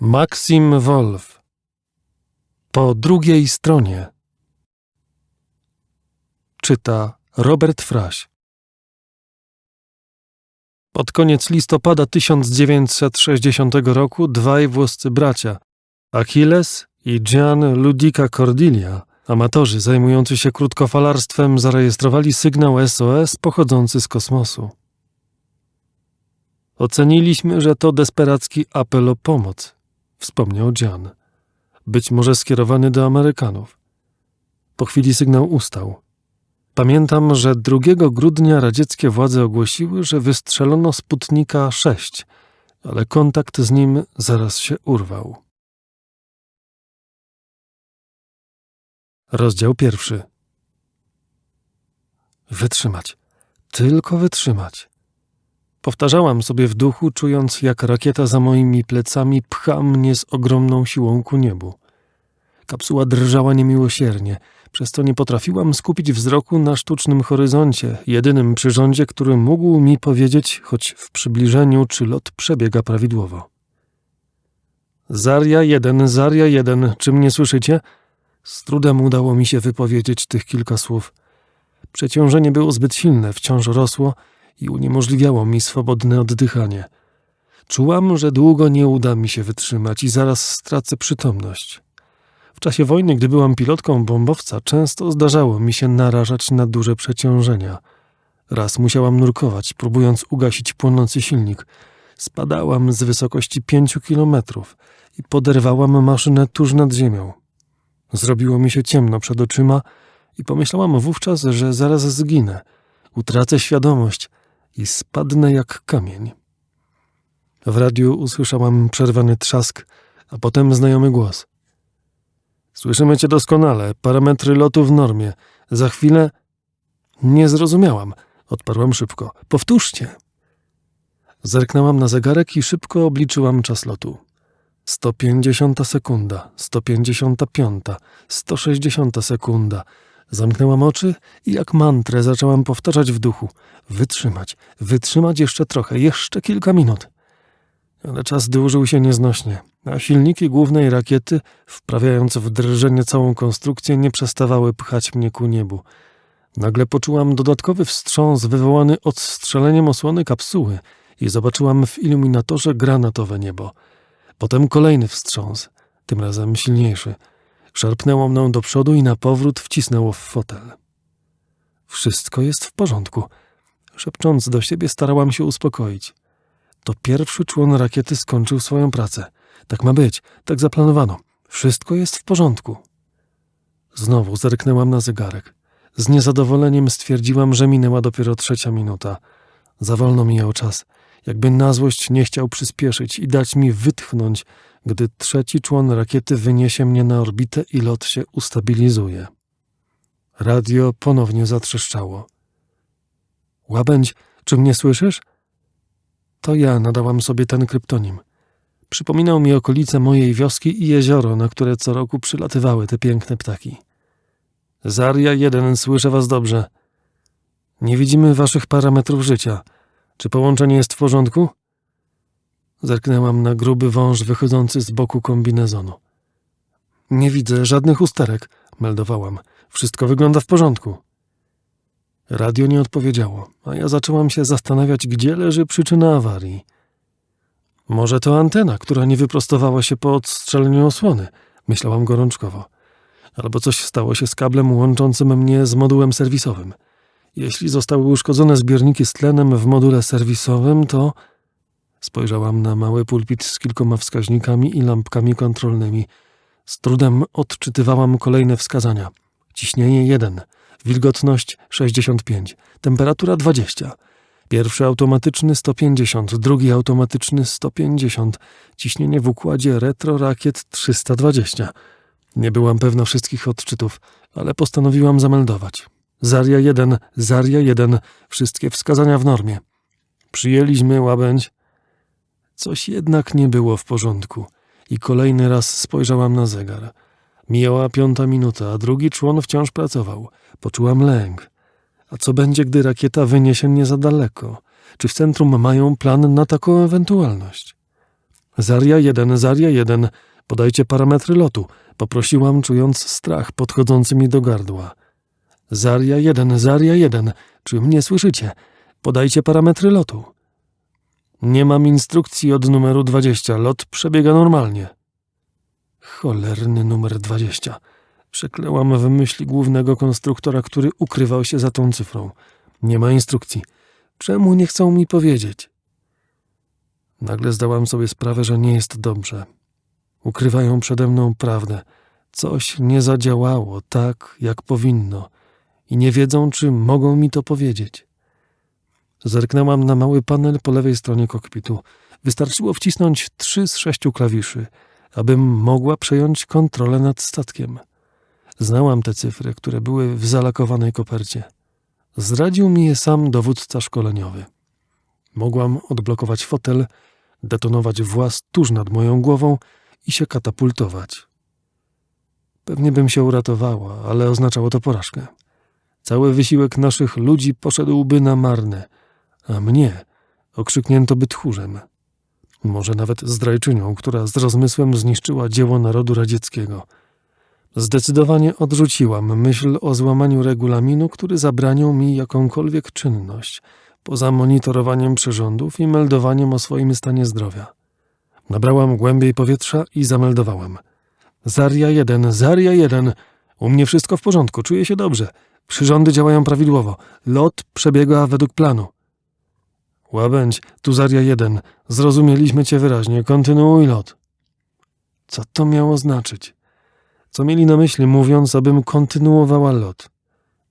Maxim Wolf. Po drugiej stronie. Czyta Robert Fraś. Pod koniec listopada 1960 roku dwaj włoscy bracia Achilles i Gian Ludica Cordilia, amatorzy zajmujący się krótkofalarstwem, zarejestrowali sygnał SOS pochodzący z kosmosu. Oceniliśmy, że to desperacki apel o pomoc, wspomniał Jan. Być może skierowany do Amerykanów. Po chwili sygnał ustał. Pamiętam, że 2 grudnia radzieckie władze ogłosiły, że wystrzelono Sputnika 6, ale kontakt z nim zaraz się urwał. Rozdział pierwszy. Wytrzymać. Tylko wytrzymać. Powtarzałam sobie w duchu, czując, jak rakieta za moimi plecami pcha mnie z ogromną siłą ku niebu. Kapsuła drżała niemiłosiernie, przez co nie potrafiłam skupić wzroku na sztucznym horyzoncie, jedynym przyrządzie, który mógł mi powiedzieć, choć w przybliżeniu, czy lot przebiega prawidłowo. Zaria jeden, Zaria jeden, czy mnie słyszycie? Z trudem udało mi się wypowiedzieć tych kilka słów. Przeciążenie było zbyt silne, wciąż rosło i uniemożliwiało mi swobodne oddychanie. Czułam, że długo nie uda mi się wytrzymać i zaraz stracę przytomność. W czasie wojny, gdy byłam pilotką bombowca, często zdarzało mi się narażać na duże przeciążenia. Raz musiałam nurkować, próbując ugasić płonący silnik. Spadałam z wysokości pięciu kilometrów i poderwałam maszynę tuż nad ziemią. Zrobiło mi się ciemno przed oczyma i pomyślałam wówczas, że zaraz zginę. Utracę świadomość i spadnę jak kamień. W radiu usłyszałam przerwany trzask, a potem znajomy głos. Słyszymy cię doskonale, parametry lotu w normie. Za chwilę... Nie zrozumiałam, odparłam szybko. Powtórzcie. Zerknęłam na zegarek i szybko obliczyłam czas lotu. 150 sekunda, 155, 160 sekunda. Zamknęłam oczy i jak mantrę zaczęłam powtarzać w duchu. Wytrzymać, wytrzymać jeszcze trochę, jeszcze kilka minut. Ale czas dłużył się nieznośnie, a silniki głównej rakiety, wprawiając w drżenie całą konstrukcję, nie przestawały pchać mnie ku niebu. Nagle poczułam dodatkowy wstrząs wywołany odstrzeleniem osłony kapsuły i zobaczyłam w iluminatorze granatowe niebo. Potem kolejny wstrząs, tym razem silniejszy. Szarpnęło mną do przodu i na powrót wcisnęło w fotel. Wszystko jest w porządku. Szepcząc do siebie, starałam się uspokoić. To pierwszy człon rakiety skończył swoją pracę. Tak ma być, tak zaplanowano. Wszystko jest w porządku. Znowu zerknęłam na zegarek. Z niezadowoleniem stwierdziłam, że minęła dopiero trzecia minuta. Za wolno mijał czas, jakby na złość nie chciał przyspieszyć i dać mi wytchnąć, gdy trzeci człon rakiety wyniesie mnie na orbitę i lot się ustabilizuje. Radio ponownie zatrzeszczało. Łabędź, czy mnie słyszysz? To ja nadałam sobie ten kryptonim. Przypominał mi okolice mojej wioski i jezioro, na które co roku przylatywały te piękne ptaki. Zaria jeden, słyszę was dobrze. Nie widzimy waszych parametrów życia. Czy połączenie jest w porządku? Zerknęłam na gruby wąż wychodzący z boku kombinezonu. Nie widzę żadnych usterek, meldowałam. Wszystko wygląda w porządku. Radio nie odpowiedziało, a ja zaczęłam się zastanawiać, gdzie leży przyczyna awarii. Może to antena, która nie wyprostowała się po odstrzeleniu osłony, myślałam gorączkowo. Albo coś stało się z kablem łączącym mnie z modułem serwisowym. Jeśli zostały uszkodzone zbiorniki z tlenem w module serwisowym, to... Spojrzałam na mały pulpit z kilkoma wskaźnikami i lampkami kontrolnymi. Z trudem odczytywałam kolejne wskazania. Ciśnienie 1, wilgotność 65, temperatura 20. Pierwszy automatyczny 150, drugi automatyczny 150, ciśnienie w układzie retro rakiet 320. Nie byłam pewna wszystkich odczytów, ale postanowiłam zameldować. Zaria 1, Zaria 1, wszystkie wskazania w normie. Przyjęliśmy łabędź. Coś jednak nie było w porządku i kolejny raz spojrzałam na zegar. Mijała piąta minuta, a drugi człon wciąż pracował. Poczułam lęk. A co będzie, gdy rakieta wyniesie mnie za daleko? Czy w centrum mają plan na taką ewentualność? Zaria 1, Zaria 1, podajcie parametry lotu. Poprosiłam, czując strach podchodzący mi do gardła. Zaria 1, Zaria 1, czy mnie słyszycie? Podajcie parametry lotu. Nie mam instrukcji od numeru 20. Lot przebiega normalnie. Cholerny numer 20. Przeklęłam w myśli głównego konstruktora, który ukrywał się za tą cyfrą. Nie ma instrukcji. Czemu nie chcą mi powiedzieć? Nagle zdałam sobie sprawę, że nie jest dobrze. Ukrywają przede mną prawdę. Coś nie zadziałało tak, jak powinno i nie wiedzą, czy mogą mi to powiedzieć. Zerknęłam na mały panel po lewej stronie kokpitu. Wystarczyło wcisnąć trzy z sześciu klawiszy, abym mogła przejąć kontrolę nad statkiem. Znałam te cyfry, które były w zalakowanej kopercie. Zdradził mi je sam dowódca szkoleniowy. Mogłam odblokować fotel, detonować włas tuż nad moją głową i się katapultować. Pewnie bym się uratowała, ale oznaczało to porażkę. Cały wysiłek naszych ludzi poszedłby na marne, a mnie okrzyknięto by tchórzem. Może nawet zdrajczynią, która z rozmysłem zniszczyła dzieło narodu radzieckiego. Zdecydowanie odrzuciłam myśl o złamaniu regulaminu, który zabraniał mi jakąkolwiek czynność, poza monitorowaniem przyrządów i meldowaniem o swoim stanie zdrowia. Nabrałam głębiej powietrza i zameldowałam. Zaria 1, Zaria 1. U mnie wszystko w porządku, czuję się dobrze. Przyrządy działają prawidłowo. Lot przebiega według planu. Łabędź, tu Zaria 1. Zrozumieliśmy cię wyraźnie. Kontynuuj lot. Co to miało znaczyć? Co mieli na myśli, mówiąc, abym kontynuowała lot?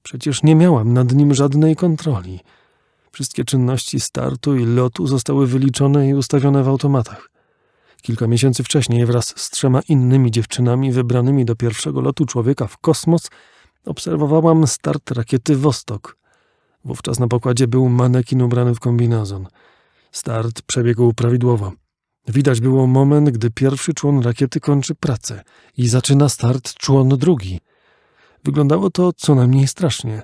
Przecież nie miałam nad nim żadnej kontroli. Wszystkie czynności startu i lotu zostały wyliczone i ustawione w automatach. Kilka miesięcy wcześniej, wraz z trzema innymi dziewczynami wybranymi do pierwszego lotu człowieka w kosmos, obserwowałam start rakiety Wostok. Wówczas na pokładzie był manekin ubrany w kombinezon. Start przebiegł prawidłowo. Widać było moment, gdy pierwszy człon rakiety kończy pracę i zaczyna start człon drugi. Wyglądało to co najmniej strasznie,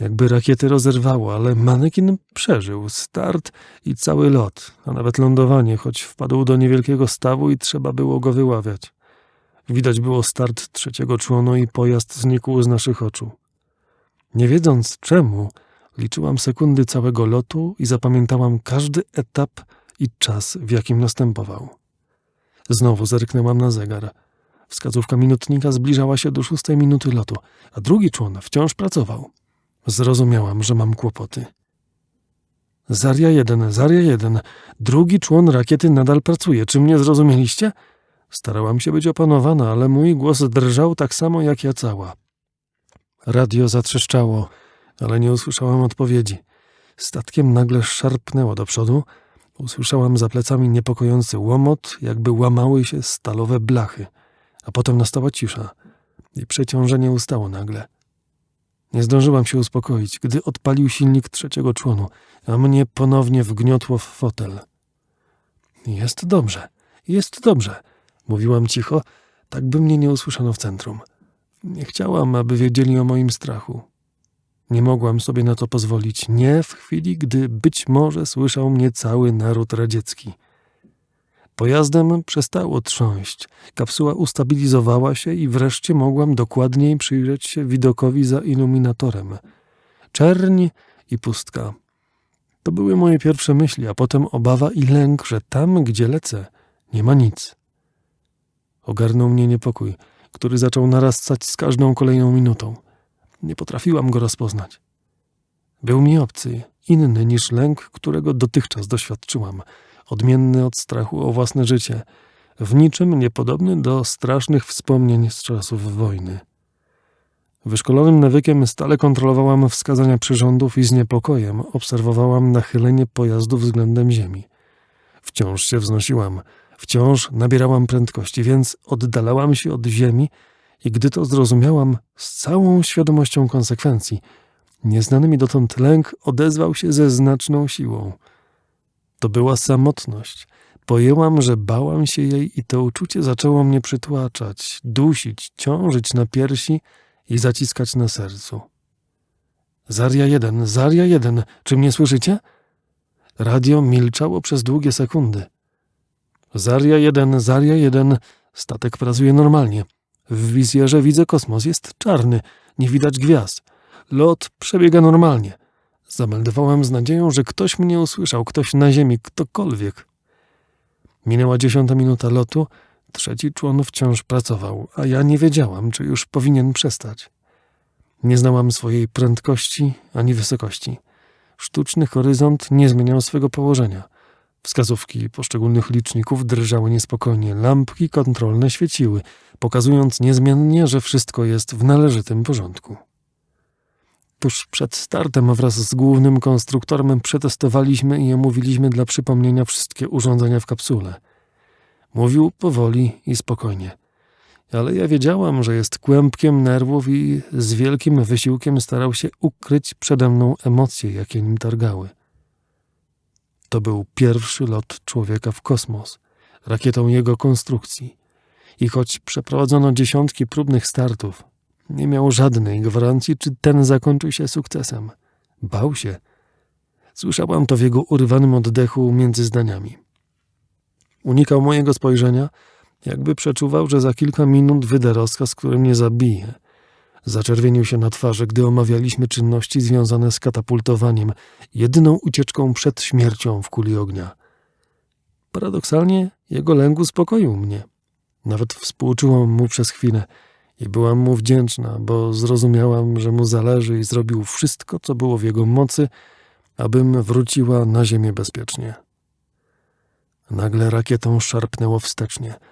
jakby rakiety rozerwało, ale manekin przeżył start i cały lot, a nawet lądowanie, choć wpadł do niewielkiego stawu i trzeba było go wyławiać. Widać było start trzeciego członu i pojazd znikł z naszych oczu. Nie wiedząc czemu, liczyłam sekundy całego lotu i zapamiętałam każdy etap i czas, w jakim następował. Znowu zerknęłam na zegar. Wskazówka minutnika zbliżała się do szóstej minuty lotu, a drugi człon wciąż pracował. Zrozumiałam, że mam kłopoty. Zaria 1, Zaria 1. Drugi człon rakiety nadal pracuje. Czy mnie zrozumieliście? Starałam się być opanowana, ale mój głos drżał tak samo jak ja cała. Radio zatrzeszczało, ale nie usłyszałam odpowiedzi. Statkiem nagle szarpnęło do przodu. Usłyszałam za plecami niepokojący łomot, jakby łamały się stalowe blachy. A potem nastała cisza i przeciążenie ustało nagle. Nie zdążyłam się uspokoić, gdy odpalił silnik trzeciego członu, a mnie ponownie wgniotło w fotel. Jest dobrze, jest dobrze, mówiłam cicho, tak by mnie nie usłyszano w centrum. Nie chciałam, aby wiedzieli o moim strachu. Nie mogłam sobie na to pozwolić, nie w chwili, gdy być może słyszał mnie cały naród radziecki. Pojazdem przestało trząść, kapsuła ustabilizowała się i wreszcie mogłam dokładniej przyjrzeć się widokowi za iluminatorem. Czerń i pustka. To były moje pierwsze myśli, a potem obawa i lęk, że tam, gdzie lecę, nie ma nic. Ogarnął mnie niepokój, który zaczął narastać z każdą kolejną minutą. Nie potrafiłam go rozpoznać. Był mi obcy, inny niż lęk, którego dotychczas doświadczyłam – odmienny od strachu o własne życie, w niczym niepodobny do strasznych wspomnień z czasów wojny. Wyszkolonym nawykiem stale kontrolowałam wskazania przyrządów i z niepokojem obserwowałam nachylenie pojazdu względem ziemi. Wciąż się wznosiłam, wciąż nabierałam prędkości, więc oddalałam się od ziemi i gdy to zrozumiałam z całą świadomością konsekwencji, nieznany mi dotąd lęk odezwał się ze znaczną siłą – to była samotność. Pojęłam, że bałam się jej i to uczucie zaczęło mnie przytłaczać, dusić, ciążyć na piersi i zaciskać na sercu. Zaria jeden, Zaria jeden, czy mnie słyszycie? Radio milczało przez długie sekundy. Zaria 1, Zaria 1. Statek pracuje normalnie. W wizjerze widzę kosmos. Jest czarny. Nie widać gwiazd. Lot przebiega normalnie. Zameldowałem z nadzieją, że ktoś mnie usłyszał, ktoś na ziemi, ktokolwiek. Minęła dziesiąta minuta lotu, trzeci człon wciąż pracował, a ja nie wiedziałam, czy już powinien przestać. Nie znałam swojej prędkości ani wysokości. Sztuczny horyzont nie zmieniał swego położenia. Wskazówki poszczególnych liczników drżały niespokojnie, lampki kontrolne świeciły, pokazując niezmiennie, że wszystko jest w należytym porządku. Tuż przed startem wraz z głównym konstruktorem przetestowaliśmy i omówiliśmy dla przypomnienia wszystkie urządzenia w kapsule. Mówił powoli i spokojnie. Ale ja wiedziałam, że jest kłębkiem nerwów i z wielkim wysiłkiem starał się ukryć przede mną emocje, jakie nim targały. To był pierwszy lot człowieka w kosmos, rakietą jego konstrukcji. I choć przeprowadzono dziesiątki próbnych startów, nie miał żadnej gwarancji, czy ten zakończy się sukcesem. Bał się. Słyszałam to w jego urywanym oddechu między zdaniami. Unikał mojego spojrzenia, jakby przeczuwał, że za kilka minut wyda rozkaz, który mnie zabije. Zaczerwienił się na twarzy, gdy omawialiśmy czynności związane z katapultowaniem, jedyną ucieczką przed śmiercią w kuli ognia. Paradoksalnie jego lęk uspokoił mnie. Nawet współczułam mu przez chwilę i byłam mu wdzięczna, bo zrozumiałam, że mu zależy i zrobił wszystko, co było w jego mocy, abym wróciła na ziemię bezpiecznie. Nagle rakietą szarpnęło wstecznie –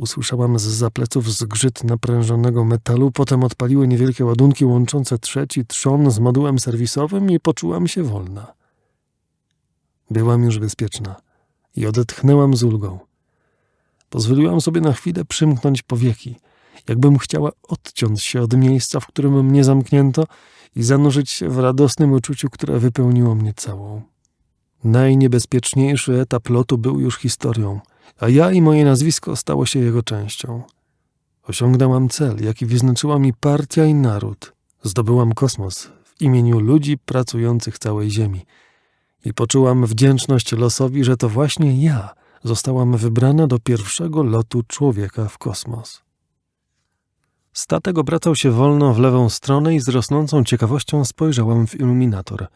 Usłyszałam z zapleców zgrzyt naprężonego metalu, potem odpaliły niewielkie ładunki łączące trzeci trzon z modułem serwisowym i poczułam się wolna. Byłam już bezpieczna i odetchnęłam z ulgą. Pozwoliłam sobie na chwilę przymknąć powieki, jakbym chciała odciąć się od miejsca, w którym mnie zamknięto i zanurzyć się w radosnym uczuciu, które wypełniło mnie całą. Najniebezpieczniejszy etap lotu był już historią – a ja i moje nazwisko stało się jego częścią. Osiągnęłam cel, jaki wyznaczyła mi partia i naród. Zdobyłam kosmos w imieniu ludzi pracujących całej Ziemi. I poczułam wdzięczność losowi, że to właśnie ja zostałam wybrana do pierwszego lotu człowieka w kosmos. Statek obracał się wolno w lewą stronę i z rosnącą ciekawością spojrzałam w iluminator.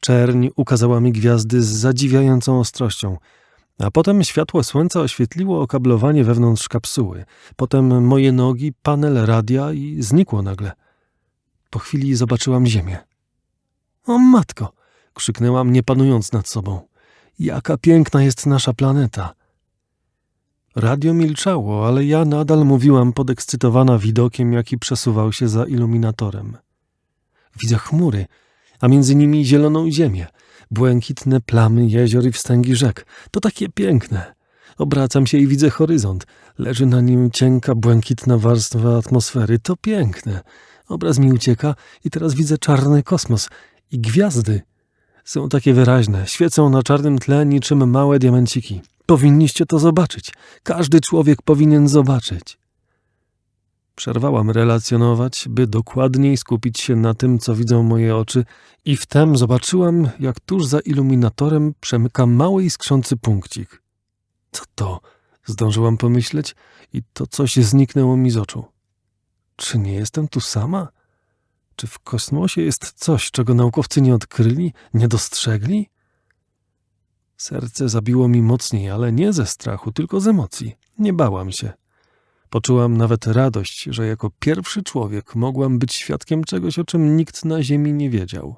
Czerń ukazała mi gwiazdy z zadziwiającą ostrością – a potem światło słońca oświetliło okablowanie wewnątrz kapsuły. Potem moje nogi, panel radia i znikło nagle. Po chwili zobaczyłam ziemię. O matko! krzyknęłam, nie panując nad sobą. Jaka piękna jest nasza planeta! Radio milczało, ale ja nadal mówiłam podekscytowana widokiem, jaki przesuwał się za iluminatorem. Widzę chmury, a między nimi zieloną ziemię – błękitne plamy jezior i wstęgi rzek. To takie piękne. Obracam się i widzę horyzont. Leży na nim cienka, błękitna warstwa atmosfery. To piękne. Obraz mi ucieka i teraz widzę czarny kosmos i gwiazdy. Są takie wyraźne, świecą na czarnym tle niczym małe diamenciki. Powinniście to zobaczyć. Każdy człowiek powinien zobaczyć. Przerwałam relacjonować, by dokładniej skupić się na tym, co widzą moje oczy, i wtem zobaczyłam, jak tuż za iluminatorem przemyka mały iskrzący punkcik. Co to? Zdążyłam pomyśleć i to coś zniknęło mi z oczu. Czy nie jestem tu sama? Czy w kosmosie jest coś, czego naukowcy nie odkryli, nie dostrzegli? Serce zabiło mi mocniej, ale nie ze strachu, tylko z emocji. Nie bałam się. Poczułam nawet radość, że jako pierwszy człowiek mogłam być świadkiem czegoś, o czym nikt na ziemi nie wiedział.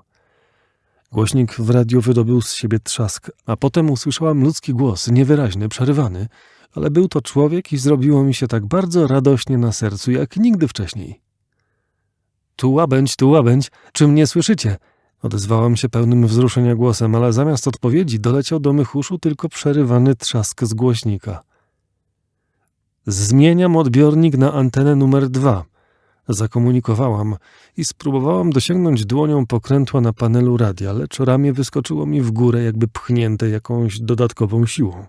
Głośnik w radiu wydobył z siebie trzask, a potem usłyszałam ludzki głos, niewyraźny, przerywany, ale był to człowiek i zrobiło mi się tak bardzo radośnie na sercu, jak nigdy wcześniej. Tu łabędź, tu łabędź, czy mnie słyszycie? Odezwałam się pełnym wzruszenia głosem, ale zamiast odpowiedzi doleciał do mych uszu tylko przerywany trzask z głośnika. Zmieniam odbiornik na antenę numer dwa. Zakomunikowałam i spróbowałam dosięgnąć dłonią pokrętła na panelu radia, lecz ramię wyskoczyło mi w górę, jakby pchnięte jakąś dodatkową siłą.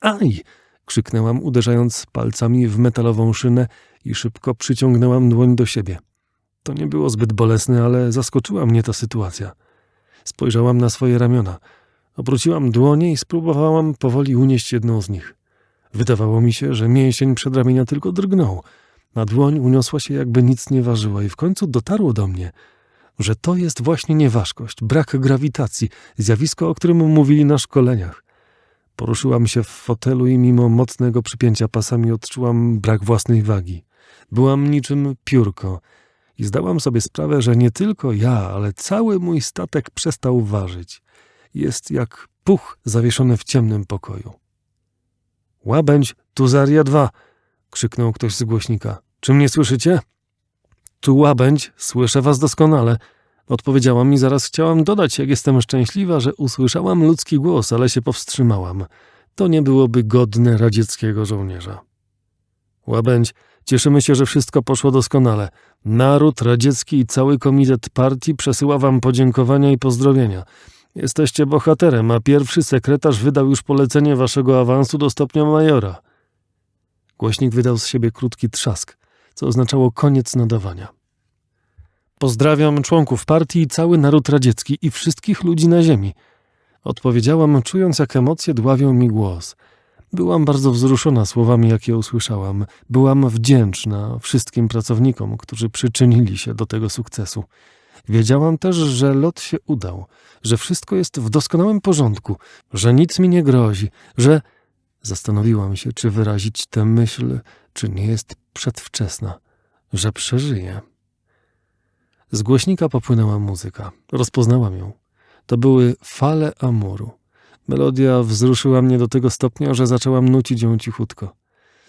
Aj! krzyknęłam, uderzając palcami w metalową szynę i szybko przyciągnęłam dłoń do siebie. To nie było zbyt bolesne, ale zaskoczyła mnie ta sytuacja. Spojrzałam na swoje ramiona. Obróciłam dłonie i spróbowałam powoli unieść jedną z nich. Wydawało mi się, że mięsień przedramienia tylko drgnął, a dłoń uniosła się jakby nic nie ważyła i w końcu dotarło do mnie, że to jest właśnie nieważkość, brak grawitacji, zjawisko, o którym mówili na szkoleniach. Poruszyłam się w fotelu i mimo mocnego przypięcia pasami odczułam brak własnej wagi. Byłam niczym piórko i zdałam sobie sprawę, że nie tylko ja, ale cały mój statek przestał ważyć. Jest jak puch zawieszony w ciemnym pokoju. Łabędź, tu Zaria 2! krzyknął ktoś z głośnika. Czy mnie słyszycie? Tu łabędź, słyszę was doskonale. Odpowiedziałam i zaraz chciałam dodać, jak jestem szczęśliwa, że usłyszałam ludzki głos, ale się powstrzymałam. To nie byłoby godne radzieckiego żołnierza. Łabędź, cieszymy się, że wszystko poszło doskonale. Naród radziecki i cały komitet partii przesyła wam podziękowania i pozdrowienia. Jesteście bohaterem, a pierwszy sekretarz wydał już polecenie waszego awansu do stopnia majora. Głośnik wydał z siebie krótki trzask, co oznaczało koniec nadawania. Pozdrawiam członków partii cały naród radziecki i wszystkich ludzi na ziemi. Odpowiedziałam, czując jak emocje dławią mi głos. Byłam bardzo wzruszona słowami, jakie usłyszałam. Byłam wdzięczna wszystkim pracownikom, którzy przyczynili się do tego sukcesu. Wiedziałam też, że lot się udał, że wszystko jest w doskonałym porządku, że nic mi nie grozi, że... Zastanowiłam się, czy wyrazić tę myśl, czy nie jest przedwczesna, że przeżyję. Z głośnika popłynęła muzyka. Rozpoznałam ją. To były fale amuru. Melodia wzruszyła mnie do tego stopnia, że zaczęłam nucić ją cichutko.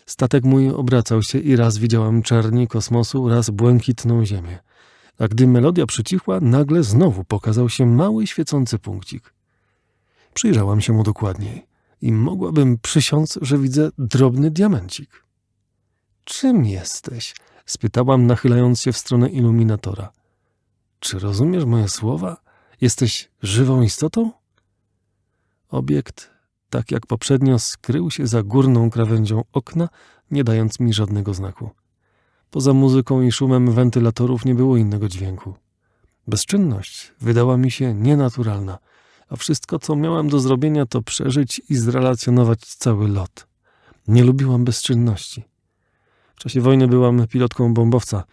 Statek mój obracał się i raz widziałam czerni kosmosu, raz błękitną ziemię. A gdy melodia przycichła, nagle znowu pokazał się mały świecący punkcik. Przyjrzałam się mu dokładniej i mogłabym przysiąc, że widzę drobny diamencik. Czym jesteś? spytałam, nachylając się w stronę iluminatora. Czy rozumiesz moje słowa? Jesteś żywą istotą? Obiekt, tak jak poprzednio, skrył się za górną krawędzią okna, nie dając mi żadnego znaku. Poza muzyką i szumem wentylatorów nie było innego dźwięku. Bezczynność wydała mi się nienaturalna, a wszystko, co miałam do zrobienia, to przeżyć i zrelacjonować cały lot. Nie lubiłam bezczynności. W czasie wojny byłam pilotką bombowca.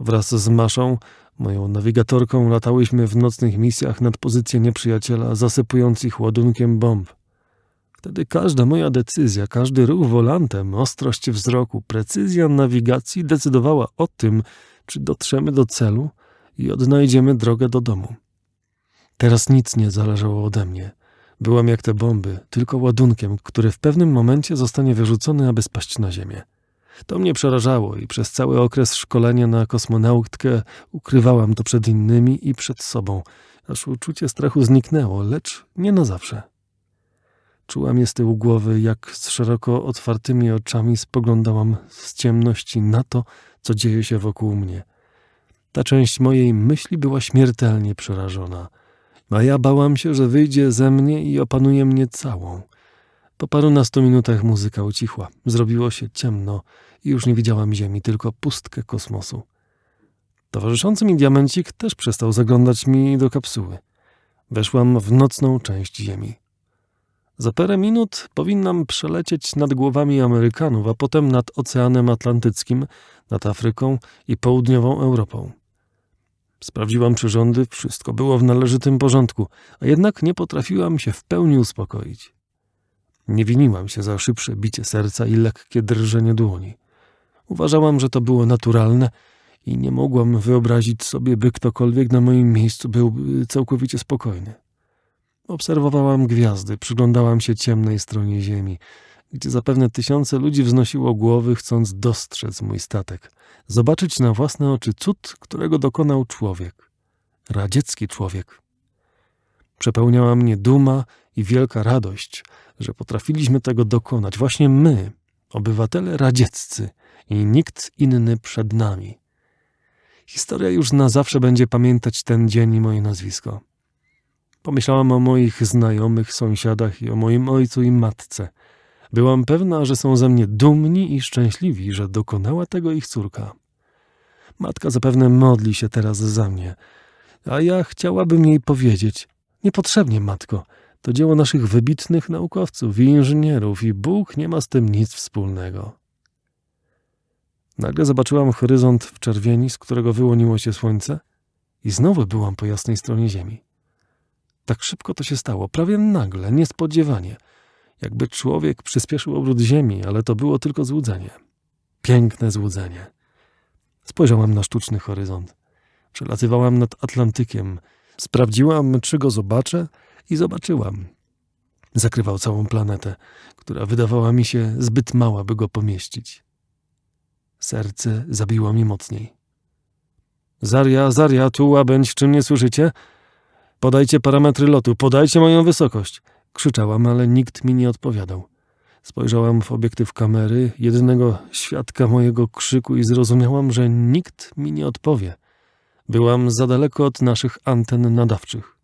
Wraz z Maszą Moją nawigatorką latałyśmy w nocnych misjach nad pozycję nieprzyjaciela, zasypując ich ładunkiem bomb. Wtedy każda moja decyzja, każdy ruch wolantem, ostrość wzroku, precyzja nawigacji decydowała o tym, czy dotrzemy do celu i odnajdziemy drogę do domu. Teraz nic nie zależało ode mnie. Byłam jak te bomby, tylko ładunkiem, który w pewnym momencie zostanie wyrzucony, aby spaść na ziemię. To mnie przerażało i przez cały okres szkolenia na kosmonautkę ukrywałam to przed innymi i przed sobą, aż uczucie strachu zniknęło, lecz nie na zawsze. Czułam je z tyłu głowy, jak z szeroko otwartymi oczami spoglądałam z ciemności na to, co dzieje się wokół mnie. Ta część mojej myśli była śmiertelnie przerażona, a ja bałam się, że wyjdzie ze mnie i opanuje mnie całą. Po parunastu minutach muzyka ucichła. Zrobiło się ciemno i już nie widziałam ziemi, tylko pustkę kosmosu. Towarzyszący mi diamencik też przestał zaglądać mi do kapsuły. Weszłam w nocną część ziemi. Za parę minut powinnam przelecieć nad głowami Amerykanów, a potem nad Oceanem Atlantyckim, nad Afryką i południową Europą. Sprawdziłam przyrządy, wszystko było w należytym porządku, a jednak nie potrafiłam się w pełni uspokoić. Nie winiłam się za szybsze bicie serca i lekkie drżenie dłoni. Uważałam, że to było naturalne i nie mogłam wyobrazić sobie, by ktokolwiek na moim miejscu był całkowicie spokojny. Obserwowałam gwiazdy, przyglądałam się ciemnej stronie ziemi, gdzie zapewne tysiące ludzi wznosiło głowy, chcąc dostrzec mój statek, zobaczyć na własne oczy cud, którego dokonał człowiek, radziecki człowiek. Przepełniała mnie duma i wielka radość, że potrafiliśmy tego dokonać, właśnie my, obywatele radzieccy i nikt inny przed nami. Historia już na zawsze będzie pamiętać ten dzień i moje nazwisko. Pomyślałam o moich znajomych, sąsiadach i o moim ojcu i matce. Byłam pewna, że są ze mnie dumni i szczęśliwi, że dokonała tego ich córka. Matka zapewne modli się teraz za mnie, a ja chciałabym jej powiedzieć: Niepotrzebnie, matko, To dzieło naszych wybitnych naukowców i inżynierów i Bóg nie ma z tym nic wspólnego. Nagle zobaczyłam horyzont w czerwieni, z którego wyłoniło się słońce i znowu byłam po jasnej stronie ziemi. Tak szybko to się stało, prawie nagle, niespodziewanie. Jakby człowiek przyspieszył obrót ziemi, ale to było tylko złudzenie. Piękne złudzenie. Spojrzałam na sztuczny horyzont. Przelatywałam nad Atlantykiem. Sprawdziłam, czy go zobaczę i zobaczyłam. Zakrywał całą planetę, która wydawała mi się zbyt mała, by go pomieścić. Serce zabiło mi mocniej. Zaria, Zaria, tu łabędź, czy mnie słyszycie? Podajcie parametry lotu, podajcie moją wysokość. Krzyczałam, ale nikt mi nie odpowiadał. Spojrzałam w obiektyw kamery, jedynego świadka mojego krzyku i zrozumiałam, że nikt mi nie odpowie. Byłam za daleko od naszych anten nadawczych.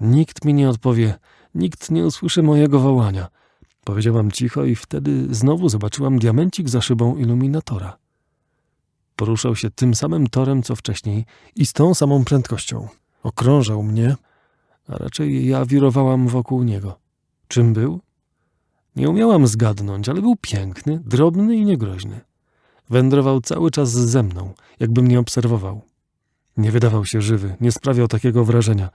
Nikt mi nie odpowie, nikt nie usłyszy mojego wołania. Powiedziałam cicho i wtedy znowu zobaczyłam diamencik za szybą iluminatora. Poruszał się tym samym torem, co wcześniej i z tą samą prędkością. Okrążał mnie, a raczej ja wirowałam wokół niego. Czym był? Nie umiałam zgadnąć, ale był piękny, drobny i niegroźny. Wędrował cały czas ze mną, jakby mnie obserwował. Nie wydawał się żywy, nie sprawiał takiego wrażenia,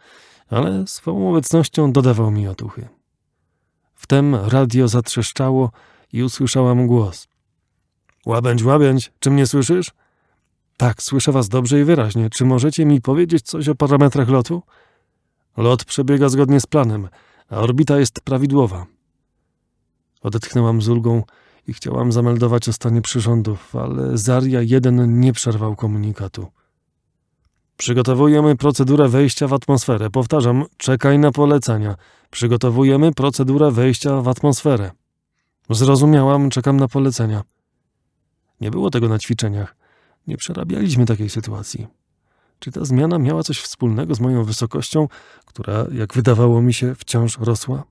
ale swą obecnością dodawał mi otuchy. Wtem radio zatrzeszczało i usłyszałam głos. Łabędź, łabędź, czy mnie słyszysz? Tak, słyszę was dobrze i wyraźnie. Czy możecie mi powiedzieć coś o parametrach lotu? Lot przebiega zgodnie z planem, a orbita jest prawidłowa. Odetchnęłam z ulgą i chciałam zameldować o stanie przyrządów, ale Zaria jeden nie przerwał komunikatu. Przygotowujemy procedurę wejścia w atmosferę. Powtarzam, czekaj na polecenia. Przygotowujemy procedurę wejścia w atmosferę. Zrozumiałam, czekam na polecenia. Nie było tego na ćwiczeniach. Nie przerabialiśmy takiej sytuacji. Czy ta zmiana miała coś wspólnego z moją wysokością, która, jak wydawało mi się, wciąż rosła?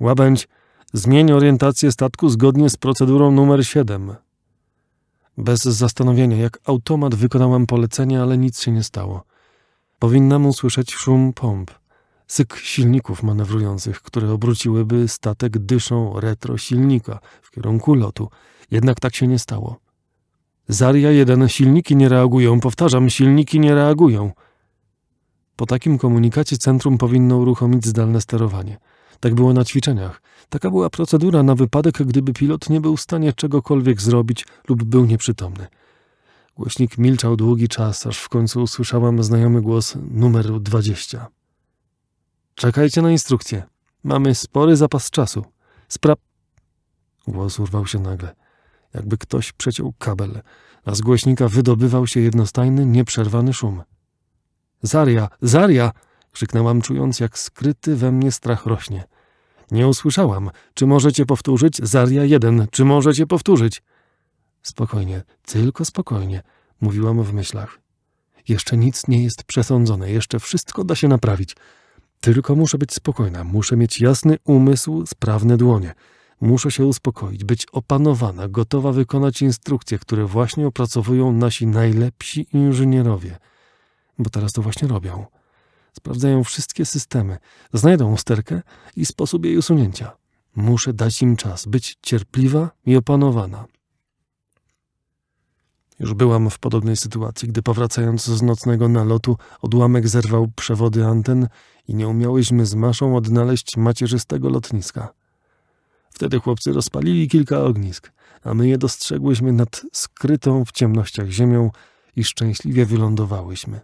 Łabędź, zmień orientację statku zgodnie z procedurą numer 7. Bez zastanowienia, jak automat wykonałam polecenie, ale nic się nie stało. Powinnam usłyszeć szum pomp, syk silników manewrujących, które obróciłyby statek dyszą retro silnika w kierunku lotu. Jednak tak się nie stało. Zaria 1, silniki nie reagują, powtarzam, silniki nie reagują. Po takim komunikacie centrum powinno uruchomić zdalne sterowanie. Tak było na ćwiczeniach. Taka była procedura na wypadek, gdyby pilot nie był w stanie czegokolwiek zrobić lub był nieprzytomny. Głośnik milczał długi czas, aż w końcu usłyszałam znajomy głos numer 20. Czekajcie na instrukcję. Mamy spory zapas czasu. Spra... Głos urwał się nagle jakby ktoś przeciął kabel, a z głośnika wydobywał się jednostajny, nieprzerwany szum. Zaria! Zaria! krzyknęłam, czując, jak skryty we mnie strach rośnie. Nie usłyszałam. Czy możecie powtórzyć? Zaria jeden. Czy możecie powtórzyć? Spokojnie, tylko spokojnie, mówiłam w myślach. Jeszcze nic nie jest przesądzone, jeszcze wszystko da się naprawić. Tylko muszę być spokojna, muszę mieć jasny umysł, sprawne dłonie. Muszę się uspokoić, być opanowana, gotowa wykonać instrukcje, które właśnie opracowują nasi najlepsi inżynierowie. Bo teraz to właśnie robią. Sprawdzają wszystkie systemy, znajdą usterkę i sposób jej usunięcia. Muszę dać im czas, być cierpliwa i opanowana. Już byłam w podobnej sytuacji, gdy powracając z nocnego nalotu odłamek zerwał przewody anten i nie umiałyśmy z Maszą odnaleźć macierzystego lotniska. Wtedy chłopcy rozpalili kilka ognisk, a my je dostrzegłyśmy nad skrytą w ciemnościach ziemią i szczęśliwie wylądowałyśmy.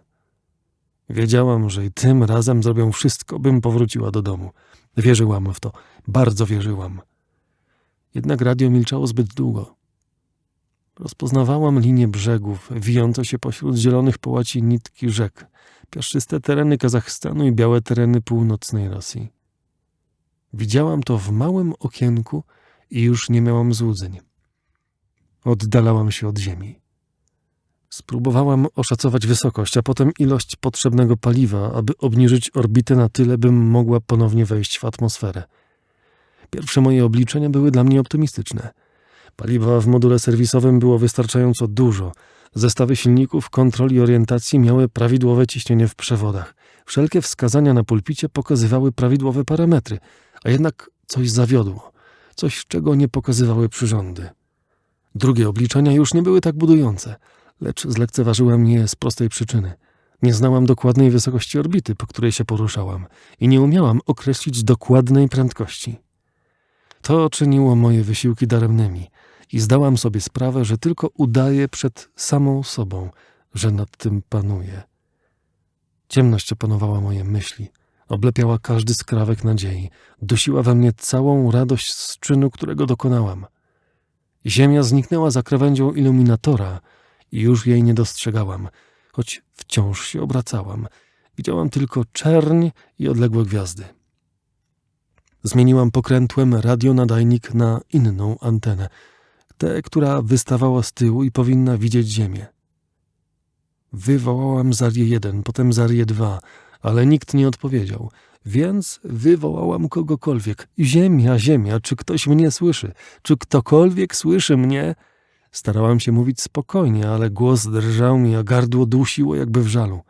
Wiedziałam, że i tym razem zrobią wszystko, bym powróciła do domu. Wierzyłam w to, bardzo wierzyłam. Jednak radio milczało zbyt długo. Rozpoznawałam linię brzegów, wijące się pośród zielonych połaci nitki rzek, piaszczyste tereny Kazachstanu i białe tereny północnej Rosji. Widziałam to w małym okienku i już nie miałam złudzeń. Oddalałam się od ziemi. Spróbowałam oszacować wysokość, a potem ilość potrzebnego paliwa, aby obniżyć orbitę na tyle, bym mogła ponownie wejść w atmosferę. Pierwsze moje obliczenia były dla mnie optymistyczne. Paliwa w module serwisowym było wystarczająco dużo, Zestawy silników, kontroli orientacji miały prawidłowe ciśnienie w przewodach. Wszelkie wskazania na pulpicie pokazywały prawidłowe parametry, a jednak coś zawiodło, coś czego nie pokazywały przyrządy. Drugie obliczenia już nie były tak budujące, lecz zlekceważyłam je z prostej przyczyny. Nie znałam dokładnej wysokości orbity, po której się poruszałam i nie umiałam określić dokładnej prędkości. To czyniło moje wysiłki daremnymi i zdałam sobie sprawę, że tylko udaję przed samą sobą, że nad tym panuję. Ciemność opanowała moje myśli, oblepiała każdy skrawek nadziei, dusiła we mnie całą radość z czynu, którego dokonałam. Ziemia zniknęła za krawędzią iluminatora i już jej nie dostrzegałam, choć wciąż się obracałam. Widziałam tylko czerń i odległe gwiazdy. Zmieniłam pokrętłem radionadajnik na inną antenę, tę, która wystawała z tyłu i powinna widzieć ziemię. Wywołałam Zarię 1, potem Zarię 2, ale nikt nie odpowiedział, więc wywołałam kogokolwiek. Ziemia, ziemia, czy ktoś mnie słyszy? Czy ktokolwiek słyszy mnie? Starałam się mówić spokojnie, ale głos drżał mi, a gardło dusiło jakby w żalu.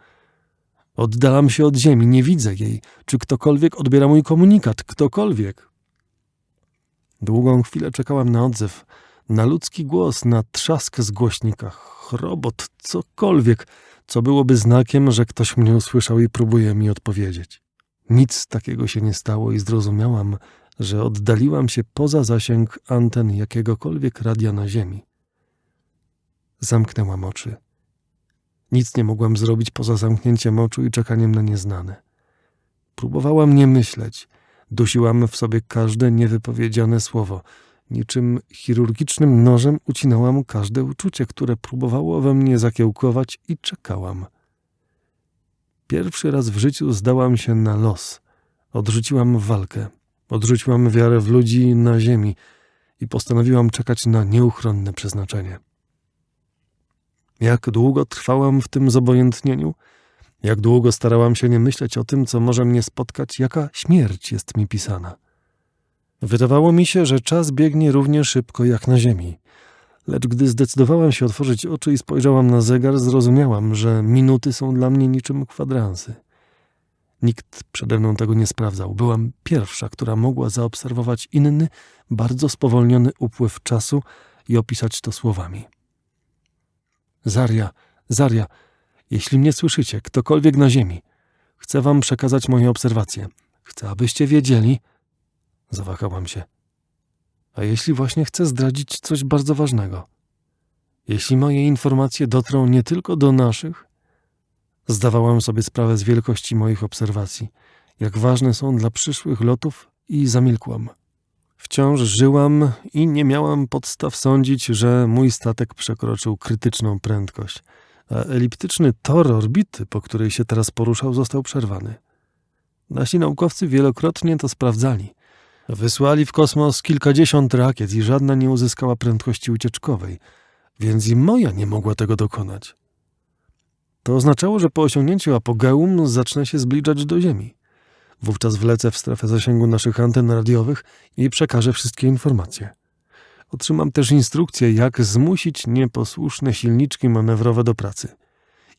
Oddalam się od ziemi, nie widzę jej. Czy ktokolwiek odbiera mój komunikat? Ktokolwiek. Długą chwilę czekałam na odzew, na ludzki głos, na trzask z głośnika, chrobot, cokolwiek, co byłoby znakiem, że ktoś mnie usłyszał i próbuje mi odpowiedzieć. Nic takiego się nie stało i zrozumiałam, że oddaliłam się poza zasięg anten jakiegokolwiek radia na ziemi. Zamknęłam oczy. Nic nie mogłam zrobić poza zamknięciem oczu i czekaniem na nieznane. Próbowałam nie myśleć. Dusiłam w sobie każde niewypowiedziane słowo. Niczym chirurgicznym nożem ucinałam każde uczucie, które próbowało we mnie zakiełkować i czekałam. Pierwszy raz w życiu zdałam się na los. Odrzuciłam walkę. Odrzuciłam wiarę w ludzi na ziemi i postanowiłam czekać na nieuchronne przeznaczenie. Jak długo trwałam w tym zobojętnieniu? Jak długo starałam się nie myśleć o tym, co może mnie spotkać, jaka śmierć jest mi pisana? Wydawało mi się, że czas biegnie równie szybko jak na ziemi. Lecz gdy zdecydowałam się otworzyć oczy i spojrzałam na zegar, zrozumiałam, że minuty są dla mnie niczym kwadransy. Nikt przede mną tego nie sprawdzał. Byłam pierwsza, która mogła zaobserwować inny, bardzo spowolniony upływ czasu i opisać to słowami. Zaria, Zaria, jeśli mnie słyszycie, ktokolwiek na ziemi, chcę wam przekazać moje obserwacje. Chcę, abyście wiedzieli. Zawahałam się. A jeśli właśnie chcę zdradzić coś bardzo ważnego? Jeśli moje informacje dotrą nie tylko do naszych? Zdawałam sobie sprawę z wielkości moich obserwacji, jak ważne są dla przyszłych lotów i zamilkłam. Wciąż żyłam i nie miałam podstaw sądzić, że mój statek przekroczył krytyczną prędkość, a eliptyczny tor orbity, po której się teraz poruszał, został przerwany. Nasi naukowcy wielokrotnie to sprawdzali. Wysłali w kosmos kilkadziesiąt rakiet i żadna nie uzyskała prędkości ucieczkowej, więc i moja nie mogła tego dokonać. To oznaczało, że po osiągnięciu apogeum zacznę się zbliżać do Ziemi. Wówczas wlecę w strefę zasięgu naszych anten radiowych i przekażę wszystkie informacje. Otrzymam też instrukcję, jak zmusić nieposłuszne silniczki manewrowe do pracy.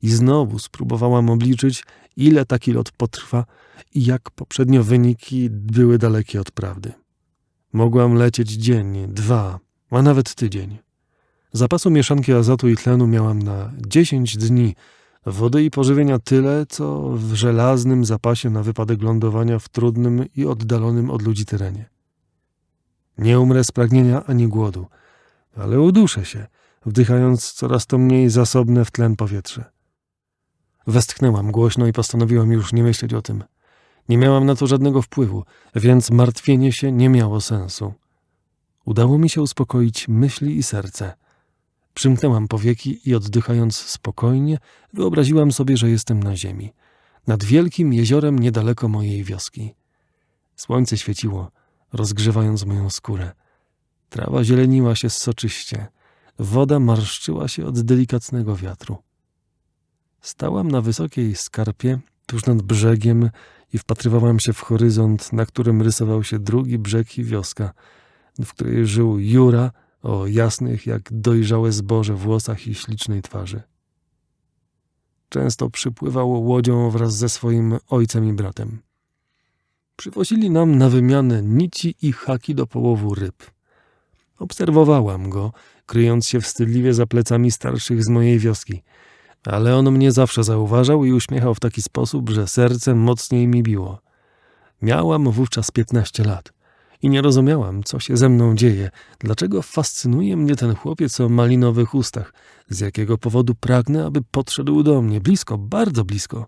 I znowu spróbowałam obliczyć, ile taki lot potrwa i jak poprzednio wyniki były dalekie od prawdy. Mogłam lecieć dzień, dwa, a nawet tydzień. Zapasu mieszanki azotu i tlenu miałam na dziesięć dni, Wody i pożywienia tyle, co w żelaznym zapasie na wypadek lądowania w trudnym i oddalonym od ludzi terenie. Nie umrę z pragnienia ani głodu, ale uduszę się, wdychając coraz to mniej zasobne w tlen powietrze. Westchnęłam głośno i postanowiłam już nie myśleć o tym. Nie miałam na to żadnego wpływu, więc martwienie się nie miało sensu. Udało mi się uspokoić myśli i serce – Przymknęłam powieki i oddychając spokojnie, wyobraziłam sobie, że jestem na ziemi, nad wielkim jeziorem niedaleko mojej wioski. Słońce świeciło, rozgrzewając moją skórę. Trawa zieleniła się soczyście, woda marszczyła się od delikatnego wiatru. Stałam na wysokiej skarpie, tuż nad brzegiem i wpatrywałam się w horyzont, na którym rysował się drugi brzeg i wioska, w której żył Jura, o jasnych jak dojrzałe zboże włosach i ślicznej twarzy. Często przypływał łodzią wraz ze swoim ojcem i bratem. Przywozili nam na wymianę nici i haki do połowu ryb. Obserwowałam go, kryjąc się wstydliwie za plecami starszych z mojej wioski, ale on mnie zawsze zauważał i uśmiechał w taki sposób, że serce mocniej mi biło. Miałam wówczas piętnaście lat i nie rozumiałam, co się ze mną dzieje, dlaczego fascynuje mnie ten chłopiec o malinowych ustach, z jakiego powodu pragnę, aby podszedł do mnie blisko, bardzo blisko.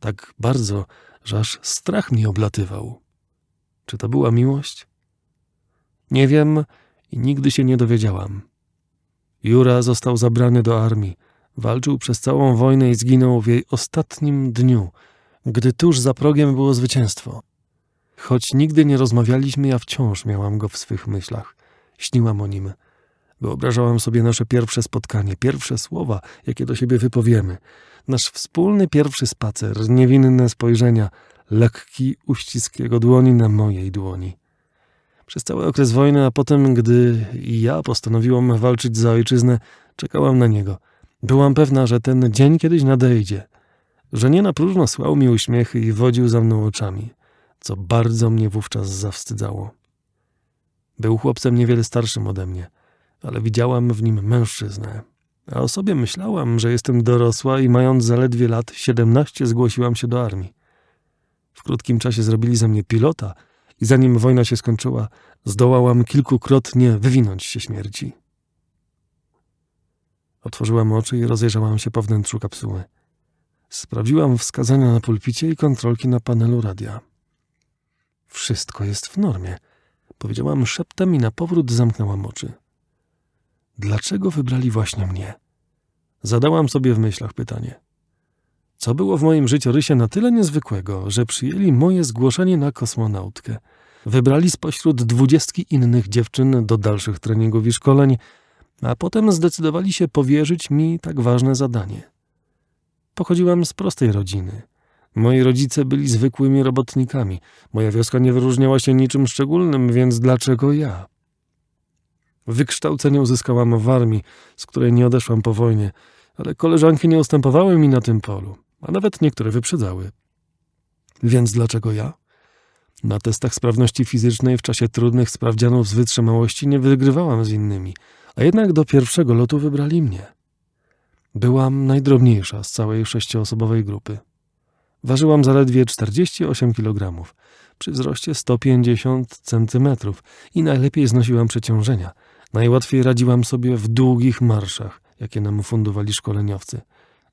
Tak bardzo, że aż strach mnie oblatywał. Czy to była miłość? Nie wiem i nigdy się nie dowiedziałam. Jura został zabrany do armii. Walczył przez całą wojnę i zginął w jej ostatnim dniu, gdy tuż za progiem było zwycięstwo. Choć nigdy nie rozmawialiśmy, ja wciąż miałam go w swych myślach. Śniłam o nim. Wyobrażałam sobie nasze pierwsze spotkanie, pierwsze słowa, jakie do siebie wypowiemy. Nasz wspólny pierwszy spacer, niewinne spojrzenia, lekki uścisk jego dłoni na mojej dłoni. Przez cały okres wojny, a potem, gdy ja postanowiłam walczyć za ojczyznę, czekałam na niego. Byłam pewna, że ten dzień kiedyś nadejdzie, że nie na próżno słał mi uśmiechy i wodził za mną oczami, co bardzo mnie wówczas zawstydzało. Był chłopcem niewiele starszym ode mnie, ale widziałam w nim mężczyznę. A o sobie myślałam, że jestem dorosła i mając zaledwie lat siedemnaście zgłosiłam się do armii. W krótkim czasie zrobili ze mnie pilota i zanim wojna się skończyła, zdołałam kilkukrotnie wywinąć się śmierci. Otworzyłam oczy i rozejrzałam się po wnętrzu kapsuły. Sprawdziłam wskazania na pulpicie i kontrolki na panelu radia. Wszystko jest w normie, powiedziałam szeptem i na powrót zamknęłam oczy. Dlaczego wybrali właśnie mnie? Zadałam sobie w myślach pytanie. Co było w moim życiorysie na tyle niezwykłego, że przyjęli moje zgłoszenie na kosmonautkę? Wybrali spośród dwudziestki innych dziewczyn do dalszych treningów i szkoleń, a potem zdecydowali się powierzyć mi tak ważne zadanie. Pochodziłam z prostej rodziny. Moi rodzice byli zwykłymi robotnikami. Moja wioska nie wyróżniała się niczym szczególnym, więc dlaczego ja? Wykształcenie uzyskałam w armii, z której nie odeszłam po wojnie, ale koleżanki nie ustępowały mi na tym polu, a nawet niektóre wyprzedzały. Więc dlaczego ja? Na testach sprawności fizycznej w czasie trudnych sprawdzianów z wytrzymałości nie wygrywałam z innymi, a jednak do pierwszego lotu wybrali mnie. Byłam najdrobniejsza z całej sześcioosobowej grupy. Ważyłam zaledwie 48 kg, przy wzroście 150 cm i najlepiej znosiłam przeciążenia. Najłatwiej radziłam sobie w długich marszach, jakie nam fundowali szkoleniowcy.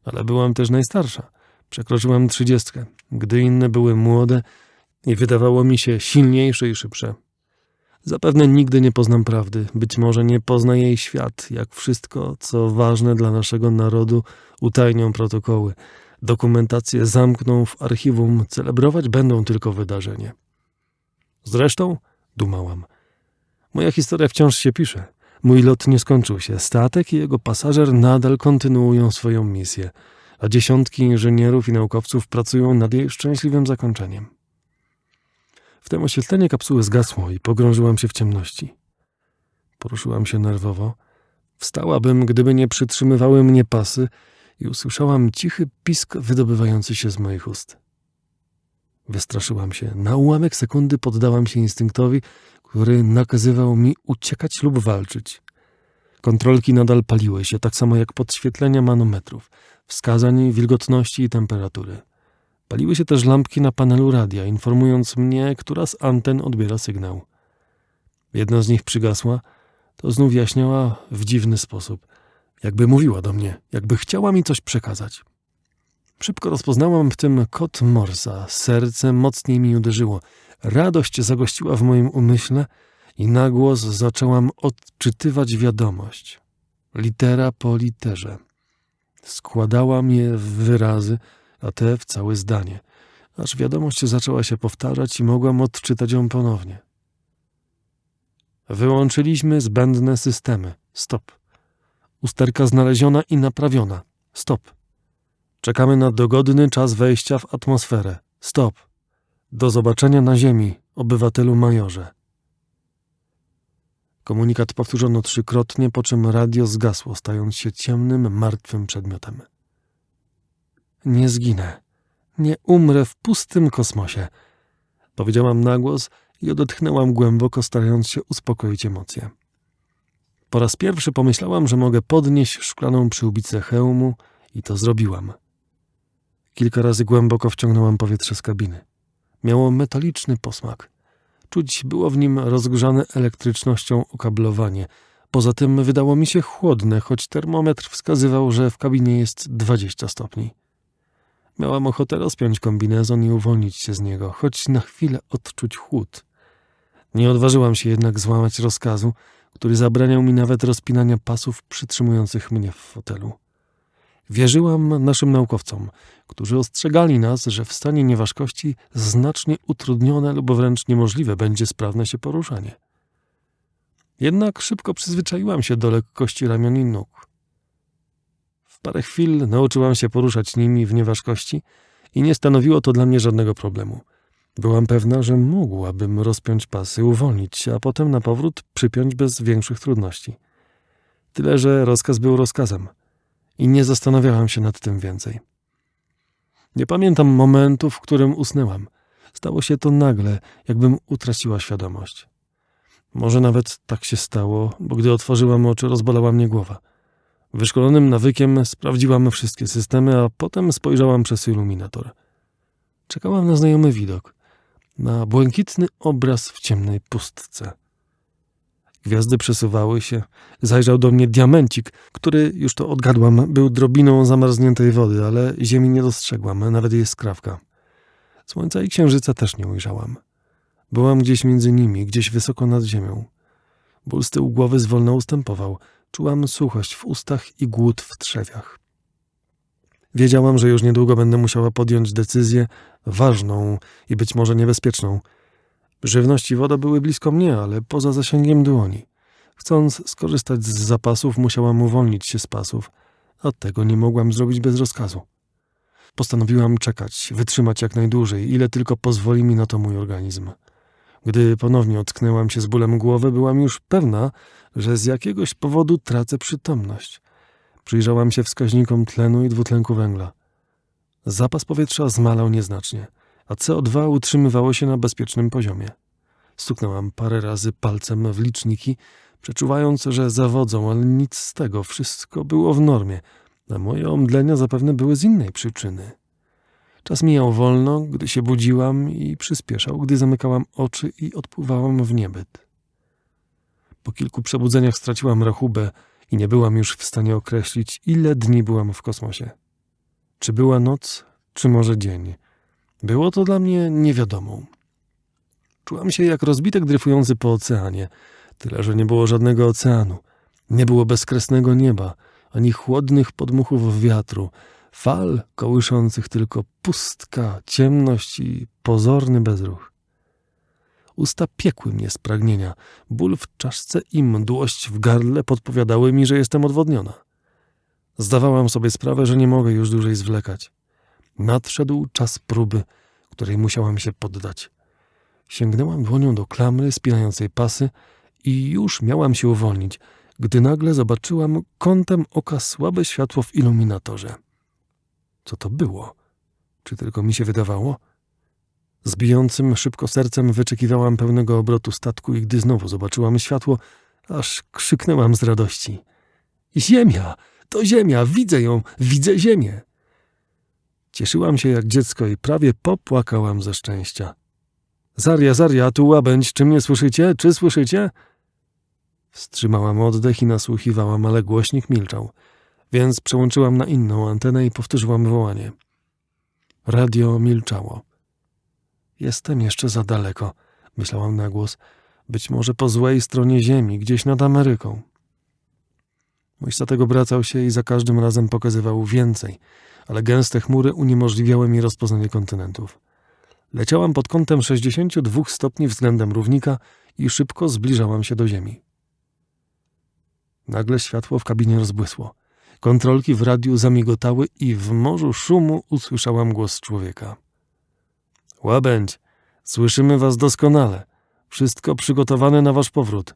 Ale byłam też najstarsza. Przekroczyłam trzydziestkę, gdy inne były młode i wydawało mi się silniejsze i szybsze. Zapewne nigdy nie poznam prawdy, być może nie pozna jej świat, jak wszystko, co ważne dla naszego narodu, utajnią protokoły. Dokumentację zamkną w archiwum, celebrować będą tylko wydarzenie. Zresztą, dumałam, moja historia wciąż się pisze. Mój lot nie skończył się. Statek i jego pasażer nadal kontynuują swoją misję, a dziesiątki inżynierów i naukowców pracują nad jej szczęśliwym zakończeniem. Wtem oświetlenie kapsuły zgasło i pogrążyłam się w ciemności. Poruszyłam się nerwowo. Wstałabym, gdyby nie przytrzymywały mnie pasy i usłyszałam cichy pisk wydobywający się z moich ust. Wystraszyłam się. Na ułamek sekundy poddałam się instynktowi, który nakazywał mi uciekać lub walczyć. Kontrolki nadal paliły się, tak samo jak podświetlenia manometrów, wskazań wilgotności i temperatury. Paliły się też lampki na panelu radia, informując mnie, która z anten odbiera sygnał. Jedna z nich przygasła, to znów jaśniała w dziwny sposób, jakby mówiła do mnie, jakby chciała mi coś przekazać. Szybko rozpoznałam w tym kod Morsa, serce mocniej mi uderzyło. Radość zagościła w moim umyśle i na głos zaczęłam odczytywać wiadomość, litera po literze. Składałam je w wyrazy, a te w całe zdanie, aż wiadomość zaczęła się powtarzać i mogłam odczytać ją ponownie. Wyłączyliśmy zbędne systemy. Stop. Usterka znaleziona i naprawiona. Stop. Czekamy na dogodny czas wejścia w atmosferę. Stop. Do zobaczenia na Ziemi, obywatelu majorze. Komunikat powtórzono trzykrotnie, po czym radio zgasło, stając się ciemnym, martwym przedmiotem. Nie zginę. Nie umrę w pustym kosmosie. Powiedziałam na głos i odetchnęłam głęboko, starając się uspokoić emocje. Po raz pierwszy pomyślałam, że mogę podnieść szklaną przyłbicę hełmu i to zrobiłam. Kilka razy głęboko wciągnęłam powietrze z kabiny. Miało metaliczny posmak. Czuć było w nim rozgrzane elektrycznością okablowanie. Poza tym wydało mi się chłodne, choć termometr wskazywał, że w kabinie jest 20 stopni. Miałam ochotę rozpiąć kombinezon i uwolnić się z niego, choć na chwilę odczuć chłód. Nie odważyłam się jednak złamać rozkazu, który zabraniał mi nawet rozpinania pasów przytrzymujących mnie w fotelu. Wierzyłam naszym naukowcom, którzy ostrzegali nas, że w stanie nieważkości znacznie utrudnione lub wręcz niemożliwe będzie sprawne się poruszanie. Jednak szybko przyzwyczaiłam się do lekkości ramion i nóg. Parę chwil nauczyłam się poruszać nimi w nieważkości i nie stanowiło to dla mnie żadnego problemu. Byłam pewna, że mogłabym rozpiąć pasy, uwolnić się, a potem na powrót przypiąć bez większych trudności. Tyle, że rozkaz był rozkazem – i nie zastanawiałam się nad tym więcej. Nie pamiętam momentu, w którym usnęłam. Stało się to nagle, jakbym utraciła świadomość. Może nawet tak się stało, bo gdy otworzyłam oczy, rozbolała mnie głowa. Wyszkolonym nawykiem sprawdziłam wszystkie systemy, a potem spojrzałam przez iluminator. Czekałam na znajomy widok, na błękitny obraz w ciemnej pustce. Gwiazdy przesuwały się. Zajrzał do mnie diamencik, który, już to odgadłam, był drobiną zamarzniętej wody, ale ziemi nie dostrzegłam, nawet jej skrawka. Słońca i księżyca też nie ujrzałam. Byłam gdzieś między nimi, gdzieś wysoko nad ziemią. Ból z tyłu głowy zwolna ustępował. Czułam suchość w ustach i głód w trzewiach. Wiedziałam, że już niedługo będę musiała podjąć decyzję ważną i być może niebezpieczną – Żywność i woda były blisko mnie, ale poza zasięgiem dłoni. Chcąc skorzystać z zapasów, musiałam uwolnić się z pasów, a tego nie mogłam zrobić bez rozkazu. Postanowiłam czekać, wytrzymać jak najdłużej, ile tylko pozwoli mi na to mój organizm. Gdy ponownie ocknęłam się z bólem głowy, byłam już pewna, że z jakiegoś powodu tracę przytomność. Przyjrzałam się wskaźnikom tlenu i dwutlenku węgla. Zapas powietrza zmalał nieznacznie – a CO2 utrzymywało się na bezpiecznym poziomie. Stuknęłam parę razy palcem w liczniki, przeczuwając, że zawodzą, ale nic z tego, wszystko było w normie, a moje omdlenia zapewne były z innej przyczyny. Czas mijał wolno, gdy się budziłam i przyspieszał, gdy zamykałam oczy i odpływałam w niebyt. Po kilku przebudzeniach straciłam rachubę i nie byłam już w stanie określić, ile dni byłam w kosmosie. Czy była noc, czy może dzień – było to dla mnie niewiadomą. Czułam się jak rozbitek dryfujący po oceanie, tyle że nie było żadnego oceanu. Nie było bezkresnego nieba, ani chłodnych podmuchów wiatru, fal kołyszących tylko pustka, ciemność i pozorny bezruch. Usta piekły mnie z pragnienia, ból w czaszce i mdłość w gardle podpowiadały mi, że jestem odwodniona. Zdawałam sobie sprawę, że nie mogę już dłużej zwlekać. Nadszedł czas próby, której musiałam się poddać. Sięgnęłam dłonią do klamry spinającej pasy i już miałam się uwolnić, gdy nagle zobaczyłam kątem oka słabe światło w iluminatorze. Co to było? Czy tylko mi się wydawało? Z bijącym szybko sercem wyczekiwałam pełnego obrotu statku i gdy znowu zobaczyłam światło, aż krzyknęłam z radości. Ziemia! To ziemia! Widzę ją! Widzę ziemię! Cieszyłam się jak dziecko i prawie popłakałam ze szczęścia. Zaria, Zaria, tu łabędź, czy mnie słyszycie? Czy słyszycie? Wstrzymałam oddech i nasłuchiwałam, ale głośnik milczał, więc przełączyłam na inną antenę i powtórzyłam wołanie. Radio milczało. Jestem jeszcze za daleko, myślałam na głos. Być może po złej stronie ziemi, gdzieś nad Ameryką. Mój statek obracał się i za każdym razem pokazywał więcej – ale gęste chmury uniemożliwiały mi rozpoznanie kontynentów. Leciałam pod kątem 62 stopni względem równika i szybko zbliżałam się do ziemi. Nagle światło w kabinie rozbłysło. Kontrolki w radiu zamigotały i w morzu szumu usłyszałam głos człowieka. Łabędź, słyszymy was doskonale. Wszystko przygotowane na wasz powrót.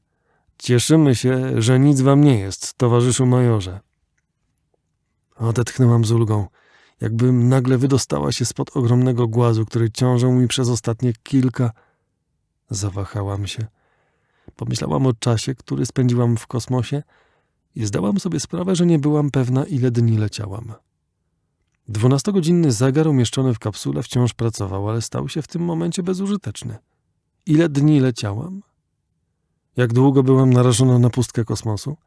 Cieszymy się, że nic wam nie jest, towarzyszu majorze. Odetchnęłam z ulgą, jakbym nagle wydostała się spod ogromnego głazu, który ciążył mi przez ostatnie kilka... Zawahałam się. Pomyślałam o czasie, który spędziłam w kosmosie i zdałam sobie sprawę, że nie byłam pewna, ile dni leciałam. Dwunastogodzinny zegar umieszczony w kapsule wciąż pracował, ale stał się w tym momencie bezużyteczny. Ile dni leciałam? Jak długo byłam narażona na pustkę kosmosu?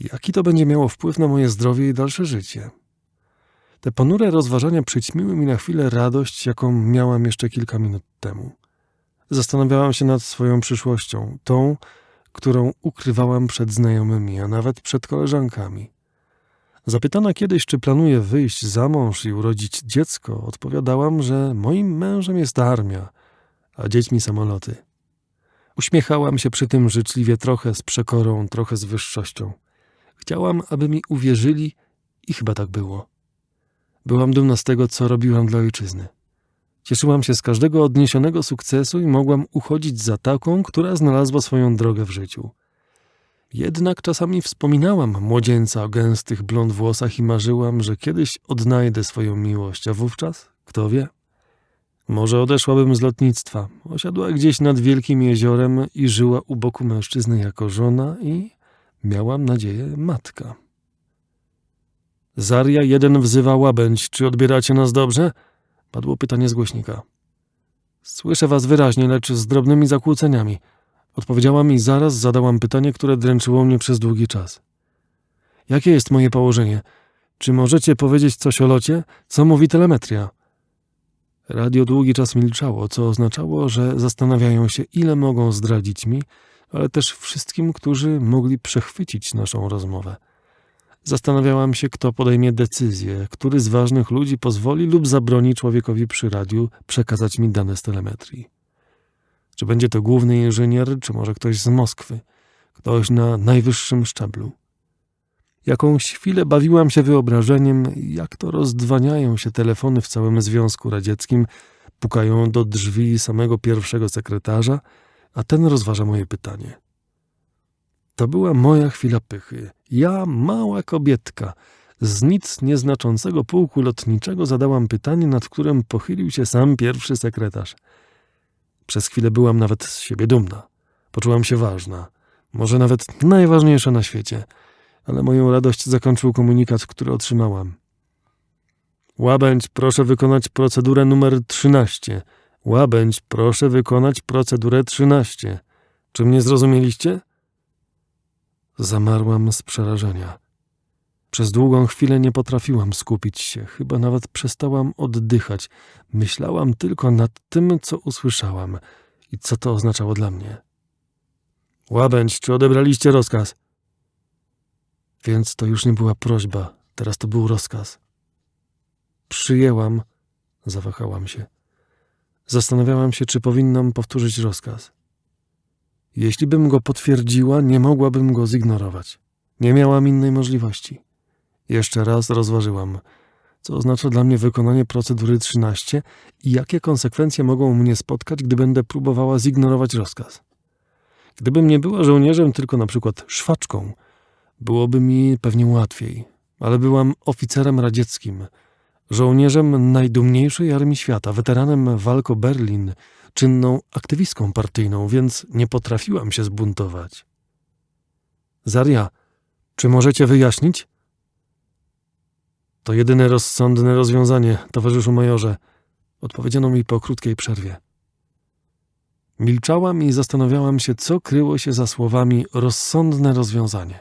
Jaki to będzie miało wpływ na moje zdrowie i dalsze życie? Te ponure rozważania przyćmiły mi na chwilę radość, jaką miałam jeszcze kilka minut temu. Zastanawiałam się nad swoją przyszłością, tą, którą ukrywałam przed znajomymi, a nawet przed koleżankami. Zapytana kiedyś, czy planuję wyjść za mąż i urodzić dziecko, odpowiadałam, że moim mężem jest armia, a dziećmi samoloty. Uśmiechałam się przy tym życzliwie trochę z przekorą, trochę z wyższością. Chciałam, aby mi uwierzyli i chyba tak było. Byłam dumna z tego, co robiłam dla ojczyzny. Cieszyłam się z każdego odniesionego sukcesu i mogłam uchodzić za taką, która znalazła swoją drogę w życiu. Jednak czasami wspominałam młodzieńca o gęstych blond włosach i marzyłam, że kiedyś odnajdę swoją miłość, a wówczas, kto wie? Może odeszłabym z lotnictwa, osiadła gdzieś nad wielkim jeziorem i żyła u boku mężczyzny jako żona i, miałam nadzieję, matka. Zaria jeden wzywa łabędź. Czy odbieracie nas dobrze? Padło pytanie z głośnika. Słyszę was wyraźnie, lecz z drobnymi zakłóceniami. Odpowiedziałam i zaraz zadałam pytanie, które dręczyło mnie przez długi czas. Jakie jest moje położenie? Czy możecie powiedzieć coś o locie? Co mówi telemetria? Radio długi czas milczało, co oznaczało, że zastanawiają się, ile mogą zdradzić mi, ale też wszystkim, którzy mogli przechwycić naszą rozmowę. Zastanawiałam się, kto podejmie decyzję, który z ważnych ludzi pozwoli lub zabroni człowiekowi przy radiu przekazać mi dane z telemetrii. Czy będzie to główny inżynier, czy może ktoś z Moskwy, ktoś na najwyższym szczeblu. Jakąś chwilę bawiłam się wyobrażeniem, jak to rozdwaniają się telefony w całym Związku Radzieckim, pukają do drzwi samego pierwszego sekretarza, a ten rozważa moje pytanie. To była moja chwila pychy. Ja, mała kobietka, z nic nieznaczącego pułku lotniczego zadałam pytanie, nad którym pochylił się sam pierwszy sekretarz. Przez chwilę byłam nawet z siebie dumna. Poczułam się ważna, może nawet najważniejsza na świecie, ale moją radość zakończył komunikat, który otrzymałam. Łabędź, proszę wykonać procedurę numer 13. Łabędź, proszę wykonać procedurę 13. Czy mnie zrozumieliście? Zamarłam z przerażenia. Przez długą chwilę nie potrafiłam skupić się, chyba nawet przestałam oddychać. Myślałam tylko nad tym, co usłyszałam i co to oznaczało dla mnie. Łabędź, czy odebraliście rozkaz? Więc to już nie była prośba, teraz to był rozkaz. Przyjęłam, zawahałam się. Zastanawiałam się, czy powinnam powtórzyć rozkaz. Jeśli bym go potwierdziła, nie mogłabym go zignorować. Nie miałam innej możliwości. Jeszcze raz rozważyłam, co oznacza dla mnie wykonanie procedury 13 i jakie konsekwencje mogą mnie spotkać, gdy będę próbowała zignorować rozkaz. Gdybym nie była żołnierzem, tylko na przykład szwaczką, byłoby mi pewnie łatwiej, ale byłam oficerem radzieckim, żołnierzem najdumniejszej armii świata, weteranem walk o Berlin, czynną aktywistką partyjną, więc nie potrafiłam się zbuntować. Zaria, czy możecie wyjaśnić? To jedyne rozsądne rozwiązanie, towarzyszu majorze, odpowiedziano mi po krótkiej przerwie. Milczałam i zastanawiałam się, co kryło się za słowami rozsądne rozwiązanie.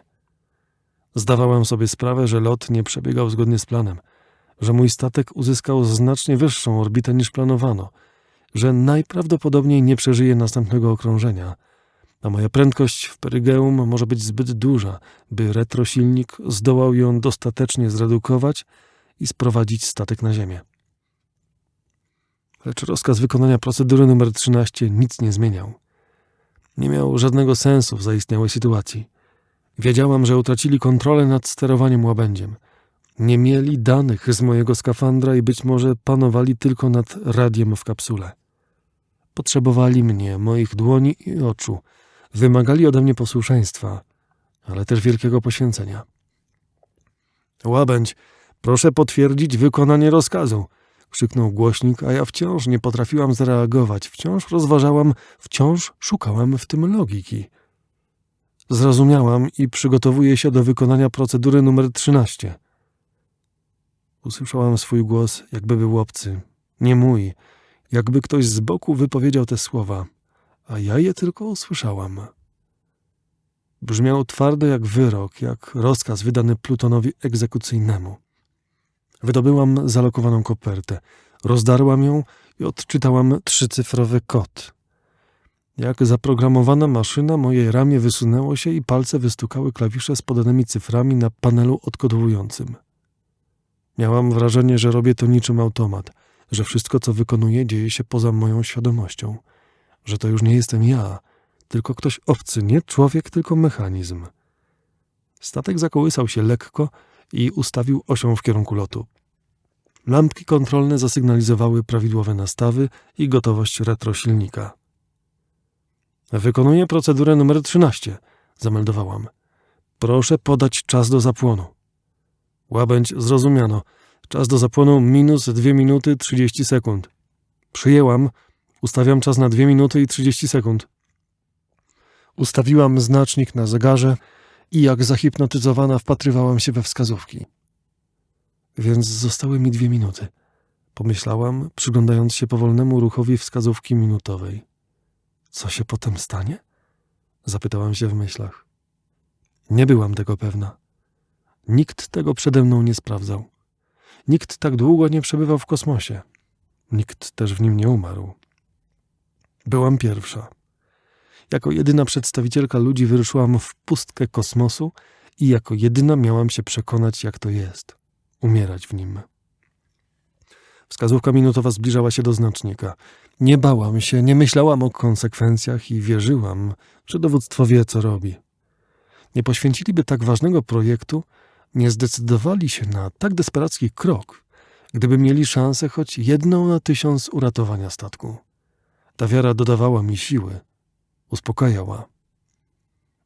Zdawałam sobie sprawę, że lot nie przebiegał zgodnie z planem, że mój statek uzyskał znacznie wyższą orbitę niż planowano – że najprawdopodobniej nie przeżyje następnego okrążenia, a moja prędkość w perygeum może być zbyt duża, by retrosilnik zdołał ją dostatecznie zredukować i sprowadzić statek na ziemię. Lecz rozkaz wykonania procedury numer 13 nic nie zmieniał. Nie miał żadnego sensu w zaistniałej sytuacji. Wiedziałam, że utracili kontrolę nad sterowaniem łabędziem – nie mieli danych z mojego skafandra i być może panowali tylko nad radiem w kapsule. Potrzebowali mnie, moich dłoni i oczu, wymagali ode mnie posłuszeństwa, ale też wielkiego poświęcenia. Łabędź, proszę potwierdzić wykonanie rozkazu, krzyknął głośnik, a ja wciąż nie potrafiłam zareagować, wciąż rozważałam, wciąż szukałam w tym logiki. Zrozumiałam i przygotowuję się do wykonania procedury numer 13. Usłyszałam swój głos, jakby był obcy, nie mój, jakby ktoś z boku wypowiedział te słowa, a ja je tylko usłyszałam. Brzmiał twardo jak wyrok, jak rozkaz wydany Plutonowi egzekucyjnemu. Wydobyłam zalokowaną kopertę, rozdarłam ją i odczytałam trzycyfrowy kod. Jak zaprogramowana maszyna, moje ramię wysunęło się i palce wystukały klawisze z podanymi cyframi na panelu odkodowującym. Miałam wrażenie, że robię to niczym automat, że wszystko, co wykonuję, dzieje się poza moją świadomością, że to już nie jestem ja, tylko ktoś obcy, nie człowiek, tylko mechanizm. Statek zakołysał się lekko i ustawił osią w kierunku lotu. Lampki kontrolne zasygnalizowały prawidłowe nastawy i gotowość retrosilnika. Wykonuję procedurę numer 13, zameldowałam. Proszę podać czas do zapłonu. Łabędź zrozumiano. Czas do zapłonu minus 2 minuty 30 sekund. Przyjęłam. Ustawiam czas na 2 minuty i 30 sekund. Ustawiłam znacznik na zegarze i jak zahipnotyzowana wpatrywałam się we wskazówki. Więc zostały mi dwie minuty. Pomyślałam, przyglądając się powolnemu ruchowi wskazówki minutowej. Co się potem stanie? Zapytałam się w myślach. Nie byłam tego pewna. Nikt tego przede mną nie sprawdzał. Nikt tak długo nie przebywał w kosmosie. Nikt też w nim nie umarł. Byłam pierwsza. Jako jedyna przedstawicielka ludzi wyruszyłam w pustkę kosmosu i jako jedyna miałam się przekonać, jak to jest umierać w nim. Wskazówka minutowa zbliżała się do znacznika. Nie bałam się, nie myślałam o konsekwencjach i wierzyłam, że dowództwo wie, co robi. Nie poświęciliby tak ważnego projektu, nie zdecydowali się na tak desperacki krok, gdyby mieli szansę choć jedną na tysiąc uratowania statku. Ta wiara dodawała mi siły, uspokajała.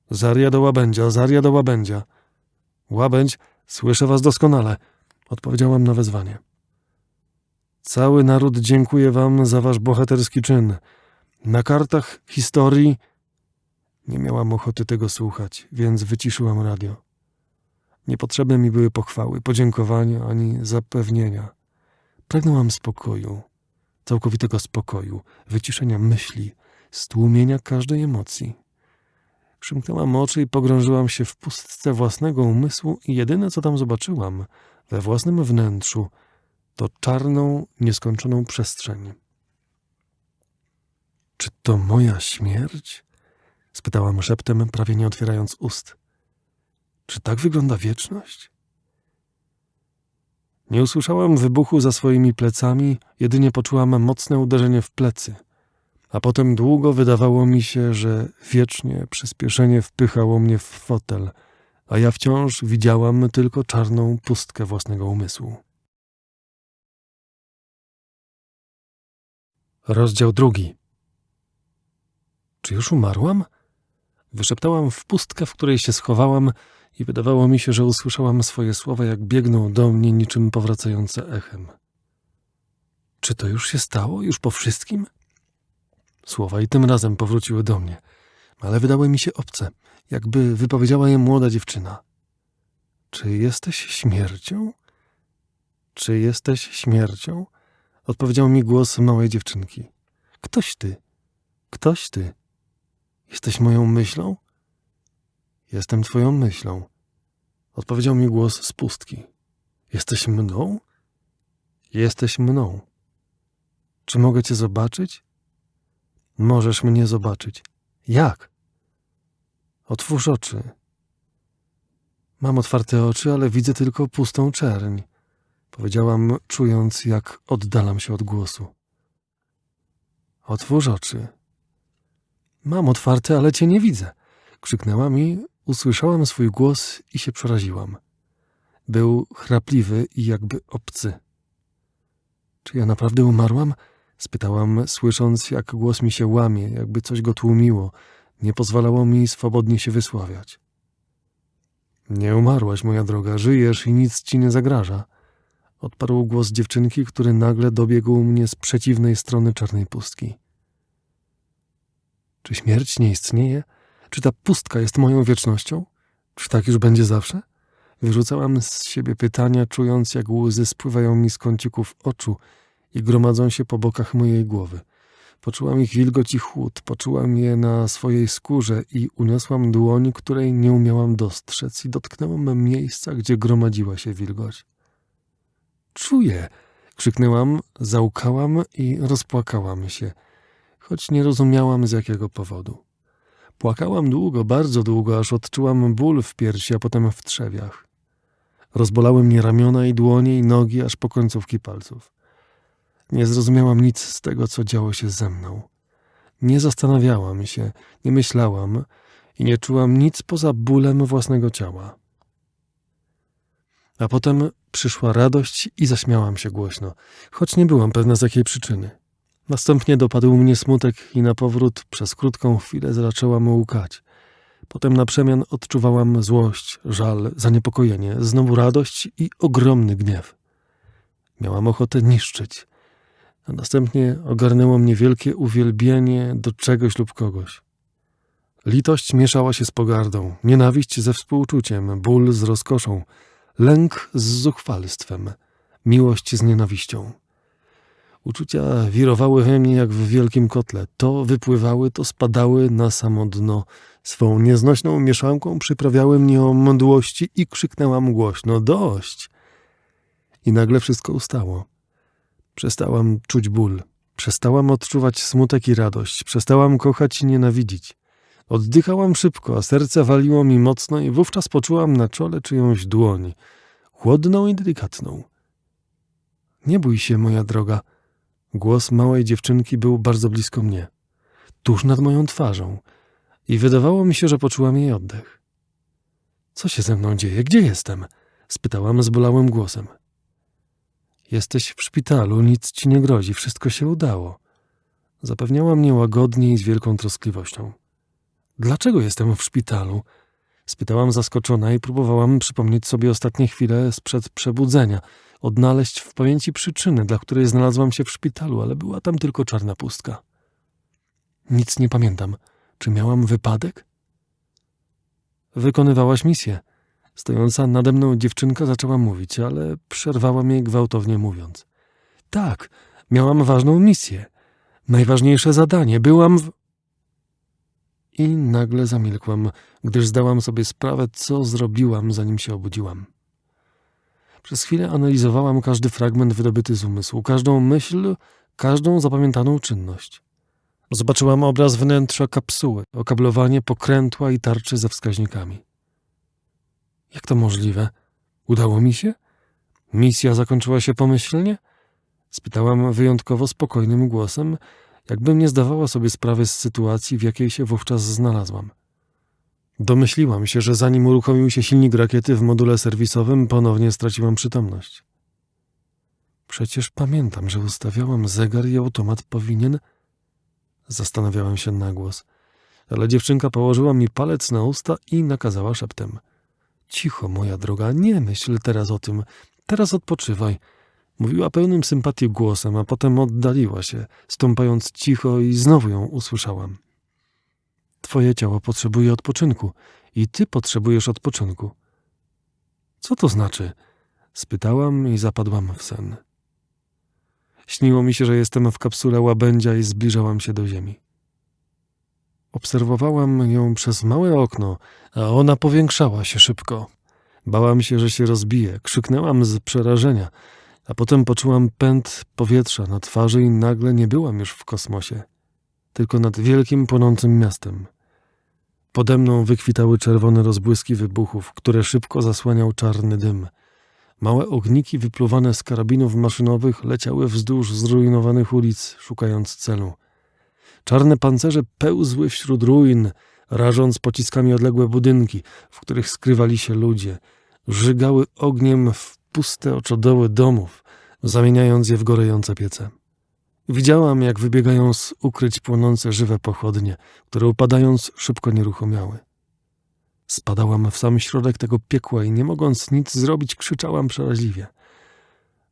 Zaria do łabędzia, Zaria do łabędzia. Łabędź, słyszę was doskonale, odpowiedziałam na wezwanie. Cały naród dziękuję wam za wasz bohaterski czyn. Na kartach historii nie miałam ochoty tego słuchać, więc wyciszyłam radio. Niepotrzebne mi były pochwały, podziękowania ani zapewnienia. Pragnęłam spokoju, całkowitego spokoju, wyciszenia myśli, stłumienia każdej emocji. Przymknęłam oczy i pogrążyłam się w pustce własnego umysłu i jedyne, co tam zobaczyłam, we własnym wnętrzu, to czarną, nieskończoną przestrzeń. Czy to moja śmierć? spytałam szeptem, prawie nie otwierając ust. Czy tak wygląda wieczność? Nie usłyszałam wybuchu za swoimi plecami, jedynie poczułam mocne uderzenie w plecy, a potem długo wydawało mi się, że wiecznie przyspieszenie wpychało mnie w fotel, a ja wciąż widziałam tylko czarną pustkę własnego umysłu. Rozdział drugi. Czy już umarłam? Wyszeptałam w pustkę, w której się schowałam i wydawało mi się, że usłyszałam swoje słowa, jak biegną do mnie niczym powracające echem. Czy to już się stało? Już po wszystkim? Słowa i tym razem powróciły do mnie, ale wydały mi się obce, jakby wypowiedziała je młoda dziewczyna. Czy jesteś śmiercią? Czy jesteś śmiercią? Odpowiedział mi głos małej dziewczynki. Ktoś ty. Ktoś ty. Jesteś moją myślą? Jestem twoją myślą. Odpowiedział mi głos z pustki. Jesteś mną? Jesteś mną. Czy mogę cię zobaczyć? Możesz mnie zobaczyć. Jak? Otwórz oczy. Mam otwarte oczy, ale widzę tylko pustą czerń. Powiedziałam, czując, jak oddalam się od głosu. Otwórz oczy. Mam otwarte, ale cię nie widzę. Krzyknęłam i usłyszałam swój głos i się przeraziłam. Był chrapliwy i jakby obcy. Czy ja naprawdę umarłam? Spytałam, słysząc, jak głos mi się łamie, jakby coś go tłumiło, nie pozwalało mi swobodnie się wysławiać. Nie umarłaś, moja droga, żyjesz i nic ci nie zagraża. Odparł głos dziewczynki, który nagle dobiegł mnie z przeciwnej strony czarnej pustki. Czy śmierć nie istnieje? Czy ta pustka jest moją wiecznością? Czy tak już będzie zawsze? Wyrzucałam z siebie pytania, czując jak łzy spływają mi z kącików oczu i gromadzą się po bokach mojej głowy. Poczułam ich wilgoć i chłód, poczułam je na swojej skórze i uniosłam dłoń, której nie umiałam dostrzec i dotknęłam miejsca, gdzie gromadziła się wilgoć. Czuję! Krzyknęłam, załkałam i rozpłakałam się, choć nie rozumiałam z jakiego powodu. Płakałam długo, bardzo długo, aż odczułam ból w piersi, a potem w trzewiach. Rozbolały mnie ramiona i dłonie i nogi, aż po końcówki palców. Nie zrozumiałam nic z tego, co działo się ze mną. Nie zastanawiałam się, nie myślałam i nie czułam nic poza bólem własnego ciała. A potem przyszła radość i zaśmiałam się głośno, choć nie byłam pewna z jakiej przyczyny. Następnie dopadł mnie smutek i na powrót przez krótką chwilę zaczęłam łkać. Potem na przemian odczuwałam złość, żal, zaniepokojenie, znowu radość i ogromny gniew. Miałam ochotę niszczyć, a następnie ogarnęło mnie wielkie uwielbienie do czegoś lub kogoś. Litość mieszała się z pogardą, nienawiść ze współczuciem, ból z rozkoszą, lęk z zuchwalstwem, miłość z nienawiścią. Uczucia wirowały we mnie jak w wielkim kotle. To wypływały, to spadały na samo dno. Swą nieznośną mieszanką przyprawiały mnie o mdłości i krzyknęłam głośno: Dość! I nagle wszystko ustało. Przestałam czuć ból. Przestałam odczuwać smutek i radość. Przestałam kochać i nienawidzić. Oddychałam szybko, a serce waliło mi mocno i wówczas poczułam na czole czyjąś dłoń. Chłodną i delikatną. Nie bój się, moja droga – Głos małej dziewczynki był bardzo blisko mnie, tuż nad moją twarzą, i wydawało mi się, że poczułam jej oddech. Co się ze mną dzieje? Gdzie jestem? spytałam zbolałym głosem. Jesteś w szpitalu, nic ci nie grozi, wszystko się udało. Zapewniała mnie łagodnie i z wielką troskliwością. Dlaczego jestem w szpitalu? Spytałam zaskoczona i próbowałam przypomnieć sobie ostatnie chwile sprzed przebudzenia – odnaleźć w pamięci przyczynę, dla której znalazłam się w szpitalu, ale była tam tylko czarna pustka. Nic nie pamiętam. Czy miałam wypadek? Wykonywałaś misję. Stojąca nade mną dziewczynka zaczęła mówić, ale przerwała jej gwałtownie mówiąc. Tak, miałam ważną misję. Najważniejsze zadanie. Byłam w... I nagle zamilkłam, gdyż zdałam sobie sprawę, co zrobiłam, zanim się obudziłam. Przez chwilę analizowałam każdy fragment wydobyty z umysłu, każdą myśl, każdą zapamiętaną czynność. Zobaczyłam obraz wnętrza kapsuły, okablowanie pokrętła i tarczy ze wskaźnikami. Jak to możliwe? Udało mi się? Misja zakończyła się pomyślnie? Spytałam wyjątkowo spokojnym głosem, jakbym nie zdawała sobie sprawy z sytuacji, w jakiej się wówczas znalazłam. Domyśliłam się, że zanim uruchomił się silnik rakiety w module serwisowym, ponownie straciłam przytomność. Przecież pamiętam, że ustawiałam zegar i automat powinien. Zastanawiałam się na głos, ale dziewczynka położyła mi palec na usta i nakazała szeptem: Cicho, moja droga, nie myśl teraz o tym, teraz odpoczywaj. Mówiła pełnym sympatii głosem, a potem oddaliła się, stąpając cicho i znowu ją usłyszałam. Twoje ciało potrzebuje odpoczynku i ty potrzebujesz odpoczynku. Co to znaczy? Spytałam i zapadłam w sen. Śniło mi się, że jestem w kapsule łabędzia i zbliżałam się do ziemi. Obserwowałam ją przez małe okno, a ona powiększała się szybko. Bałam się, że się rozbije. Krzyknęłam z przerażenia, a potem poczułam pęd powietrza na twarzy i nagle nie byłam już w kosmosie, tylko nad wielkim, płonącym miastem. Pode mną wykwitały czerwone rozbłyski wybuchów, które szybko zasłaniał czarny dym. Małe ogniki wypluwane z karabinów maszynowych leciały wzdłuż zrujnowanych ulic, szukając celu. Czarne pancerze pełzły wśród ruin, rażąc pociskami odległe budynki, w których skrywali się ludzie. Żygały ogniem w puste oczodoły domów, zamieniając je w gorejące piece. Widziałam, jak wybiegają z ukryć płonące żywe pochodnie, które upadając szybko nieruchomiały. Spadałam w sam środek tego piekła i nie mogąc nic zrobić, krzyczałam przeraźliwie.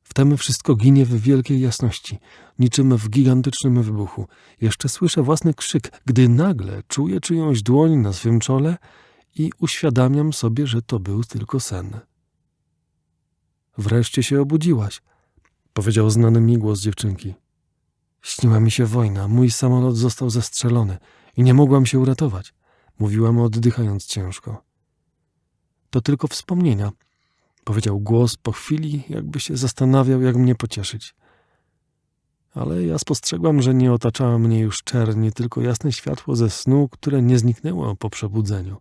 Wtem wszystko ginie w wielkiej jasności, niczym w gigantycznym wybuchu. Jeszcze słyszę własny krzyk, gdy nagle czuję czyjąś dłoń na swym czole i uświadamiam sobie, że to był tylko sen. Wreszcie się obudziłaś, powiedział znany mi głos dziewczynki. Śniła mi się wojna, mój samolot został zestrzelony i nie mogłam się uratować, mówiłam oddychając ciężko. To tylko wspomnienia, powiedział głos po chwili, jakby się zastanawiał, jak mnie pocieszyć. Ale ja spostrzegłam, że nie otaczała mnie już czerni, tylko jasne światło ze snu, które nie zniknęło po przebudzeniu.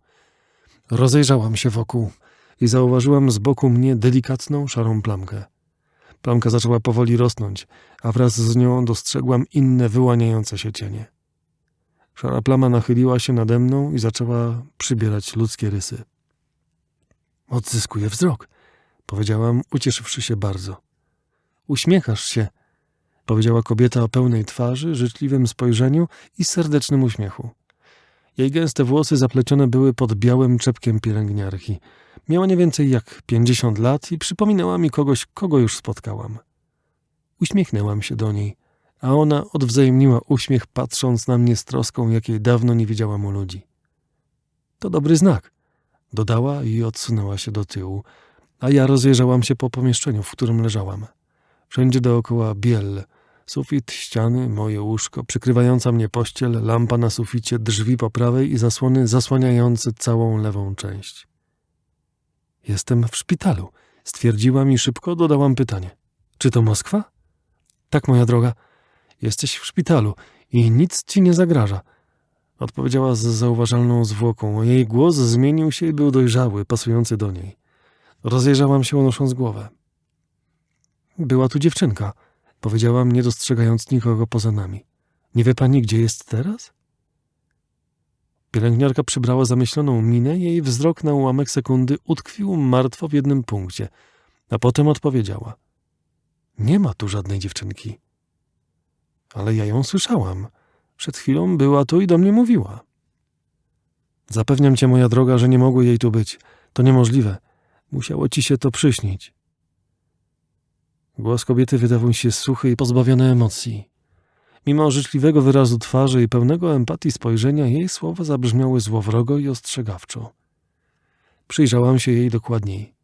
Rozejrzałam się wokół i zauważyłam z boku mnie delikatną, szarą plamkę. Plamka zaczęła powoli rosnąć, a wraz z nią dostrzegłam inne wyłaniające się cienie. Szara plama nachyliła się nade mną i zaczęła przybierać ludzkie rysy. Odzyskuję wzrok, powiedziałam, ucieszywszy się bardzo. Uśmiechasz się, powiedziała kobieta o pełnej twarzy, życzliwym spojrzeniu i serdecznym uśmiechu. Jej gęste włosy zaplecione były pod białym czepkiem pielęgniarki. Miała nie więcej jak pięćdziesiąt lat i przypominała mi kogoś, kogo już spotkałam. Uśmiechnęłam się do niej, a ona odwzajemniła uśmiech, patrząc na mnie z troską, jakiej dawno nie widziałam u ludzi. To dobry znak, dodała i odsunęła się do tyłu, a ja rozejrzałam się po pomieszczeniu, w którym leżałam. Wszędzie dookoła biel, sufit, ściany, moje łóżko, przykrywająca mnie pościel, lampa na suficie, drzwi po prawej i zasłony zasłaniające całą lewą część. Jestem w szpitalu, stwierdziłam i szybko dodałam pytanie. Czy to Moskwa? Tak, moja droga. Jesteś w szpitalu i nic ci nie zagraża. Odpowiedziała z zauważalną zwłoką. Jej głos zmienił się i był dojrzały, pasujący do niej. Rozejrzałam się, unosząc głowę. Była tu dziewczynka, powiedziałam, nie dostrzegając nikogo poza nami. Nie wie pani, gdzie jest teraz? Pielęgniarka przybrała zamyśloną minę, jej wzrok na ułamek sekundy utkwił martwo w jednym punkcie, a potem odpowiedziała. Nie ma tu żadnej dziewczynki. Ale ja ją słyszałam. Przed chwilą była tu i do mnie mówiła. Zapewniam cię, moja droga, że nie mogło jej tu być. To niemożliwe. Musiało ci się to przyśnić. Głos kobiety wydawał się suchy i pozbawiony emocji. Mimo życzliwego wyrazu twarzy i pełnego empatii spojrzenia, jej słowa zabrzmiały złowrogo i ostrzegawczo. Przyjrzałam się jej dokładniej.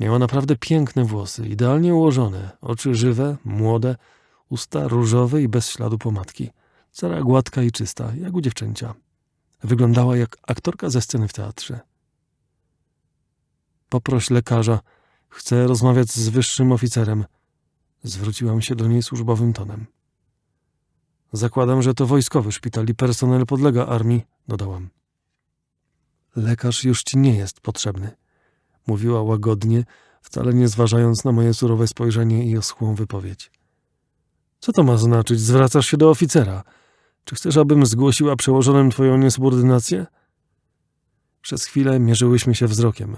Miała naprawdę piękne włosy, idealnie ułożone, oczy żywe, młode, usta różowe i bez śladu pomadki. Cera gładka i czysta, jak u dziewczęcia. Wyglądała jak aktorka ze sceny w teatrze. Poproś lekarza. Chcę rozmawiać z wyższym oficerem. Zwróciłam się do niej służbowym tonem. Zakładam, że to wojskowy szpital i personel podlega armii, dodałam. Lekarz już ci nie jest potrzebny, mówiła łagodnie, wcale nie zważając na moje surowe spojrzenie i oschłą wypowiedź. Co to ma znaczyć? Zwracasz się do oficera. Czy chcesz, abym zgłosiła przełożonym twoją niesubordynację? Przez chwilę mierzyłyśmy się wzrokiem.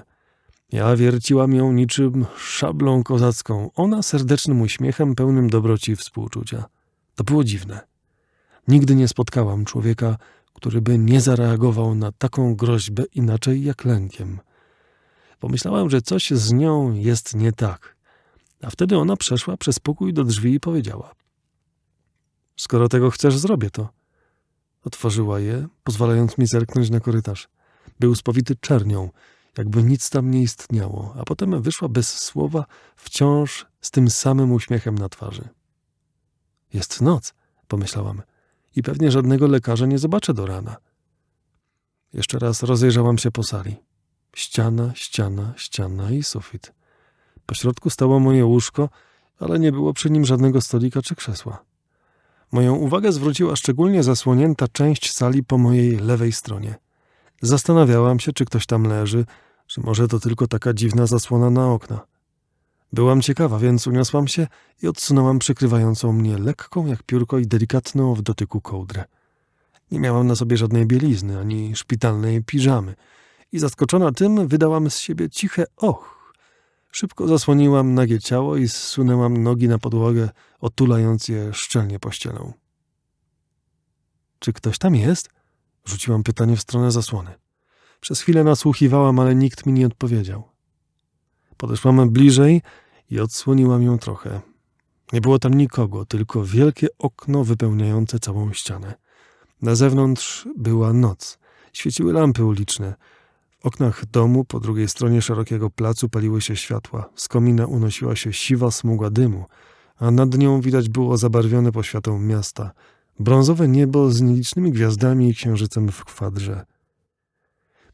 Ja wierciłam ją niczym szablą kozacką, ona serdecznym uśmiechem pełnym dobroci i współczucia. To było dziwne. Nigdy nie spotkałam człowieka, który by nie zareagował na taką groźbę inaczej jak lękiem. Pomyślałam, że coś z nią jest nie tak, a wtedy ona przeszła przez pokój do drzwi i powiedziała: Skoro tego chcesz, zrobię to. Otworzyła je, pozwalając mi zerknąć na korytarz. Był spowity czernią, jakby nic tam nie istniało, a potem wyszła bez słowa, wciąż z tym samym uśmiechem na twarzy. Jest noc, pomyślałam, i pewnie żadnego lekarza nie zobaczę do rana. Jeszcze raz rozejrzałam się po sali. Ściana, ściana, ściana i sufit. Po środku stało moje łóżko, ale nie było przy nim żadnego stolika czy krzesła. Moją uwagę zwróciła szczególnie zasłonięta część sali po mojej lewej stronie. Zastanawiałam się, czy ktoś tam leży, czy może to tylko taka dziwna zasłona na okna. Byłam ciekawa, więc uniosłam się i odsunęłam przykrywającą mnie lekką jak piórko i delikatną w dotyku kołdrę. Nie miałam na sobie żadnej bielizny ani szpitalnej piżamy i zaskoczona tym wydałam z siebie ciche och. Szybko zasłoniłam nagie ciało i zsunęłam nogi na podłogę, otulając je szczelnie pościelą. Czy ktoś tam jest? Rzuciłam pytanie w stronę zasłony. Przez chwilę nasłuchiwałam, ale nikt mi nie odpowiedział. Podeszłam bliżej i odsłoniłam ją trochę. Nie było tam nikogo, tylko wielkie okno wypełniające całą ścianę. Na zewnątrz była noc. Świeciły lampy uliczne. W oknach domu po drugiej stronie szerokiego placu paliły się światła. Z komina unosiła się siwa smuga dymu, a nad nią widać było zabarwione poświatą miasta. Brązowe niebo z nielicznymi gwiazdami i księżycem w kwadrze.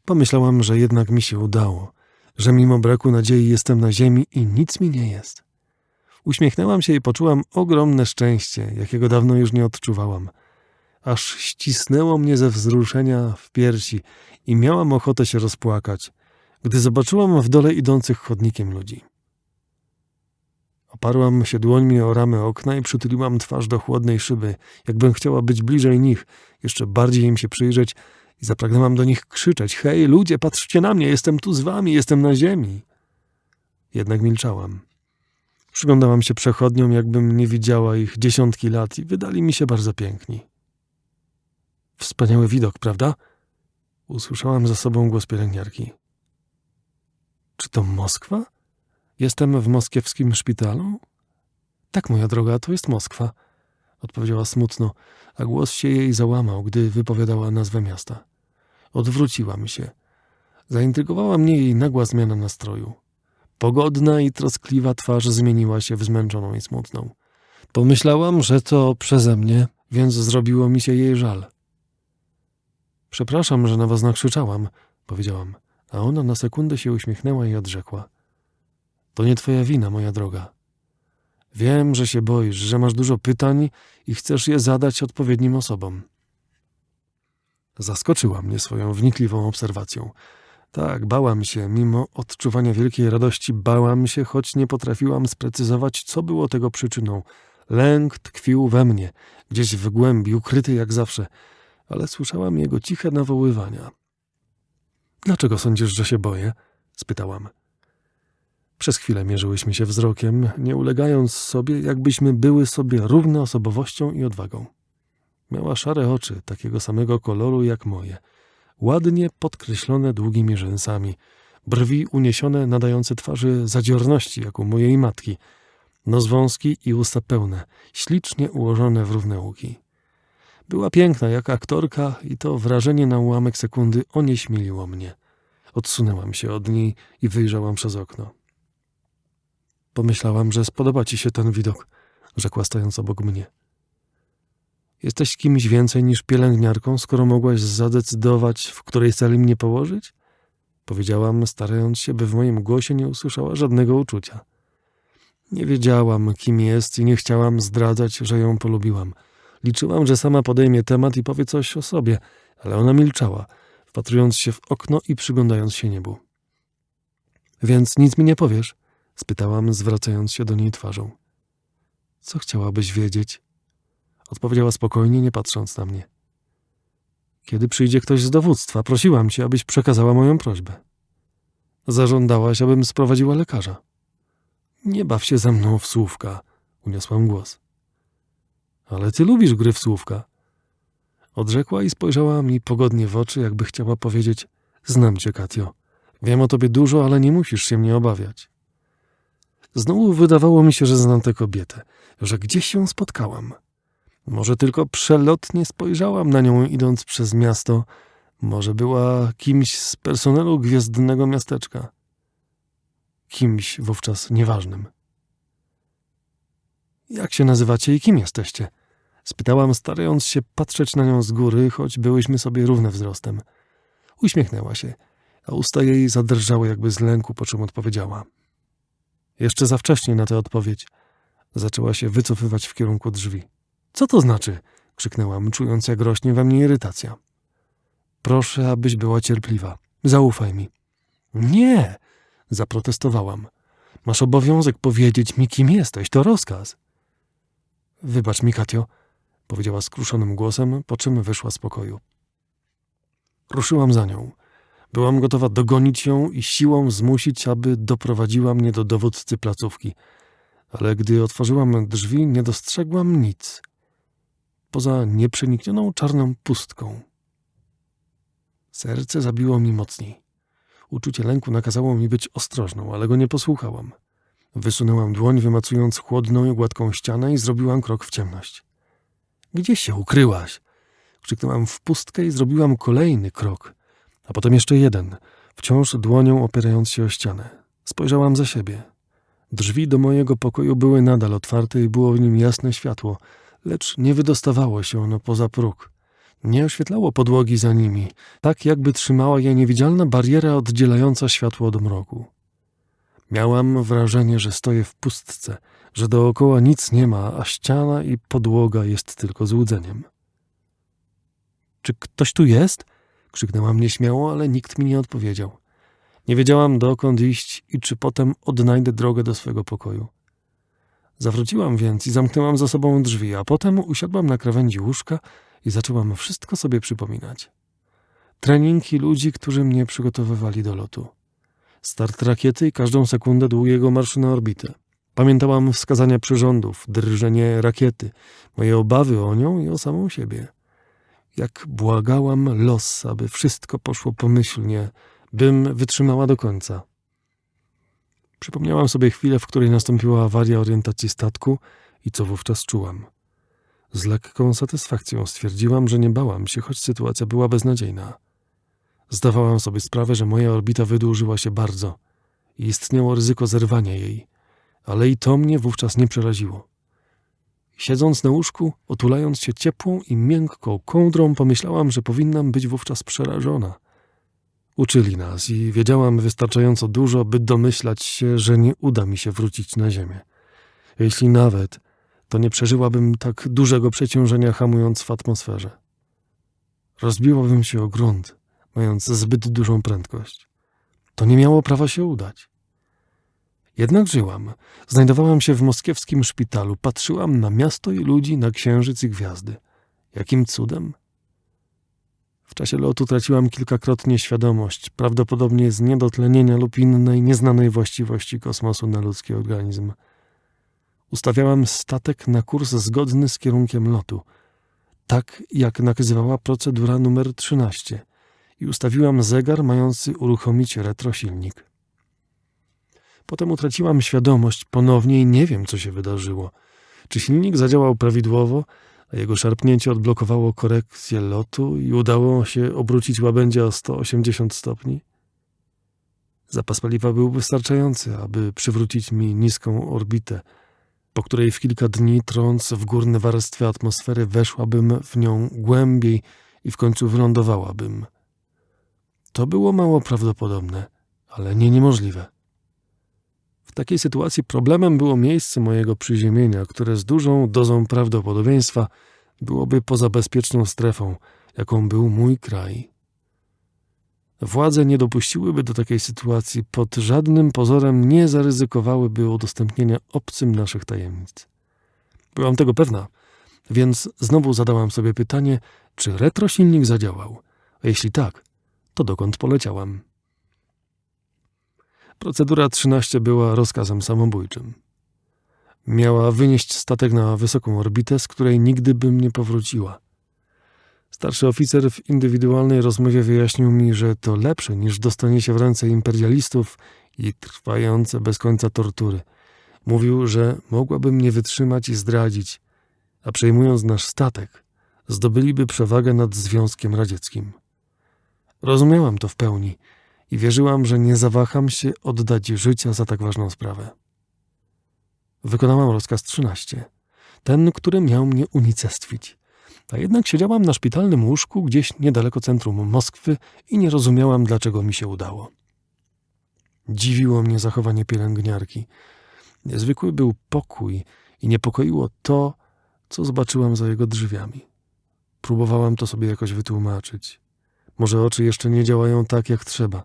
Pomyślałam, że jednak mi się udało, że mimo braku nadziei jestem na ziemi i nic mi nie jest. Uśmiechnęłam się i poczułam ogromne szczęście, jakiego dawno już nie odczuwałam. Aż ścisnęło mnie ze wzruszenia w piersi i miałam ochotę się rozpłakać, gdy zobaczyłam w dole idących chodnikiem ludzi. Oparłam się dłońmi o ramę okna i przytuliłam twarz do chłodnej szyby, jakbym chciała być bliżej nich, jeszcze bardziej im się przyjrzeć i zapragnęłam do nich krzyczeć: Hej, ludzie, patrzcie na mnie, jestem tu z wami, jestem na ziemi. Jednak milczałam. Przyglądałam się przechodniom, jakbym nie widziała ich dziesiątki lat i wydali mi się bardzo piękni. Wspaniały widok, prawda? Usłyszałam za sobą głos pielęgniarki. Czy to Moskwa? Jestem w moskiewskim szpitalu? Tak, moja droga, to jest Moskwa, odpowiedziała smutno, a głos się jej załamał, gdy wypowiadała nazwę miasta. Odwróciłam się. Zaintrygowała mnie jej nagła zmiana nastroju. Pogodna i troskliwa twarz zmieniła się w zmęczoną i smutną. Pomyślałam, że to przeze mnie, więc zrobiło mi się jej żal. Przepraszam, że na was nakrzyczałam, powiedziałam, a ona na sekundę się uśmiechnęła i odrzekła. To nie twoja wina, moja droga. Wiem, że się boisz, że masz dużo pytań i chcesz je zadać odpowiednim osobom. Zaskoczyła mnie swoją wnikliwą obserwacją. Tak, bałam się, mimo odczuwania wielkiej radości, bałam się, choć nie potrafiłam sprecyzować, co było tego przyczyną. Lęk tkwił we mnie, gdzieś w głębi, ukryty jak zawsze, ale słyszałam jego ciche nawoływania. Dlaczego sądzisz, że się boję? spytałam. Przez chwilę mierzyłyśmy się wzrokiem, nie ulegając sobie, jakbyśmy były sobie równe osobowością i odwagą. Miała szare oczy, takiego samego koloru jak moje, ładnie podkreślone długimi rzęsami, brwi uniesione, nadające twarzy zadziorności, jak u mojej matki, nos wąski i usta pełne, ślicznie ułożone w równe łuki. Była piękna jak aktorka i to wrażenie na ułamek sekundy onieśmieliło mnie. Odsunęłam się od niej i wyjrzałam przez okno. Pomyślałam, że spodoba ci się ten widok, rzekła stając obok mnie. Jesteś kimś więcej niż pielęgniarką, skoro mogłaś zadecydować, w której sali mnie położyć? Powiedziałam, starając się, by w moim głosie nie usłyszała żadnego uczucia. Nie wiedziałam, kim jest i nie chciałam zdradzać, że ją polubiłam. Liczyłam, że sama podejmie temat i powie coś o sobie, ale ona milczała, wpatrując się w okno i przyglądając się niebu. Więc nic mi nie powiesz? Spytałam, zwracając się do niej twarzą. Co chciałabyś wiedzieć? Odpowiedziała spokojnie, nie patrząc na mnie. Kiedy przyjdzie ktoś z dowództwa, prosiłam cię, abyś przekazała moją prośbę. Zażądałaś, abym sprowadziła lekarza. Nie baw się ze mną w słówka, uniosłam głos. Ale ty lubisz gry w słówka. Odrzekła i spojrzała mi pogodnie w oczy, jakby chciała powiedzieć: Znam cię, Katio. Wiem o tobie dużo, ale nie musisz się mnie obawiać. Znowu wydawało mi się, że znam tę kobietę, że gdzieś ją spotkałam. Może tylko przelotnie spojrzałam na nią idąc przez miasto, może była kimś z personelu gwiezdnego miasteczka. Kimś wówczas nieważnym. Jak się nazywacie i kim jesteście? Spytałam, starając się patrzeć na nią z góry, choć byłyśmy sobie równe wzrostem. Uśmiechnęła się, a usta jej zadrżały jakby z lęku, po czym odpowiedziała. Jeszcze za wcześnie na tę odpowiedź. Zaczęła się wycofywać w kierunku drzwi. Co to znaczy? krzyknęłam, czując jak rośnie we mnie irytacja. Proszę, abyś była cierpliwa. Zaufaj mi. Nie! zaprotestowałam. Masz obowiązek powiedzieć mi, kim jesteś. To rozkaz. Wybacz mi, Katio, powiedziała skruszonym głosem, po czym wyszła z pokoju. Ruszyłam za nią. Byłam gotowa dogonić ją i siłą zmusić, aby doprowadziła mnie do dowódcy placówki. Ale gdy otworzyłam drzwi, nie dostrzegłam nic. Poza nieprzeniknioną czarną pustką. Serce zabiło mi mocniej. Uczucie lęku nakazało mi być ostrożną, ale go nie posłuchałam. Wysunęłam dłoń, wymacując chłodną i gładką ścianę i zrobiłam krok w ciemność. Gdzie się ukryłaś? Krzyknęłam w pustkę i zrobiłam kolejny krok, a potem jeszcze jeden, wciąż dłonią opierając się o ścianę. Spojrzałam za siebie. Drzwi do mojego pokoju były nadal otwarte i było w nim jasne światło, lecz nie wydostawało się ono poza próg. Nie oświetlało podłogi za nimi, tak jakby trzymała je niewidzialna bariera oddzielająca światło od mroku. Miałam wrażenie, że stoję w pustce, że dookoła nic nie ma, a ściana i podłoga jest tylko złudzeniem. Czy ktoś tu jest? Krzyknęłam nieśmiało, ale nikt mi nie odpowiedział. Nie wiedziałam, dokąd iść i czy potem odnajdę drogę do swego pokoju. Zawróciłam więc i zamknęłam za sobą drzwi, a potem usiadłam na krawędzi łóżka i zaczęłam wszystko sobie przypominać. Trening i ludzi, którzy mnie przygotowywali do lotu. Start rakiety i każdą sekundę długiego marszu na orbitę. Pamiętałam wskazania przyrządów, drżenie rakiety, moje obawy o nią i o samą siebie. Jak błagałam los, aby wszystko poszło pomyślnie, bym wytrzymała do końca. Przypomniałam sobie chwilę, w której nastąpiła awaria orientacji statku i co wówczas czułam. Z lekką satysfakcją stwierdziłam, że nie bałam się, choć sytuacja była beznadziejna. Zdawałam sobie sprawę, że moja orbita wydłużyła się bardzo i istniało ryzyko zerwania jej, ale i to mnie wówczas nie przeraziło. Siedząc na łóżku, otulając się ciepłą i miękką kołdrą, pomyślałam, że powinnam być wówczas przerażona. Uczyli nas i wiedziałam wystarczająco dużo, by domyślać się, że nie uda mi się wrócić na ziemię. Jeśli nawet, to nie przeżyłabym tak dużego przeciążenia hamując w atmosferze. Rozbiłabym się o grunt, mając zbyt dużą prędkość. To nie miało prawa się udać. Jednak żyłam. Znajdowałam się w moskiewskim szpitalu, patrzyłam na miasto i ludzi, na księżyc i gwiazdy. Jakim cudem? W czasie lotu traciłam kilkakrotnie świadomość, prawdopodobnie z niedotlenienia lub innej nieznanej właściwości kosmosu na ludzki organizm. Ustawiałam statek na kurs zgodny z kierunkiem lotu, tak jak nakazywała procedura numer 13 i ustawiłam zegar mający uruchomić retrosilnik. Potem utraciłam świadomość ponownie i nie wiem, co się wydarzyło. Czy silnik zadziałał prawidłowo, a jego szarpnięcie odblokowało korekcję lotu i udało się obrócić łabędzia o 180 stopni? Zapas paliwa był wystarczający, aby przywrócić mi niską orbitę, po której w kilka dni trąc w górne warstwy atmosfery weszłabym w nią głębiej i w końcu wylądowałabym. To było mało prawdopodobne, ale nie niemożliwe. W takiej sytuacji problemem było miejsce mojego przyziemienia, które z dużą dozą prawdopodobieństwa byłoby poza bezpieczną strefą, jaką był mój kraj. Władze nie dopuściłyby do takiej sytuacji, pod żadnym pozorem nie zaryzykowałyby udostępnienia obcym naszych tajemnic. Byłam tego pewna, więc znowu zadałam sobie pytanie, czy retrosilnik zadziałał, a jeśli tak, to dokąd poleciałam. Procedura 13 była rozkazem samobójczym. Miała wynieść statek na wysoką orbitę, z której nigdy bym nie powróciła. Starszy oficer w indywidualnej rozmowie wyjaśnił mi, że to lepsze niż dostanie się w ręce imperialistów i trwające bez końca tortury. Mówił, że mogłabym nie wytrzymać i zdradzić, a przejmując nasz statek, zdobyliby przewagę nad Związkiem Radzieckim. Rozumiałam to w pełni – i wierzyłam, że nie zawaham się oddać życia za tak ważną sprawę. Wykonałam rozkaz 13, ten, który miał mnie unicestwić. A jednak siedziałam na szpitalnym łóżku gdzieś niedaleko centrum Moskwy i nie rozumiałam, dlaczego mi się udało. Dziwiło mnie zachowanie pielęgniarki. Niezwykły był pokój i niepokoiło to, co zobaczyłam za jego drzwiami. Próbowałam to sobie jakoś wytłumaczyć. Może oczy jeszcze nie działają tak, jak trzeba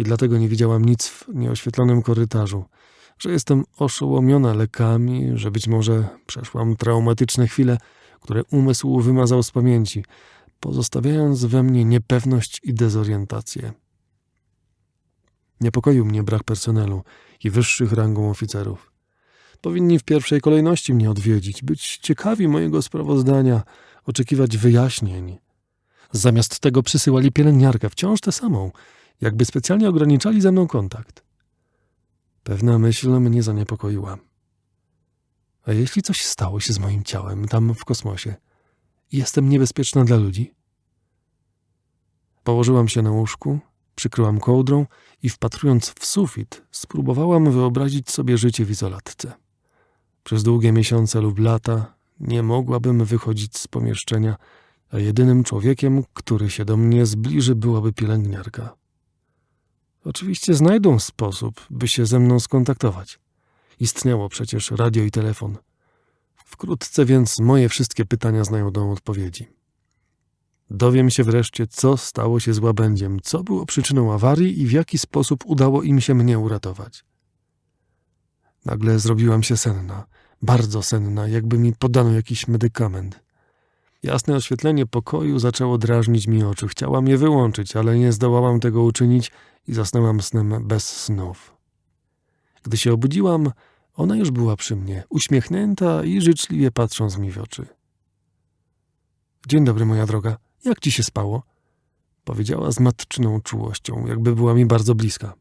i dlatego nie widziałam nic w nieoświetlonym korytarzu, że jestem oszołomiona lekami, że być może przeszłam traumatyczne chwile, które umysł wymazał z pamięci, pozostawiając we mnie niepewność i dezorientację. Niepokoił mnie brak personelu i wyższych rangą oficerów. Powinni w pierwszej kolejności mnie odwiedzić, być ciekawi mojego sprawozdania, oczekiwać wyjaśnień. Zamiast tego przysyłali pielęgniarkę, wciąż tę samą, jakby specjalnie ograniczali ze mną kontakt. Pewna myśl mnie zaniepokoiła. A jeśli coś stało się z moim ciałem tam w kosmosie? Jestem niebezpieczna dla ludzi? Położyłam się na łóżku, przykryłam kołdrą i wpatrując w sufit, spróbowałam wyobrazić sobie życie w izolatce. Przez długie miesiące lub lata nie mogłabym wychodzić z pomieszczenia, a jedynym człowiekiem, który się do mnie zbliży, byłaby pielęgniarka. Oczywiście znajdą sposób, by się ze mną skontaktować. Istniało przecież radio i telefon. Wkrótce więc moje wszystkie pytania znajdą odpowiedzi. Dowiem się wreszcie, co stało się z łabędziem, co było przyczyną awarii i w jaki sposób udało im się mnie uratować. Nagle zrobiłam się senna, bardzo senna, jakby mi podano jakiś medykament. Jasne oświetlenie pokoju zaczęło drażnić mi oczy. Chciałam je wyłączyć, ale nie zdołałam tego uczynić i zasnęłam snem bez snów. Gdy się obudziłam, ona już była przy mnie, uśmiechnięta i życzliwie patrząc mi w oczy. Dzień dobry, moja droga. Jak ci się spało? Powiedziała z matczyną czułością, jakby była mi bardzo bliska.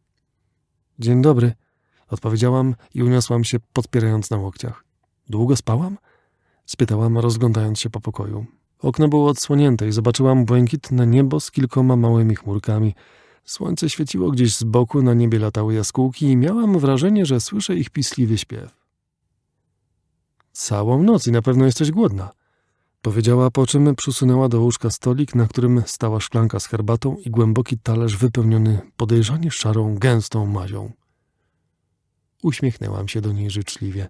Dzień dobry, odpowiedziałam i uniosłam się, podpierając na łokciach. Długo spałam? Spytałam, rozglądając się po pokoju. Okno było odsłonięte i zobaczyłam błękitne niebo z kilkoma małymi chmurkami. Słońce świeciło gdzieś z boku, na niebie latały jaskółki i miałam wrażenie, że słyszę ich pisliwy śpiew. Całą noc i na pewno jesteś głodna, powiedziała, po czym przysunęła do łóżka stolik, na którym stała szklanka z herbatą i głęboki talerz wypełniony podejrzanie szarą, gęstą mazią. Uśmiechnęłam się do niej życzliwie.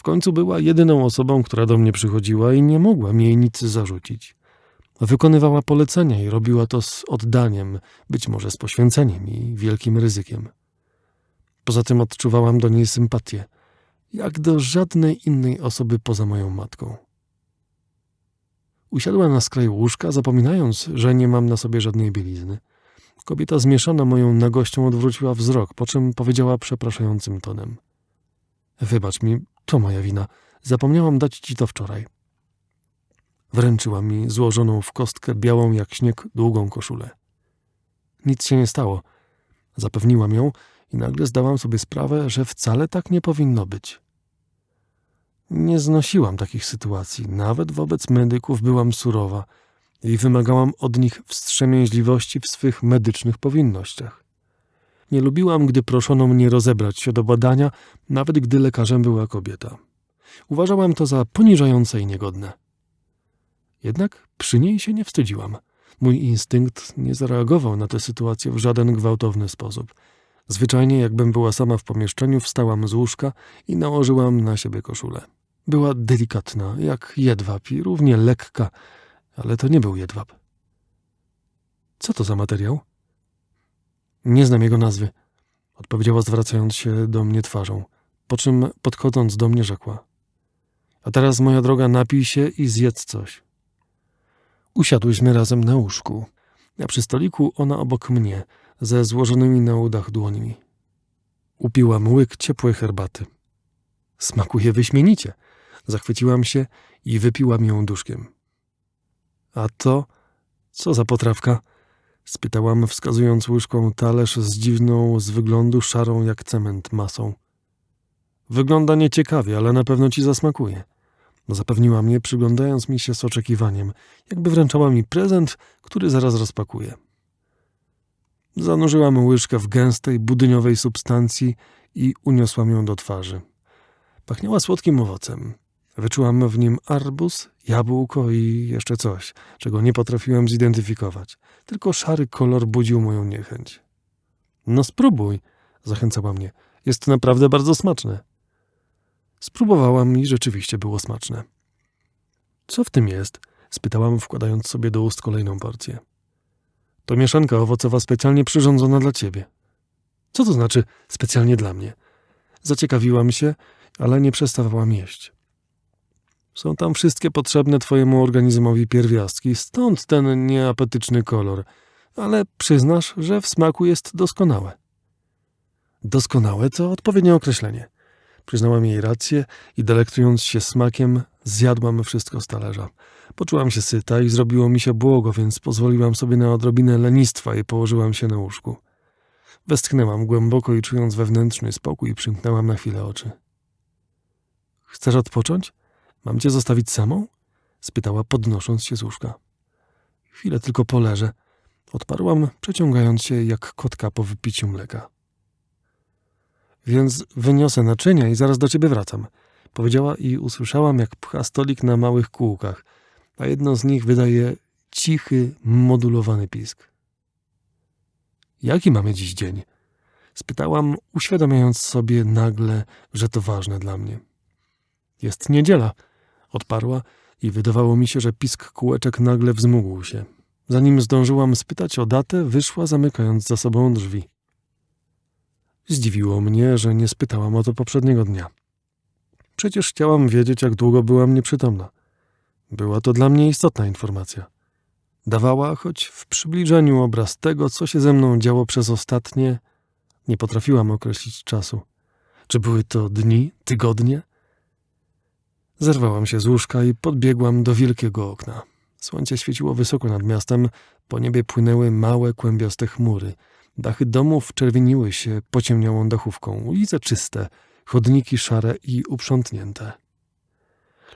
W końcu była jedyną osobą, która do mnie przychodziła i nie mogłam jej nic zarzucić. Wykonywała polecenia i robiła to z oddaniem, być może z poświęceniem i wielkim ryzykiem. Poza tym odczuwałam do niej sympatię, jak do żadnej innej osoby poza moją matką. Usiadła na skraju łóżka, zapominając, że nie mam na sobie żadnej bielizny. Kobieta zmieszana moją nagością odwróciła wzrok, po czym powiedziała przepraszającym tonem. Wybacz mi, to moja wina. Zapomniałam dać ci to wczoraj. Wręczyła mi złożoną w kostkę białą jak śnieg długą koszulę. Nic się nie stało. Zapewniłam ją i nagle zdałam sobie sprawę, że wcale tak nie powinno być. Nie znosiłam takich sytuacji. Nawet wobec medyków byłam surowa i wymagałam od nich wstrzemięźliwości w swych medycznych powinnościach. Nie lubiłam, gdy proszono mnie rozebrać się do badania, nawet gdy lekarzem była kobieta. Uważałam to za poniżające i niegodne. Jednak przy niej się nie wstydziłam. Mój instynkt nie zareagował na tę sytuację w żaden gwałtowny sposób. Zwyczajnie, jakbym była sama w pomieszczeniu, wstałam z łóżka i nałożyłam na siebie koszulę. Była delikatna, jak jedwab i równie lekka, ale to nie był jedwab. Co to za materiał? Nie znam jego nazwy, odpowiedziała zwracając się do mnie twarzą, po czym podchodząc do mnie rzekła. A teraz, moja droga, napij się i zjedz coś. Usiadłyśmy razem na łóżku, a przy stoliku ona obok mnie, ze złożonymi na udach dłońmi. Upiłam łyk ciepłej herbaty. Smakuje wyśmienicie. Zachwyciłam się i wypiłam ją duszkiem. A to co za potrawka? Spytałam, wskazując łyżką talerz z dziwną z wyglądu szarą jak cement masą. Wygląda nieciekawie, ale na pewno ci zasmakuje. Zapewniła mnie, przyglądając mi się z oczekiwaniem, jakby wręczała mi prezent, który zaraz rozpakuję. Zanurzyłam łyżkę w gęstej, budyniowej substancji i uniosłam ją do twarzy. Pachniała słodkim owocem. Wyczułam w nim arbuz, jabłko i jeszcze coś, czego nie potrafiłem zidentyfikować. Tylko szary kolor budził moją niechęć. No spróbuj, zachęcała mnie. Jest naprawdę bardzo smaczne. Spróbowałam i rzeczywiście było smaczne. Co w tym jest? spytałam, wkładając sobie do ust kolejną porcję. To mieszanka owocowa specjalnie przyrządzona dla ciebie. Co to znaczy specjalnie dla mnie? Zaciekawiłam się, ale nie przestawałam jeść. Są tam wszystkie potrzebne twojemu organizmowi pierwiastki, stąd ten nieapetyczny kolor, ale przyznasz, że w smaku jest doskonałe. Doskonałe to odpowiednie określenie. Przyznałam jej rację i delektując się smakiem, zjadłam wszystko z talerza. Poczułam się syta i zrobiło mi się błogo, więc pozwoliłam sobie na odrobinę lenistwa i położyłam się na łóżku. Westchnęłam głęboko i czując wewnętrzny spokój, przymknęłam na chwilę oczy. Chcesz odpocząć? Mam cię zostawić samą? spytała, podnosząc się z łóżka. Chwilę tylko poleżę, odparłam, przeciągając się jak kotka po wypiciu mleka. Więc wyniosę naczynia i zaraz do ciebie wracam, powiedziała i usłyszałam, jak pcha stolik na małych kółkach, a jedno z nich wydaje cichy, modulowany pisk. Jaki mamy dziś dzień? Spytałam, uświadamiając sobie nagle, że to ważne dla mnie. Jest niedziela, odparła i wydawało mi się, że pisk kółeczek nagle wzmógł się. Zanim zdążyłam spytać o datę, wyszła zamykając za sobą drzwi. Zdziwiło mnie, że nie spytałam o to poprzedniego dnia. Przecież chciałam wiedzieć, jak długo byłam nieprzytomna. Była to dla mnie istotna informacja. Dawała, choć w przybliżeniu, obraz tego, co się ze mną działo przez ostatnie, nie potrafiłam określić czasu. Czy były to dni, tygodnie? Zerwałam się z łóżka i podbiegłam do wielkiego okna. Słońce świeciło wysoko nad miastem, po niebie płynęły małe, kłębiaste chmury. Dachy domów czerwieniły się pociemniałą dachówką, ulice czyste, chodniki szare i uprzątnięte.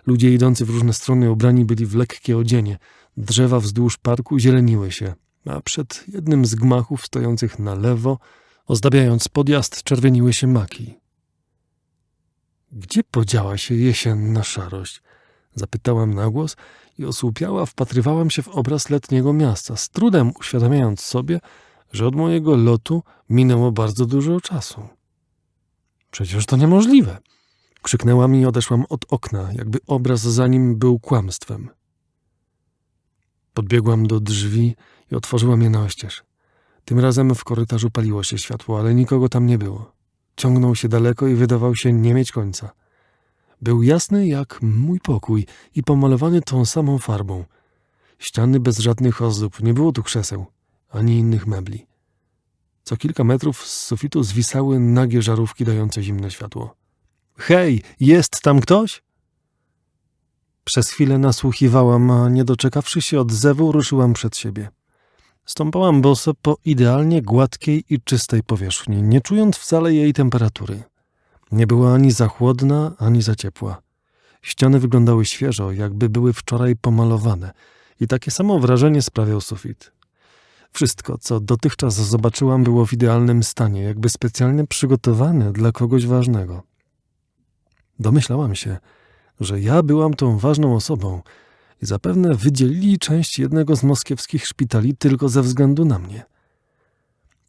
Ludzie idący w różne strony ubrani byli w lekkie odzienie. Drzewa wzdłuż parku zieleniły się, a przed jednym z gmachów stojących na lewo, ozdabiając podjazd, czerwieniły się maki. Gdzie podziała się jesienna szarość? Zapytałam na głos i osłupiała wpatrywałam się w obraz letniego miasta, z trudem uświadamiając sobie, że od mojego lotu minęło bardzo dużo czasu. Przecież to niemożliwe. Krzyknęłam i odeszłam od okna, jakby obraz za nim był kłamstwem. Podbiegłam do drzwi i otworzyłam je na oścież. Tym razem w korytarzu paliło się światło, ale nikogo tam nie było. Ciągnął się daleko i wydawał się nie mieć końca. Był jasny jak mój pokój i pomalowany tą samą farbą. Ściany bez żadnych ozdób, nie było tu krzeseł, ani innych mebli. Co kilka metrów z sufitu zwisały nagie żarówki dające zimne światło. Hej, jest tam ktoś? Przez chwilę nasłuchiwałam, a nie doczekawszy się odzewu, ruszyłam przed siebie. Stąpałam boso po idealnie gładkiej i czystej powierzchni, nie czując wcale jej temperatury. Nie była ani za chłodna, ani za ciepła. Ściany wyglądały świeżo, jakby były wczoraj pomalowane i takie samo wrażenie sprawiał sufit. Wszystko, co dotychczas zobaczyłam, było w idealnym stanie, jakby specjalnie przygotowane dla kogoś ważnego. Domyślałam się, że ja byłam tą ważną osobą i zapewne wydzielili część jednego z moskiewskich szpitali tylko ze względu na mnie.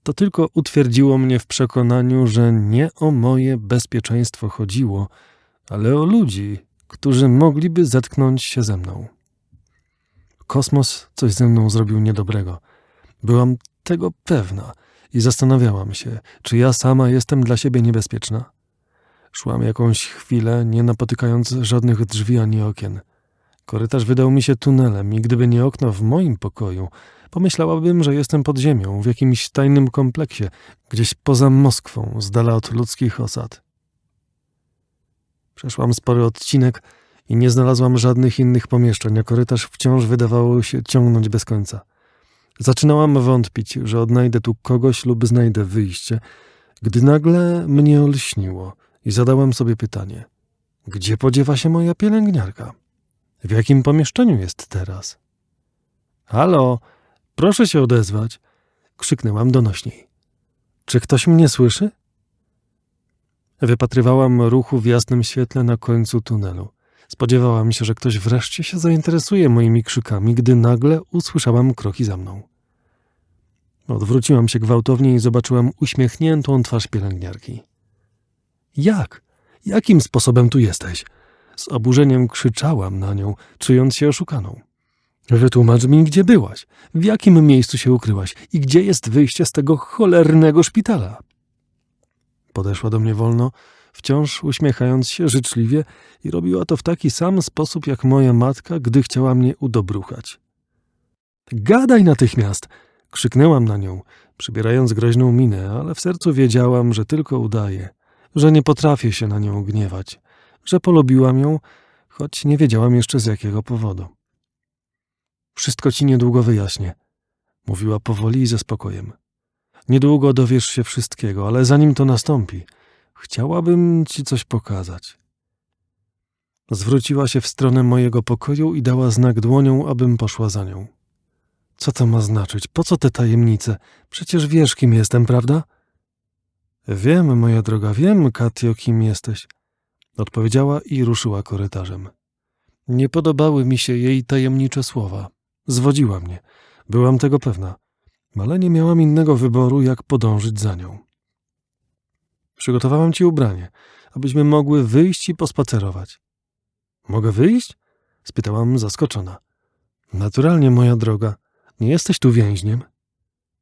To tylko utwierdziło mnie w przekonaniu, że nie o moje bezpieczeństwo chodziło, ale o ludzi, którzy mogliby zetknąć się ze mną. Kosmos coś ze mną zrobił niedobrego. Byłam tego pewna i zastanawiałam się, czy ja sama jestem dla siebie niebezpieczna. Szłam jakąś chwilę, nie napotykając żadnych drzwi ani okien. Korytarz wydał mi się tunelem i gdyby nie okno w moim pokoju, pomyślałabym, że jestem pod ziemią, w jakimś tajnym kompleksie, gdzieś poza Moskwą, z dala od ludzkich osad. Przeszłam spory odcinek i nie znalazłam żadnych innych pomieszczeń, a korytarz wciąż wydawało się ciągnąć bez końca. Zaczynałam wątpić, że odnajdę tu kogoś lub znajdę wyjście, gdy nagle mnie olśniło i zadałam sobie pytanie: gdzie podziewa się moja pielęgniarka? W jakim pomieszczeniu jest teraz? Halo, proszę się odezwać, krzyknęłam donośniej. Czy ktoś mnie słyszy? Wypatrywałam ruchu w jasnym świetle na końcu tunelu. Spodziewałam się, że ktoś wreszcie się zainteresuje moimi krzykami, gdy nagle usłyszałam kroki za mną. Odwróciłam się gwałtownie i zobaczyłam uśmiechniętą twarz pielęgniarki. Jak? Jakim sposobem tu jesteś? Z oburzeniem krzyczałam na nią, czując się oszukaną. Wytłumacz mi, gdzie byłaś, w jakim miejscu się ukryłaś i gdzie jest wyjście z tego cholernego szpitala. Podeszła do mnie wolno, wciąż uśmiechając się życzliwie i robiła to w taki sam sposób jak moja matka, gdy chciała mnie udobruchać. Gadaj natychmiast! Krzyknęłam na nią, przybierając groźną minę, ale w sercu wiedziałam, że tylko udaje, że nie potrafię się na nią gniewać, że polubiłam ją, choć nie wiedziałam jeszcze z jakiego powodu. Wszystko ci niedługo wyjaśnię, mówiła powoli i ze spokojem. Niedługo dowiesz się wszystkiego, ale zanim to nastąpi, chciałabym ci coś pokazać. Zwróciła się w stronę mojego pokoju i dała znak dłonią, abym poszła za nią. Co to ma znaczyć? Po co te tajemnice? Przecież wiesz, kim jestem, prawda? Wiem, moja droga, wiem, Katio, kim jesteś. Odpowiedziała i ruszyła korytarzem. Nie podobały mi się jej tajemnicze słowa. Zwodziła mnie. Byłam tego pewna. Ale nie miałam innego wyboru, jak podążyć za nią. Przygotowałam ci ubranie, abyśmy mogły wyjść i pospacerować. Mogę wyjść? spytałam zaskoczona. Naturalnie, moja droga. Nie jesteś tu więźniem.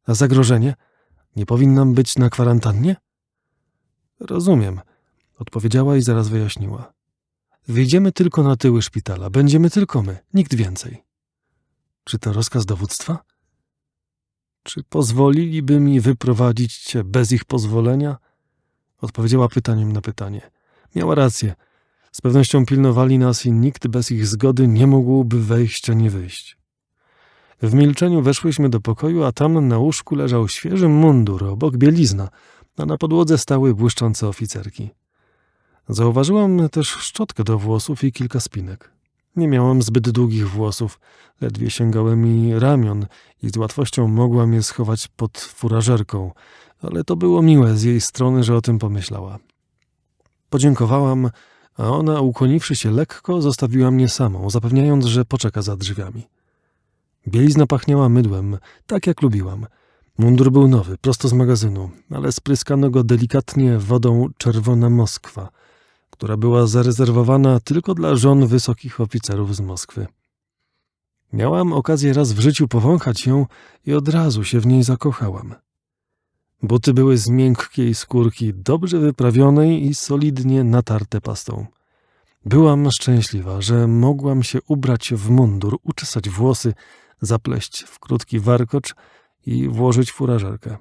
A zagrożenie? Nie powinnam być na kwarantannie? Rozumiem, odpowiedziała i zaraz wyjaśniła. Wyjdziemy tylko na tyły szpitala. Będziemy tylko my, nikt więcej. Czy to rozkaz dowództwa? Czy pozwoliliby mi wyprowadzić cię bez ich pozwolenia? Odpowiedziała pytaniem na pytanie. Miała rację. Z pewnością pilnowali nas i nikt bez ich zgody nie mógłby wejść ani wyjść. W milczeniu weszłyśmy do pokoju, a tam na łóżku leżał świeży mundur, obok bielizna, a na podłodze stały błyszczące oficerki. Zauważyłam też szczotkę do włosów i kilka spinek. Nie miałam zbyt długich włosów, ledwie sięgały mi ramion i z łatwością mogłam je schować pod furażerką, ale to było miłe z jej strony, że o tym pomyślała. Podziękowałam, a ona, ukłoniwszy się lekko, zostawiła mnie samą, zapewniając, że poczeka za drzwiami. Bielizna pachniała mydłem, tak jak lubiłam. Mundur był nowy, prosto z magazynu, ale spryskano go delikatnie wodą czerwona Moskwa, która była zarezerwowana tylko dla żon wysokich oficerów z Moskwy. Miałam okazję raz w życiu powąchać ją i od razu się w niej zakochałam. Buty były z miękkiej skórki, dobrze wyprawionej i solidnie natarte pastą. Byłam szczęśliwa, że mogłam się ubrać w mundur, uczesać włosy, zapleść w krótki warkocz i włożyć furażerkę.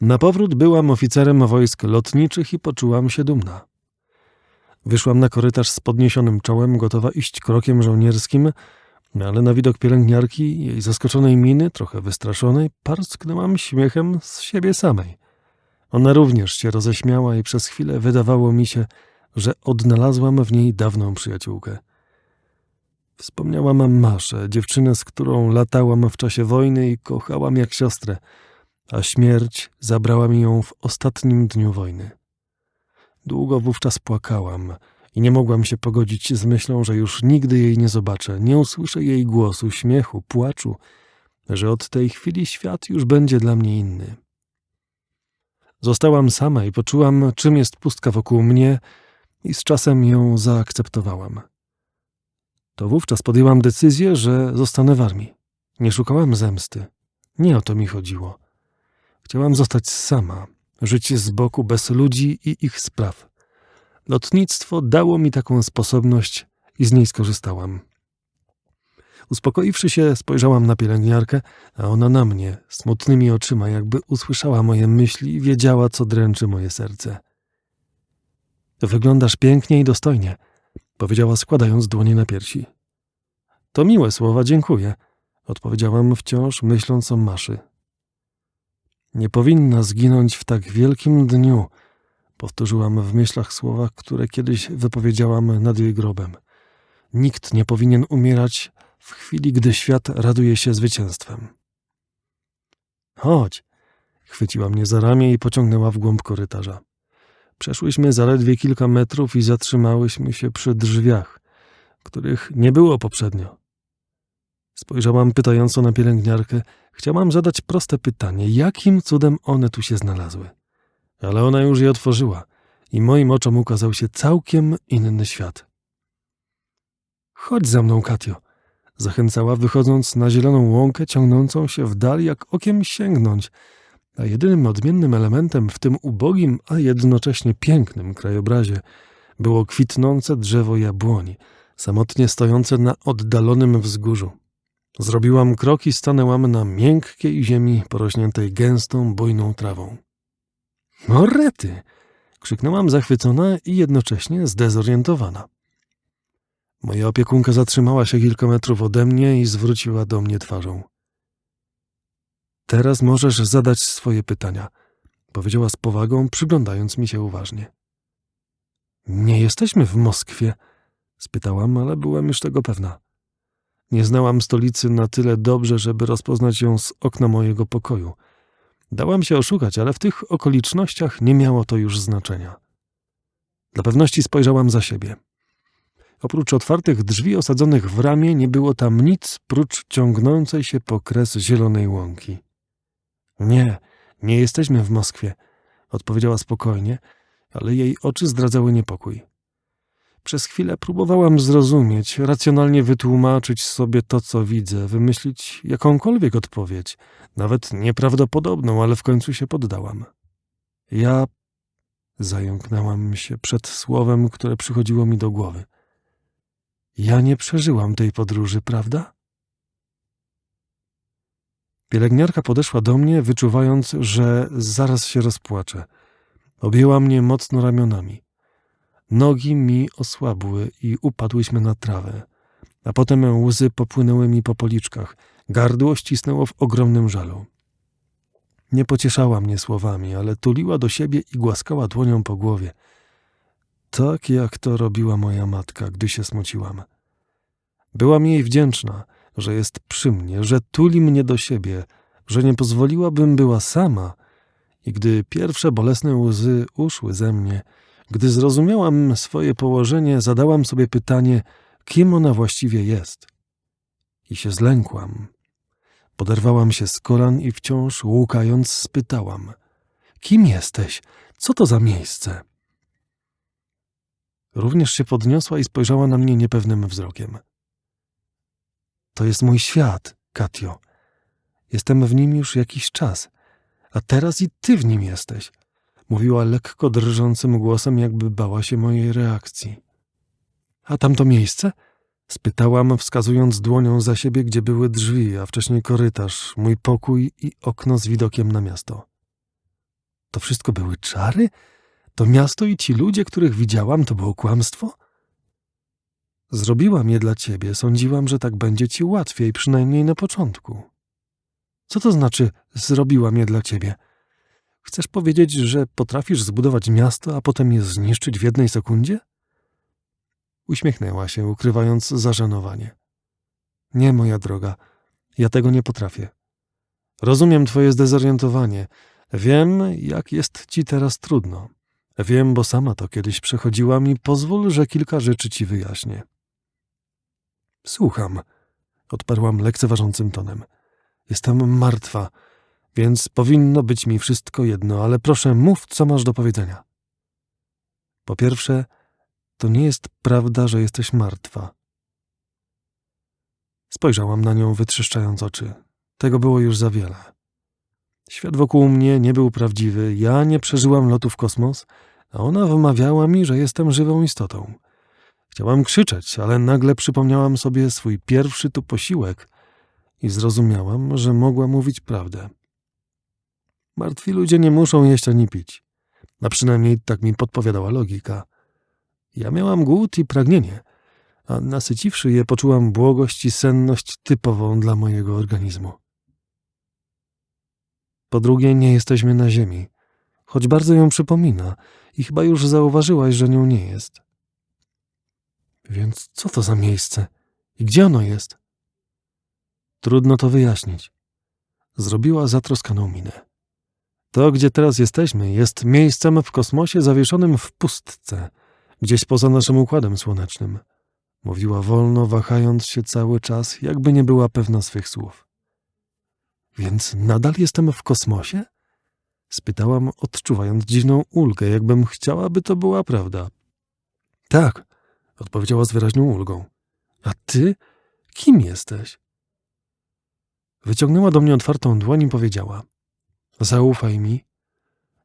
Na powrót byłam oficerem wojsk lotniczych i poczułam się dumna. Wyszłam na korytarz z podniesionym czołem, gotowa iść krokiem żołnierskim, ale na widok pielęgniarki, jej zaskoczonej miny, trochę wystraszonej, parsknęłam śmiechem z siebie samej. Ona również się roześmiała i przez chwilę wydawało mi się, że odnalazłam w niej dawną przyjaciółkę. Wspomniałam Maszę, dziewczynę, z którą latałam w czasie wojny i kochałam jak siostrę, a śmierć zabrała mi ją w ostatnim dniu wojny. Długo wówczas płakałam i nie mogłam się pogodzić z myślą, że już nigdy jej nie zobaczę, nie usłyszę jej głosu, śmiechu, płaczu, że od tej chwili świat już będzie dla mnie inny. Zostałam sama i poczułam, czym jest pustka wokół mnie i z czasem ją zaakceptowałam. To wówczas podjęłam decyzję, że zostanę w armii. Nie szukałam zemsty. Nie o to mi chodziło. Chciałam zostać sama, żyć z boku bez ludzi i ich spraw. Lotnictwo dało mi taką sposobność i z niej skorzystałam. Uspokoiwszy się, spojrzałam na pielęgniarkę, a ona na mnie, smutnymi oczyma, jakby usłyszała moje myśli i wiedziała, co dręczy moje serce. Wyglądasz pięknie i dostojnie, powiedziała składając dłonie na piersi. To miłe słowa, dziękuję, odpowiedziałam wciąż, myśląc o Maszy. Nie powinna zginąć w tak wielkim dniu, powtórzyłam w myślach słowa, które kiedyś wypowiedziałam nad jej grobem. Nikt nie powinien umierać w chwili, gdy świat raduje się zwycięstwem. Chodź, chwyciła mnie za ramię i pociągnęła w głąb korytarza. Przeszłyśmy zaledwie kilka metrów i zatrzymałyśmy się przy drzwiach, których nie było poprzednio. Spojrzałam pytająco na pielęgniarkę. Chciałam zadać proste pytanie, jakim cudem one tu się znalazły. Ale ona już je otworzyła i moim oczom ukazał się całkiem inny świat. Chodź za mną, Katio, zachęcała, wychodząc na zieloną łąkę ciągnącą się w dal, jak okiem sięgnąć, a jedynym odmiennym elementem w tym ubogim, a jednocześnie pięknym krajobrazie było kwitnące drzewo jabłoni, samotnie stojące na oddalonym wzgórzu. Zrobiłam krok i stanęłam na miękkiej ziemi porośniętej gęstą, bujną trawą. O rety! krzyknęłam zachwycona i jednocześnie zdezorientowana. Moja opiekunka zatrzymała się kilka metrów ode mnie i zwróciła do mnie twarzą. Teraz możesz zadać swoje pytania, powiedziała z powagą, przyglądając mi się uważnie. Nie jesteśmy w Moskwie, spytałam, ale byłem już tego pewna. Nie znałam stolicy na tyle dobrze, żeby rozpoznać ją z okna mojego pokoju. Dałam się oszukać, ale w tych okolicznościach nie miało to już znaczenia. Dla pewności spojrzałam za siebie. Oprócz otwartych drzwi osadzonych w ramię nie było tam nic prócz ciągnącej się po kres zielonej łąki. Nie, nie jesteśmy w Moskwie, odpowiedziała spokojnie, ale jej oczy zdradzały niepokój. Przez chwilę próbowałam zrozumieć, racjonalnie wytłumaczyć sobie to, co widzę, wymyślić jakąkolwiek odpowiedź, nawet nieprawdopodobną, ale w końcu się poddałam. Ja zająknęłam się przed słowem, które przychodziło mi do głowy. Ja nie przeżyłam tej podróży, prawda? Pielęgniarka podeszła do mnie, wyczuwając, że zaraz się rozpłaczę. Objęła mnie mocno ramionami. Nogi mi osłabły i upadłyśmy na trawę. A potem łzy popłynęły mi po policzkach. Gardło ścisnęło w ogromnym żalu. Nie pocieszała mnie słowami, ale tuliła do siebie i głaskała dłonią po głowie. Tak jak to robiła moja matka, gdy się smuciłam. Byłam jej wdzięczna, że jest przy mnie, że tuli mnie do siebie, że nie pozwoliłabym była sama. I gdy pierwsze bolesne łzy uszły ze mnie, gdy zrozumiałam swoje położenie, zadałam sobie pytanie, kim ona właściwie jest. I się zlękłam. Poderwałam się z kolan i wciąż łukając spytałam: Kim jesteś? Co to za miejsce? Również się podniosła i spojrzała na mnie niepewnym wzrokiem. To jest mój świat, Katio. Jestem w nim już jakiś czas, a teraz i ty w nim jesteś mówiła lekko drżącym głosem, jakby bała się mojej reakcji. A tamto miejsce? spytałam, wskazując dłonią za siebie, gdzie były drzwi, a wcześniej korytarz, mój pokój i okno z widokiem na miasto. To wszystko były czary? To miasto i ci ludzie, których widziałam, to było kłamstwo? Zrobiłam je dla ciebie, sądziłam, że tak będzie ci łatwiej, przynajmniej na początku. Co to znaczy zrobiłam je dla ciebie? Chcesz powiedzieć, że potrafisz zbudować miasto, a potem je zniszczyć w jednej sekundzie? Uśmiechnęła się, ukrywając zażenowanie. Nie, moja droga, ja tego nie potrafię. Rozumiem twoje zdezorientowanie. Wiem, jak jest ci teraz trudno. Wiem, bo sama to kiedyś przechodziłam i pozwól, że kilka rzeczy ci wyjaśnię. Słucham, odparłam lekceważącym tonem. Jestem martwa więc powinno być mi wszystko jedno, ale proszę, mów, co masz do powiedzenia. Po pierwsze, to nie jest prawda, że jesteś martwa. Spojrzałam na nią, wytrzeszczając oczy. Tego było już za wiele. Świat wokół mnie nie był prawdziwy, ja nie przeżyłam lotu w kosmos, a ona wymawiała mi, że jestem żywą istotą. Chciałam krzyczeć, ale nagle przypomniałam sobie swój pierwszy tu posiłek i zrozumiałam, że mogła mówić prawdę. Martwi ludzie nie muszą jeść ani pić. A przynajmniej tak mi podpowiadała logika. Ja miałam głód i pragnienie, a nasyciwszy je poczułam błogość i senność typową dla mojego organizmu. Po drugie, nie jesteśmy na ziemi, choć bardzo ją przypomina i chyba już zauważyłaś, że nią nie jest. Więc co to za miejsce? I gdzie ono jest? Trudno to wyjaśnić. Zrobiła zatroskaną minę. To, gdzie teraz jesteśmy, jest miejscem w kosmosie zawieszonym w pustce, gdzieś poza naszym układem słonecznym. Mówiła wolno, wahając się cały czas, jakby nie była pewna swych słów. Więc nadal jestem w kosmosie? Spytałam, odczuwając dziwną ulgę, jakbym chciała, by to była prawda. Tak, odpowiedziała z wyraźną ulgą. A ty? Kim jesteś? Wyciągnęła do mnie otwartą dłoń i powiedziała: Zaufaj mi.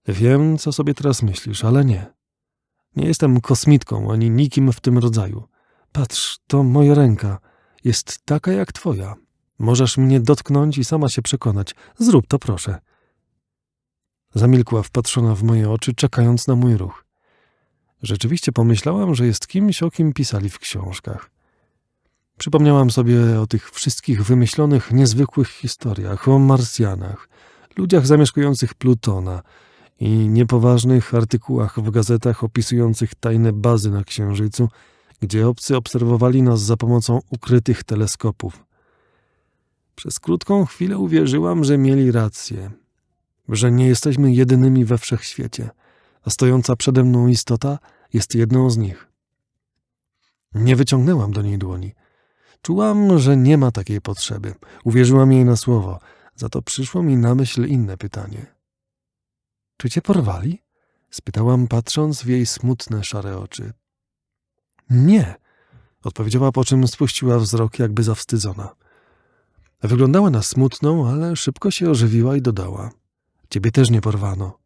Wiem, co sobie teraz myślisz, ale nie. Nie jestem kosmitką ani nikim w tym rodzaju. Patrz, to moja ręka. Jest taka jak twoja. Możesz mnie dotknąć i sama się przekonać. Zrób to, proszę. Zamilkła wpatrzona w moje oczy, czekając na mój ruch. Rzeczywiście pomyślałam, że jest kimś, o kim pisali w książkach. Przypomniałam sobie o tych wszystkich wymyślonych, niezwykłych historiach, o Marsjanach, ludziach zamieszkujących Plutona i niepoważnych artykułach w gazetach opisujących tajne bazy na Księżycu, gdzie obcy obserwowali nas za pomocą ukrytych teleskopów. Przez krótką chwilę uwierzyłam, że mieli rację, że nie jesteśmy jedynymi we wszechświecie, a stojąca przede mną istota jest jedną z nich. Nie wyciągnęłam do niej dłoni. Czułam, że nie ma takiej potrzeby. Uwierzyłam jej na słowo, za to przyszło mi na myśl inne pytanie. Czy cię porwali? spytałam, patrząc w jej smutne, szare oczy. Nie, odpowiedziała, po czym spuściła wzrok, jakby zawstydzona. Wyglądała na smutną, ale szybko się ożywiła i dodała: Ciebie też nie porwano.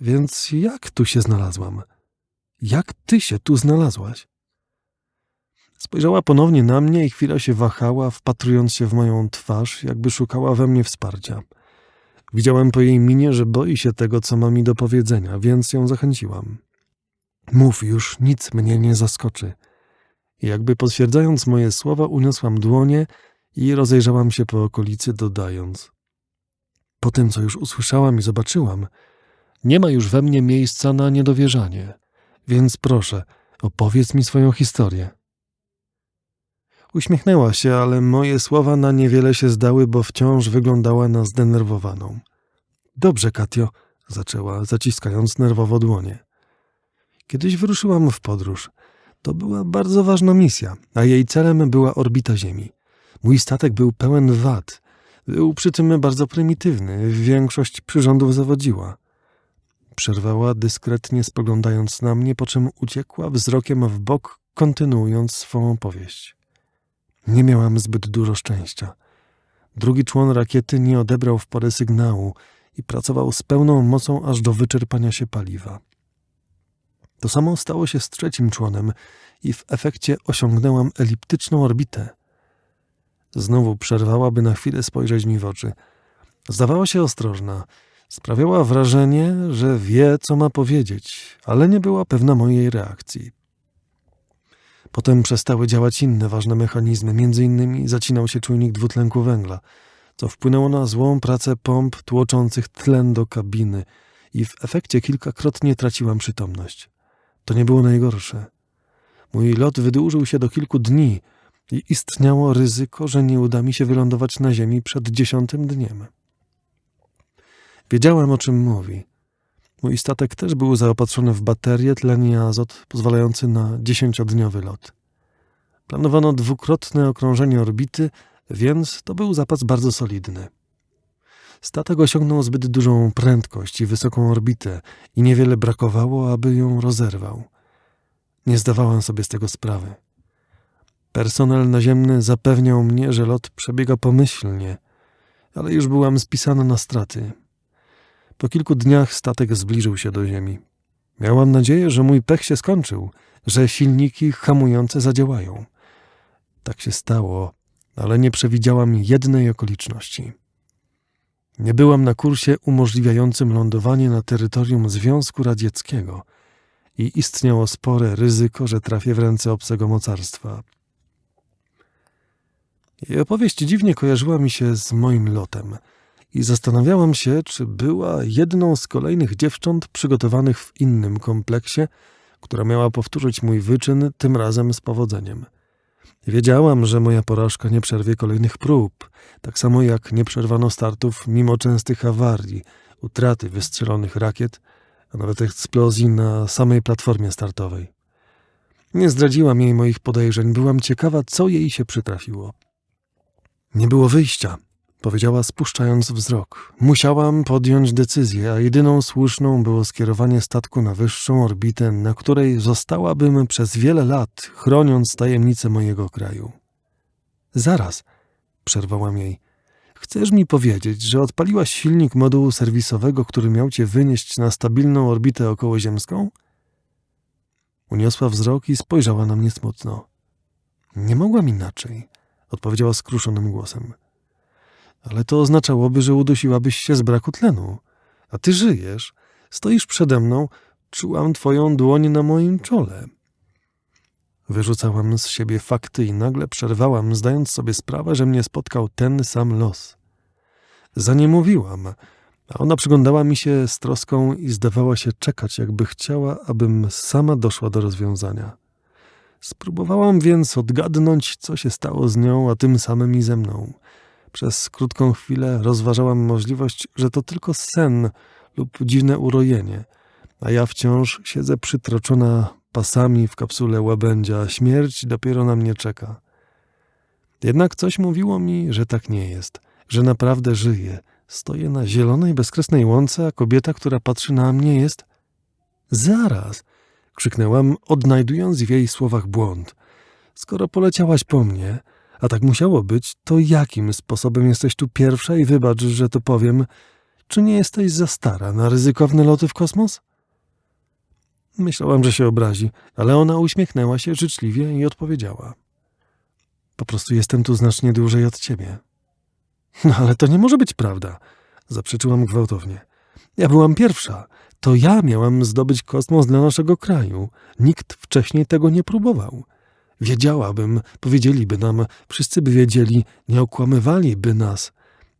Więc jak tu się znalazłam? Jak ty się tu znalazłaś? Spojrzała ponownie na mnie i chwila się wahała, wpatrując się w moją twarz, jakby szukała we mnie wsparcia. Widziałem po jej minie, że boi się tego, co ma mi do powiedzenia, więc ją zachęciłam. Mów już, nic mnie nie zaskoczy. Jakby potwierdzając moje słowa, uniosłam dłonie i rozejrzałam się po okolicy, dodając: Po tym, co już usłyszałam i zobaczyłam, nie ma już we mnie miejsca na niedowierzanie, więc proszę, opowiedz mi swoją historię. Uśmiechnęła się, ale moje słowa na niewiele się zdały, bo wciąż wyglądała na zdenerwowaną. Dobrze, Katio, zaczęła, zaciskając nerwowo dłonie. Kiedyś wyruszyłam w podróż. To była bardzo ważna misja, a jej celem była orbita Ziemi. Mój statek był pełen wad. Był przy tym bardzo prymitywny, większość przyrządów zawodziła. Przerwała dyskretnie spoglądając na mnie, po czym uciekła wzrokiem w bok, kontynuując swą opowieść. Nie miałam zbyt dużo szczęścia. Drugi człon rakiety nie odebrał w porę sygnału i pracował z pełną mocą aż do wyczerpania się paliwa. To samo stało się z trzecim członem i w efekcie osiągnęłam eliptyczną orbitę. Znowu przerwała, by na chwilę spojrzeć mi w oczy. Zdawała się ostrożna. Sprawiała wrażenie, że wie, co ma powiedzieć, ale nie była pewna mojej reakcji. Potem przestały działać inne ważne mechanizmy, innymi zacinał się czujnik dwutlenku węgla, co wpłynęło na złą pracę pomp tłoczących tlen do kabiny i w efekcie kilkakrotnie traciłam przytomność. To nie było najgorsze. Mój lot wydłużył się do kilku dni i istniało ryzyko, że nie uda mi się wylądować na ziemi przed dziesiątym dniem. Wiedziałem, o czym mówi. Mój statek też był zaopatrzony w baterię, tlen i azot, pozwalający na dziesięciodniowy lot. Planowano dwukrotne okrążenie orbity, więc to był zapas bardzo solidny. Statek osiągnął zbyt dużą prędkość i wysoką orbitę i niewiele brakowało, aby ją rozerwał. Nie zdawałem sobie z tego sprawy. Personel naziemny zapewniał mnie, że lot przebiega pomyślnie, ale już byłam spisana na straty. Po kilku dniach statek zbliżył się do ziemi. Miałam nadzieję, że mój pech się skończył, że silniki hamujące zadziałają. Tak się stało, ale nie przewidziałam jednej okoliczności. Nie byłam na kursie umożliwiającym lądowanie na terytorium Związku Radzieckiego i istniało spore ryzyko, że trafię w ręce obcego mocarstwa. Jej opowieść dziwnie kojarzyła mi się z moim lotem i zastanawiałam się, czy była jedną z kolejnych dziewcząt przygotowanych w innym kompleksie, która miała powtórzyć mój wyczyn, tym razem z powodzeniem. Wiedziałam, że moja porażka nie przerwie kolejnych prób, tak samo jak nie przerwano startów mimo częstych awarii, utraty wystrzelonych rakiet, a nawet eksplozji na samej platformie startowej. Nie zdradziłam jej moich podejrzeń, byłam ciekawa, co jej się przytrafiło. Nie było wyjścia, powiedziała spuszczając wzrok. Musiałam podjąć decyzję, a jedyną słuszną było skierowanie statku na wyższą orbitę, na której zostałabym przez wiele lat, chroniąc tajemnice mojego kraju. Zaraz, przerwałam jej. Chcesz mi powiedzieć, że odpaliłaś silnik modułu serwisowego, który miał cię wynieść na stabilną orbitę okołoziemską? Uniosła wzrok i spojrzała na mnie smutno. Nie mogłam inaczej. odpowiedziała skruszonym głosem. Ale to oznaczałoby, że udusiłabyś się z braku tlenu. A ty żyjesz, stoisz przede mną, czułam twoją dłoń na moim czole. Wyrzucałam z siebie fakty i nagle przerwałam, zdając sobie sprawę, że mnie spotkał ten sam los. Za nie mówiłam, a ona przyglądała mi się z troską i zdawała się czekać, jakby chciała, abym sama doszła do rozwiązania. Spróbowałam więc odgadnąć, co się stało z nią, a tym samym i ze mną. Przez krótką chwilę rozważałam możliwość, że to tylko sen lub dziwne urojenie, a ja wciąż siedzę przytroczona pasami w kapsule łabędzia, śmierć dopiero na mnie czeka. Jednak coś mówiło mi, że tak nie jest, że naprawdę żyję. Stoję na zielonej, bezkresnej łące, a kobieta, która patrzy na mnie jest... Zaraz! krzyknęłam, odnajdując w jej słowach błąd. Skoro poleciałaś po mnie, a tak musiało być, to jakim sposobem jesteś tu pierwsza i wybacz, że to powiem, czy nie jesteś za stara na ryzykowne loty w kosmos? Myślałam, że się obrazi, ale ona uśmiechnęła się życzliwie i odpowiedziała. Po prostu jestem tu znacznie dłużej od ciebie. No ale to nie może być prawda, zaprzeczyłam gwałtownie. Ja byłam pierwsza. To ja miałam zdobyć kosmos dla naszego kraju. Nikt wcześniej tego nie próbował. Wiedziałabym, powiedzieliby nam, wszyscy by wiedzieli, nie okłamywaliby nas.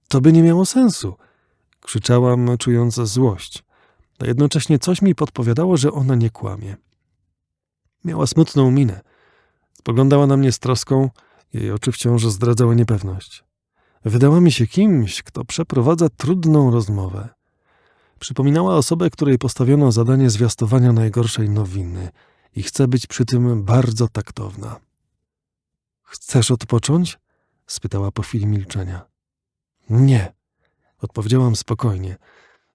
To by nie miało sensu. Krzyczałam, czując złość a jednocześnie coś mi podpowiadało, że ona nie kłamie. Miała smutną minę. Spoglądała na mnie z troską, jej oczy wciąż zdradzały niepewność. Wydała mi się kimś, kto przeprowadza trudną rozmowę. Przypominała osobę, której postawiono zadanie zwiastowania najgorszej nowiny i chce być przy tym bardzo taktowna. Chcesz odpocząć? spytała po chwili milczenia. Nie, odpowiedziałam spokojnie,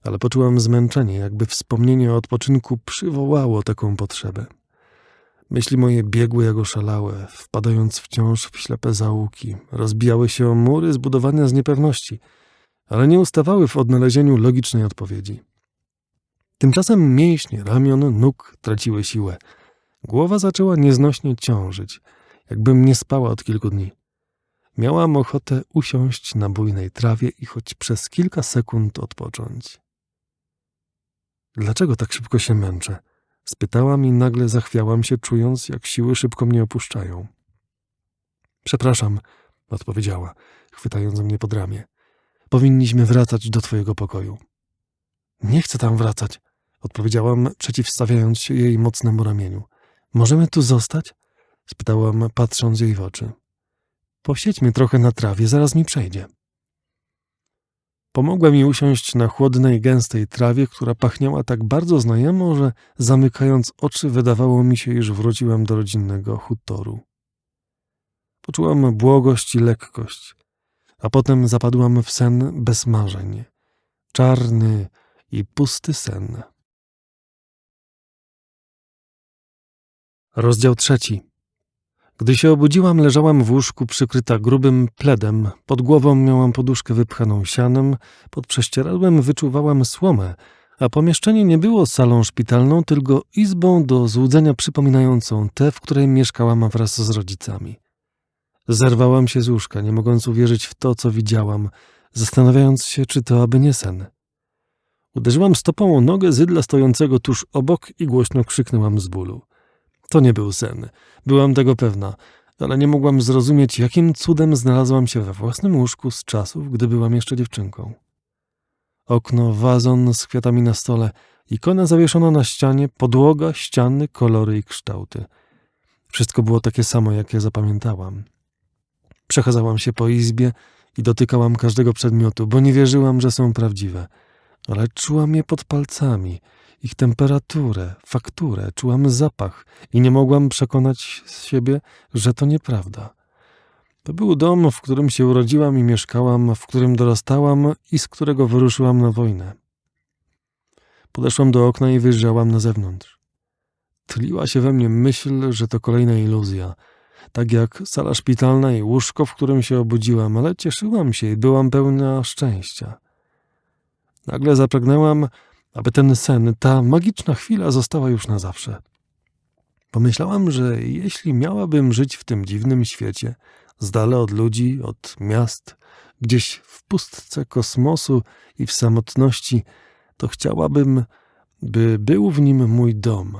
ale poczułam zmęczenie, jakby wspomnienie o odpoczynku przywołało taką potrzebę. Myśli moje biegły jak oszalałe, wpadając wciąż w ślepe zaułki, rozbijały się o mury zbudowane z niepewności, ale nie ustawały w odnalezieniu logicznej odpowiedzi. Tymczasem mięśnie ramion, nóg traciły siłę. Głowa zaczęła nieznośnie ciążyć, jakbym nie spała od kilku dni. Miałam ochotę usiąść na bujnej trawie i choć przez kilka sekund odpocząć. Dlaczego tak szybko się męczę? Spytałam i nagle zachwiałam się, czując, jak siły szybko mnie opuszczają. Przepraszam, odpowiedziała, chwytając mnie pod ramię. Powinniśmy wracać do twojego pokoju. Nie chcę tam wracać, odpowiedziałam, przeciwstawiając się jej mocnemu ramieniu. Możemy tu zostać? spytałam, patrząc jej w oczy. Posiedźmy trochę na trawie, zaraz mi przejdzie. Pomogła mi usiąść na chłodnej, gęstej trawie, która pachniała tak bardzo znajomo, że zamykając oczy wydawało mi się, iż wróciłem do rodzinnego hutoru. Poczułam błogość i lekkość, a potem zapadłam w sen bez marzeń. Czarny i pusty sen. Rozdział trzeci. Gdy się obudziłam, leżałam w łóżku przykryta grubym pledem. Pod głową miałam poduszkę wypchaną sianem, pod prześcieradłem wyczuwałam słomę, a pomieszczenie nie było salą szpitalną, tylko izbą do złudzenia przypominającą tę, w której mieszkałam wraz z rodzicami. Zerwałam się z łóżka, nie mogąc uwierzyć w to, co widziałam, zastanawiając się, czy to aby nie sen. Uderzyłam stopą o nogę zydla stojącego tuż obok i głośno krzyknęłam z bólu. To nie był sen. Byłam tego pewna, ale nie mogłam zrozumieć, jakim cudem znalazłam się we własnym łóżku z czasów, gdy byłam jeszcze dziewczynką. Okno, wazon z kwiatami na stole, ikona zawieszona na ścianie, podłoga, ściany, kolory i kształty. Wszystko było takie samo, jak je zapamiętałam. Przechadzałam się po izbie i dotykałam każdego przedmiotu, bo nie wierzyłam, że są prawdziwe, ale czułam je pod palcami – ich temperaturę, fakturę, czułam zapach i nie mogłam przekonać z siebie, że to nieprawda. To był dom, w którym się urodziłam i mieszkałam, w którym dorastałam i z którego wyruszyłam na wojnę. Podeszłam do okna i wyjrzałam na zewnątrz. Tliła się we mnie myśl, że to kolejna iluzja, tak jak sala szpitalna i łóżko, w którym się obudziłam, ale cieszyłam się i byłam pełna szczęścia. Nagle zapragnęłam, aby ten sen, ta magiczna chwila została już na zawsze. Pomyślałam, że jeśli miałabym żyć w tym dziwnym świecie, z dala od ludzi, od miast, gdzieś w pustce kosmosu i w samotności, to chciałabym, by był w nim mój dom.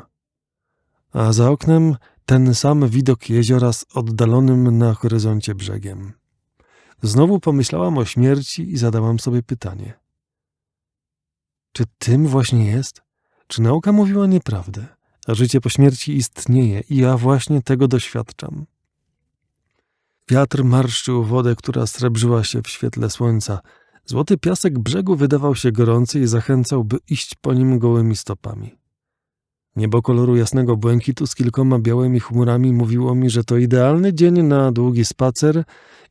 A za oknem ten sam widok jeziora z oddalonym na horyzoncie brzegiem. Znowu pomyślałam o śmierci i zadałam sobie pytanie. Czy tym właśnie jest? Czy nauka mówiła nieprawdę, a życie po śmierci istnieje i ja właśnie tego doświadczam? Wiatr marszczył wodę, która srebrzyła się w świetle słońca. Złoty piasek brzegu wydawał się gorący i zachęcał, by iść po nim gołymi stopami. Niebo koloru jasnego błękitu z kilkoma białymi chmurami mówiło mi, że to idealny dzień na długi spacer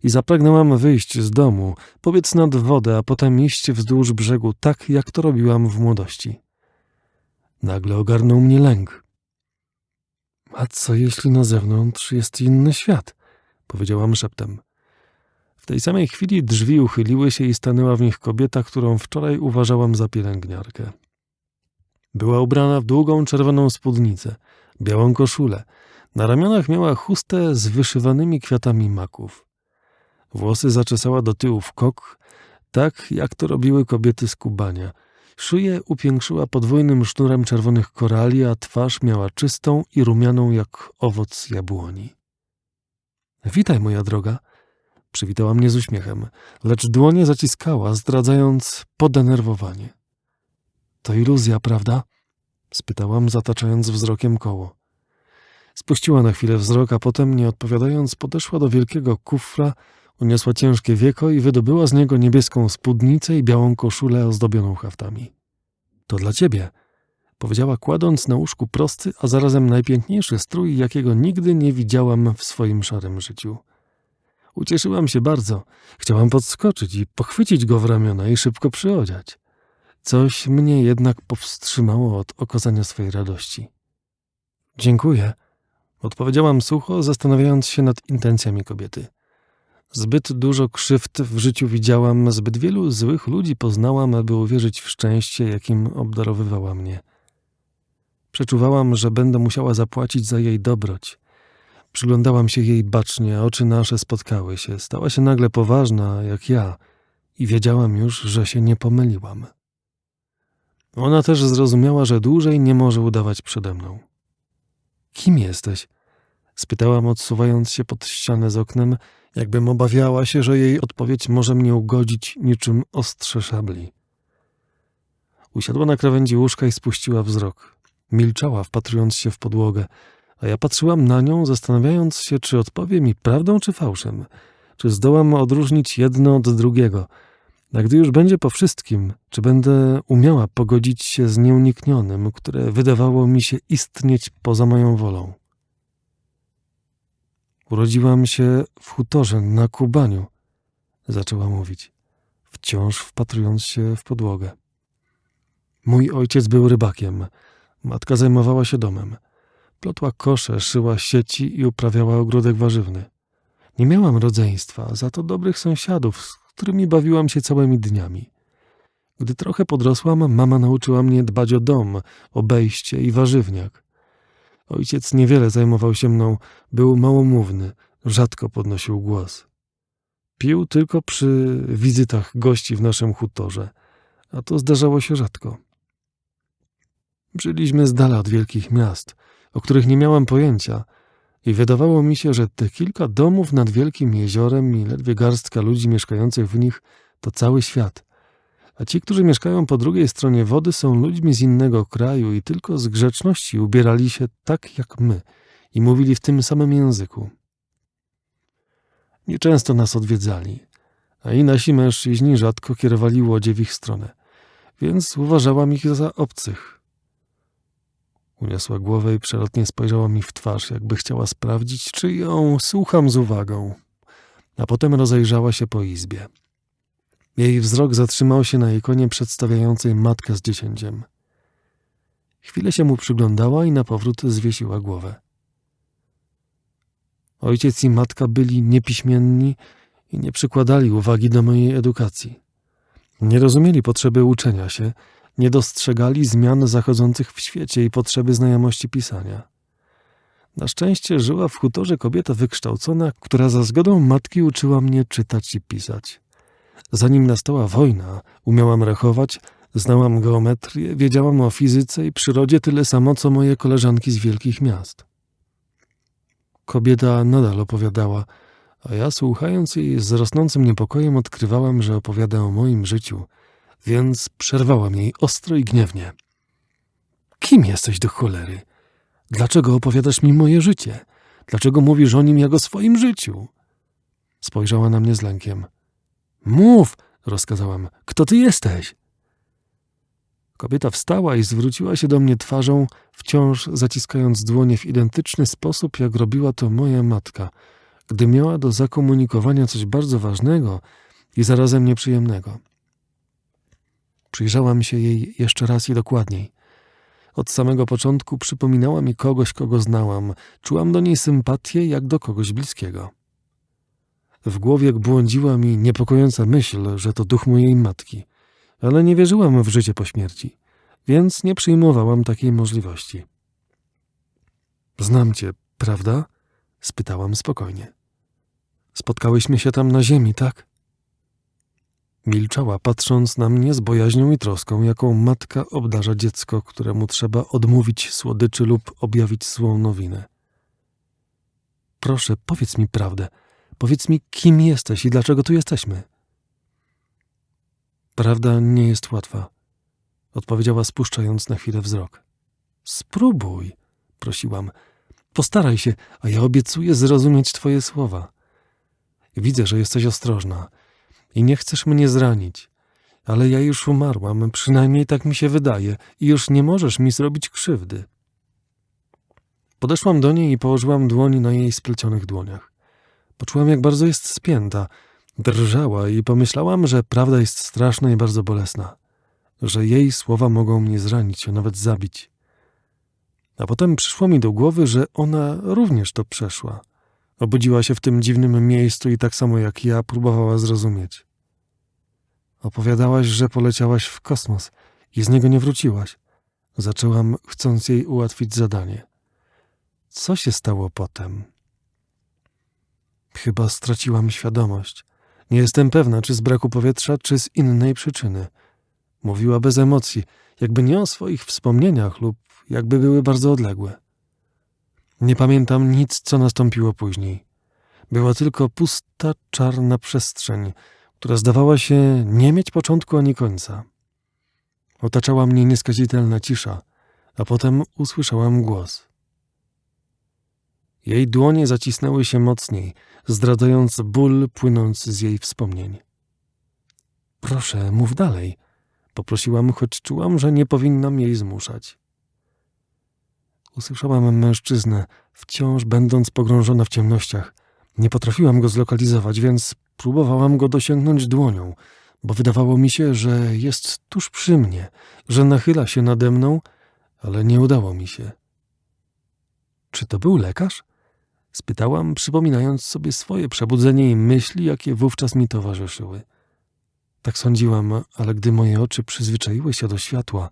i zapragnęłam wyjść z domu, pobiec nad wodę, a potem iść wzdłuż brzegu, tak jak to robiłam w młodości. Nagle ogarnął mnie lęk. A co jeśli na zewnątrz jest inny świat? powiedziałam szeptem. W tej samej chwili drzwi uchyliły się i stanęła w nich kobieta, którą wczoraj uważałam za pielęgniarkę. Była ubrana w długą czerwoną spódnicę, białą koszulę. Na ramionach miała chustę z wyszywanymi kwiatami maków. Włosy zaczesała do tyłu w kok, tak jak to robiły kobiety z Kubania. Szyję upiększyła podwójnym sznurem czerwonych korali, a twarz miała czystą i rumianą jak owoc jabłoni. Witaj, moja droga. Przywitała mnie z uśmiechem, lecz dłonie zaciskała, zdradzając podenerwowanie. To iluzja, prawda? spytałam, zataczając wzrokiem koło. Spuściła na chwilę wzrok, a potem, nie odpowiadając, podeszła do wielkiego kufra, uniosła ciężkie wieko i wydobyła z niego niebieską spódnicę i białą koszulę ozdobioną haftami. To dla ciebie, powiedziała, kładąc na łóżku prosty, a zarazem najpiękniejszy strój, jakiego nigdy nie widziałam w swoim szarym życiu. Ucieszyłam się bardzo. Chciałam podskoczyć i pochwycić go w ramiona i szybko przyodziać. Coś mnie jednak powstrzymało od okazania swojej radości. Dziękuję, odpowiedziałam sucho, zastanawiając się nad intencjami kobiety. Zbyt dużo krzywd w życiu widziałam, zbyt wielu złych ludzi poznałam, aby uwierzyć w szczęście, jakim obdarowywała mnie. Przeczuwałam, że będę musiała zapłacić za jej dobroć. Przyglądałam się jej bacznie, oczy nasze spotkały się. Stała się nagle poważna, jak ja, i wiedziałam już, że się nie pomyliłam. Ona też zrozumiała, że dłużej nie może udawać przede mną. Kim jesteś? spytałam, odsuwając się pod ścianę z oknem, jakbym obawiała się, że jej odpowiedź może mnie ugodzić niczym ostrze szabli. Usiadła na krawędzi łóżka i spuściła wzrok. Milczała, wpatrując się w podłogę, a ja patrzyłam na nią, zastanawiając się, czy odpowie mi prawdą czy fałszem, czy zdołam odróżnić jedno od drugiego – a gdy już będzie po wszystkim, czy będę umiała pogodzić się z nieuniknionym, które wydawało mi się istnieć poza moją wolą? Urodziłam się w hutorze na Kubaniu, zaczęła mówić, wciąż wpatrując się w podłogę. Mój ojciec był rybakiem, matka zajmowała się domem. Plotła kosze, szyła sieci i uprawiała ogródek warzywny. Nie miałam rodzeństwa, za to dobrych sąsiadów, którymi bawiłam się całymi dniami. Gdy trochę podrosłam, mama nauczyła mnie dbać o dom, obejście i warzywniak. Ojciec niewiele zajmował się mną, był małomówny, rzadko podnosił głos. Pił tylko przy wizytach gości w naszym hutorze, a to zdarzało się rzadko. Żyliśmy z dala od wielkich miast, o których nie miałam pojęcia – i wydawało mi się, że te kilka domów nad wielkim jeziorem i ledwie garstka ludzi mieszkających w nich to cały świat. A ci, którzy mieszkają po drugiej stronie wody, są ludźmi z innego kraju i tylko z grzeczności ubierali się tak jak my i mówili w tym samym języku. Nieczęsto nas odwiedzali, a i nasi mężczyźni rzadko kierowali łodzie w ich stronę, więc uważałam ich za obcych, Uniosła głowę i przelotnie spojrzała mi w twarz, jakby chciała sprawdzić, czy ją słucham z uwagą. A potem rozejrzała się po izbie. Jej wzrok zatrzymał się na ikonie przedstawiającej matkę z dziecięciem. Chwilę się mu przyglądała i na powrót zwiesiła głowę. Ojciec i matka byli niepiśmienni i nie przykładali uwagi do mojej edukacji. Nie rozumieli potrzeby uczenia się, nie dostrzegali zmian zachodzących w świecie i potrzeby znajomości pisania. Na szczęście żyła w hutorze kobieta wykształcona, która za zgodą matki uczyła mnie czytać i pisać. Zanim nastała wojna, umiałam rachować, znałam geometrię, wiedziałam o fizyce i przyrodzie tyle samo, co moje koleżanki z wielkich miast. Kobieta nadal opowiadała, a ja słuchając jej z rosnącym niepokojem odkrywałem, że opowiada o moim życiu, więc przerwałam jej ostro i gniewnie. Kim jesteś do cholery? Dlaczego opowiadasz mi moje życie? Dlaczego mówisz o nim jak o swoim życiu? Spojrzała na mnie z lękiem. Mów, rozkazałam, kto ty jesteś? Kobieta wstała i zwróciła się do mnie twarzą, wciąż zaciskając dłonie w identyczny sposób, jak robiła to moja matka, gdy miała do zakomunikowania coś bardzo ważnego i zarazem nieprzyjemnego. Przyjrzałam się jej jeszcze raz i dokładniej. Od samego początku przypominała mi kogoś, kogo znałam. Czułam do niej sympatię jak do kogoś bliskiego. W głowie błądziła mi niepokojąca myśl, że to duch mojej matki, ale nie wierzyłam w życie po śmierci, więc nie przyjmowałam takiej możliwości. Znam cię, prawda? spytałam spokojnie. Spotkałyśmy się tam na ziemi, tak? Milczała, patrząc na mnie z bojaźnią i troską, jaką matka obdarza dziecko, któremu trzeba odmówić słodyczy lub objawić złą nowinę. Proszę, powiedz mi prawdę. Powiedz mi, kim jesteś i dlaczego tu jesteśmy. Prawda nie jest łatwa, odpowiedziała, spuszczając na chwilę wzrok. Spróbuj, prosiłam. Postaraj się, a ja obiecuję zrozumieć twoje słowa. Widzę, że jesteś ostrożna i nie chcesz mnie zranić. Ale ja już umarłam, przynajmniej tak mi się wydaje, i już nie możesz mi zrobić krzywdy. Podeszłam do niej i położyłam dłoń na jej splecionych dłoniach. Poczułam, jak bardzo jest spięta. Drżała i pomyślałam, że prawda jest straszna i bardzo bolesna. Że jej słowa mogą mnie zranić, a nawet zabić. A potem przyszło mi do głowy, że ona również to przeszła. Obudziła się w tym dziwnym miejscu i tak samo jak ja próbowała zrozumieć. Opowiadałaś, że poleciałaś w kosmos i z niego nie wróciłaś. Zaczęłam, chcąc jej ułatwić zadanie. Co się stało potem? Chyba straciłam świadomość. Nie jestem pewna, czy z braku powietrza, czy z innej przyczyny. Mówiła bez emocji, jakby nie o swoich wspomnieniach lub jakby były bardzo odległe. Nie pamiętam nic, co nastąpiło później. Była tylko pusta, czarna przestrzeń, która zdawała się nie mieć początku ani końca. Otaczała mnie nieskazitelna cisza, a potem usłyszałam głos. Jej dłonie zacisnęły się mocniej, zdradzając ból płynąc z jej wspomnień. Proszę, mów dalej, poprosiłam, choć czułam, że nie powinnam jej zmuszać. Usłyszałam mężczyznę, wciąż będąc pogrążona w ciemnościach. Nie potrafiłam go zlokalizować, więc próbowałam go dosięgnąć dłonią, bo wydawało mi się, że jest tuż przy mnie, że nachyla się nade mną, ale nie udało mi się. Czy to był lekarz? Spytałam, przypominając sobie swoje przebudzenie i myśli, jakie wówczas mi towarzyszyły. Tak sądziłam, ale gdy moje oczy przyzwyczaiły się do światła,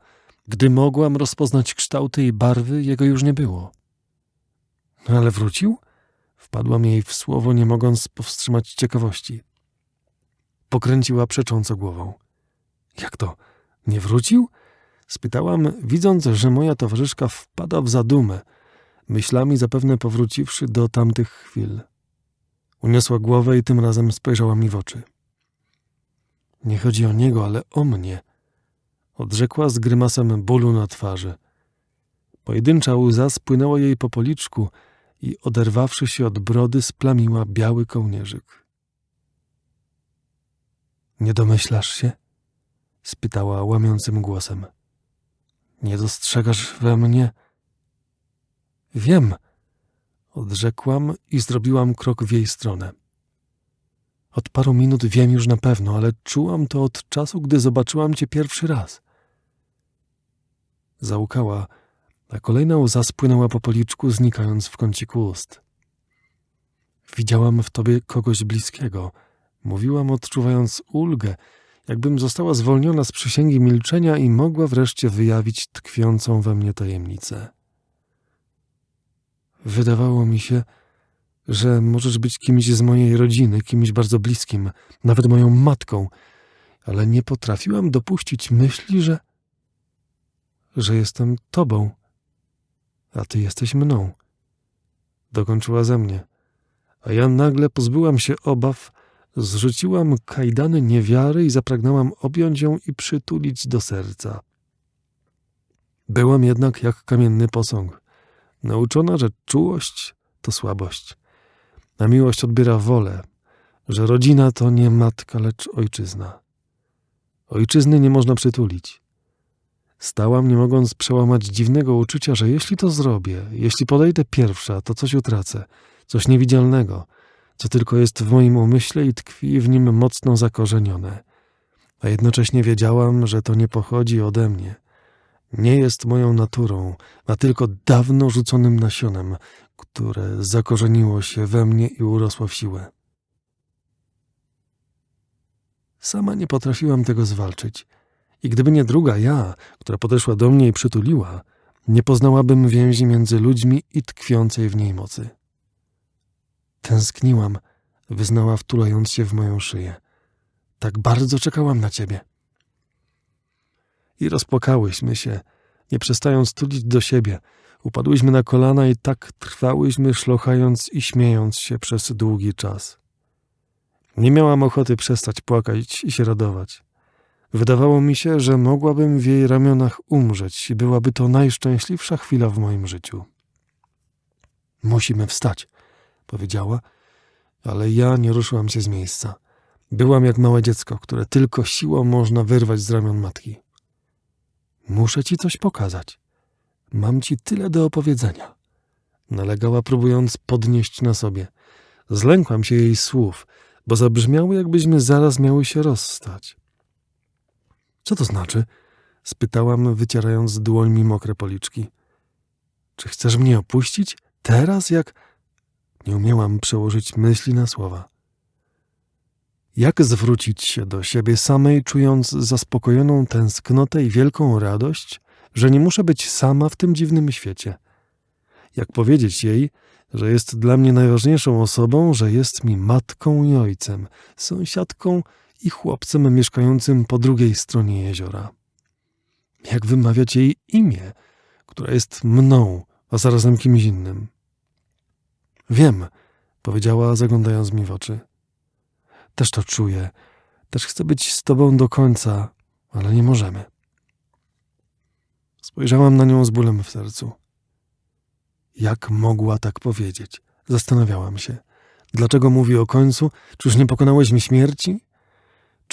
gdy mogłam rozpoznać kształty i barwy, jego już nie było. Ale wrócił? Wpadłam jej w słowo, nie mogąc powstrzymać ciekawości. Pokręciła przecząco głową. Jak to? Nie wrócił? Spytałam, widząc, że moja towarzyszka wpada w zadumę, myślami zapewne powróciwszy do tamtych chwil. Uniosła głowę i tym razem spojrzała mi w oczy. Nie chodzi o niego, ale o mnie – odrzekła z grymasem bólu na twarzy. Pojedyncza łza spłynęła jej po policzku i oderwawszy się od brody splamiła biały kołnierzyk. Nie domyślasz się? spytała łamiącym głosem. Nie dostrzegasz we mnie? Wiem, odrzekłam i zrobiłam krok w jej stronę. Od paru minut wiem już na pewno, ale czułam to od czasu, gdy zobaczyłam cię pierwszy raz. Załkała, a kolejna łza spłynęła po policzku, znikając w kąciku ust. Widziałam w tobie kogoś bliskiego. Mówiłam, odczuwając ulgę, jakbym została zwolniona z przysięgi milczenia i mogła wreszcie wyjawić tkwiącą we mnie tajemnicę. Wydawało mi się, że możesz być kimś z mojej rodziny, kimś bardzo bliskim, nawet moją matką, ale nie potrafiłam dopuścić myśli, że. że jestem tobą, a ty jesteś mną. Dokończyła ze mnie, a ja nagle pozbyłam się obaw, zrzuciłam kajdany niewiary i zapragnęłam objąć ją i przytulić do serca. Byłam jednak jak kamienny posąg, nauczona, że czułość to słabość, a miłość odbiera wolę, że rodzina to nie matka, lecz ojczyzna. Ojczyzny nie można przytulić. Stałam, nie mogąc przełamać dziwnego uczucia, że jeśli to zrobię, jeśli podejdę pierwsza, to coś utracę, coś niewidzialnego, co tylko jest w moim umyśle i tkwi w nim mocno zakorzenione. A jednocześnie wiedziałam, że to nie pochodzi ode mnie. Nie jest moją naturą, a tylko dawno rzuconym nasionem, które zakorzeniło się we mnie i urosło w siłę. Sama nie potrafiłam tego zwalczyć. I gdyby nie druga ja, która podeszła do mnie i przytuliła, nie poznałabym więzi między ludźmi i tkwiącej w niej mocy. Tęskniłam, wyznała wtulając się w moją szyję. Tak bardzo czekałam na ciebie. I rozpłakałyśmy się, nie przestając tulić do siebie. Upadłyśmy na kolana i tak trwałyśmy, szlochając i śmiejąc się przez długi czas. Nie miałam ochoty przestać płakać i się radować. Wydawało mi się, że mogłabym w jej ramionach umrzeć i byłaby to najszczęśliwsza chwila w moim życiu. Musimy wstać, powiedziała, ale ja nie ruszyłam się z miejsca. Byłam jak małe dziecko, które tylko siłą można wyrwać z ramion matki. Muszę ci coś pokazać. Mam ci tyle do opowiedzenia. Nalegała, próbując podnieść na sobie. Zlękłam się jej słów, bo zabrzmiały, jakbyśmy zaraz miały się rozstać. Co to znaczy? spytałam, wycierając dłońmi mokre policzki. Czy chcesz mnie opuścić? Teraz jak. Nie umiałam przełożyć myśli na słowa. Jak zwrócić się do siebie samej, czując zaspokojoną tęsknotę i wielką radość, że nie muszę być sama w tym dziwnym świecie? Jak powiedzieć jej, że jest dla mnie najważniejszą osobą, że jest mi matką i ojcem, sąsiadką i chłopcem mieszkającym po drugiej stronie jeziora? Jak wymawiać jej imię, które jest mną, a zarazem kimś innym? Wiem, powiedziała, zaglądając mi w oczy. Też to czuję. Też chcę być z tobą do końca, ale nie możemy. Spojrzałam na nią z bólem w sercu. Jak mogła tak powiedzieć? Zastanawiałam się. Dlaczego mówi o końcu? Czyż nie pokonałeś mi śmierci?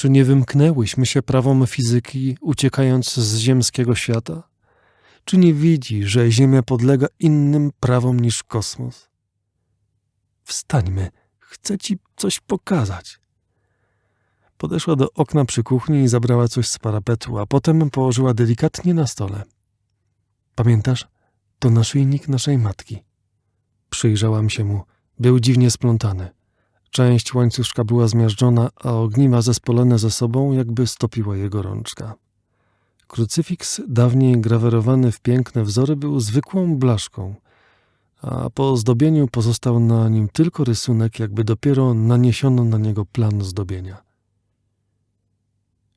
Czy nie wymknęłyśmy się prawom fizyki, uciekając z ziemskiego świata? Czy nie widzi, że Ziemia podlega innym prawom niż kosmos? Wstańmy, chcę ci coś pokazać. Podeszła do okna przy kuchni i zabrała coś z parapetu, a potem położyła delikatnie na stole. Pamiętasz? To naszyjnik naszej matki. Przyjrzałam się mu. Był dziwnie splątany. Część łańcuszka była zmiażdżona, a ogniwa zespolone ze sobą, jakby stopiła jego rączka. Krucyfiks, dawniej grawerowany w piękne wzory, był zwykłą blaszką, a po zdobieniu pozostał na nim tylko rysunek, jakby dopiero naniesiono na niego plan zdobienia.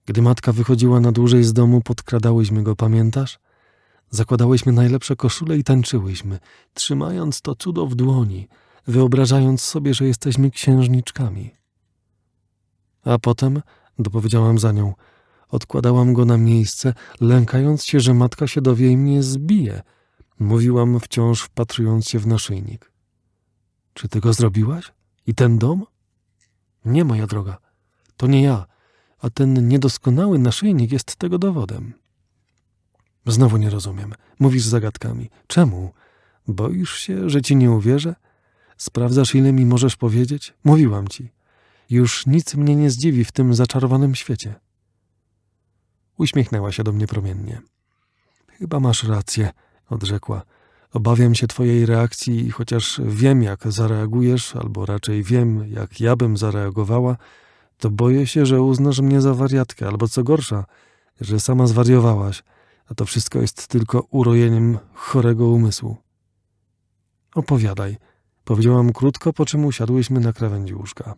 Gdy matka wychodziła na dłużej z domu, podkradałyśmy go, pamiętasz? Zakładałyśmy najlepsze koszule i tańczyłyśmy, trzymając to cudo w dłoni, wyobrażając sobie, że jesteśmy księżniczkami. A potem, dopowiedziałam za nią, odkładałam go na miejsce, lękając się, że matka się dowie i mnie zbije. Mówiłam wciąż wpatrując się w naszyjnik. Czy ty go zrobiłaś? I ten dom? Nie, moja droga. To nie ja a ten niedoskonały naszyjnik jest tego dowodem. Znowu nie rozumiem. Mówisz zagadkami. Czemu? Boisz się, że ci nie uwierzę? Sprawdzasz, ile mi możesz powiedzieć? Mówiłam ci. Już nic mnie nie zdziwi w tym zaczarowanym świecie. Uśmiechnęła się do mnie promiennie. Chyba masz rację, odrzekła. Obawiam się twojej reakcji, chociaż wiem, jak zareagujesz, albo raczej wiem, jak ja bym zareagowała, to boję się, że uznasz mnie za wariatkę, albo co gorsza, że sama zwariowałaś, a to wszystko jest tylko urojeniem chorego umysłu. Opowiadaj. Powiedziałam krótko, po czym usiadłyśmy na krawędzi łóżka.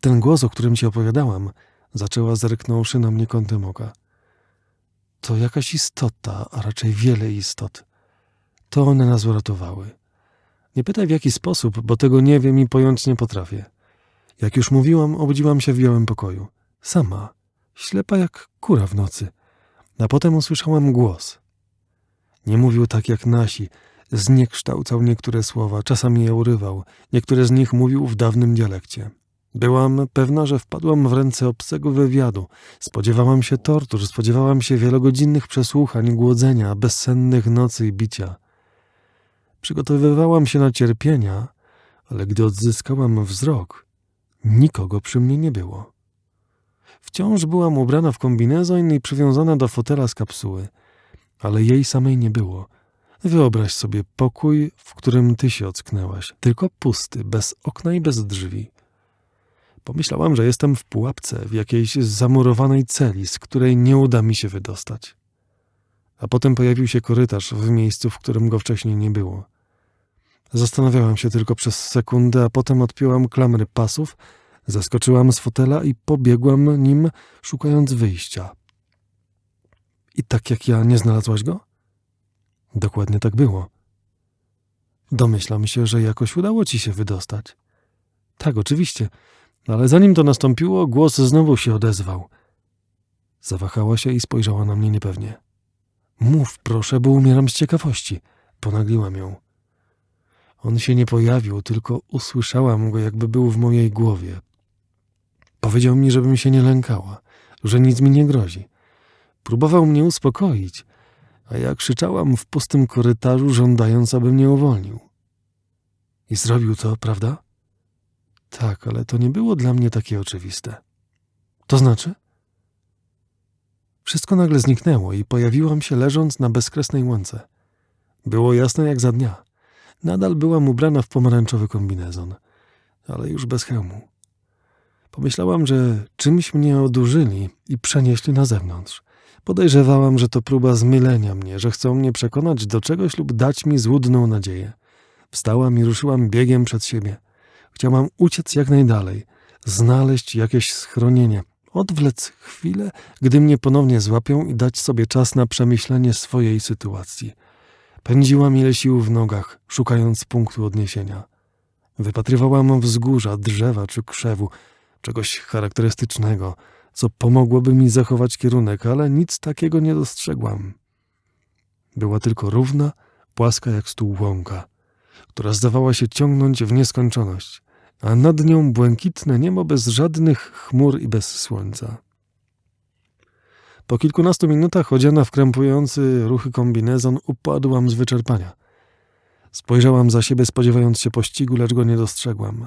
Ten głos, o którym ci opowiadałam, zaczęła zerknąwszy na mnie kątem oka. To jakaś istota, a raczej wiele istot. To one nas uratowały. Nie pytaj w jaki sposób, bo tego nie wiem i pojąć nie potrafię. Jak już mówiłam, obudziłam się w białym pokoju. Sama, ślepa jak kura w nocy. A potem usłyszałam głos. Nie mówił tak jak nasi, zniekształcał niektóre słowa, czasami je urywał, niektóre z nich mówił w dawnym dialekcie. Byłam pewna, że wpadłam w ręce obcego wywiadu. Spodziewałam się tortur, spodziewałam się wielogodzinnych przesłuchań, głodzenia, bezsennych nocy i bicia. Przygotowywałam się na cierpienia, ale gdy odzyskałam wzrok, nikogo przy mnie nie było. Wciąż byłam ubrana w kombinezon i przywiązana do fotela z kapsuły, ale jej samej nie było. Wyobraź sobie pokój, w którym ty się ocknęłaś, tylko pusty, bez okna i bez drzwi. Pomyślałam, że jestem w pułapce, w jakiejś zamurowanej celi, z której nie uda mi się wydostać. A potem pojawił się korytarz w miejscu, w którym go wcześniej nie było. Zastanawiałam się tylko przez sekundę, a potem odpięłam klamry pasów, zeskoczyłam z fotela i pobiegłam nim, szukając wyjścia. I tak jak ja nie znalazłaś go? Dokładnie tak było. Domyślam się, że jakoś udało ci się wydostać. Tak, oczywiście, ale zanim to nastąpiło, głos znowu się odezwał. Zawahała się i spojrzała na mnie niepewnie. Mów, proszę, bo umieram z ciekawości. Ponagliłam ją. On się nie pojawił, tylko usłyszałam go, jakby był w mojej głowie. Powiedział mi, żebym się nie lękała, że nic mi nie grozi. Próbował mnie uspokoić, a ja krzyczałam w pustym korytarzu, żądając, aby mnie uwolnił. I zrobił to, prawda? Tak, ale to nie było dla mnie takie oczywiste. To znaczy? Wszystko nagle zniknęło i pojawiłam się leżąc na bezkresnej łące. Było jasne jak za dnia. Nadal byłam ubrana w pomarańczowy kombinezon, ale już bez hełmu. Pomyślałam, że czymś mnie odurzyli i przenieśli na zewnątrz. Podejrzewałam, że to próba zmylenia mnie, że chcą mnie przekonać do czegoś lub dać mi złudną nadzieję. Wstałam i ruszyłam biegiem przed siebie. Chciałam uciec jak najdalej, znaleźć jakieś schronienie, odwlec chwilę, gdy mnie ponownie złapią i dać sobie czas na przemyślenie swojej sytuacji. Pędziłam ile sił w nogach, szukając punktu odniesienia. Wypatrywałam wzgórza, drzewa czy krzewu, czegoś charakterystycznego, co pomogłoby mi zachować kierunek, ale nic takiego nie dostrzegłam. Była tylko równa, płaska jak stół łąka, która zdawała się ciągnąć w nieskończoność, a nad nią błękitne niebo bez żadnych chmur i bez słońca. Po kilkunastu minutach odziana w krępujący ruchy kombinezon upadłam z wyczerpania. Spojrzałam za siebie, spodziewając się pościgu, lecz go nie dostrzegłam.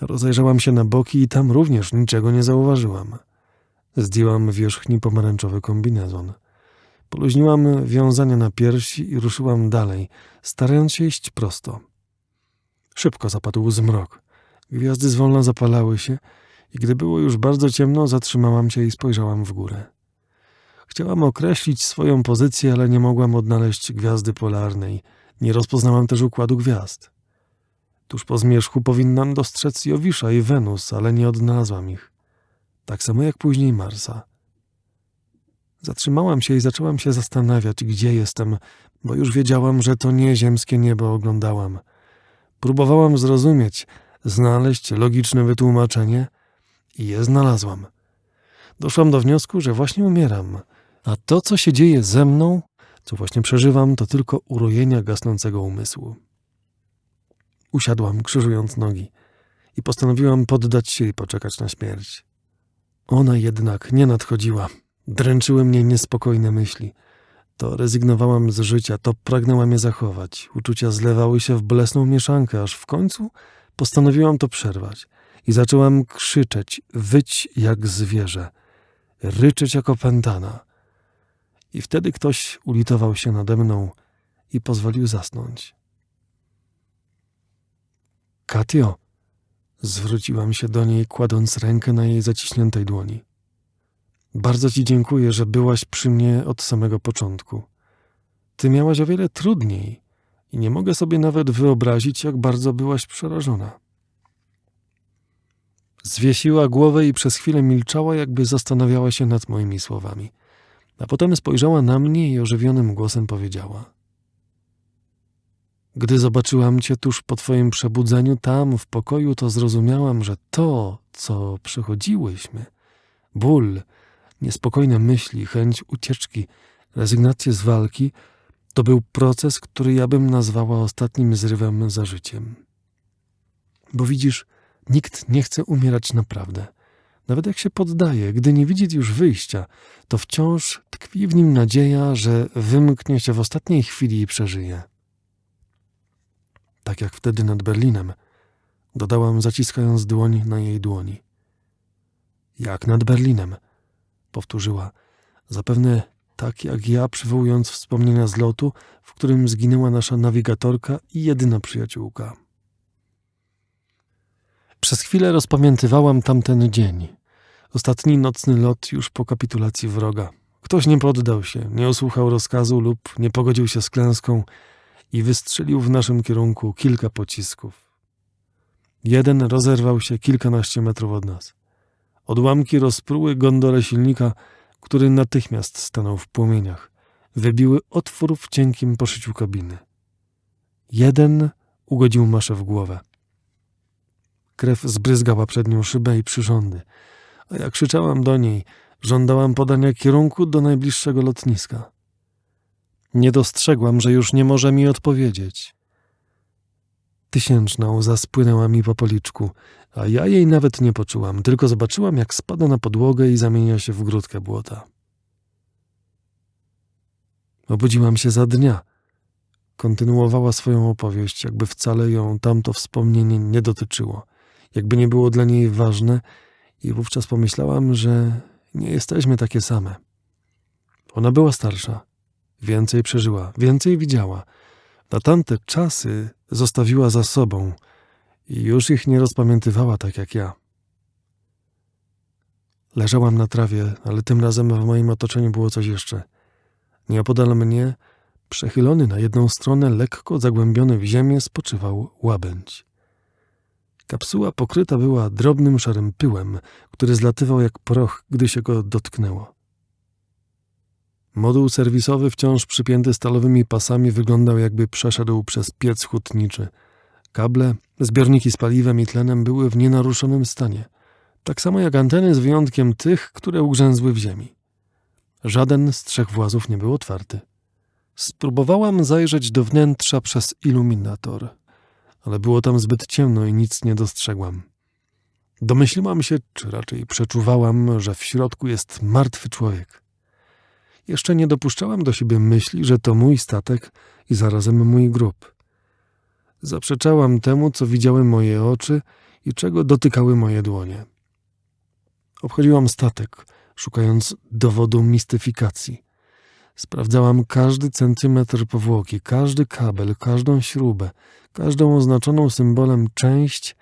Rozejrzałam się na boki i tam również niczego nie zauważyłam. Zdjęłam wierzchni pomarańczowy kombinezon. Poluźniłam wiązania na piersi i ruszyłam dalej, starając się iść prosto. Szybko zapadł zmrok. Gwiazdy zwolna zapalały się i gdy było już bardzo ciemno, zatrzymałam się i spojrzałam w górę. Chciałam określić swoją pozycję, ale nie mogłam odnaleźć gwiazdy polarnej. Nie rozpoznałam też układu gwiazd. Tuż po zmierzchu powinnam dostrzec Jowisza i Wenus, ale nie odnalazłam ich. Tak samo jak później Marsa. Zatrzymałam się i zaczęłam się zastanawiać, gdzie jestem, bo już wiedziałam, że to nie ziemskie niebo oglądałam. Próbowałam zrozumieć, znaleźć logiczne wytłumaczenie i je znalazłam. Doszłam do wniosku, że właśnie umieram, a to, co się dzieje ze mną, co właśnie przeżywam, to tylko urojenia gasnącego umysłu. Usiadłam, krzyżując nogi i postanowiłam poddać się i poczekać na śmierć. Ona jednak nie nadchodziła. Dręczyły mnie niespokojne myśli. To rezygnowałam z życia, to pragnęłam je zachować. Uczucia zlewały się w bolesną mieszankę, aż w końcu postanowiłam to przerwać i zaczęłam krzyczeć, wyć jak zwierzę, ryczeć jak opętana. I wtedy ktoś ulitował się nade mną i pozwolił zasnąć. Katio, zwróciłam się do niej, kładąc rękę na jej zaciśniętej dłoni. Bardzo ci dziękuję, że byłaś przy mnie od samego początku. Ty miałaś o wiele trudniej i nie mogę sobie nawet wyobrazić, jak bardzo byłaś przerażona. Zwiesiła głowę i przez chwilę milczała, jakby zastanawiała się nad moimi słowami. A potem spojrzała na mnie i ożywionym głosem powiedziała: Gdy zobaczyłam cię tuż po twoim przebudzeniu tam w pokoju, to zrozumiałam, że to, co przechodziłyśmy, ból, niespokojne myśli, chęć ucieczki, rezygnację z walki, to był proces, który ja bym nazwała ostatnim zrywem za życiem. Bo widzisz, nikt nie chce umierać naprawdę. Nawet jak się poddaje, gdy nie widzi już wyjścia, to wciąż tkwi w nim nadzieja, że wymknie się w ostatniej chwili i przeżyje. Tak jak wtedy nad Berlinem, dodałam, zaciskając dłoń na jej dłoni. Jak nad Berlinem, powtórzyła, zapewne tak jak ja, przywołując wspomnienia z lotu, w którym zginęła nasza nawigatorka i jedyna przyjaciółka. Przez chwilę rozpamiętywałam tamten dzień. Ostatni nocny lot już po kapitulacji wroga. Ktoś nie poddał się, nie usłuchał rozkazu lub nie pogodził się z klęską i wystrzelił w naszym kierunku kilka pocisków. Jeden rozerwał się kilkanaście metrów od nas. Odłamki rozpruły gondolę silnika, który natychmiast stanął w płomieniach. Wybiły otwór w cienkim poszyciu kabiny. Jeden ugodził maszę w głowę. Krew zbryzgała przed nią szybę i przyrządy, a ja krzyczałam do niej, żądałam podania kierunku do najbliższego lotniska. Nie dostrzegłam, że już nie może mi odpowiedzieć. Tysięczna łza spłynęła mi po policzku, a ja jej nawet nie poczułam, tylko zobaczyłam, jak spada na podłogę i zamienia się w grudkę błota. Obudziłam się za dnia. Kontynuowała swoją opowieść, jakby wcale ją tamto wspomnienie nie dotyczyło, jakby nie było dla niej ważne i wówczas pomyślałam, że nie jesteśmy takie same. Ona była starsza, więcej przeżyła, więcej widziała. Na tamte czasy zostawiła za sobą i już ich nie rozpamiętywała tak jak ja. Leżałam na trawie, ale tym razem w moim otoczeniu było coś jeszcze. Nieopodal mnie, przechylony na jedną stronę, lekko zagłębiony w ziemię, spoczywał łabędź. Kapsuła pokryta była drobnym szarym pyłem, który zlatywał jak proch, gdy się go dotknęło. Moduł serwisowy, wciąż przypięty stalowymi pasami, wyglądał jakby przeszedł przez piec hutniczy. Kable, zbiorniki z paliwem i tlenem były w nienaruszonym stanie. Tak samo jak anteny z wyjątkiem tych, które ugrzęzły w ziemi. Żaden z trzech włazów nie był otwarty. Spróbowałam zajrzeć do wnętrza przez iluminator, ale było tam zbyt ciemno i nic nie dostrzegłam. Domyśliłam się, czy raczej przeczuwałam, że w środku jest martwy człowiek. Jeszcze nie dopuszczałam do siebie myśli, że to mój statek i zarazem mój grób. Zaprzeczałam temu, co widziały moje oczy i czego dotykały moje dłonie. Obchodziłam statek, szukając dowodu mistyfikacji. Sprawdzałam każdy centymetr powłoki, każdy kabel, każdą śrubę, każdą oznaczoną symbolem część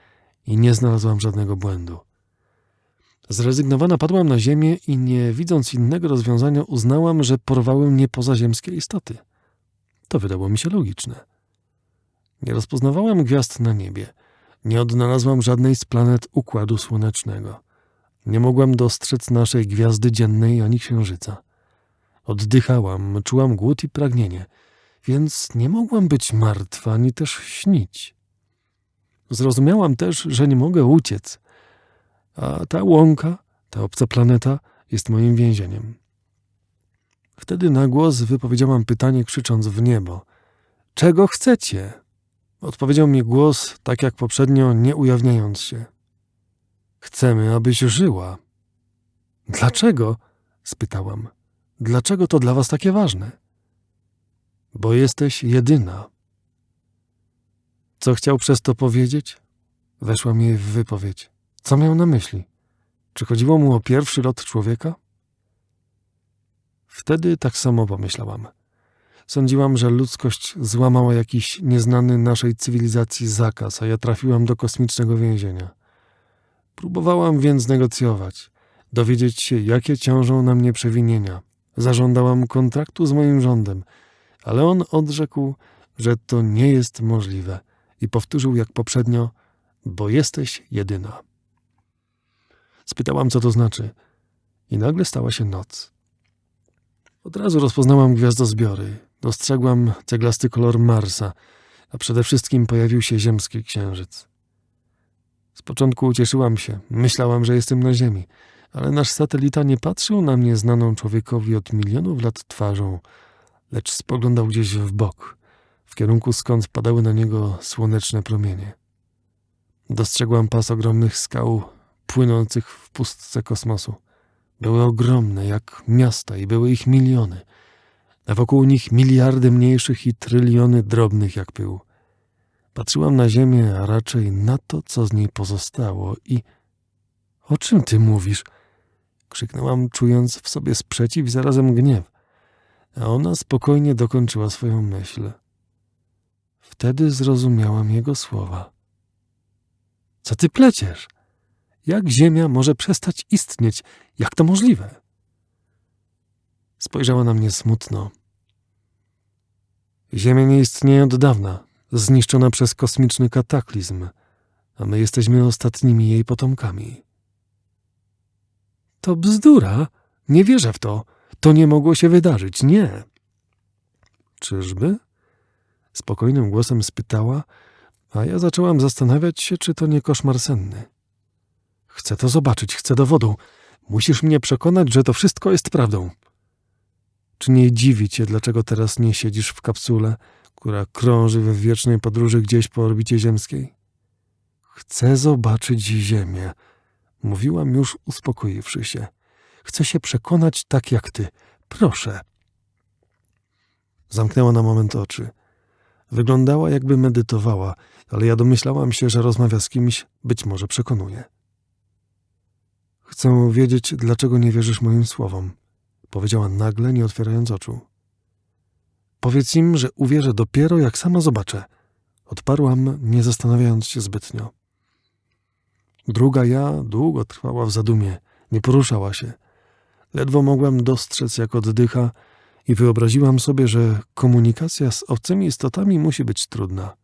i nie znalazłam żadnego błędu. Zrezygnowana padłam na ziemię i nie widząc innego rozwiązania uznałam, że porwały mnie pozaziemskie istoty. To wydało mi się logiczne. Nie rozpoznawałam gwiazd na niebie. Nie odnalazłam żadnej z planet Układu Słonecznego. Nie mogłam dostrzec naszej gwiazdy dziennej ani księżyca. Oddychałam, czułam głód i pragnienie, więc nie mogłam być martwa ani też śnić. Zrozumiałam też, że nie mogę uciec, a ta łąka, ta obca planeta jest moim więzieniem. Wtedy na głos wypowiedziałam pytanie, krzycząc w niebo: Czego chcecie? Odpowiedział mi głos, tak jak poprzednio, nie ujawniając się. Chcemy, abyś żyła. Dlaczego? spytałam. Dlaczego to dla was takie ważne? Bo jesteś jedyna. Co chciał przez to powiedzieć? Weszła mi w wypowiedź. Co miał na myśli? Czy chodziło mu o pierwszy lot człowieka? Wtedy tak samo pomyślałam. Sądziłam, że ludzkość złamała jakiś nieznany naszej cywilizacji zakaz, a ja trafiłam do kosmicznego więzienia. Próbowałam więc negocjować, dowiedzieć się, jakie ciążą na mnie przewinienia. Zażądałam kontraktu z moim rządem, ale on odrzekł, że to nie jest możliwe i powtórzył jak poprzednio, bo jesteś jedyna. Spytałam, co to znaczy i nagle stała się noc. Od razu rozpoznałam gwiazdozbiory, dostrzegłam ceglasty kolor Marsa, a przede wszystkim pojawił się ziemski księżyc. Z początku ucieszyłam się, myślałam, że jestem na Ziemi, ale nasz satelita nie patrzył na mnie znaną człowiekowi od milionów lat twarzą, lecz spoglądał gdzieś w bok, w kierunku skąd padały na niego słoneczne promienie. Dostrzegłam pas ogromnych skał płynących w pustce kosmosu. Były ogromne jak miasta i były ich miliony, a wokół nich miliardy mniejszych i tryliony drobnych jak pył. Patrzyłam na ziemię, a raczej na to, co z niej pozostało i... O czym ty mówisz? Krzyknęłam, czując w sobie sprzeciw i zarazem gniew, a ona spokojnie dokończyła swoją myśl. Wtedy zrozumiałam jego słowa. Co ty pleciesz? Jak ziemia może przestać istnieć? Jak to możliwe? Spojrzała na mnie smutno. Ziemia nie istnieje od dawna, zniszczona przez kosmiczny kataklizm, a my jesteśmy ostatnimi jej potomkami. To bzdura. Nie wierzę w to. To nie mogło się wydarzyć. Nie. Czyżby? Spokojnym głosem spytała, a ja zaczęłam zastanawiać się, czy to nie koszmar senny. Chcę to zobaczyć, chcę dowodu. Musisz mnie przekonać, że to wszystko jest prawdą. Czy nie dziwi cię, dlaczego teraz nie siedzisz w kapsule, która krąży we wiecznej podróży gdzieś po orbicie ziemskiej? Chcę zobaczyć Ziemię, mówiłam już uspokoiwszy się. Chcę się przekonać tak jak ty. Proszę. Zamknęła na moment oczy. Wyglądała, jakby medytowała, ale ja domyślałam się, że rozmawia z kimś, być może przekonuje. Chcę wiedzieć, dlaczego nie wierzysz moim słowom, powiedziała nagle, nie otwierając oczu. Powiedz im, że uwierzę dopiero, jak sama zobaczę. Odparłam, nie zastanawiając się zbytnio. Druga ja długo trwała w zadumie, nie poruszała się. Ledwo mogłam dostrzec, jak oddycha, i wyobraziłam sobie, że komunikacja z obcymi istotami musi być trudna.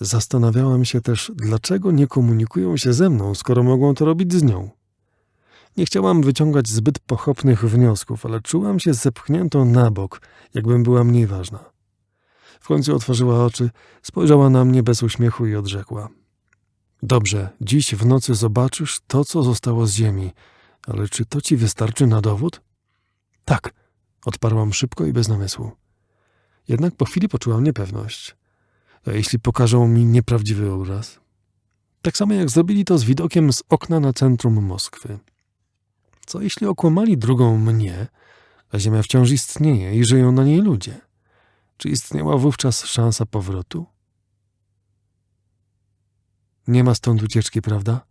Zastanawiałam się też, dlaczego nie komunikują się ze mną, skoro mogą to robić z nią. Nie chciałam wyciągać zbyt pochopnych wniosków, ale czułam się zepchniętą na bok, jakbym była mniej ważna. W końcu otworzyła oczy, spojrzała na mnie bez uśmiechu i odrzekła. Dobrze, dziś w nocy zobaczysz to, co zostało z ziemi, ale czy to ci wystarczy na dowód? Tak, odparłam szybko i bez namysłu. Jednak po chwili poczułam niepewność. A jeśli pokażą mi nieprawdziwy obraz? Tak samo jak zrobili to z widokiem z okna na centrum Moskwy. Co jeśli okłamali drugą mnie, a Ziemia wciąż istnieje i żyją na niej ludzie? Czy istniała wówczas szansa powrotu? Nie ma stąd ucieczki, prawda?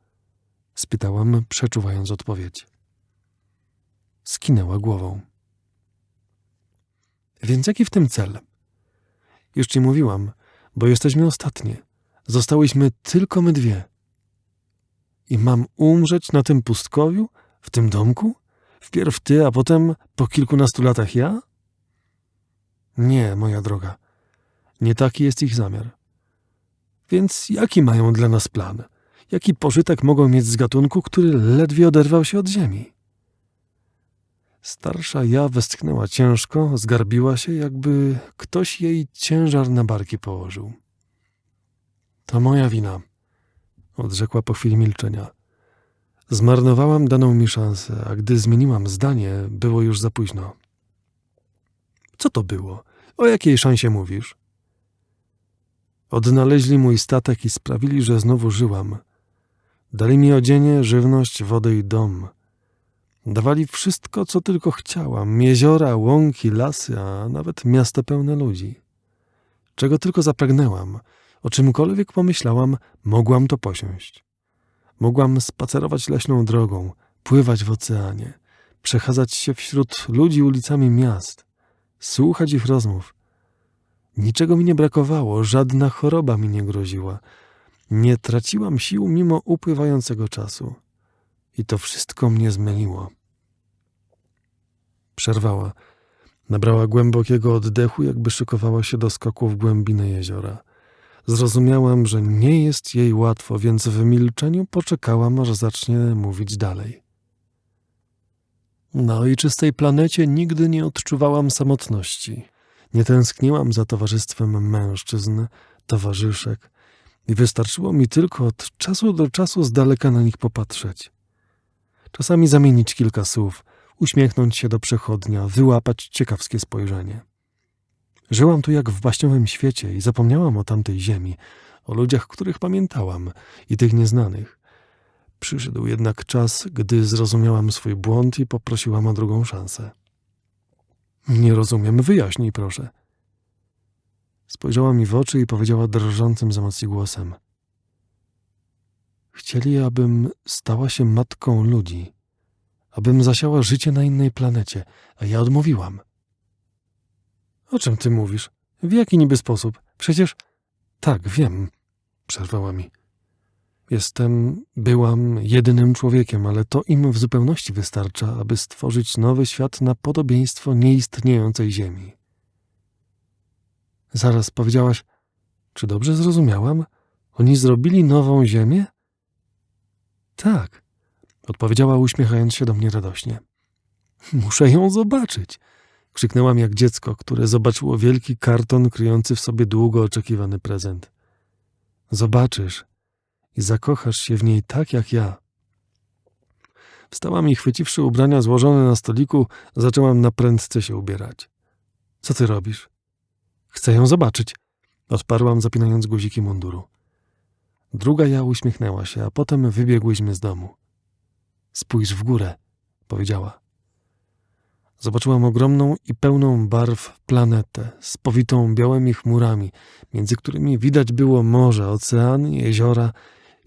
spytałam, przeczuwając odpowiedź. Skinęła głową. Więc jaki w tym cel? Już ci mówiłam, bo jesteśmy ostatnie. Zostałyśmy tylko my dwie. I mam umrzeć na tym pustkowiu, w tym domku? Wpierw ty, a potem po kilkunastu latach ja? Nie, moja droga. Nie taki jest ich zamiar. Więc jaki mają dla nas plan? Jaki pożytek mogą mieć z gatunku, który ledwie oderwał się od ziemi? Starsza ja westchnęła ciężko, zgarbiła się, jakby ktoś jej ciężar na barki położył. To moja wina, odrzekła po chwili milczenia. Zmarnowałam daną mi szansę, a gdy zmieniłam zdanie, było już za późno. Co to było? O jakiej szansie mówisz? Odnaleźli mój statek i sprawili, że znowu żyłam. Dali mi odzienie, żywność, wodę i dom. Dawali wszystko, co tylko chciałam. Jeziora, łąki, lasy, a nawet miasto pełne ludzi. Czego tylko zapragnęłam, o czymkolwiek pomyślałam, mogłam to posiąść. Mogłam spacerować leśną drogą, pływać w oceanie, przechadzać się wśród ludzi ulicami miast, słuchać ich rozmów. Niczego mi nie brakowało, żadna choroba mi nie groziła. Nie traciłam sił mimo upływającego czasu. I to wszystko mnie zmyliło. Przerwała. Nabrała głębokiego oddechu, jakby szykowała się do skoku w głębinę jeziora. Zrozumiałam, że nie jest jej łatwo, więc w milczeniu poczekałam, aż zacznie mówić dalej. Na ojczystej planecie nigdy nie odczuwałam samotności. Nie tęskniłam za towarzystwem mężczyzn, towarzyszek i wystarczyło mi tylko od czasu do czasu z daleka na nich popatrzeć. Czasami zamienić kilka słów, uśmiechnąć się do przechodnia, wyłapać ciekawskie spojrzenie. Żyłam tu jak w baśniowym świecie i zapomniałam o tamtej ziemi, o ludziach, których pamiętałam i tych nieznanych. Przyszedł jednak czas, gdy zrozumiałam swój błąd i poprosiłam o drugą szansę. Nie rozumiem, wyjaśnij proszę. Spojrzała mi w oczy i powiedziała drżącym z emocji głosem. Chcieli, abym stała się matką ludzi, abym zasiała życie na innej planecie, a ja odmówiłam. O czym ty mówisz? W jaki niby sposób? Przecież... Tak, wiem, przerwała mi. Jestem, byłam jedynym człowiekiem, ale to im w zupełności wystarcza, aby stworzyć nowy świat na podobieństwo nieistniejącej Ziemi. Zaraz powiedziałaś, czy dobrze zrozumiałam? Oni zrobili nową Ziemię? Tak, odpowiedziała uśmiechając się do mnie radośnie. Muszę ją zobaczyć. Krzyknęłam jak dziecko, które zobaczyło wielki karton kryjący w sobie długo oczekiwany prezent. Zobaczysz i zakochasz się w niej tak jak ja. Wstałam i chwyciwszy ubrania złożone na stoliku, zaczęłam na prędce się ubierać. Co ty robisz? Chcę ją zobaczyć, odparłam, zapinając guziki munduru. Druga ja uśmiechnęła się, a potem wybiegłyśmy z domu. Spójrz w górę, powiedziała. Zobaczyłam ogromną i pełną barw planetę, spowitą białymi chmurami, między którymi widać było morze, oceany, jeziora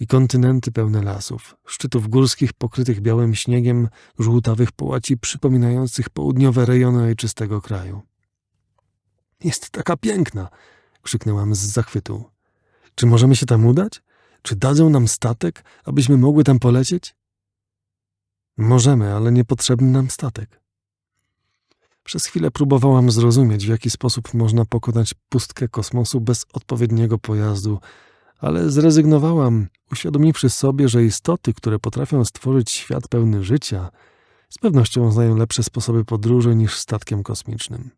i kontynenty pełne lasów, szczytów górskich pokrytych białym śniegiem, żółtawych połaci przypominających południowe rejony ojczystego kraju. Jest taka piękna! krzyknęłam z zachwytu. Czy możemy się tam udać? Czy dadzą nam statek, abyśmy mogły tam polecieć? Możemy, ale niepotrzebny nam statek. Przez chwilę próbowałam zrozumieć, w jaki sposób można pokonać pustkę kosmosu bez odpowiedniego pojazdu, ale zrezygnowałam, uświadomiwszy sobie, że istoty, które potrafią stworzyć świat pełny życia, z pewnością znają lepsze sposoby podróży niż statkiem kosmicznym.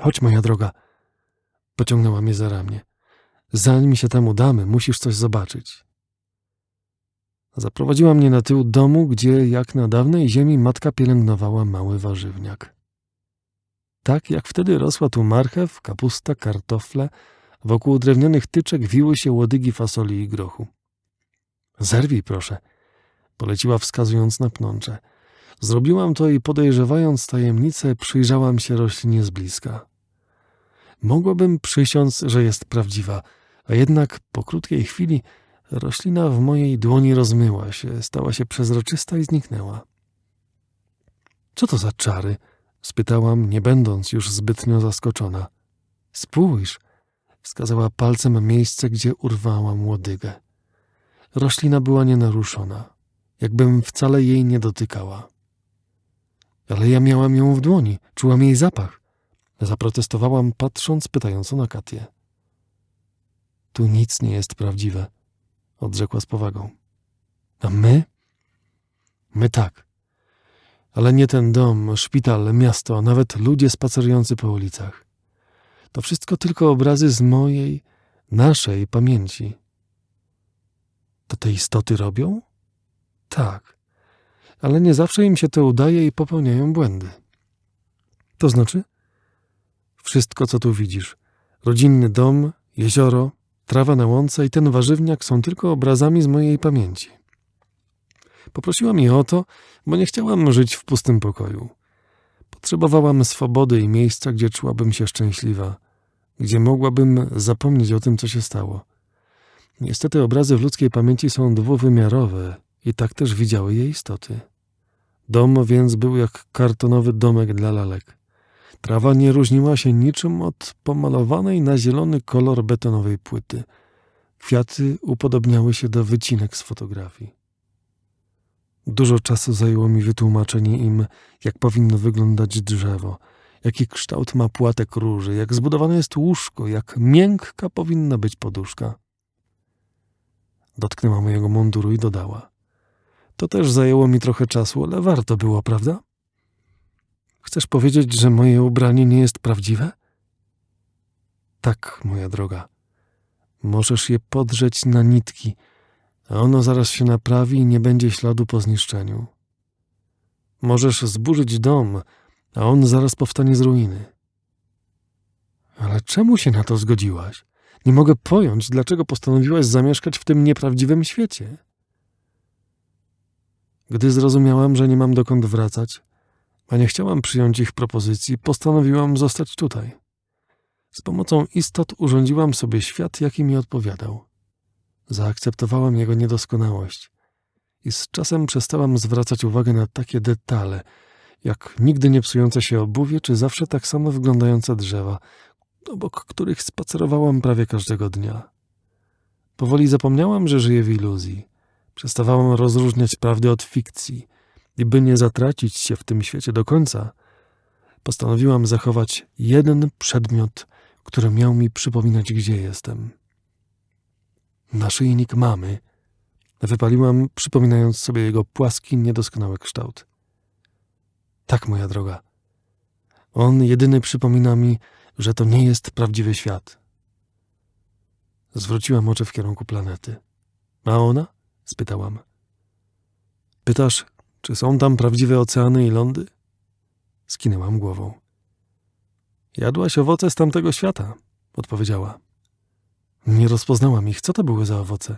Chodź, moja droga, pociągnęła mnie za ramię. Zanim się tam udamy, musisz coś zobaczyć. Zaprowadziła mnie na tył domu, gdzie jak na dawnej ziemi matka pielęgnowała mały warzywniak. Tak jak wtedy rosła tu marchew, kapusta, kartofle, wokół drewnianych tyczek wiły się łodygi fasoli i grochu. Zerwij, proszę, poleciła wskazując na pnącze. Zrobiłam to i podejrzewając tajemnicę, przyjrzałam się roślinie z bliska. Mogłabym przysiąc, że jest prawdziwa, a jednak po krótkiej chwili Roślina w mojej dłoni rozmyła się, stała się przezroczysta i zniknęła. Co to za czary? spytałam, nie będąc już zbytnio zaskoczona. Spójrz, wskazała palcem miejsce, gdzie urwałam łodygę. Roślina była nienaruszona, jakbym wcale jej nie dotykała. Ale ja miałam ją w dłoni, czułam jej zapach. Zaprotestowałam, patrząc pytająco na Katię. Tu nic nie jest prawdziwe odrzekła z powagą. A my? My tak. Ale nie ten dom, szpital, miasto, a nawet ludzie spacerujący po ulicach. To wszystko tylko obrazy z mojej, naszej pamięci. To te istoty robią? Tak. Ale nie zawsze im się to udaje i popełniają błędy. To znaczy? Wszystko, co tu widzisz. Rodzinny dom, jezioro, Trawa na łące i ten warzywniak są tylko obrazami z mojej pamięci. Poprosiłam jej o to, bo nie chciałam żyć w pustym pokoju. Potrzebowałam swobody i miejsca, gdzie czułabym się szczęśliwa, gdzie mogłabym zapomnieć o tym, co się stało. Niestety obrazy w ludzkiej pamięci są dwuwymiarowe i tak też widziały je istoty. Dom więc był jak kartonowy domek dla lalek. Trawa nie różniła się niczym od pomalowanej na zielony kolor betonowej płyty. Kwiaty upodobniały się do wycinek z fotografii. Dużo czasu zajęło mi wytłumaczenie im, jak powinno wyglądać drzewo, jaki kształt ma płatek róży, jak zbudowane jest łóżko, jak miękka powinna być poduszka. Dotknęła mojego munduru i dodała. To też zajęło mi trochę czasu, ale warto było, prawda? Chcesz powiedzieć, że moje ubranie nie jest prawdziwe? Tak, moja droga. Możesz je podrzeć na nitki, a ono zaraz się naprawi i nie będzie śladu po zniszczeniu. Możesz zburzyć dom, a on zaraz powstanie z ruiny. Ale czemu się na to zgodziłaś? Nie mogę pojąć, dlaczego postanowiłaś zamieszkać w tym nieprawdziwym świecie. Gdy zrozumiałam, że nie mam dokąd wracać, a nie chciałam przyjąć ich propozycji, postanowiłam zostać tutaj. Z pomocą istot urządziłam sobie świat, jaki mi odpowiadał. Zaakceptowałam jego niedoskonałość i z czasem przestałam zwracać uwagę na takie detale, jak nigdy nie psujące się obuwie, czy zawsze tak samo wyglądające drzewa, obok których spacerowałam prawie każdego dnia. Powoli zapomniałam, że żyję w iluzji. Przestawałam rozróżniać prawdę od fikcji i by nie zatracić się w tym świecie do końca, postanowiłam zachować jeden przedmiot, który miał mi przypominać, gdzie jestem. Naszyjnik mamy. Wypaliłam, przypominając sobie jego płaski, niedoskonały kształt. Tak, moja droga. On jedyny przypomina mi, że to nie jest prawdziwy świat. Zwróciłam oczy w kierunku planety. A ona? spytałam. Pytasz, czy są tam prawdziwe oceany i lądy? Skinęłam głową. Jadłaś owoce z tamtego świata, odpowiedziała. Nie rozpoznałam ich. Co to były za owoce?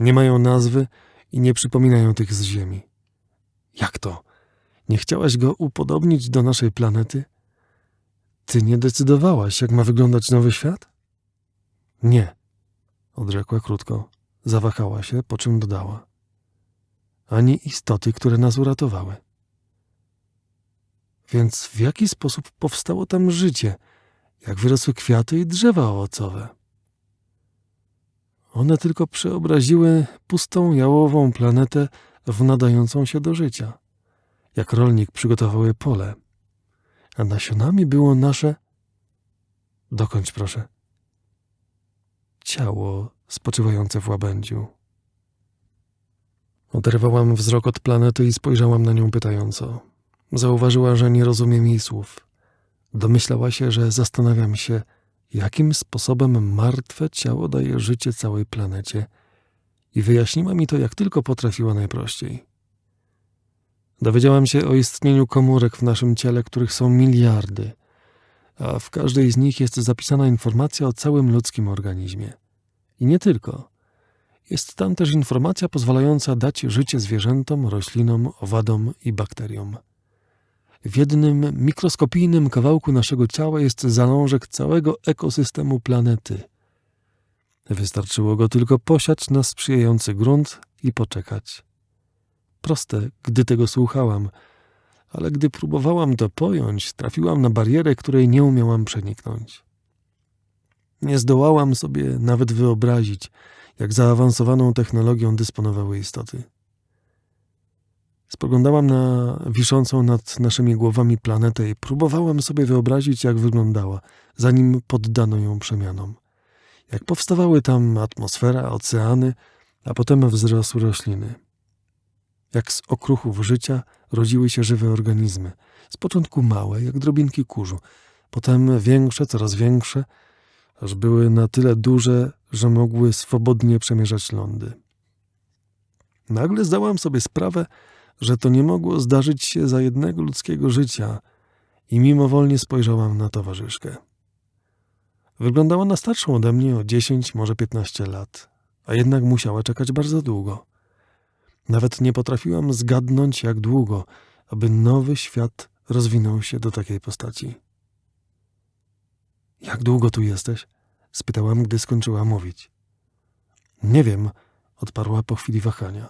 Nie mają nazwy i nie przypominają tych z Ziemi. Jak to? Nie chciałaś go upodobnić do naszej planety? Ty nie decydowałaś, jak ma wyglądać nowy świat? Nie, odrzekła krótko. Zawahała się, po czym dodała. Ani istoty, które nas uratowały. Więc w jaki sposób powstało tam życie? Jak wyrosły kwiaty i drzewa owocowe? One tylko przeobraziły pustą, jałową planetę w nadającą się do życia. Jak rolnik przygotował je pole, a nasionami było nasze. Dokończ, proszę. Ciało spoczywające w łabędziu. Oderwałam wzrok od planety i spojrzałam na nią pytająco. Zauważyła, że nie rozumiem jej słów. Domyślała się, że zastanawiam się, jakim sposobem martwe ciało daje życie całej planecie i wyjaśniła mi to, jak tylko potrafiła najprościej. Dowiedziałam się o istnieniu komórek w naszym ciele, których są miliardy, a w każdej z nich jest zapisana informacja o całym ludzkim organizmie. I nie tylko. Jest tam też informacja pozwalająca dać życie zwierzętom, roślinom, owadom i bakteriom. W jednym mikroskopijnym kawałku naszego ciała jest zalążek całego ekosystemu planety. Wystarczyło go tylko posiać na sprzyjający grunt i poczekać. Proste, gdy tego słuchałam, ale gdy próbowałam to pojąć, trafiłam na barierę, której nie umiałam przeniknąć. Nie zdołałam sobie nawet wyobrazić, jak zaawansowaną technologią dysponowały istoty. Spoglądałam na wiszącą nad naszymi głowami planetę i próbowałam sobie wyobrazić, jak wyglądała, zanim poddano ją przemianom. Jak powstawały tam atmosfera, oceany, a potem wzrosły rośliny. Jak z okruchów życia rodziły się żywe organizmy, z początku małe, jak drobinki kurzu, potem większe, coraz większe, aż były na tyle duże, że mogły swobodnie przemierzać lądy. Nagle zdałam sobie sprawę, że to nie mogło zdarzyć się za jednego ludzkiego życia i mimowolnie spojrzałam na towarzyszkę. Wyglądała na starszą ode mnie o dziesięć, może piętnaście lat, a jednak musiała czekać bardzo długo. Nawet nie potrafiłam zgadnąć, jak długo, aby nowy świat rozwinął się do takiej postaci. Jak długo tu jesteś? spytałam, gdy skończyła mówić. Nie wiem, odparła po chwili wahania.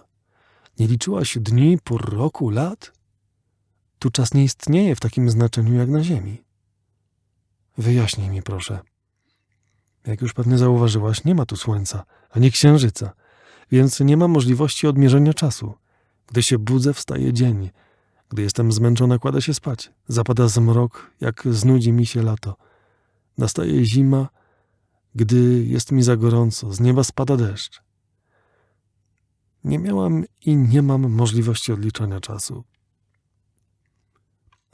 Nie liczyłaś dni, pór roku, lat? Tu czas nie istnieje w takim znaczeniu jak na Ziemi. Wyjaśnij mi, proszę. Jak już pewnie zauważyłaś, nie ma tu słońca, ani księżyca, więc nie ma możliwości odmierzenia czasu. Gdy się budzę, wstaje dzień, Gdy jestem zmęczona, kładę się spać. Zapada zmrok, jak znudzi mi się lato. Nastaje zima, gdy jest mi za gorąco, z nieba spada deszcz. Nie miałam i nie mam możliwości odliczania czasu.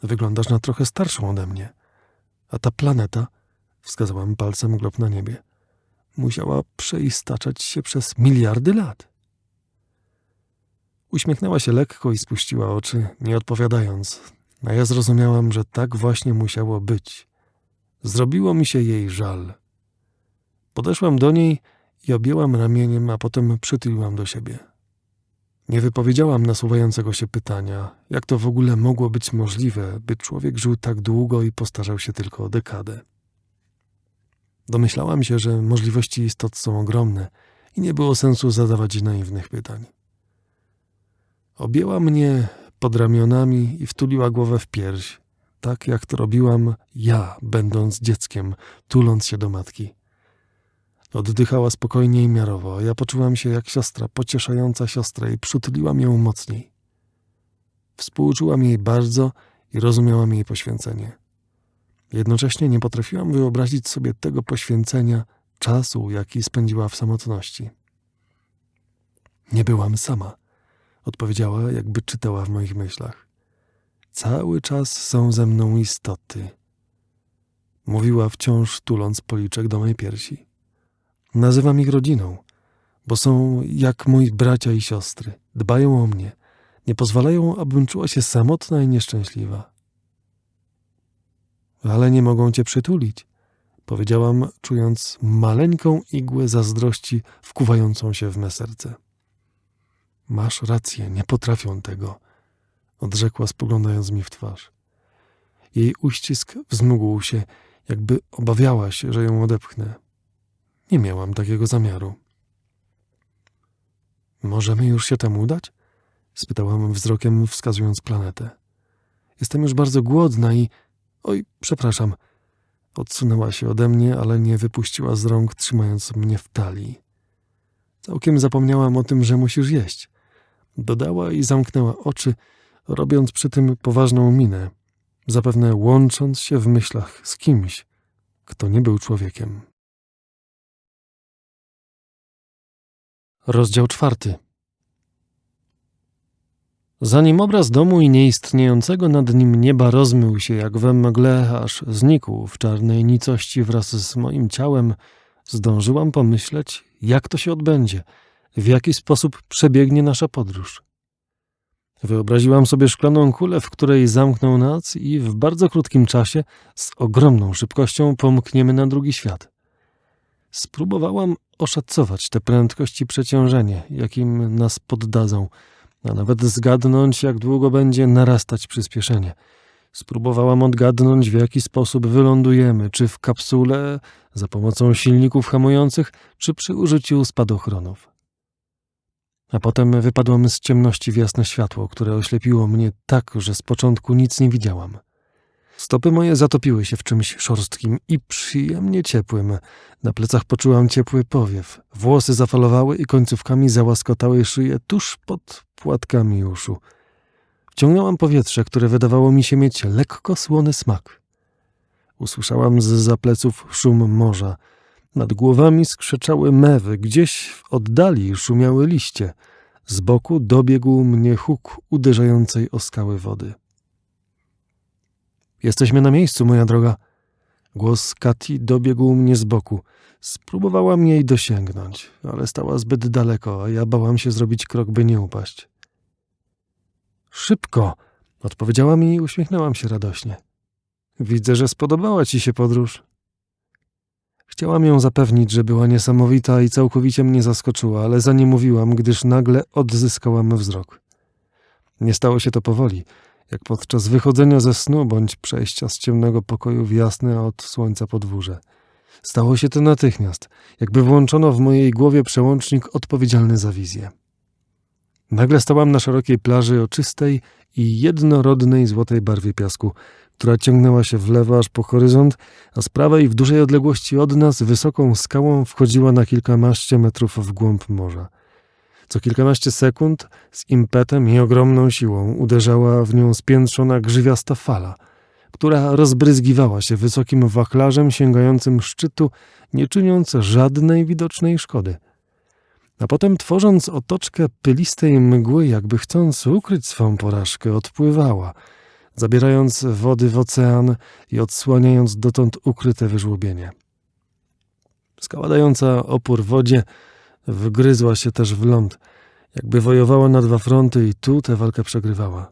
Wyglądasz na trochę starszą ode mnie. A ta planeta, wskazałam palcem glob na niebie, musiała przeistaczać się przez miliardy lat. Uśmiechnęła się lekko i spuściła oczy, nie odpowiadając, a ja zrozumiałam, że tak właśnie musiało być. Zrobiło mi się jej żal. Podeszłam do niej i objęłam ramieniem, a potem przytuliłam do siebie. Nie wypowiedziałam nasuwającego się pytania, jak to w ogóle mogło być możliwe, by człowiek żył tak długo i postarzał się tylko o dekadę. Domyślałam się, że możliwości istot są ogromne i nie było sensu zadawać naiwnych pytań. Objęła mnie pod ramionami i wtuliła głowę w pierś, tak jak to robiłam ja, będąc dzieckiem, tuląc się do matki. Oddychała spokojnie i miarowo, ja poczułam się jak siostra, pocieszająca siostrę i przytuliłam ją mocniej. Współczułam jej bardzo i rozumiałam jej poświęcenie. Jednocześnie nie potrafiłam wyobrazić sobie tego poświęcenia, czasu, jaki spędziła w samotności. Nie byłam sama, odpowiedziała, jakby czytała w moich myślach. Cały czas są ze mną istoty. Mówiła wciąż tuląc policzek do mojej piersi. Nazywam ich rodziną, bo są jak moi bracia i siostry. Dbają o mnie. Nie pozwalają, abym czuła się samotna i nieszczęśliwa. Ale nie mogą cię przytulić, powiedziałam, czując maleńką igłę zazdrości wkuwającą się w me serce. Masz rację, nie potrafią tego, odrzekła, spoglądając mi w twarz. Jej uścisk wzmógł się, jakby obawiała się, że ją odepchnę. Nie miałam takiego zamiaru. Możemy już się tam udać? spytałam wzrokiem, wskazując planetę. Jestem już bardzo głodna i. Oj, przepraszam. Odsunęła się ode mnie, ale nie wypuściła z rąk, trzymając mnie w talii. Całkiem zapomniałam o tym, że musisz jeść. Dodała i zamknęła oczy, robiąc przy tym poważną minę, zapewne łącząc się w myślach z kimś, kto nie był człowiekiem. Rozdział czwarty. Zanim obraz domu i nieistniejącego nad nim nieba rozmył się jak we mgle, aż znikł w czarnej nicości wraz z moim ciałem, zdążyłam pomyśleć, jak to się odbędzie, w jaki sposób przebiegnie nasza podróż. Wyobraziłam sobie szklaną kulę, w której zamknął nas i w bardzo krótkim czasie z ogromną szybkością pomkniemy na drugi świat. Spróbowałam oszacować te prędkość i przeciążenie, jakim nas poddadzą, a nawet zgadnąć, jak długo będzie narastać przyspieszenie. Spróbowałam odgadnąć, w jaki sposób wylądujemy, czy w kapsule, za pomocą silników hamujących, czy przy użyciu spadochronów. A potem wypadłam z ciemności w jasne światło, które oślepiło mnie tak, że z początku nic nie widziałam. Stopy moje zatopiły się w czymś szorstkim i przyjemnie ciepłym. Na plecach poczułam ciepły powiew. Włosy zafalowały i końcówkami załaskotały szyję tuż pod płatkami uszu. Wciągnęłam powietrze, które wydawało mi się mieć lekko słony smak. Usłyszałam z zapleców szum morza. Nad głowami skrzeczały mewy, gdzieś w oddali szumiały liście. Z boku dobiegł mnie huk uderzającej o skały wody. Jesteśmy na miejscu, moja droga. Głos Kati dobiegł mnie z boku. Spróbowałam jej dosięgnąć, ale stała zbyt daleko, a ja bałam się zrobić krok, by nie upaść. Szybko, odpowiedziała mi i uśmiechnęłam się radośnie. Widzę, że spodobała ci się podróż. Chciałam ją zapewnić, że była niesamowita i całkowicie mnie zaskoczyła, ale za nie mówiłam, gdyż nagle odzyskałam wzrok. Nie stało się to powoli jak podczas wychodzenia ze snu bądź przejścia z ciemnego pokoju w jasne od słońca podwórze. Stało się to natychmiast, jakby włączono w mojej głowie przełącznik odpowiedzialny za wizję. Nagle stałam na szerokiej plaży o czystej i jednorodnej złotej barwie piasku, która ciągnęła się w lewo aż po horyzont, a z prawej w dużej odległości od nas wysoką skałą wchodziła na kilkanaście metrów w głąb morza. Co kilkanaście sekund z impetem i ogromną siłą uderzała w nią spiętrzona grzywiasta fala, która rozbryzgiwała się wysokim wachlarzem sięgającym szczytu, nie czyniąc żadnej widocznej szkody. A potem, tworząc otoczkę pylistej mgły, jakby chcąc ukryć swą porażkę, odpływała, zabierając wody w ocean i odsłaniając dotąd ukryte wyżłobienie. Skała dająca opór wodzie wgryzła się też w ląd, jakby wojowała na dwa fronty i tu tę walkę przegrywała.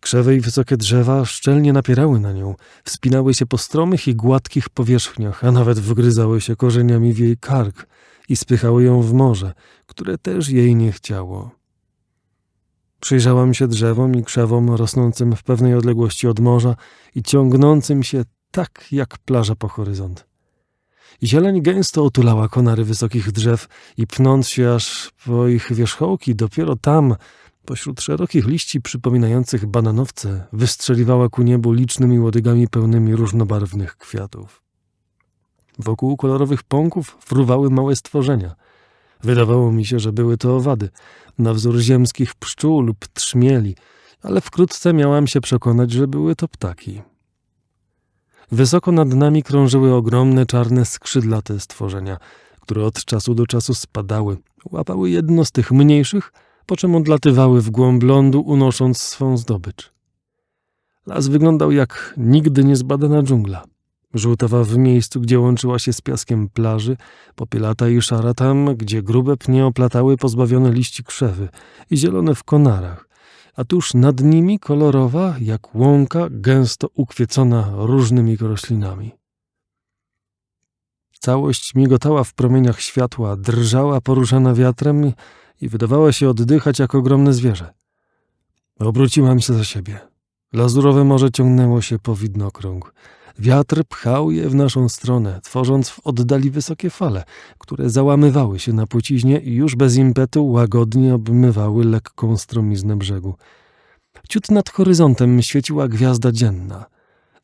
Krzewy i wysokie drzewa szczelnie napierały na nią, wspinały się po stromych i gładkich powierzchniach, a nawet wgryzały się korzeniami w jej kark i spychały ją w morze, które też jej nie chciało. Przyjrzałam się drzewom i krzewom rosnącym w pewnej odległości od morza i ciągnącym się tak jak plaża po horyzont. Zieleń gęsto otulała konary wysokich drzew i pnąc się aż po ich wierzchołki, dopiero tam, pośród szerokich liści przypominających bananowce, wystrzeliwała ku niebu licznymi łodygami pełnymi różnobarwnych kwiatów. Wokół kolorowych pąków fruwały małe stworzenia. Wydawało mi się, że były to owady, na wzór ziemskich pszczół lub trzmieli, ale wkrótce miałam się przekonać, że były to ptaki. Wysoko nad nami krążyły ogromne, czarne, skrzydlate stworzenia, które od czasu do czasu spadały, łapały jedno z tych mniejszych, po czym odlatywały w głąb lądu, unosząc swą zdobycz. Las wyglądał jak nigdy niezbadana dżungla. Żółtawa w miejscu, gdzie łączyła się z piaskiem plaży, popielata i szara tam, gdzie grube pnie oplatały pozbawione liści krzewy i zielone w konarach, a tuż nad nimi kolorowa, jak łąka, gęsto ukwiecona różnymi roślinami. Całość migotała w promieniach światła, drżała poruszana wiatrem i wydawała się oddychać jak ogromne zwierzę. Obróciłam się za siebie. Lazurowe morze ciągnęło się po widnokrąg. Wiatr pchał je w naszą stronę, tworząc w oddali wysokie fale, które załamywały się na płciźnie i już bez impetu łagodnie obmywały lekką stromiznę brzegu. Ciut nad horyzontem świeciła gwiazda dzienna.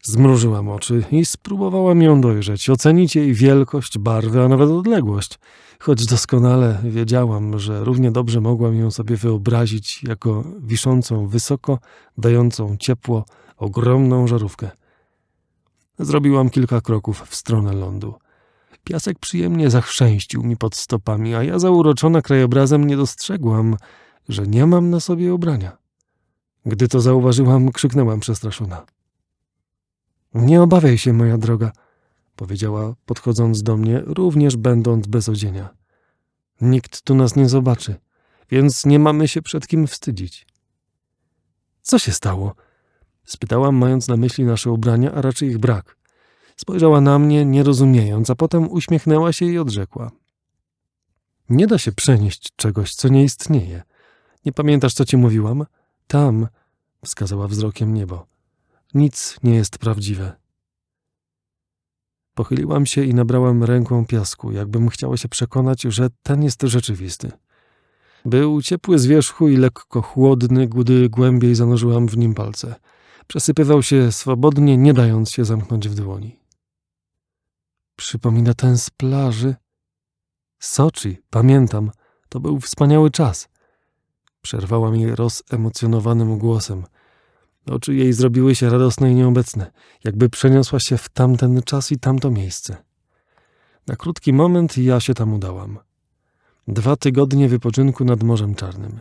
Zmrużyłam oczy i spróbowałam ją dojrzeć, ocenić jej wielkość, barwę, a nawet odległość, choć doskonale wiedziałam, że równie dobrze mogłam ją sobie wyobrazić jako wiszącą wysoko, dającą ciepło, ogromną żarówkę. Zrobiłam kilka kroków w stronę lądu. Piasek przyjemnie zachrzęścił mi pod stopami, a ja zauroczona krajobrazem nie dostrzegłam, że nie mam na sobie ubrania. Gdy to zauważyłam, krzyknęłam przestraszona. Nie obawiaj się, moja droga, powiedziała, podchodząc do mnie, również będąc bez odzienia. Nikt tu nas nie zobaczy, więc nie mamy się przed kim wstydzić. Co się stało? Spytałam, mając na myśli nasze ubrania, a raczej ich brak. Spojrzała na mnie, nie rozumiejąc, a potem uśmiechnęła się i odrzekła. Nie da się przenieść czegoś, co nie istnieje. Nie pamiętasz, co ci mówiłam? Tam, wskazała wzrokiem niebo. Nic nie jest prawdziwe. Pochyliłam się i nabrałam ręką piasku, jakbym chciała się przekonać, że ten jest rzeczywisty. Był ciepły z wierzchu i lekko chłodny, gdy głębiej zanurzyłam w nim palce. Przesypywał się swobodnie, nie dając się zamknąć w dłoni. Przypomina ten z plaży. Sochi, pamiętam, to był wspaniały czas. Przerwała mi rozemocjonowanym głosem. Oczy jej zrobiły się radosne i nieobecne, jakby przeniosła się w tamten czas i tamto miejsce. Na krótki moment ja się tam udałam. Dwa tygodnie wypoczynku nad Morzem Czarnym.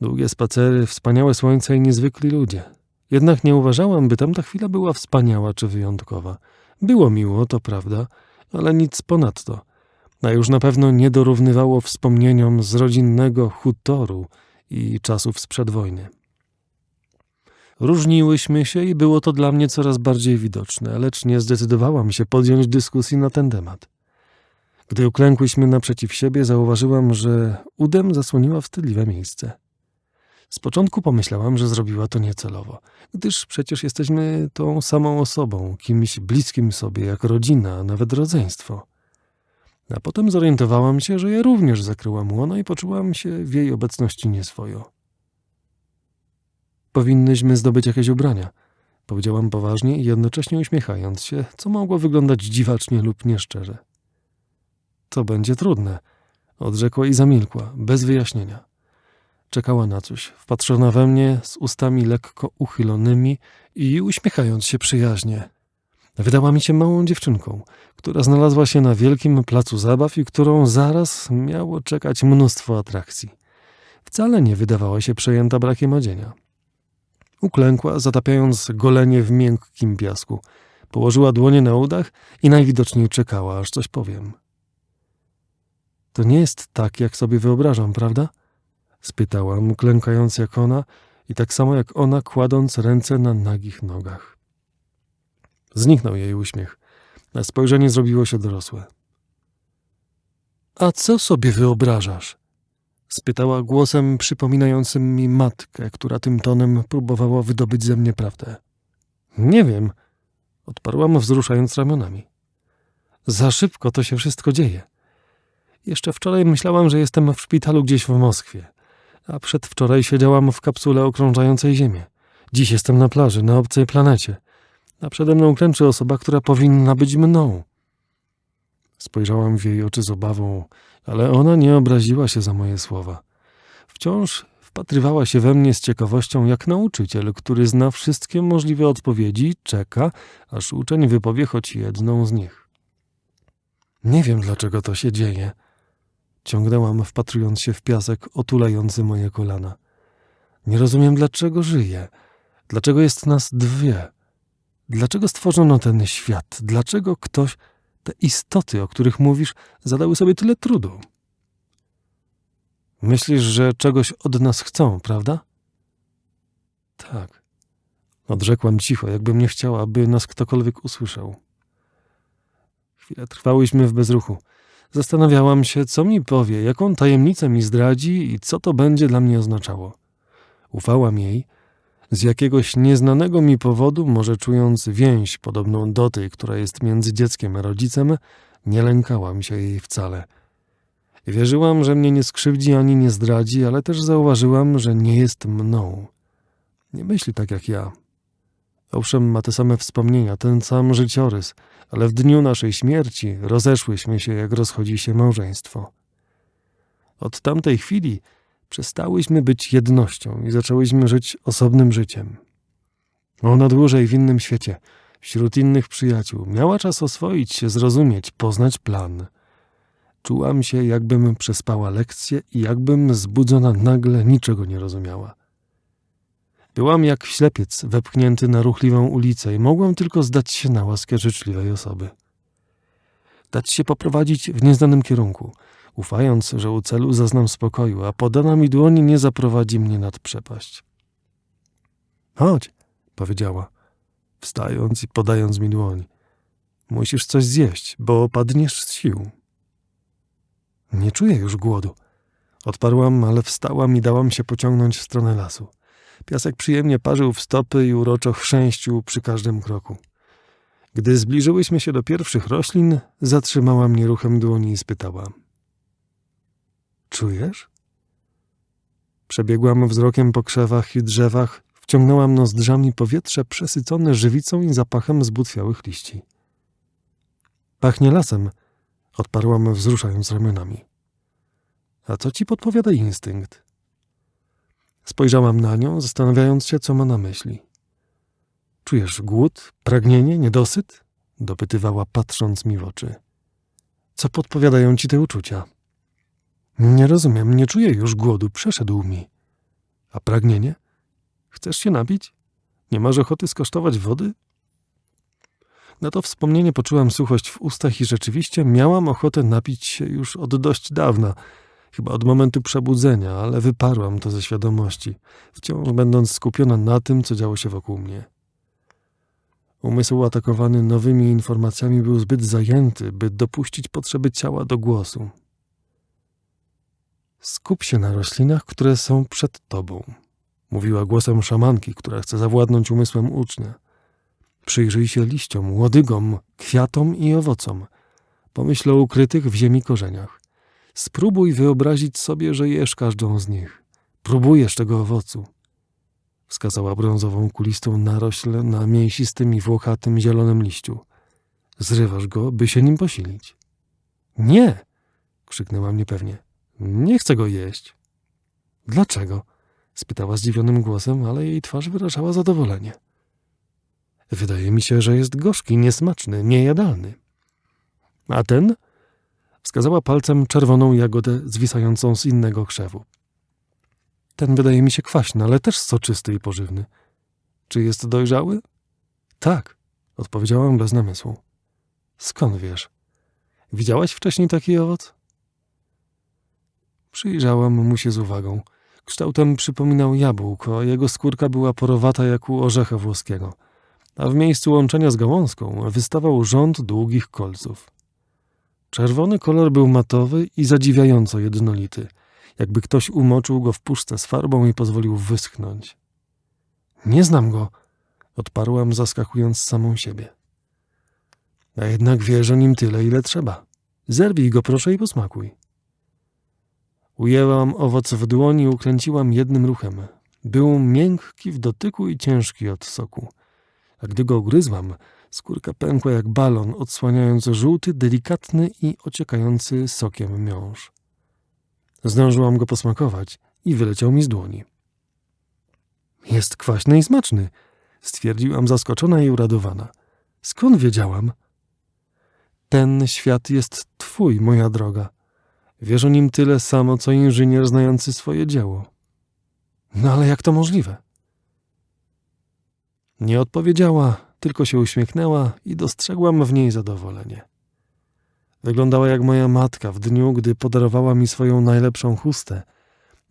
Długie spacery, wspaniałe słońce i niezwykli ludzie. Jednak nie uważałam, by tamta chwila była wspaniała czy wyjątkowa. Było miło, to prawda, ale nic ponadto. A już na pewno nie dorównywało wspomnieniom z rodzinnego hutoru i czasów sprzed wojny. Różniłyśmy się i było to dla mnie coraz bardziej widoczne, lecz nie zdecydowałam się podjąć dyskusji na ten temat. Gdy uklękłyśmy naprzeciw siebie, zauważyłam, że udem zasłoniła wstydliwe miejsce. Z początku pomyślałam, że zrobiła to niecelowo, gdyż przecież jesteśmy tą samą osobą, kimś bliskim sobie, jak rodzina, a nawet rodzeństwo. A potem zorientowałam się, że ja również zakryłam łono i poczułam się w jej obecności nieswojo. Powinnyśmy zdobyć jakieś ubrania, powiedziałam poważnie i jednocześnie uśmiechając się, co mogło wyglądać dziwacznie lub nieszczerze. To będzie trudne, Odrzekła i zamilkła, bez wyjaśnienia. Czekała na coś, wpatrzona we mnie z ustami lekko uchylonymi i uśmiechając się przyjaźnie. Wydała mi się małą dziewczynką, która znalazła się na wielkim placu zabaw i którą zaraz miało czekać mnóstwo atrakcji. Wcale nie wydawała się przejęta brakiem odzienia. Uklękła, zatapiając golenie w miękkim piasku. Położyła dłonie na udach i najwidoczniej czekała, aż coś powiem. To nie jest tak, jak sobie wyobrażam, prawda? Spytałam, klękając jak ona i tak samo jak ona, kładąc ręce na nagich nogach. Zniknął jej uśmiech, a spojrzenie zrobiło się dorosłe. A co sobie wyobrażasz? spytała głosem przypominającym mi matkę, która tym tonem próbowała wydobyć ze mnie prawdę. Nie wiem, odparłam wzruszając ramionami. Za szybko to się wszystko dzieje. Jeszcze wczoraj myślałam, że jestem w szpitalu gdzieś w Moskwie, a przedwczoraj siedziałam w kapsule okrążającej Ziemię. Dziś jestem na plaży, na obcej planecie, a przede mną klęczy osoba, która powinna być mną. Spojrzałam w jej oczy z obawą, ale ona nie obraziła się za moje słowa. Wciąż wpatrywała się we mnie z ciekawością, jak nauczyciel, który zna wszystkie możliwe odpowiedzi czeka, aż uczeń wypowie choć jedną z nich. Nie wiem, dlaczego to się dzieje. Ciągnęłam, wpatrując się w piasek otulający moje kolana. Nie rozumiem, dlaczego żyję. Dlaczego jest nas dwie? Dlaczego stworzono ten świat? Dlaczego ktoś te istoty, o których mówisz, zadały sobie tyle trudu. Myślisz, że czegoś od nas chcą, prawda? Tak. Odrzekłam cicho, jakbym nie chciała, aby nas ktokolwiek usłyszał. Chwilę trwałyśmy w bezruchu. Zastanawiałam się, co mi powie, jaką tajemnicę mi zdradzi i co to będzie dla mnie oznaczało. Ufałam jej, z jakiegoś nieznanego mi powodu, może czując więź podobną do tej, która jest między dzieckiem a rodzicem, nie lękałam się jej wcale. Wierzyłam, że mnie nie skrzywdzi ani nie zdradzi, ale też zauważyłam, że nie jest mną. Nie myśli tak jak ja. Owszem, ma te same wspomnienia, ten sam życiorys, ale w dniu naszej śmierci rozeszłyśmy się, jak rozchodzi się małżeństwo. Od tamtej chwili Przestałyśmy być jednością i zaczęłyśmy żyć osobnym życiem. Ona dłużej w innym świecie, wśród innych przyjaciół, miała czas oswoić się, zrozumieć, poznać plan. Czułam się, jakbym przespała lekcję i jakbym zbudzona nagle niczego nie rozumiała. Byłam jak ślepiec wepchnięty na ruchliwą ulicę i mogłam tylko zdać się na łaskę życzliwej osoby. Dać się poprowadzić w nieznanym kierunku – ufając, że u celu zaznam spokoju, a podana mi dłoń nie zaprowadzi mnie nad przepaść. Chodź, powiedziała, wstając i podając mi dłoń. Musisz coś zjeść, bo opadniesz z sił. Nie czuję już głodu. Odparłam, ale wstałam i dałam się pociągnąć w stronę lasu. Piasek przyjemnie parzył w stopy i uroczo chrzęścił przy każdym kroku. Gdy zbliżyłyśmy się do pierwszych roślin, zatrzymała mnie ruchem dłoni i spytała – Czujesz? Przebiegłam wzrokiem po krzewach i drzewach, wciągnęłam nozdrzami powietrze przesycone żywicą i zapachem zbutwiałych liści. Pachnie lasem, odparłam wzruszając ramionami. A co ci podpowiada instynkt? Spojrzałam na nią, zastanawiając się, co ma na myśli. Czujesz głód, pragnienie, niedosyt? dopytywała, patrząc mi w oczy. Co podpowiadają ci te uczucia? Nie rozumiem, nie czuję już głodu, przeszedł mi. A pragnienie? Chcesz się napić? Nie masz ochoty skosztować wody? Na to wspomnienie poczułam suchość w ustach i rzeczywiście miałam ochotę napić się już od dość dawna, chyba od momentu przebudzenia, ale wyparłam to ze świadomości, wciąż będąc skupiona na tym, co działo się wokół mnie. Umysł atakowany nowymi informacjami był zbyt zajęty, by dopuścić potrzeby ciała do głosu. Skup się na roślinach, które są przed tobą, mówiła głosem szamanki, która chce zawładnąć umysłem ucznia. Przyjrzyj się liściom, łodygom, kwiatom i owocom. Pomyśl o ukrytych w ziemi korzeniach. Spróbuj wyobrazić sobie, że jesz każdą z nich. Próbujesz tego owocu. Wskazała brązową kulistą narośl na mięsistym i włochatym zielonym liściu. Zrywasz go, by się nim posilić. Nie! krzyknęłam niepewnie. Nie chcę go jeść. Dlaczego? spytała zdziwionym głosem, ale jej twarz wyrażała zadowolenie. Wydaje mi się, że jest gorzki, niesmaczny, niejadalny. A ten? Wskazała palcem czerwoną jagodę zwisającą z innego krzewu. Ten wydaje mi się kwaśny, ale też soczysty i pożywny. Czy jest dojrzały? Tak, odpowiedziałam bez namysłu. Skąd wiesz? Widziałaś wcześniej taki owoc? Przyjrzałam mu się z uwagą. Kształtem przypominał jabłko, a jego skórka była porowata jak u orzecha włoskiego, a w miejscu łączenia z gałązką wystawał rząd długich kolców. Czerwony kolor był matowy i zadziwiająco jednolity, jakby ktoś umoczył go w puszce z farbą i pozwolił wyschnąć. Nie znam go, odparłam, zaskakując samą siebie. A jednak wiesz o nim tyle, ile trzeba. Zerwij go proszę i posmakuj. Ujęłam owoc w dłoni i ukręciłam jednym ruchem. Był miękki w dotyku i ciężki od soku. A gdy go ugryzłam, skórka pękła jak balon, odsłaniając żółty, delikatny i ociekający sokiem miąższ. Zdążyłam go posmakować i wyleciał mi z dłoni. Jest kwaśny i smaczny, stwierdziłam zaskoczona i uradowana. Skąd wiedziałam? Ten świat jest twój, moja droga. Wiesz o nim tyle samo, co inżynier znający swoje dzieło. No ale jak to możliwe? Nie odpowiedziała, tylko się uśmiechnęła i dostrzegłam w niej zadowolenie. Wyglądała jak moja matka w dniu, gdy podarowała mi swoją najlepszą chustę,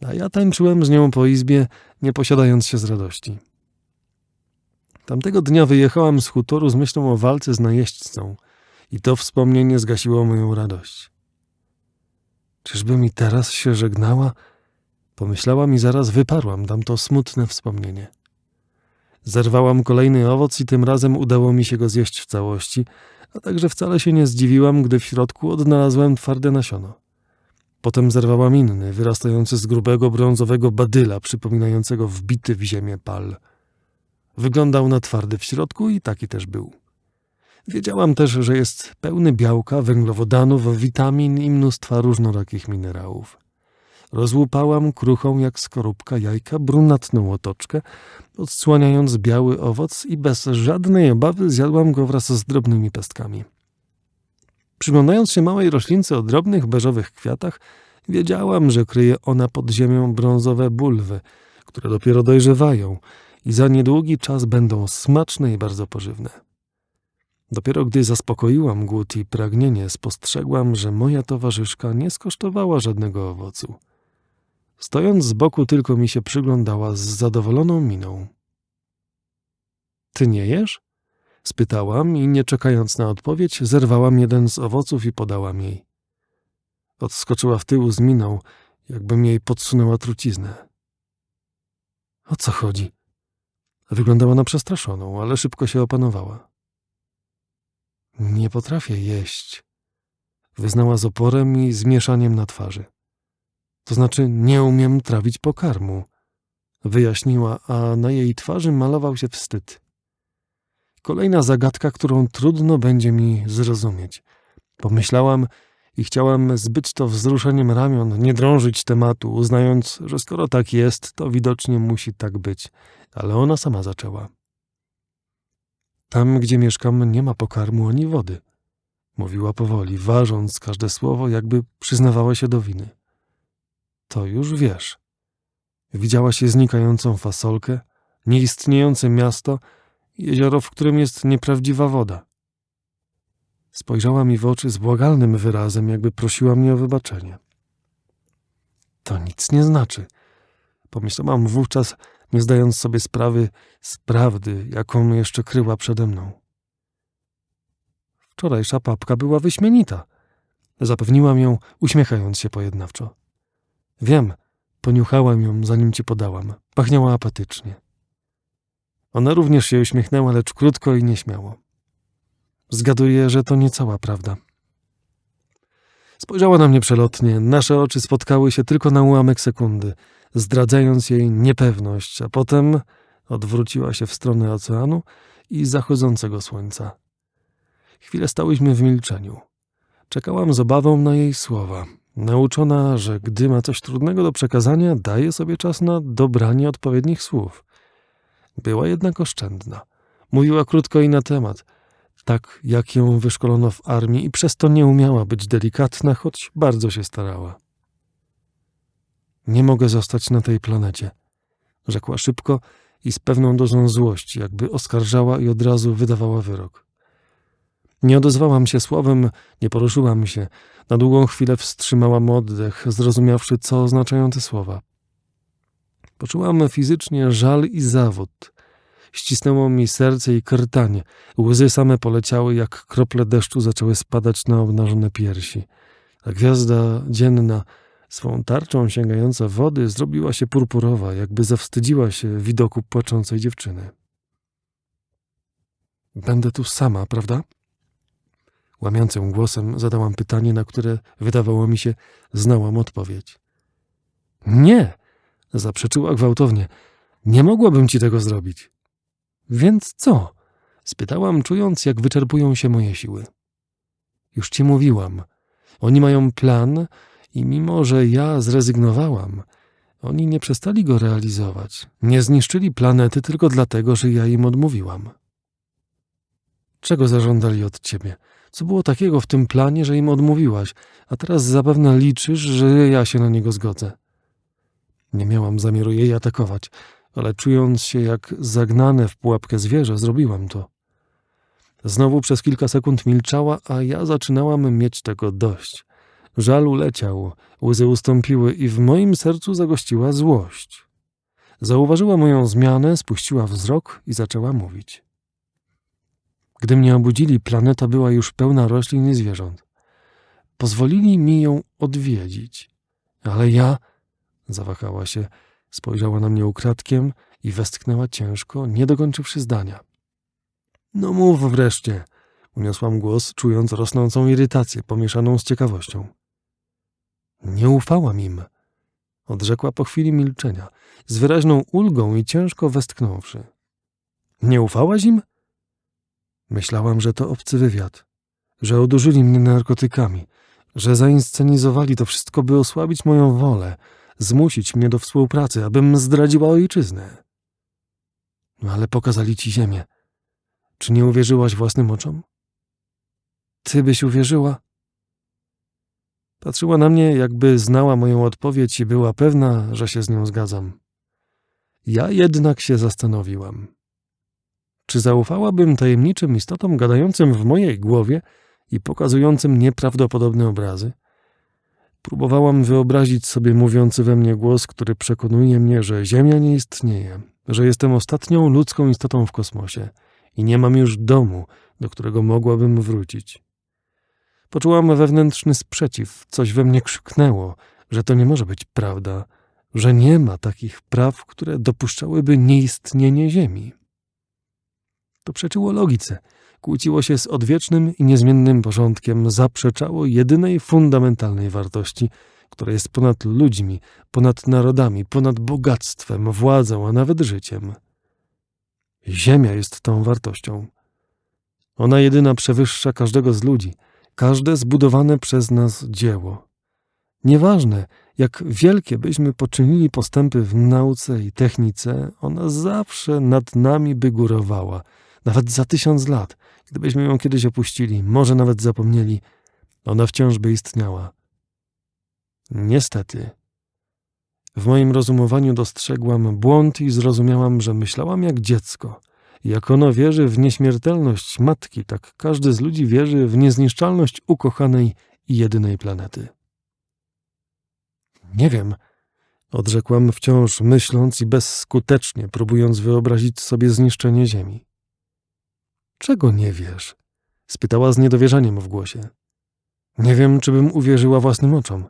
a ja tańczyłem z nią po izbie, nie posiadając się z radości. Tamtego dnia wyjechałam z hutoru z myślą o walce z najeźdźcą i to wspomnienie zgasiło moją radość. Czyżby mi teraz się żegnała? Pomyślałam i zaraz wyparłam tamto smutne wspomnienie. Zerwałam kolejny owoc i tym razem udało mi się go zjeść w całości, a także wcale się nie zdziwiłam, gdy w środku odnalazłem twarde nasiono. Potem zerwałam inny, wyrastający z grubego brązowego badyla, przypominającego wbity w ziemię pal. Wyglądał na twardy w środku i taki też był. Wiedziałam też, że jest pełny białka, węglowodanów, witamin i mnóstwa różnorakich minerałów. Rozłupałam kruchą jak skorupka jajka brunatną otoczkę, odsłaniając biały owoc i bez żadnej obawy zjadłam go wraz z drobnymi pestkami. Przyglądając się małej roślince o drobnych beżowych kwiatach, wiedziałam, że kryje ona pod ziemią brązowe bulwy, które dopiero dojrzewają i za niedługi czas będą smaczne i bardzo pożywne. Dopiero gdy zaspokoiłam głód i pragnienie, spostrzegłam, że moja towarzyszka nie skosztowała żadnego owocu. Stojąc z boku, tylko mi się przyglądała z zadowoloną miną. Ty nie jesz? spytałam i nie czekając na odpowiedź, zerwałam jeden z owoców i podałam jej. Odskoczyła w tył z miną, jakbym jej podsunęła truciznę. O co chodzi? Wyglądała na przestraszoną, ale szybko się opanowała. Nie potrafię jeść, wyznała z oporem i zmieszaniem na twarzy. To znaczy, nie umiem trawić pokarmu, wyjaśniła, a na jej twarzy malował się wstyd. Kolejna zagadka, którą trudno będzie mi zrozumieć. Pomyślałam i chciałam zbyć to wzruszeniem ramion, nie drążyć tematu, uznając, że skoro tak jest, to widocznie musi tak być. Ale ona sama zaczęła. Tam, gdzie mieszkam, nie ma pokarmu ani wody. Mówiła powoli, ważąc każde słowo, jakby przyznawała się do winy. To już wiesz. Widziałaś znikającą fasolkę, nieistniejące miasto, jezioro, w którym jest nieprawdziwa woda. Spojrzała mi w oczy z błagalnym wyrazem, jakby prosiła mnie o wybaczenie. To nic nie znaczy. Pomyślałam wówczas, nie zdając sobie sprawy z prawdy, jaką jeszcze kryła przede mną. Wczorajsza papka była wyśmienita. Zapewniłam ją, uśmiechając się pojednawczo. Wiem, poniuchałam ją, zanim ci podałam. Pachniała apatycznie. Ona również się uśmiechnęła, lecz krótko i nieśmiało. Zgaduję, że to nie cała prawda. Spojrzała na mnie przelotnie, nasze oczy spotkały się tylko na ułamek sekundy – zdradzając jej niepewność, a potem odwróciła się w stronę oceanu i zachodzącego słońca. Chwilę stałyśmy w milczeniu. Czekałam z obawą na jej słowa. Nauczona, że gdy ma coś trudnego do przekazania, daje sobie czas na dobranie odpowiednich słów. Była jednak oszczędna. Mówiła krótko i na temat, tak jak ją wyszkolono w armii i przez to nie umiała być delikatna, choć bardzo się starała. Nie mogę zostać na tej planecie, rzekła szybko i z pewną dozą złości, jakby oskarżała i od razu wydawała wyrok. Nie odezwałam się słowem, nie poruszyłam się. Na długą chwilę wstrzymałam oddech, zrozumiawszy, co oznaczają te słowa. Poczułam fizycznie żal i zawód. Ścisnęło mi serce i krtanie. Łzy same poleciały, jak krople deszczu zaczęły spadać na obnażone piersi. A gwiazda dzienna, swą tarczą sięgająca wody, zrobiła się purpurowa, jakby zawstydziła się widoku płaczącej dziewczyny. Będę tu sama, prawda? Łamiącym głosem zadałam pytanie, na które wydawało mi się znałam odpowiedź. Nie, zaprzeczyła gwałtownie. Nie mogłabym ci tego zrobić. Więc co? spytałam, czując, jak wyczerpują się moje siły. Już ci mówiłam. Oni mają plan i mimo, że ja zrezygnowałam, oni nie przestali go realizować. Nie zniszczyli planety tylko dlatego, że ja im odmówiłam. Czego zażądali od ciebie? Co było takiego w tym planie, że im odmówiłaś, a teraz zapewne liczysz, że ja się na niego zgodzę? Nie miałam zamiaru jej atakować, ale czując się jak zagnane w pułapkę zwierzę, zrobiłam to. Znowu przez kilka sekund milczała, a ja zaczynałam mieć tego dość. Żal uleciał, łzy ustąpiły i w moim sercu zagościła złość. Zauważyła moją zmianę, spuściła wzrok i zaczęła mówić. Gdy mnie obudzili, planeta była już pełna roślin i zwierząt. Pozwolili mi ją odwiedzić, ale ja... Zawahała się, spojrzała na mnie ukradkiem i westchnęła ciężko, nie dokończywszy zdania. No mów wreszcie, uniosłam głos, czując rosnącą irytację pomieszaną z ciekawością. Nie ufałam im, odrzekła po chwili milczenia, z wyraźną ulgą i ciężko westchnąwszy. Nie ufałaś im? Myślałam, że to obcy wywiad, że odurzyli mnie narkotykami, że zainscenizowali to wszystko, by osłabić moją wolę, zmusić mnie do współpracy, abym zdradziła ojczyznę. No ale pokazali ci ziemię. Czy nie uwierzyłaś własnym oczom? Ty byś uwierzyła? Patrzyła na mnie, jakby znała moją odpowiedź i była pewna, że się z nią zgadzam. Ja jednak się zastanowiłam. Czy zaufałabym tajemniczym istotom gadającym w mojej głowie i pokazującym nieprawdopodobne obrazy? Próbowałam wyobrazić sobie mówiący we mnie głos, który przekonuje mnie, że Ziemia nie istnieje, że jestem ostatnią ludzką istotą w kosmosie i nie mam już domu, do którego mogłabym wrócić. Poczułam wewnętrzny sprzeciw, coś we mnie krzyknęło, że to nie może być prawda, że nie ma takich praw, które dopuszczałyby nieistnienie Ziemi. To przeczyło logice, kłóciło się z odwiecznym i niezmiennym porządkiem, zaprzeczało jedynej fundamentalnej wartości, która jest ponad ludźmi, ponad narodami, ponad bogactwem, władzą, a nawet życiem. Ziemia jest tą wartością. Ona jedyna przewyższa każdego z ludzi, każde zbudowane przez nas dzieło. Nieważne, jak wielkie byśmy poczynili postępy w nauce i technice, ona zawsze nad nami by górowała – nawet za tysiąc lat, gdybyśmy ją kiedyś opuścili, może nawet zapomnieli, ona wciąż by istniała. Niestety. W moim rozumowaniu dostrzegłam błąd i zrozumiałam, że myślałam jak dziecko. Jak ono wierzy w nieśmiertelność matki, tak każdy z ludzi wierzy w niezniszczalność ukochanej i jedynej planety. Nie wiem, odrzekłam wciąż myśląc i bezskutecznie próbując wyobrazić sobie zniszczenie Ziemi. Czego nie wiesz? spytała z niedowierzaniem w głosie. Nie wiem, czy bym uwierzyła własnym oczom.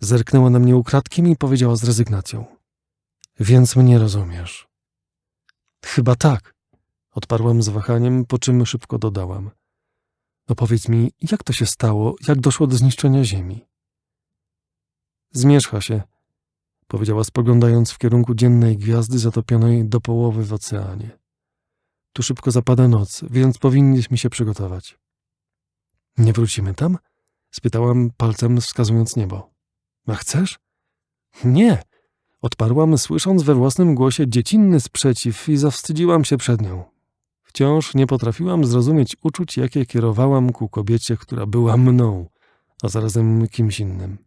Zerknęła na mnie ukradkiem i powiedziała z rezygnacją. Więc mnie rozumiesz. Chyba tak, odparłam z wahaniem, po czym szybko dodałam. Opowiedz mi, jak to się stało, jak doszło do zniszczenia ziemi. Zmierzcha się, powiedziała spoglądając w kierunku dziennej gwiazdy zatopionej do połowy w oceanie. Tu szybko zapada noc, więc powinniśmy się przygotować. Nie wrócimy tam? Spytałam palcem wskazując niebo. A chcesz? Nie, odparłam, słysząc we własnym głosie dziecinny sprzeciw i zawstydziłam się przed nią. Wciąż nie potrafiłam zrozumieć uczuć, jakie kierowałam ku kobiecie, która była mną, a zarazem kimś innym.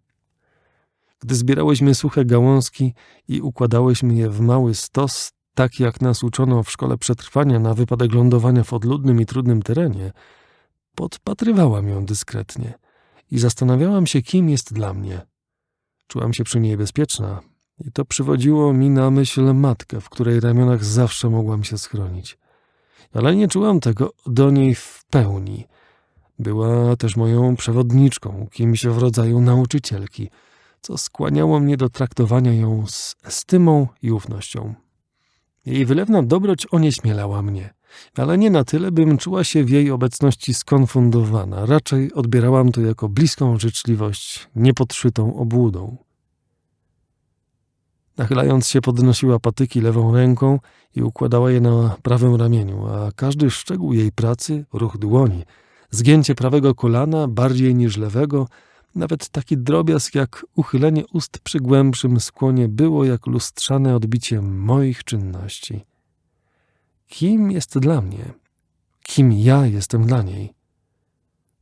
Gdy zbierałyśmy suche gałązki i układałyśmy je w mały stos, tak jak nas uczono w szkole przetrwania na wypadek lądowania w odludnym i trudnym terenie, podpatrywałam ją dyskretnie i zastanawiałam się, kim jest dla mnie. Czułam się przy niej bezpieczna i to przywodziło mi na myśl matkę, w której ramionach zawsze mogłam się schronić. Ale nie czułam tego do niej w pełni. Była też moją przewodniczką, kimś w rodzaju nauczycielki, co skłaniało mnie do traktowania ją z estymą i ufnością. Jej wylewna dobroć onieśmielała mnie, ale nie na tyle, bym czuła się w jej obecności skonfundowana. Raczej odbierałam to jako bliską życzliwość, niepodszytą obłudą. Nachylając się, podnosiła patyki lewą ręką i układała je na prawym ramieniu, a każdy szczegół jej pracy, ruch dłoni, zgięcie prawego kolana bardziej niż lewego, nawet taki drobiazg jak uchylenie ust przy głębszym skłonie było jak lustrzane odbicie moich czynności. Kim jest dla mnie? Kim ja jestem dla niej?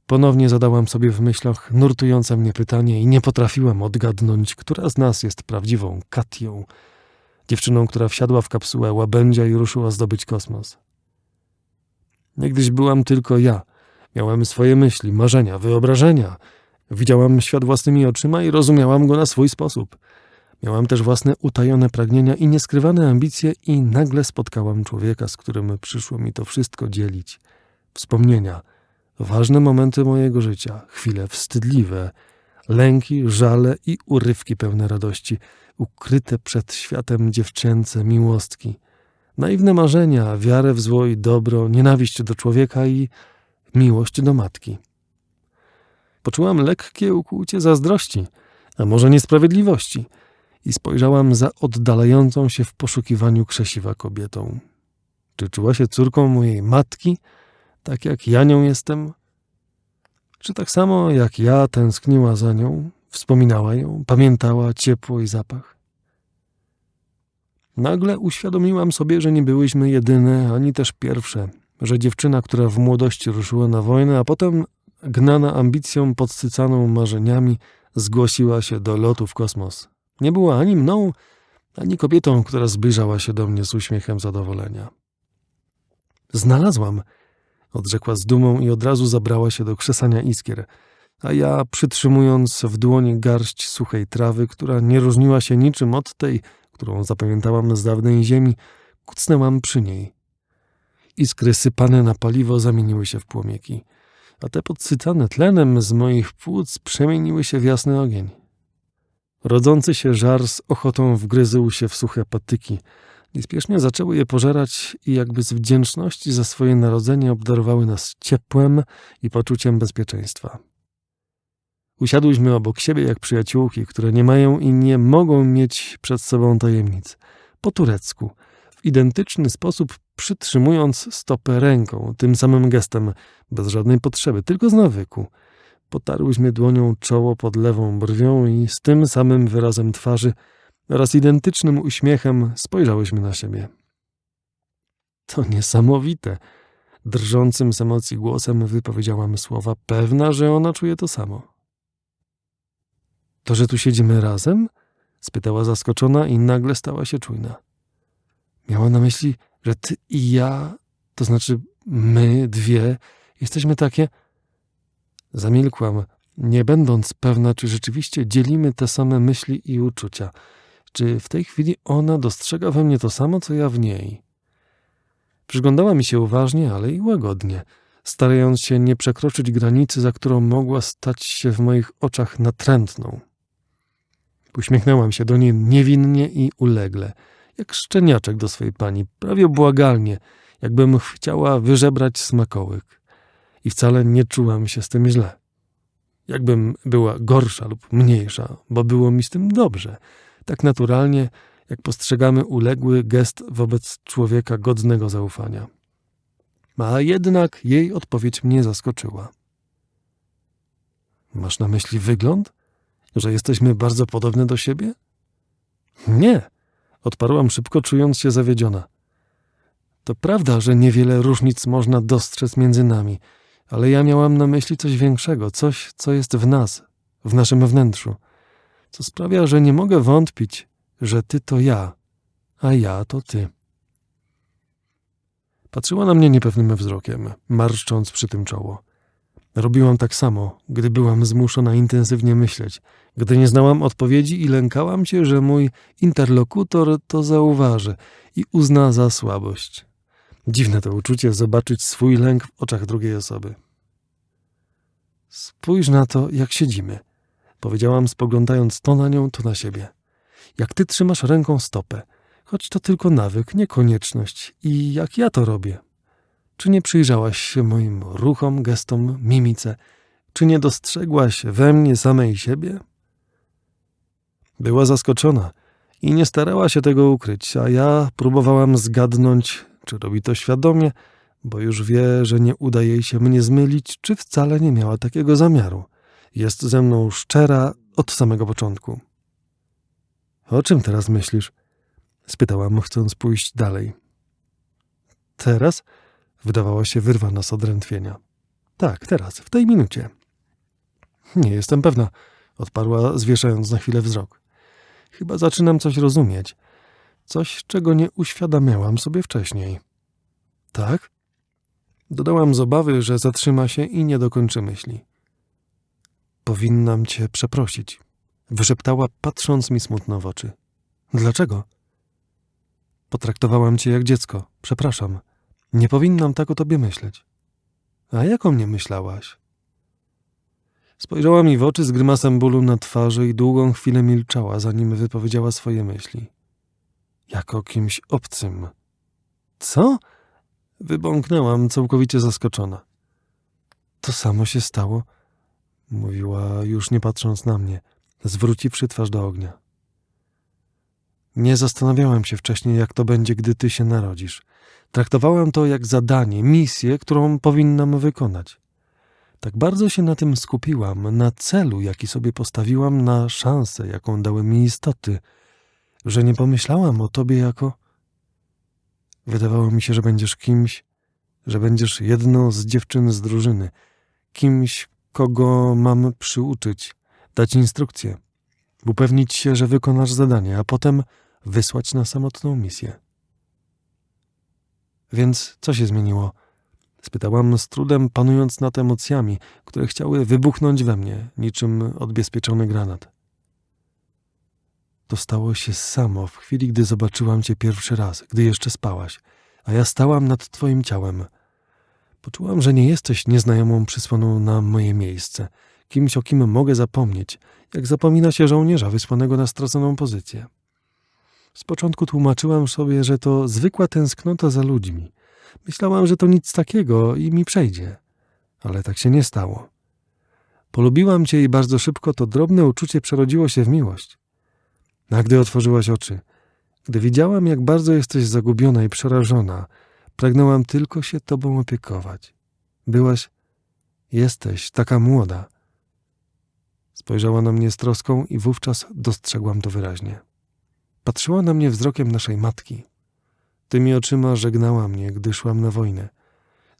Ponownie zadałam sobie w myślach nurtujące mnie pytanie i nie potrafiłam odgadnąć, która z nas jest prawdziwą Katią, dziewczyną, która wsiadła w kapsułę łabędzia i ruszyła zdobyć kosmos. Niegdyś byłam tylko ja. Miałem swoje myśli, marzenia, wyobrażenia – Widziałam świat własnymi oczyma i rozumiałam go na swój sposób. Miałam też własne utajone pragnienia i nieskrywane ambicje i nagle spotkałam człowieka, z którym przyszło mi to wszystko dzielić. Wspomnienia, ważne momenty mojego życia, chwile wstydliwe, lęki, żale i urywki pełne radości, ukryte przed światem dziewczęce miłostki, naiwne marzenia, wiarę w zło i dobro, nienawiść do człowieka i miłość do matki. Poczułam lekkie ukłucie zazdrości, a może niesprawiedliwości i spojrzałam za oddalającą się w poszukiwaniu krzesiwa kobietą. Czy czuła się córką mojej matki, tak jak ja nią jestem? Czy tak samo jak ja tęskniła za nią, wspominała ją, pamiętała ciepło i zapach? Nagle uświadomiłam sobie, że nie byłyśmy jedyne, ani też pierwsze, że dziewczyna, która w młodości ruszyła na wojnę, a potem gnana ambicją podsycaną marzeniami, zgłosiła się do lotu w kosmos. Nie była ani mną, ani kobietą, która zbliżała się do mnie z uśmiechem zadowolenia. Znalazłam, odrzekła z dumą i od razu zabrała się do krzesania iskier, a ja, przytrzymując w dłoni garść suchej trawy, która nie różniła się niczym od tej, którą zapamiętałam z dawnej ziemi, kucnęłam przy niej. Iskry sypane na paliwo zamieniły się w płomieki – a te podsycane tlenem z moich płuc przemieniły się w jasny ogień. Rodzący się żar z ochotą wgryzł się w suche patyki. Niespiesznie zaczęły je pożerać i jakby z wdzięczności za swoje narodzenie obdarowały nas ciepłem i poczuciem bezpieczeństwa. Usiadłyśmy obok siebie jak przyjaciółki, które nie mają i nie mogą mieć przed sobą tajemnic. Po turecku, identyczny sposób przytrzymując stopę ręką, tym samym gestem, bez żadnej potrzeby, tylko z nawyku. Potarłyśmy dłonią czoło pod lewą brwią i z tym samym wyrazem twarzy oraz identycznym uśmiechem spojrzałyśmy na siebie. To niesamowite. Drżącym z emocji głosem wypowiedziałam słowa, pewna, że ona czuje to samo. To, że tu siedzimy razem? spytała zaskoczona i nagle stała się czujna. Miała na myśli, że ty i ja, to znaczy my dwie, jesteśmy takie. Zamilkłam, nie będąc pewna, czy rzeczywiście dzielimy te same myśli i uczucia. Czy w tej chwili ona dostrzega we mnie to samo, co ja w niej? Przyglądała mi się uważnie, ale i łagodnie, starając się nie przekroczyć granicy, za którą mogła stać się w moich oczach natrętną. Uśmiechnęłam się do niej niewinnie i ulegle – jak szczeniaczek do swojej pani, prawie błagalnie, jakbym chciała wyżebrać smakołyk. I wcale nie czułam się z tym źle. Jakbym była gorsza lub mniejsza, bo było mi z tym dobrze. Tak naturalnie, jak postrzegamy uległy gest wobec człowieka godnego zaufania. A jednak jej odpowiedź mnie zaskoczyła. Masz na myśli wygląd? Że jesteśmy bardzo podobne do siebie? Nie, odparłam szybko, czując się zawiedziona. To prawda, że niewiele różnic można dostrzec między nami, ale ja miałam na myśli coś większego, coś, co jest w nas, w naszym wnętrzu, co sprawia, że nie mogę wątpić, że ty to ja, a ja to ty. Patrzyła na mnie niepewnym wzrokiem, marszcząc przy tym czoło. Robiłam tak samo, gdy byłam zmuszona intensywnie myśleć, gdy nie znałam odpowiedzi i lękałam się, że mój interlokutor to zauważy i uzna za słabość. Dziwne to uczucie zobaczyć swój lęk w oczach drugiej osoby. Spójrz na to, jak siedzimy, powiedziałam, spoglądając to na nią, to na siebie. Jak ty trzymasz ręką stopę, choć to tylko nawyk, nie konieczność. I jak ja to robię? Czy nie przyjrzałaś się moim ruchom, gestom, mimice? Czy nie dostrzegłaś we mnie samej siebie? Była zaskoczona i nie starała się tego ukryć, a ja próbowałam zgadnąć, czy robi to świadomie, bo już wie, że nie uda jej się mnie zmylić, czy wcale nie miała takiego zamiaru. Jest ze mną szczera od samego początku. O czym teraz myślisz? spytałam, chcąc pójść dalej. Teraz? Wydawała się wyrwana z odrętwienia. Tak, teraz, w tej minucie. Nie jestem pewna, odparła, zwieszając na chwilę wzrok. Chyba zaczynam coś rozumieć. Coś, czego nie uświadamiałam sobie wcześniej. Tak? Dodałam z obawy, że zatrzyma się i nie dokończy myśli. Powinnam cię przeprosić, wyszeptała, patrząc mi smutno w oczy. Dlaczego? Potraktowałam cię jak dziecko. Przepraszam. Nie powinnam tak o tobie myśleć. A jak o mnie myślałaś? Spojrzała mi w oczy z grymasem bólu na twarzy i długą chwilę milczała, zanim wypowiedziała swoje myśli. Jak o kimś obcym. Co? Wybąknęłam, całkowicie zaskoczona. To samo się stało, mówiła, już nie patrząc na mnie, zwróciwszy twarz do ognia. Nie zastanawiałam się wcześniej, jak to będzie, gdy ty się narodzisz. Traktowałam to jak zadanie, misję, którą powinnam wykonać. Tak bardzo się na tym skupiłam, na celu, jaki sobie postawiłam, na szansę, jaką dały mi istoty, że nie pomyślałam o tobie jako. Wydawało mi się, że będziesz kimś, że będziesz jedną z dziewczyn z drużyny, kimś, kogo mam przyuczyć, dać instrukcję, upewnić się, że wykonasz zadanie, a potem wysłać na samotną misję. Więc co się zmieniło? Spytałam z trudem, panując nad emocjami, które chciały wybuchnąć we mnie, niczym odbezpieczony granat. To stało się samo w chwili, gdy zobaczyłam cię pierwszy raz, gdy jeszcze spałaś, a ja stałam nad twoim ciałem. Poczułam, że nie jesteś nieznajomą przysłaną na moje miejsce, kimś, o kim mogę zapomnieć, jak zapomina się żołnierza wysłanego na straconą pozycję. Z początku tłumaczyłam sobie, że to zwykła tęsknota za ludźmi. Myślałam, że to nic takiego i mi przejdzie. Ale tak się nie stało. Polubiłam cię i bardzo szybko to drobne uczucie przerodziło się w miłość. A gdy otworzyłaś oczy, gdy widziałam, jak bardzo jesteś zagubiona i przerażona, pragnęłam tylko się tobą opiekować. Byłaś, jesteś taka młoda. Spojrzała na mnie z troską i wówczas dostrzegłam to wyraźnie. Patrzyła na mnie wzrokiem naszej matki. Tymi oczyma żegnała mnie, gdy szłam na wojnę,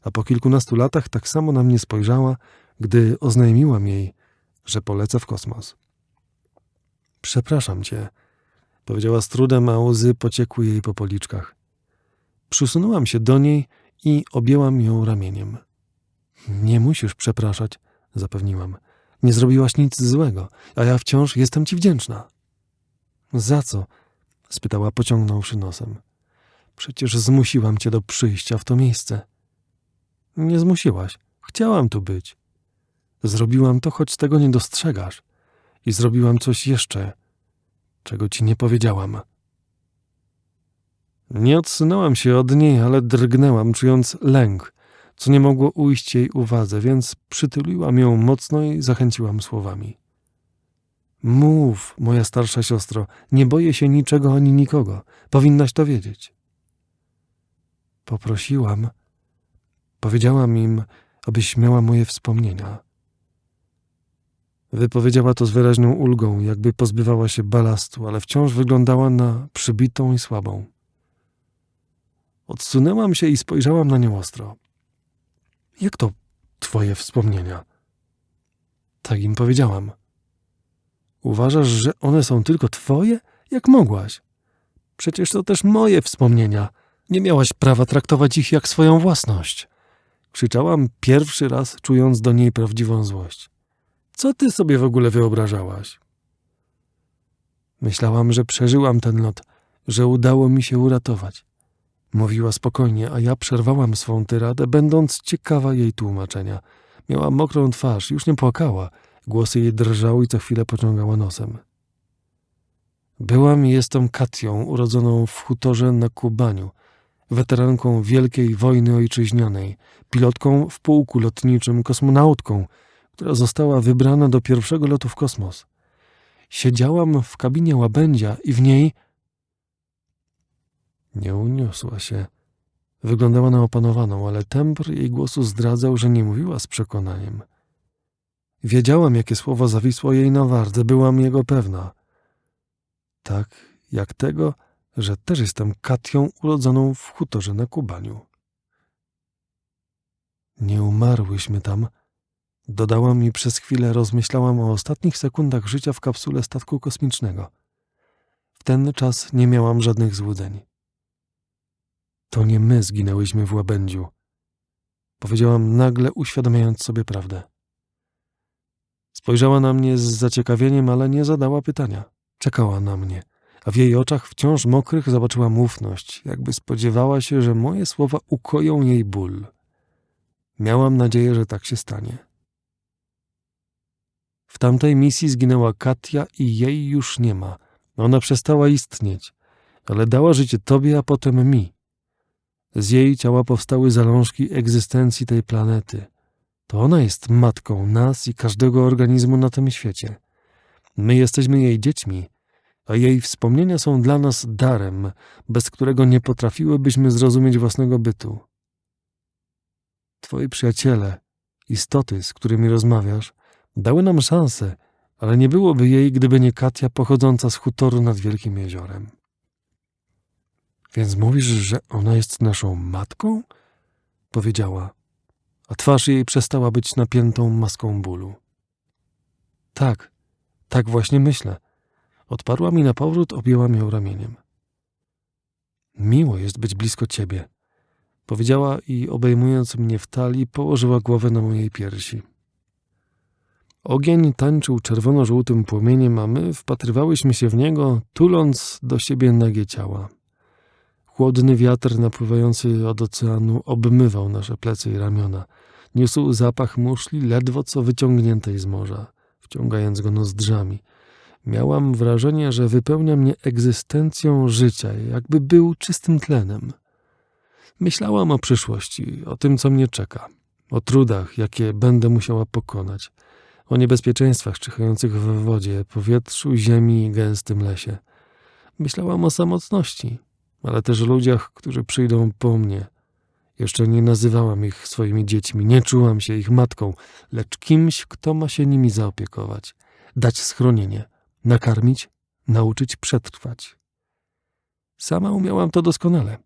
a po kilkunastu latach tak samo na mnie spojrzała, gdy oznajmiłam jej, że polecę w kosmos. Przepraszam cię, powiedziała z trudem, a łzy pociekły jej po policzkach. Przysunęłam się do niej i objęłam ją ramieniem. Nie musisz przepraszać, zapewniłam. Nie zrobiłaś nic złego, a ja wciąż jestem ci wdzięczna. Za co? Spytała pociągnąwszy nosem. Przecież zmusiłam cię do przyjścia w to miejsce. Nie zmusiłaś. Chciałam tu być. Zrobiłam to, choć tego nie dostrzegasz. I zrobiłam coś jeszcze, czego ci nie powiedziałam. Nie odsunęłam się od niej, ale drgnęłam, czując lęk, co nie mogło ujść jej uwadze, więc przytuliłam ją mocno i zachęciłam słowami. Mów, moja starsza siostro, nie boję się niczego ani nikogo. Powinnaś to wiedzieć. Poprosiłam, powiedziałam im, abyś miała moje wspomnienia. Wypowiedziała to z wyraźną ulgą, jakby pozbywała się balastu, ale wciąż wyglądała na przybitą i słabą. Odsunęłam się i spojrzałam na nią ostro. Jak to twoje wspomnienia? Tak im powiedziałam. Uważasz, że one są tylko twoje? Jak mogłaś? Przecież to też moje wspomnienia. Nie miałaś prawa traktować ich jak swoją własność. Krzyczałam pierwszy raz, czując do niej prawdziwą złość. Co ty sobie w ogóle wyobrażałaś? Myślałam, że przeżyłam ten lot, że udało mi się uratować. Mówiła spokojnie, a ja przerwałam swą tyradę, będąc ciekawa jej tłumaczenia. Miała mokrą twarz, już nie płakała. Głosy jej drżały i co chwilę pociągała nosem. Byłam i jestem Katią, urodzoną w hutorze na Kubaniu, weteranką Wielkiej Wojny Ojczyźnianej, pilotką w pułku lotniczym, kosmonautką, która została wybrana do pierwszego lotu w kosmos. Siedziałam w kabinie łabędzia i w niej... Nie uniosła się. Wyglądała na opanowaną, ale tembr jej głosu zdradzał, że nie mówiła z przekonaniem. Wiedziałam, jakie słowo zawisło jej na wardze, byłam jego pewna. Tak jak tego, że też jestem Katią urodzoną w hutorze na Kubaniu. Nie umarłyśmy tam. Dodałam i przez chwilę rozmyślałam o ostatnich sekundach życia w kapsule statku kosmicznego. W ten czas nie miałam żadnych złudzeń. To nie my zginęłyśmy w łabędziu. Powiedziałam nagle, uświadamiając sobie prawdę. Spojrzała na mnie z zaciekawieniem, ale nie zadała pytania. Czekała na mnie, a w jej oczach wciąż mokrych zobaczyłam ufność, jakby spodziewała się, że moje słowa ukoją jej ból. Miałam nadzieję, że tak się stanie. W tamtej misji zginęła Katia i jej już nie ma. Ona przestała istnieć, ale dała życie tobie, a potem mi. Z jej ciała powstały zalążki egzystencji tej planety. To ona jest matką nas i każdego organizmu na tym świecie. My jesteśmy jej dziećmi, a jej wspomnienia są dla nas darem, bez którego nie potrafiłybyśmy zrozumieć własnego bytu. Twoi przyjaciele, istoty, z którymi rozmawiasz, dały nam szansę, ale nie byłoby jej, gdyby nie Katia pochodząca z hutoru nad Wielkim Jeziorem. Więc mówisz, że ona jest naszą matką? Powiedziała, a twarz jej przestała być napiętą maską bólu. Tak, tak właśnie myślę. Odparła mi na powrót, objęła ją ramieniem. Miło jest być blisko ciebie, powiedziała i obejmując mnie w talii, położyła głowę na mojej piersi. Ogień tańczył czerwono-żółtym płomieniem, a my wpatrywałyśmy się w niego, tuląc do siebie nagie ciała. Chłodny wiatr napływający od oceanu obmywał nasze plecy i ramiona. Niósł zapach muszli ledwo co wyciągniętej z morza, wciągając go nozdrzami. Miałam wrażenie, że wypełnia mnie egzystencją życia, jakby był czystym tlenem. Myślałam o przyszłości, o tym, co mnie czeka, o trudach, jakie będę musiała pokonać, o niebezpieczeństwach czyhających w wodzie, powietrzu, ziemi i gęstym lesie. Myślałam o samotności, ale też ludziach, którzy przyjdą po mnie. Jeszcze nie nazywałam ich swoimi dziećmi, nie czułam się ich matką, lecz kimś, kto ma się nimi zaopiekować, dać schronienie, nakarmić, nauczyć przetrwać. Sama umiałam to doskonale.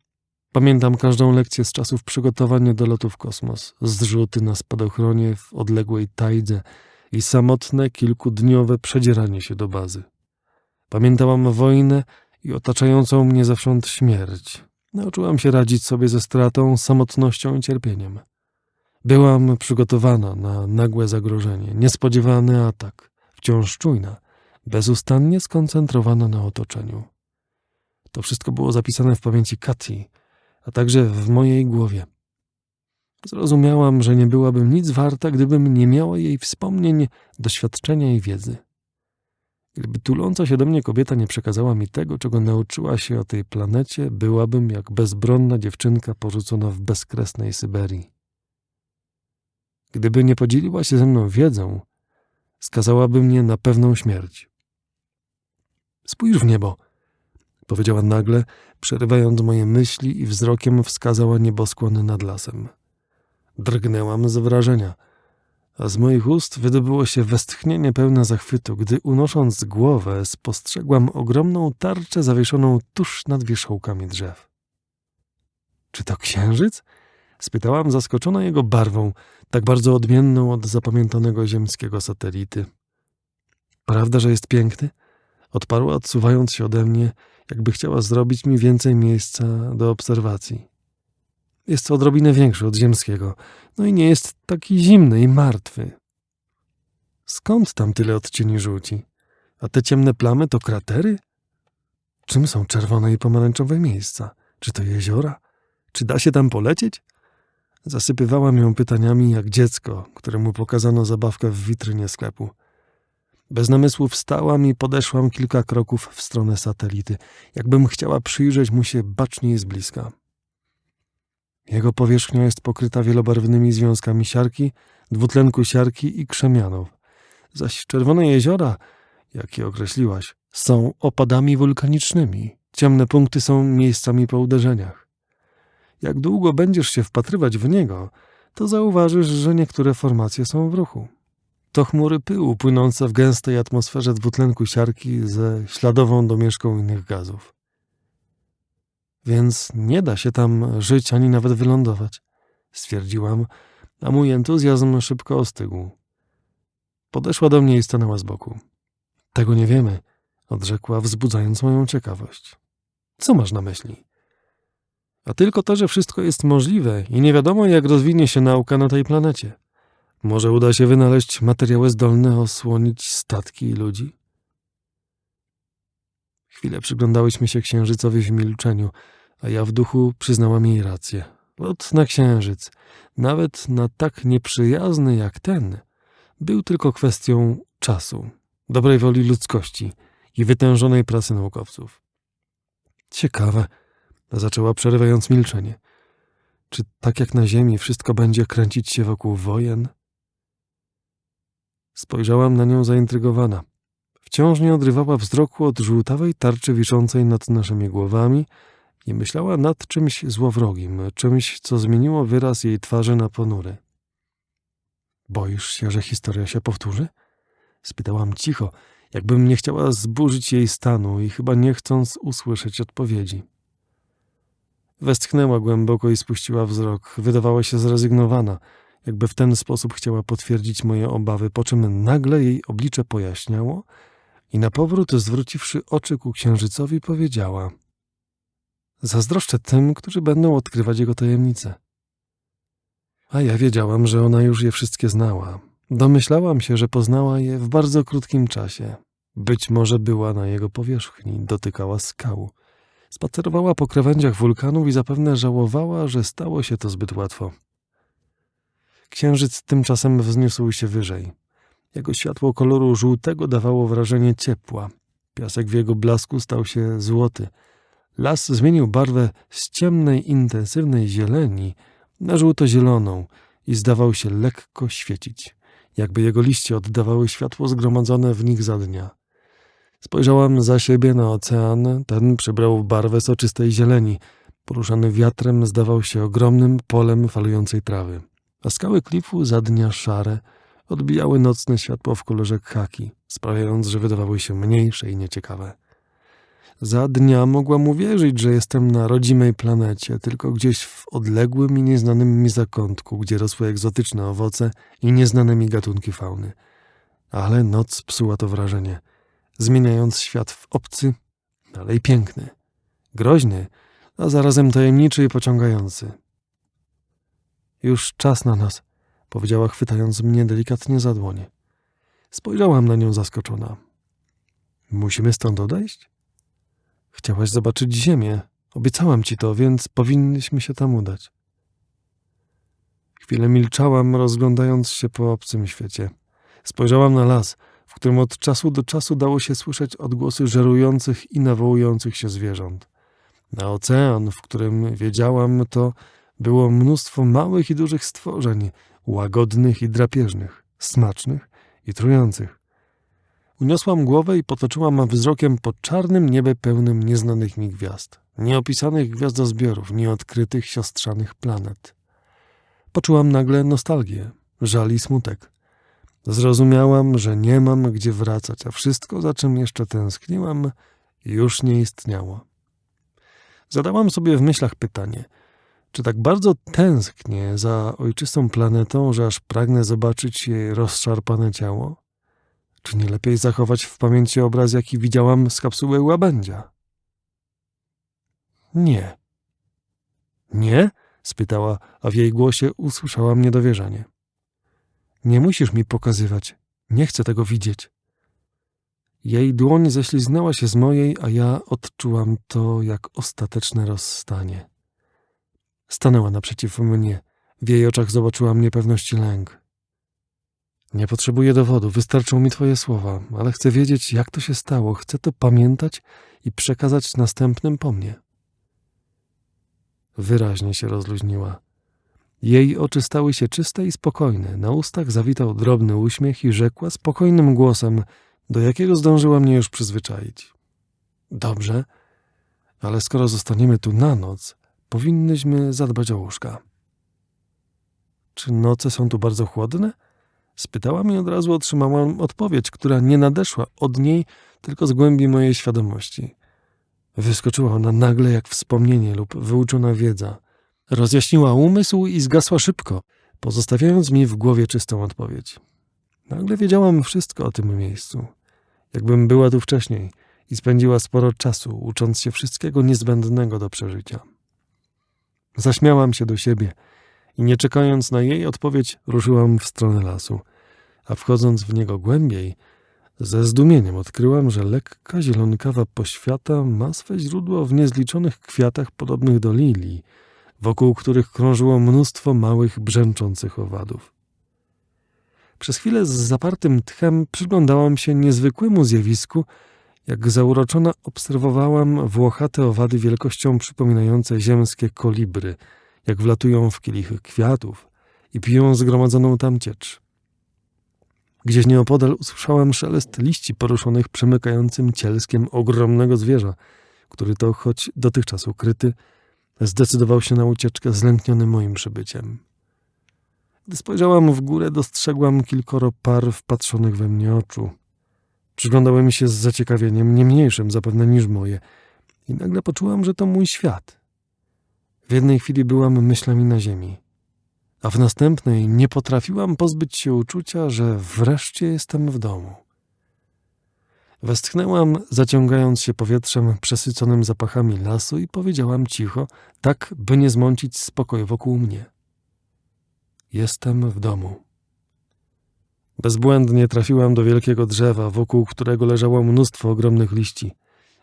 Pamiętam każdą lekcję z czasów przygotowania do lotu w kosmos, zrzuty na spadochronie w odległej tajdze i samotne, kilkudniowe przedzieranie się do bazy. Pamiętałam wojnę i otaczającą mnie zewsząd śmierć. Nauczyłam się radzić sobie ze stratą, samotnością i cierpieniem. Byłam przygotowana na nagłe zagrożenie, niespodziewany atak, wciąż czujna, bezustannie skoncentrowana na otoczeniu. To wszystko było zapisane w pamięci Kati, a także w mojej głowie. Zrozumiałam, że nie byłabym nic warta, gdybym nie miała jej wspomnień, doświadczenia i wiedzy. Gdyby tuląca się do mnie kobieta nie przekazała mi tego, czego nauczyła się o tej planecie, byłabym jak bezbronna dziewczynka porzucona w bezkresnej Syberii. Gdyby nie podzieliła się ze mną wiedzą, skazałaby mnie na pewną śmierć. Spójrz w niebo, powiedziała nagle, przerywając moje myśli i wzrokiem wskazała nieboskłon nad lasem. Drgnęłam z wrażenia – z moich ust wydobyło się westchnienie pełne zachwytu, gdy unosząc głowę spostrzegłam ogromną tarczę zawieszoną tuż nad wierzchołkami drzew. Czy to księżyc? Spytałam, zaskoczona jego barwą, tak bardzo odmienną od zapamiętanego ziemskiego satelity. Prawda, że jest piękny? Odparła, odsuwając się ode mnie, jakby chciała zrobić mi więcej miejsca do obserwacji. Jest odrobinę większy od ziemskiego, no i nie jest taki zimny i martwy. Skąd tam tyle odcieni żółci? A te ciemne plamy to kratery? Czym są czerwone i pomarańczowe miejsca? Czy to jeziora? Czy da się tam polecieć? Zasypywałam ją pytaniami jak dziecko, któremu pokazano zabawkę w witrynie sklepu. Bez namysłu wstałam i podeszłam kilka kroków w stronę satelity, jakbym chciała przyjrzeć mu się baczniej z bliska. Jego powierzchnia jest pokryta wielobarwnymi związkami siarki, dwutlenku siarki i krzemianów, zaś czerwone jeziora, jakie określiłaś, są opadami wulkanicznymi. Ciemne punkty są miejscami po uderzeniach. Jak długo będziesz się wpatrywać w niego, to zauważysz, że niektóre formacje są w ruchu. To chmury pyłu płynące w gęstej atmosferze dwutlenku siarki ze śladową domieszką innych gazów. Więc nie da się tam żyć ani nawet wylądować, stwierdziłam, a mój entuzjazm szybko ostygł. Podeszła do mnie i stanęła z boku. Tego nie wiemy, odrzekła, wzbudzając moją ciekawość. Co masz na myśli? A tylko to, że wszystko jest możliwe i nie wiadomo, jak rozwinie się nauka na tej planecie. Może uda się wynaleźć materiały zdolne osłonić statki i ludzi? Chwilę przyglądałyśmy się księżycowi w milczeniu, a ja w duchu przyznałam jej rację. Lot na księżyc, nawet na tak nieprzyjazny jak ten, był tylko kwestią czasu, dobrej woli ludzkości i wytężonej pracy naukowców. Ciekawe, zaczęła przerywając milczenie. Czy tak jak na Ziemi wszystko będzie kręcić się wokół wojen? Spojrzałam na nią zaintrygowana. Wciąż nie odrywała wzroku od żółtawej tarczy wiszącej nad naszymi głowami i myślała nad czymś złowrogim, czymś, co zmieniło wyraz jej twarzy na ponury. Boisz się, że historia się powtórzy? Spytałam cicho, jakbym nie chciała zburzyć jej stanu i chyba nie chcąc usłyszeć odpowiedzi. Westchnęła głęboko i spuściła wzrok. Wydawała się zrezygnowana, jakby w ten sposób chciała potwierdzić moje obawy, po czym nagle jej oblicze pojaśniało i na powrót zwróciwszy oczy ku księżycowi powiedziała Zazdroszczę tym, którzy będą odkrywać jego tajemnice. A ja wiedziałam, że ona już je wszystkie znała. Domyślałam się, że poznała je w bardzo krótkim czasie. Być może była na jego powierzchni, dotykała skał. Spacerowała po krawędziach wulkanów i zapewne żałowała, że stało się to zbyt łatwo. Księżyc tymczasem wzniósł się wyżej. Jego światło koloru żółtego dawało wrażenie ciepła. Piasek w jego blasku stał się złoty. Las zmienił barwę z ciemnej, intensywnej zieleni na żółto-zieloną i zdawał się lekko świecić, jakby jego liście oddawały światło zgromadzone w nich za dnia. Spojrzałam za siebie na ocean, ten przybrał barwę soczystej zieleni. Poruszany wiatrem zdawał się ogromnym polem falującej trawy, a skały klifu za dnia szare odbijały nocne światło w kolorze khaki, sprawiając, że wydawały się mniejsze i nieciekawe. Za dnia mogłam uwierzyć, że jestem na rodzimej planecie, tylko gdzieś w odległym i nieznanym mi zakątku, gdzie rosły egzotyczne owoce i nieznane mi gatunki fauny. Ale noc psuła to wrażenie, zmieniając świat w obcy, ale i piękny, groźny, a zarazem tajemniczy i pociągający. Już czas na nas, powiedziała chwytając mnie delikatnie za dłonie. Spojrzałam na nią zaskoczona. Musimy stąd odejść? Chciałaś zobaczyć ziemię. Obiecałam ci to, więc powinniśmy się tam udać. Chwilę milczałam, rozglądając się po obcym świecie. Spojrzałam na las, w którym od czasu do czasu dało się słyszeć odgłosy żerujących i nawołujących się zwierząt. Na ocean, w którym wiedziałam to, było mnóstwo małych i dużych stworzeń, łagodnych i drapieżnych, smacznych i trujących. Uniosłam głowę i potoczyłam wzrokiem po czarnym niebie pełnym nieznanych mi gwiazd, nieopisanych gwiazdozbiorów, nieodkrytych siostrzanych planet. Poczułam nagle nostalgię, żal i smutek. Zrozumiałam, że nie mam gdzie wracać, a wszystko, za czym jeszcze tęskniłam, już nie istniało. Zadałam sobie w myślach pytanie, czy tak bardzo tęsknię za ojczystą planetą, że aż pragnę zobaczyć jej rozszarpane ciało? Czy nie lepiej zachować w pamięci obraz, jaki widziałam z kapsuły łabędzia? Nie. Nie? spytała, a w jej głosie usłyszałam niedowierzanie. Nie musisz mi pokazywać. Nie chcę tego widzieć. Jej dłoń ześliznęła się z mojej, a ja odczułam to jak ostateczne rozstanie. Stanęła naprzeciw mnie. W jej oczach zobaczyłam niepewność i lęk. Nie potrzebuję dowodu, wystarczą mi twoje słowa, ale chcę wiedzieć, jak to się stało. Chcę to pamiętać i przekazać następnym po mnie. Wyraźnie się rozluźniła. Jej oczy stały się czyste i spokojne. Na ustach zawitał drobny uśmiech i rzekła spokojnym głosem, do jakiego zdążyła mnie już przyzwyczaić. Dobrze, ale skoro zostaniemy tu na noc, powinnyśmy zadbać o łóżka. Czy noce są tu bardzo chłodne? Spytałam i od razu otrzymałam odpowiedź, która nie nadeszła od niej, tylko z głębi mojej świadomości. Wyskoczyła ona nagle jak wspomnienie lub wyuczona wiedza. Rozjaśniła umysł i zgasła szybko, pozostawiając mi w głowie czystą odpowiedź. Nagle wiedziałam wszystko o tym miejscu. Jakbym była tu wcześniej i spędziła sporo czasu, ucząc się wszystkiego niezbędnego do przeżycia. Zaśmiałam się do siebie i nie czekając na jej odpowiedź, ruszyłam w stronę lasu, a wchodząc w niego głębiej, ze zdumieniem odkryłam, że lekka zielonkawa poświata ma swe źródło w niezliczonych kwiatach podobnych do lilii, wokół których krążyło mnóstwo małych, brzęczących owadów. Przez chwilę z zapartym tchem przyglądałam się niezwykłemu zjawisku, jak zauroczona obserwowałam włochate owady wielkością przypominające ziemskie kolibry, jak wlatują w kielichy kwiatów i piją zgromadzoną tam ciecz. Gdzieś nieopodal usłyszałam szelest liści poruszonych przemykającym cielskiem ogromnego zwierza, który to, choć dotychczas ukryty, zdecydował się na ucieczkę zlękniony moim przybyciem. Gdy spojrzałam w górę, dostrzegłam kilkoro par wpatrzonych we mnie oczu. Przyglądały mi się z zaciekawieniem, nie mniejszym zapewne niż moje, i nagle poczułam, że to mój świat. W jednej chwili byłam myślami na ziemi, a w następnej nie potrafiłam pozbyć się uczucia, że wreszcie jestem w domu. Westchnęłam, zaciągając się powietrzem przesyconym zapachami lasu i powiedziałam cicho, tak by nie zmącić spokoju wokół mnie. Jestem w domu. Bezbłędnie trafiłam do wielkiego drzewa, wokół którego leżało mnóstwo ogromnych liści.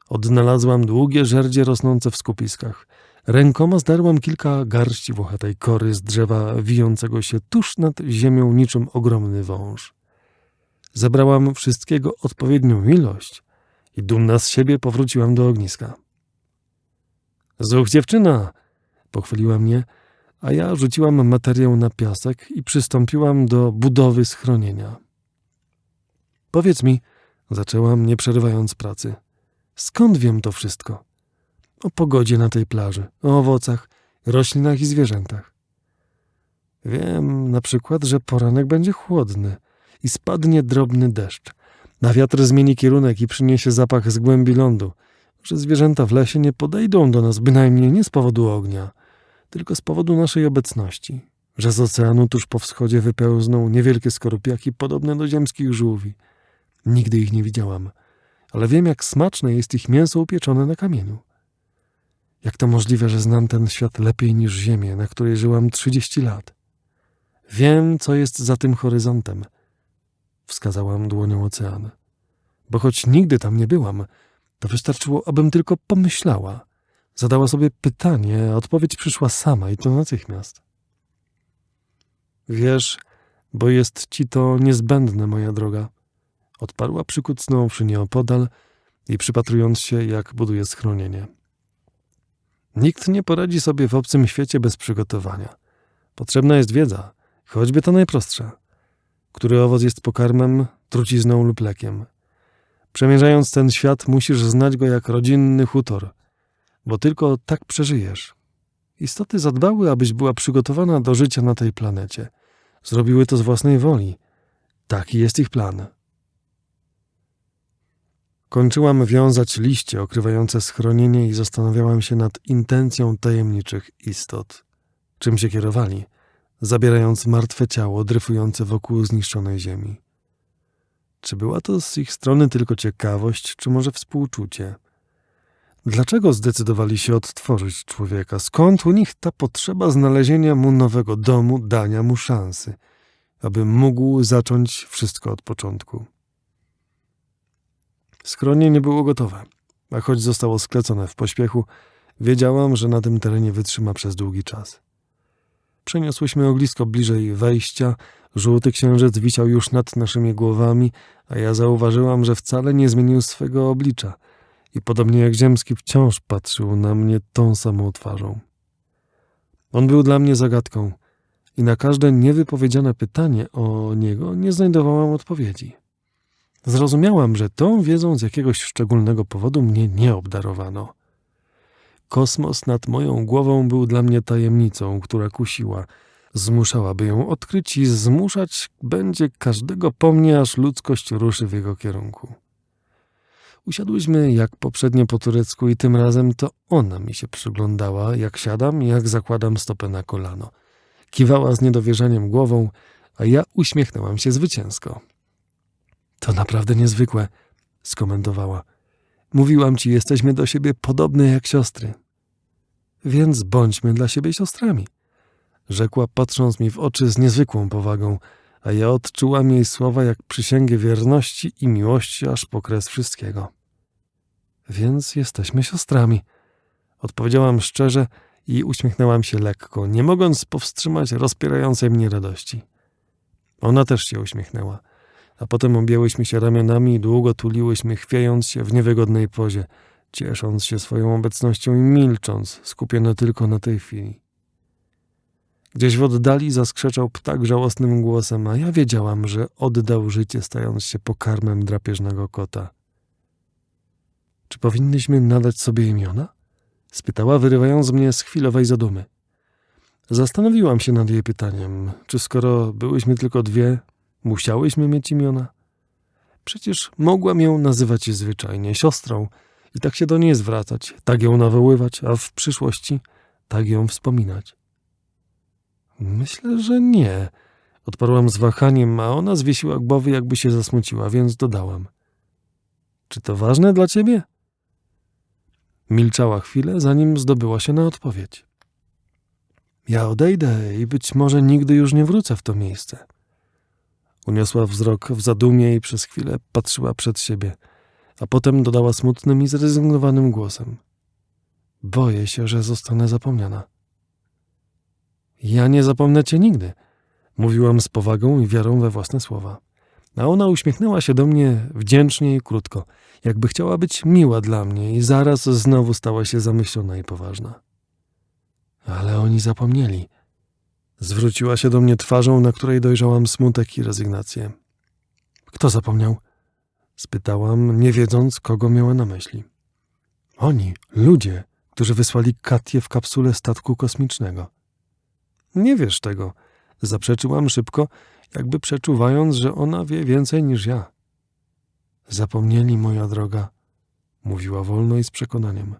Odnalazłam długie żerdzie rosnące w skupiskach. Rękoma zdarłam kilka garści włochatej kory z drzewa wijącego się tuż nad ziemią niczym ogromny wąż. Zebrałam wszystkiego odpowiednią ilość i dumna z siebie powróciłam do ogniska. Zuch dziewczyna! pochwaliła mnie, a ja rzuciłam materiał na piasek i przystąpiłam do budowy schronienia. Powiedz mi, zaczęłam nie przerywając pracy, skąd wiem to wszystko? O pogodzie na tej plaży, o owocach, roślinach i zwierzętach. Wiem na przykład, że poranek będzie chłodny i spadnie drobny deszcz. Na wiatr zmieni kierunek i przyniesie zapach z głębi lądu, że zwierzęta w lesie nie podejdą do nas bynajmniej nie z powodu ognia, tylko z powodu naszej obecności, że z oceanu tuż po wschodzie wypełzną niewielkie skorupiaki podobne do ziemskich żółwi. Nigdy ich nie widziałam, ale wiem, jak smaczne jest ich mięso upieczone na kamieniu. Jak to możliwe, że znam ten świat lepiej niż Ziemię, na której żyłam trzydzieści lat? Wiem, co jest za tym horyzontem. Wskazałam dłonią ocean. Bo choć nigdy tam nie byłam, to wystarczyło, abym tylko pomyślała. Zadała sobie pytanie, a odpowiedź przyszła sama i to natychmiast. Wiesz, bo jest ci to niezbędne, moja droga. Odparła przykucnąwszy nieopodal i przypatrując się, jak buduje schronienie. Nikt nie poradzi sobie w obcym świecie bez przygotowania. Potrzebna jest wiedza, choćby ta najprostsza. Który owoc jest pokarmem, trucizną lub lekiem. Przemierzając ten świat, musisz znać go jak rodzinny hutor, bo tylko tak przeżyjesz. Istoty zadbały, abyś była przygotowana do życia na tej planecie. Zrobiły to z własnej woli. Taki jest ich plan. Kończyłam wiązać liście okrywające schronienie i zastanawiałam się nad intencją tajemniczych istot. Czym się kierowali, zabierając martwe ciało dryfujące wokół zniszczonej ziemi. Czy była to z ich strony tylko ciekawość, czy może współczucie? Dlaczego zdecydowali się odtworzyć człowieka? Skąd u nich ta potrzeba znalezienia mu nowego domu, dania mu szansy, aby mógł zacząć wszystko od początku? Skronie nie było gotowe, a choć zostało sklecone w pośpiechu, wiedziałam, że na tym terenie wytrzyma przez długi czas. Przeniosłyśmy ognisko bliżej wejścia, żółty księżyc wisiał już nad naszymi głowami, a ja zauważyłam, że wcale nie zmienił swego oblicza i podobnie jak ziemski wciąż patrzył na mnie tą samą twarzą. On był dla mnie zagadką i na każde niewypowiedziane pytanie o niego nie znajdowałam odpowiedzi. Zrozumiałam, że tą wiedzą z jakiegoś szczególnego powodu mnie nie obdarowano. Kosmos nad moją głową był dla mnie tajemnicą, która kusiła, zmuszałaby ją odkryć i zmuszać będzie każdego po mnie, aż ludzkość ruszy w jego kierunku. Usiadłyśmy jak poprzednio po turecku i tym razem to ona mi się przyglądała, jak siadam i jak zakładam stopę na kolano. Kiwała z niedowierzaniem głową, a ja uśmiechnęłam się zwycięsko. To naprawdę niezwykłe, skomentowała. Mówiłam ci, jesteśmy do siebie podobne jak siostry. Więc bądźmy dla siebie siostrami, rzekła, patrząc mi w oczy z niezwykłą powagą, a ja odczułam jej słowa jak przysięgę wierności i miłości aż po kres wszystkiego. Więc jesteśmy siostrami, odpowiedziałam szczerze i uśmiechnęłam się lekko, nie mogąc powstrzymać rozpierającej mnie radości. Ona też się uśmiechnęła a potem objęłyśmy się ramionami i długo tuliłyśmy, chwiejąc się w niewygodnej pozie, ciesząc się swoją obecnością i milcząc, skupione tylko na tej chwili. Gdzieś w oddali zaskrzeczał ptak żałosnym głosem, a ja wiedziałam, że oddał życie, stając się pokarmem drapieżnego kota. Czy powinnyśmy nadać sobie imiona? spytała, wyrywając mnie z chwilowej zadumy. Zastanowiłam się nad jej pytaniem, czy skoro byłyśmy tylko dwie, Musiałyśmy mieć imiona. Przecież mogłam ją nazywać zwyczajnie siostrą i tak się do niej zwracać, tak ją nawoływać, a w przyszłości tak ją wspominać. Myślę, że nie. Odparłam z wahaniem, a ona zwiesiła głowy, jakby się zasmuciła, więc dodałam. Czy to ważne dla ciebie? Milczała chwilę, zanim zdobyła się na odpowiedź. Ja odejdę i być może nigdy już nie wrócę w to miejsce. Uniosła wzrok w zadumie i przez chwilę patrzyła przed siebie, a potem dodała smutnym i zrezygnowanym głosem. Boję się, że zostanę zapomniana. Ja nie zapomnę cię nigdy, mówiłam z powagą i wiarą we własne słowa. A ona uśmiechnęła się do mnie wdzięcznie i krótko, jakby chciała być miła dla mnie i zaraz znowu stała się zamyślona i poważna. Ale oni zapomnieli, Zwróciła się do mnie twarzą, na której dojrzałam smutek i rezygnację. Kto zapomniał? Spytałam, nie wiedząc, kogo miała na myśli. Oni, ludzie, którzy wysłali Katię w kapsule statku kosmicznego. Nie wiesz tego, zaprzeczyłam szybko, jakby przeczuwając, że ona wie więcej niż ja. Zapomnieli, moja droga, mówiła wolno i z przekonaniem.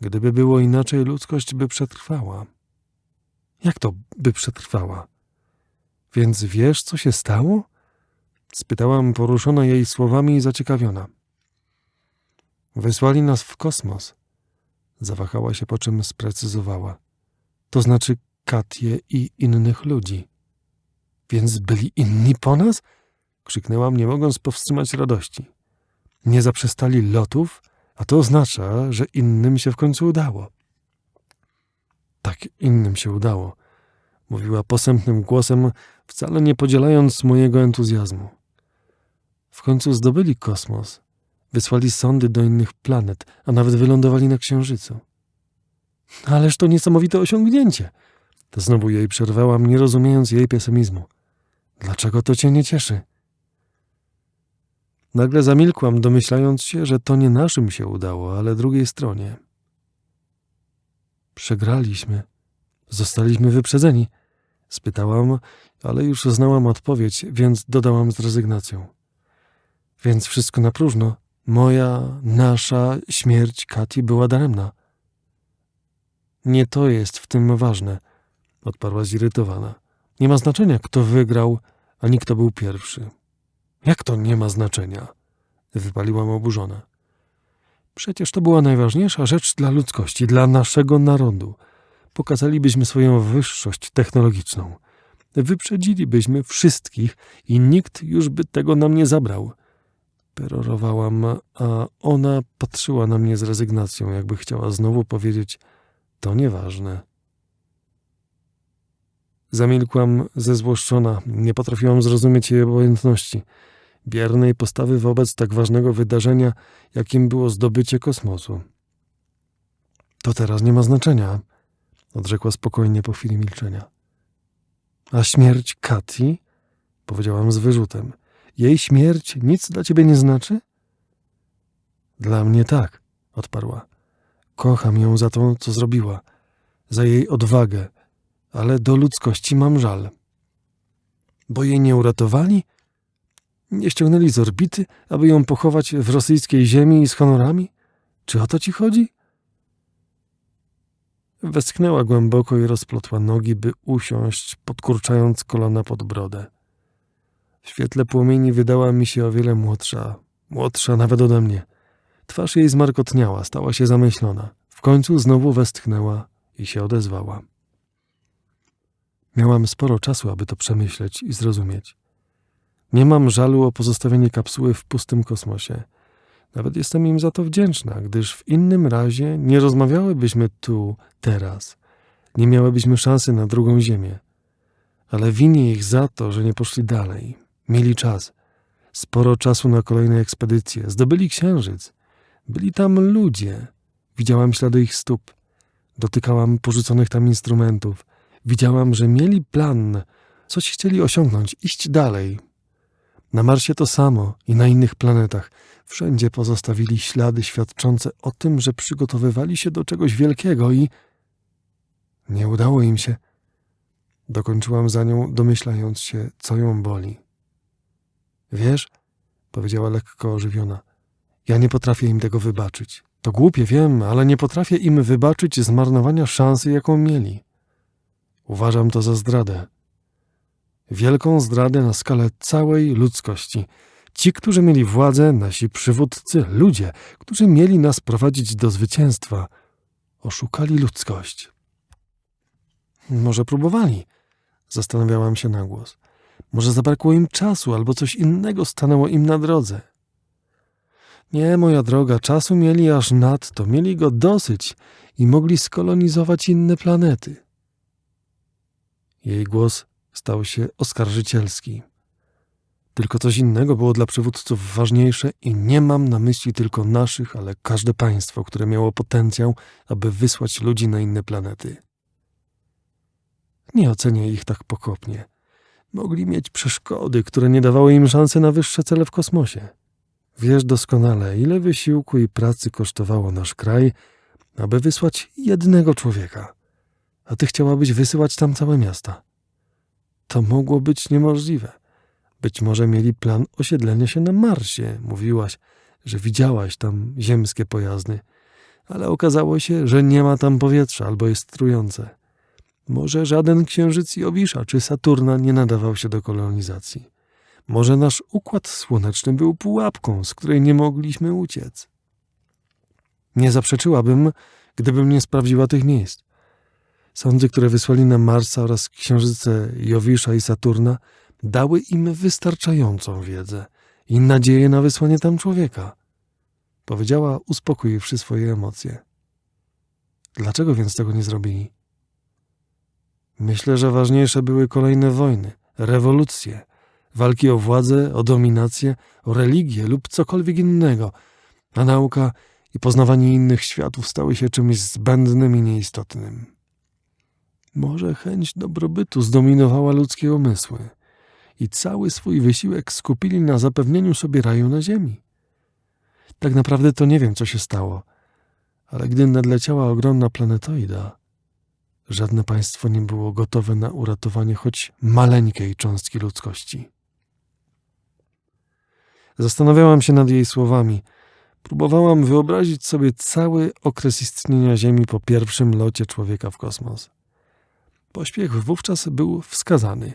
Gdyby było inaczej, ludzkość by przetrwała. Jak to by przetrwała? Więc wiesz, co się stało? Spytałam poruszona jej słowami i zaciekawiona. Wysłali nas w kosmos. Zawahała się, po czym sprecyzowała. To znaczy Katię i innych ludzi. Więc byli inni po nas? Krzyknęłam, nie mogąc powstrzymać radości. Nie zaprzestali lotów, a to oznacza, że innym się w końcu udało. Tak innym się udało, mówiła posępnym głosem, wcale nie podzielając mojego entuzjazmu. W końcu zdobyli kosmos, wysłali sondy do innych planet, a nawet wylądowali na Księżycu. Ależ to niesamowite osiągnięcie! To znowu jej przerwałam, nie rozumiejąc jej pesymizmu. Dlaczego to cię nie cieszy? Nagle zamilkłam, domyślając się, że to nie naszym się udało, ale drugiej stronie. Przegraliśmy. Zostaliśmy wyprzedzeni, Spytałam, ale już znałam odpowiedź, więc dodałam z rezygnacją. Więc wszystko na próżno. Moja, nasza śmierć Kati była daremna. Nie to jest w tym ważne, odparła zirytowana. Nie ma znaczenia, kto wygrał, ani kto był pierwszy. Jak to nie ma znaczenia? Wypaliłam oburzona. Przecież to była najważniejsza rzecz dla ludzkości, dla naszego narodu. Pokazalibyśmy swoją wyższość technologiczną. Wyprzedzilibyśmy wszystkich i nikt już by tego nam nie zabrał. Perorowałam, a ona patrzyła na mnie z rezygnacją, jakby chciała znowu powiedzieć: To nieważne. Zamilkłam zezłoszczona, nie potrafiłam zrozumieć jej obojętności, biernej postawy wobec tak ważnego wydarzenia, jakim było zdobycie kosmosu. To teraz nie ma znaczenia, odrzekła spokojnie po chwili milczenia. A śmierć Kati? powiedziałam z wyrzutem. Jej śmierć nic dla ciebie nie znaczy? Dla mnie tak, odparła. Kocham ją za to, co zrobiła, za jej odwagę, ale do ludzkości mam żal. Bo jej nie uratowali? Nie ściągnęli z orbity, aby ją pochować w rosyjskiej ziemi i z honorami? Czy o to ci chodzi? Westchnęła głęboko i rozplotła nogi, by usiąść, podkurczając kolana pod brodę. W świetle płomieni wydała mi się o wiele młodsza, młodsza nawet ode mnie. Twarz jej zmarkotniała, stała się zamyślona. W końcu znowu westchnęła i się odezwała. Miałam sporo czasu, aby to przemyśleć i zrozumieć. Nie mam żalu o pozostawienie kapsuły w pustym kosmosie. Nawet jestem im za to wdzięczna, gdyż w innym razie nie rozmawiałybyśmy tu, teraz. Nie miałybyśmy szansy na drugą ziemię. Ale winię ich za to, że nie poszli dalej. Mieli czas. Sporo czasu na kolejne ekspedycje. Zdobyli księżyc. Byli tam ludzie. Widziałam ślady ich stóp. Dotykałam porzuconych tam instrumentów. Widziałam, że mieli plan. Coś chcieli osiągnąć, iść dalej. Na Marsie to samo i na innych planetach. Wszędzie pozostawili ślady świadczące o tym, że przygotowywali się do czegoś wielkiego i nie udało im się. Dokończyłam za nią, domyślając się, co ją boli. Wiesz, powiedziała lekko ożywiona, ja nie potrafię im tego wybaczyć. To głupie, wiem, ale nie potrafię im wybaczyć zmarnowania szansy, jaką mieli. Uważam to za zdradę. Wielką zdradę na skalę całej ludzkości. Ci, którzy mieli władzę, nasi przywódcy, ludzie, którzy mieli nas prowadzić do zwycięstwa, oszukali ludzkość. Może próbowali, zastanawiałam się na głos. Może zabrakło im czasu, albo coś innego stanęło im na drodze. Nie, moja droga, czasu mieli aż nadto, mieli go dosyć i mogli skolonizować inne planety. Jej głos stał się oskarżycielski. Tylko coś innego było dla przywódców ważniejsze i nie mam na myśli tylko naszych, ale każde państwo, które miało potencjał, aby wysłać ludzi na inne planety. Nie ocenię ich tak pokopnie. Mogli mieć przeszkody, które nie dawały im szansy na wyższe cele w kosmosie. Wiesz doskonale, ile wysiłku i pracy kosztowało nasz kraj, aby wysłać jednego człowieka, a ty chciałabyś wysyłać tam całe miasta. To mogło być niemożliwe. Być może mieli plan osiedlenia się na Marsie. Mówiłaś, że widziałaś tam ziemskie pojazdy, ale okazało się, że nie ma tam powietrza albo jest trujące. Może żaden księżyc Jowisza czy Saturna nie nadawał się do kolonizacji. Może nasz układ słoneczny był pułapką, z której nie mogliśmy uciec. Nie zaprzeczyłabym, gdybym nie sprawdziła tych miejsc. Sądy, które wysłali na Marsa oraz księżyce Jowisza i Saturna, dały im wystarczającą wiedzę i nadzieję na wysłanie tam człowieka. Powiedziała, uspokoiwszy swoje emocje. Dlaczego więc tego nie zrobili? Myślę, że ważniejsze były kolejne wojny, rewolucje, walki o władzę, o dominację, o religię lub cokolwiek innego, a nauka i poznawanie innych światów stały się czymś zbędnym i nieistotnym. Może chęć dobrobytu zdominowała ludzkie umysły i cały swój wysiłek skupili na zapewnieniu sobie raju na ziemi. Tak naprawdę to nie wiem, co się stało, ale gdy nadleciała ogromna planetoida, żadne państwo nie było gotowe na uratowanie choć maleńkiej cząstki ludzkości. Zastanawiałam się nad jej słowami. Próbowałam wyobrazić sobie cały okres istnienia Ziemi po pierwszym locie człowieka w kosmos. Pośpiech wówczas był wskazany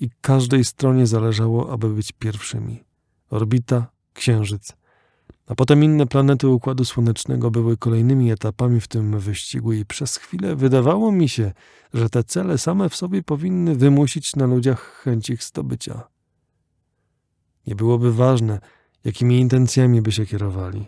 i każdej stronie zależało, aby być pierwszymi. Orbita, Księżyc, a potem inne planety Układu Słonecznego były kolejnymi etapami w tym wyścigu i przez chwilę wydawało mi się, że te cele same w sobie powinny wymusić na ludziach chęć ich zdobycia. Nie byłoby ważne, jakimi intencjami by się kierowali.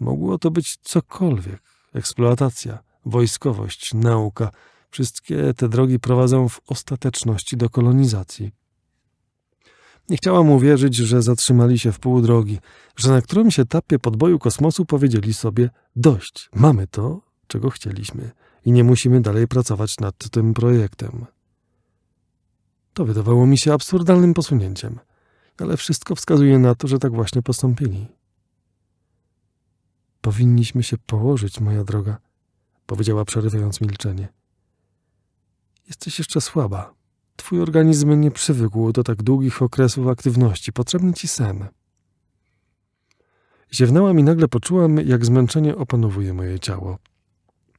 Mogło to być cokolwiek eksploatacja, wojskowość, nauka. Wszystkie te drogi prowadzą w ostateczności do kolonizacji. Nie chciałam uwierzyć, że zatrzymali się w pół drogi, że na którymś etapie podboju kosmosu powiedzieli sobie: Dość, mamy to, czego chcieliśmy i nie musimy dalej pracować nad tym projektem. To wydawało mi się absurdalnym posunięciem, ale wszystko wskazuje na to, że tak właśnie postąpili. Powinniśmy się położyć, moja droga, powiedziała przerywając milczenie. Jesteś jeszcze słaba. Twój organizm nie przywykł do tak długich okresów aktywności. Potrzebny ci sen. Ziewnęłam i nagle poczułam, jak zmęczenie opanowuje moje ciało.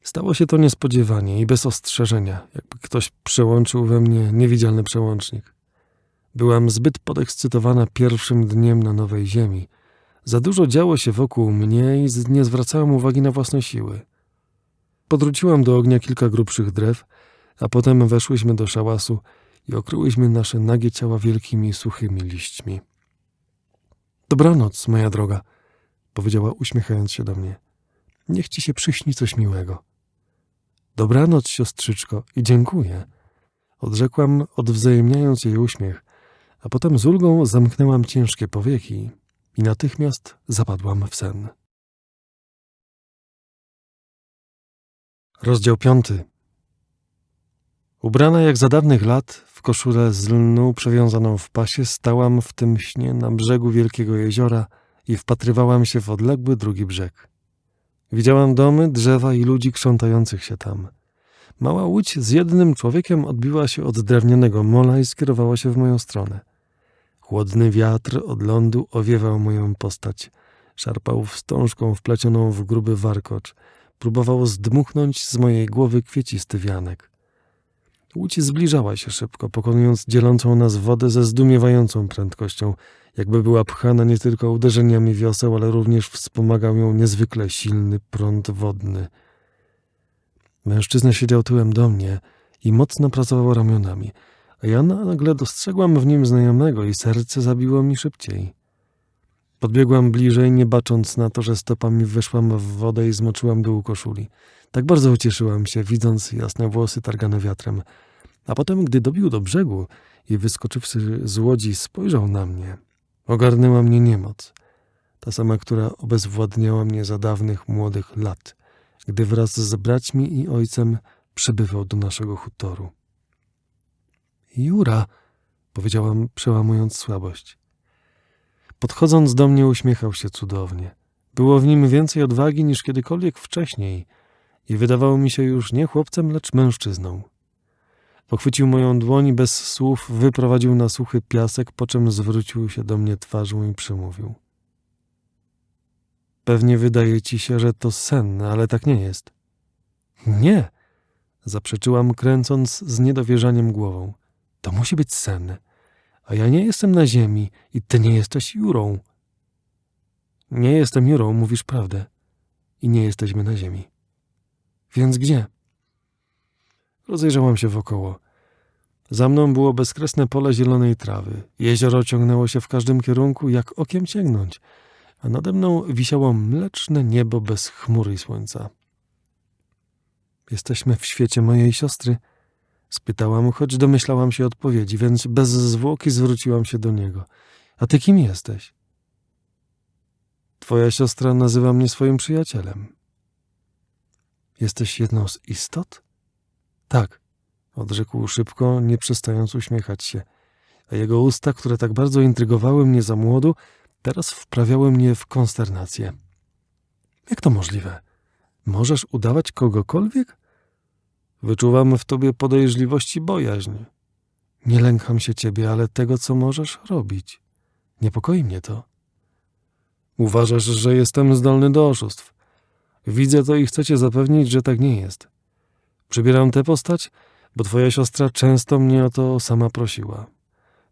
Stało się to niespodziewanie i bez ostrzeżenia, jakby ktoś przełączył we mnie niewidzialny przełącznik. Byłam zbyt podekscytowana pierwszym dniem na nowej ziemi. Za dużo działo się wokół mnie i nie zwracałam uwagi na własne siły. Podrzuciłam do ognia kilka grubszych drew, a potem weszłyśmy do szałasu i okryłyśmy nasze nagie ciała wielkimi, suchymi liśćmi. Dobranoc, moja droga, powiedziała uśmiechając się do mnie. Niech ci się przyśni coś miłego. Dobranoc, siostrzyczko, i dziękuję. Odrzekłam, odwzajemniając jej uśmiech, a potem z ulgą zamknęłam ciężkie powieki i natychmiast zapadłam w sen. Rozdział piąty. Ubrana jak za dawnych lat, w koszulę z lnu przewiązaną w pasie, stałam w tym śnie na brzegu wielkiego jeziora i wpatrywałam się w odległy drugi brzeg. Widziałam domy, drzewa i ludzi krzątających się tam. Mała łódź z jednym człowiekiem odbiła się od drewnianego mola i skierowała się w moją stronę. Chłodny wiatr od lądu owiewał moją postać. Szarpał wstążką wplecioną w gruby warkocz. Próbował zdmuchnąć z mojej głowy kwiecisty wianek. Łódź zbliżała się szybko, pokonując dzielącą nas wodę ze zdumiewającą prędkością, jakby była pchana nie tylko uderzeniami wioseł, ale również wspomagał ją niezwykle silny prąd wodny. Mężczyzna siedział tyłem do mnie i mocno pracował ramionami, a ja nagle dostrzegłam w nim znajomego i serce zabiło mi szybciej. Podbiegłam bliżej, nie bacząc na to, że stopami weszłam w wodę i zmoczyłam dół koszuli. Tak bardzo ucieszyłam się, widząc jasne włosy targane wiatrem. A potem, gdy dobił do brzegu i wyskoczywszy z łodzi, spojrzał na mnie. Ogarnęła mnie niemoc. Ta sama, która obezwładniała mnie za dawnych młodych lat, gdy wraz z braćmi i ojcem przybywał do naszego hutoru. Jura, powiedziałam, przełamując słabość. Podchodząc do mnie, uśmiechał się cudownie. Było w nim więcej odwagi niż kiedykolwiek wcześniej i wydawało mi się już nie chłopcem, lecz mężczyzną. Pochwycił moją dłoń i bez słów wyprowadził na suchy piasek, po czym zwrócił się do mnie twarzą i przemówił. Pewnie wydaje ci się, że to sen, ale tak nie jest. Nie, zaprzeczyłam, kręcąc z niedowierzaniem głową. To musi być sen. A ja nie jestem na ziemi i ty nie jesteś Jurą. Nie jestem Jurą, mówisz prawdę. I nie jesteśmy na ziemi. Więc gdzie? Rozejrzałam się wokoło. Za mną było bezkresne pole zielonej trawy. Jezioro ciągnęło się w każdym kierunku, jak okiem sięgnąć, a nade mną wisiało mleczne niebo bez chmury i słońca. Jesteśmy w świecie mojej siostry, spytałam, choć domyślałam się odpowiedzi, więc bez zwłoki zwróciłam się do niego. A ty kim jesteś? Twoja siostra nazywa mnie swoim przyjacielem. Jesteś jedną z istot? Tak, odrzekł szybko, nie przestając uśmiechać się, a jego usta, które tak bardzo intrygowały mnie za młodu, teraz wprawiały mnie w konsternację. Jak to możliwe? Możesz udawać kogokolwiek? Wyczuwam w tobie podejrzliwość i bojaźń. Nie lękam się ciebie, ale tego, co możesz robić. Niepokoi mnie to. Uważasz, że jestem zdolny do oszustw. Widzę to i chcę cię zapewnić, że tak nie jest. Przybieram tę postać, bo twoja siostra często mnie o to sama prosiła.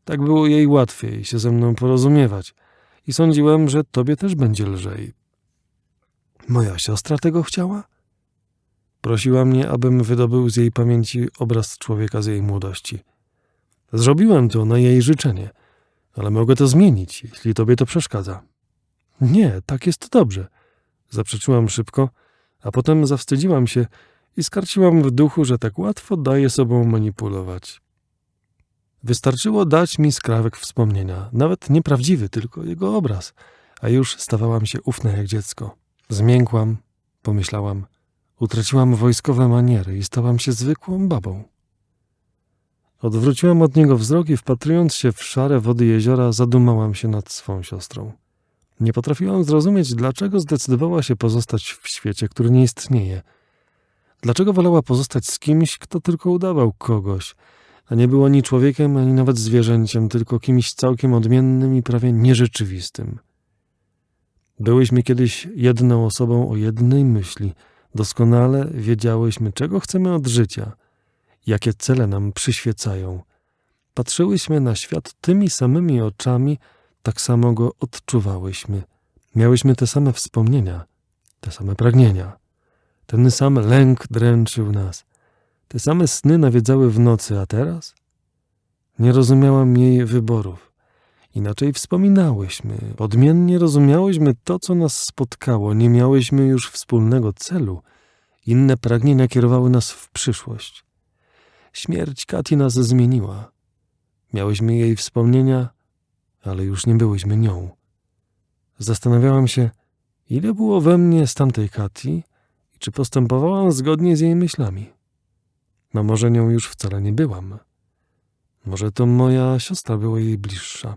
Tak było jej łatwiej się ze mną porozumiewać i sądziłem, że tobie też będzie lżej. Moja siostra tego chciała? Prosiła mnie, abym wydobył z jej pamięci obraz człowieka z jej młodości. Zrobiłem to na jej życzenie, ale mogę to zmienić, jeśli tobie to przeszkadza. Nie, tak jest dobrze. Zaprzeczyłam szybko, a potem zawstydziłam się i skarciłam w duchu, że tak łatwo daje sobą manipulować. Wystarczyło dać mi skrawek wspomnienia, nawet nieprawdziwy, tylko jego obraz, a już stawałam się ufna jak dziecko. Zmiękłam, pomyślałam, utraciłam wojskowe maniery i stałam się zwykłą babą. Odwróciłam od niego wzrok i wpatrując się w szare wody jeziora, zadumałam się nad swą siostrą. Nie potrafiłam zrozumieć, dlaczego zdecydowała się pozostać w świecie, który nie istnieje. Dlaczego wolała pozostać z kimś, kto tylko udawał kogoś, a nie był ani człowiekiem, ani nawet zwierzęciem, tylko kimś całkiem odmiennym i prawie nierzeczywistym. Byłyśmy kiedyś jedną osobą o jednej myśli. Doskonale wiedziałyśmy, czego chcemy od życia, jakie cele nam przyświecają. Patrzyłyśmy na świat tymi samymi oczami, tak samo go odczuwałyśmy. Miałyśmy te same wspomnienia, te same pragnienia. Ten sam lęk dręczył nas. Te same sny nawiedzały w nocy, a teraz? Nie rozumiałam jej wyborów. Inaczej wspominałyśmy, odmiennie rozumiałyśmy to, co nas spotkało, nie miałyśmy już wspólnego celu. Inne pragnienia kierowały nas w przyszłość. Śmierć Kati nas zmieniła. Miałyśmy jej wspomnienia, ale już nie byłyśmy nią. Zastanawiałam się, ile było we mnie z tamtej Kati i czy postępowałam zgodnie z jej myślami. No może nią już wcale nie byłam. Może to moja siostra była jej bliższa.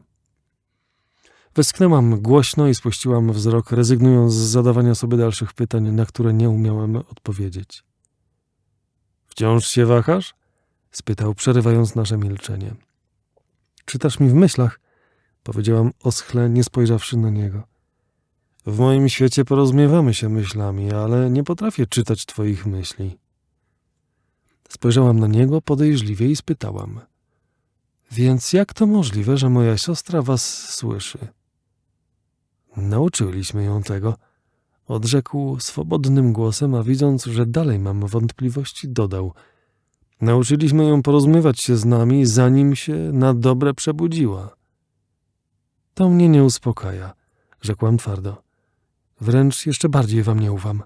Westchnęłam głośno i spuściłam wzrok, rezygnując z zadawania sobie dalszych pytań, na które nie umiałem odpowiedzieć. Wciąż się wahasz? spytał, przerywając nasze milczenie. Czytasz mi w myślach? Powiedziałam oschle, nie spojrzawszy na niego. W moim świecie porozmiewamy się myślami, ale nie potrafię czytać twoich myśli. Spojrzałam na niego podejrzliwie i spytałam. Więc jak to możliwe, że moja siostra was słyszy? Nauczyliśmy ją tego, odrzekł swobodnym głosem, a widząc, że dalej mam wątpliwości, dodał. Nauczyliśmy ją porozumiewać się z nami, zanim się na dobre przebudziła. To mnie nie uspokaja, rzekłam twardo. Wręcz jeszcze bardziej wam nie ufam.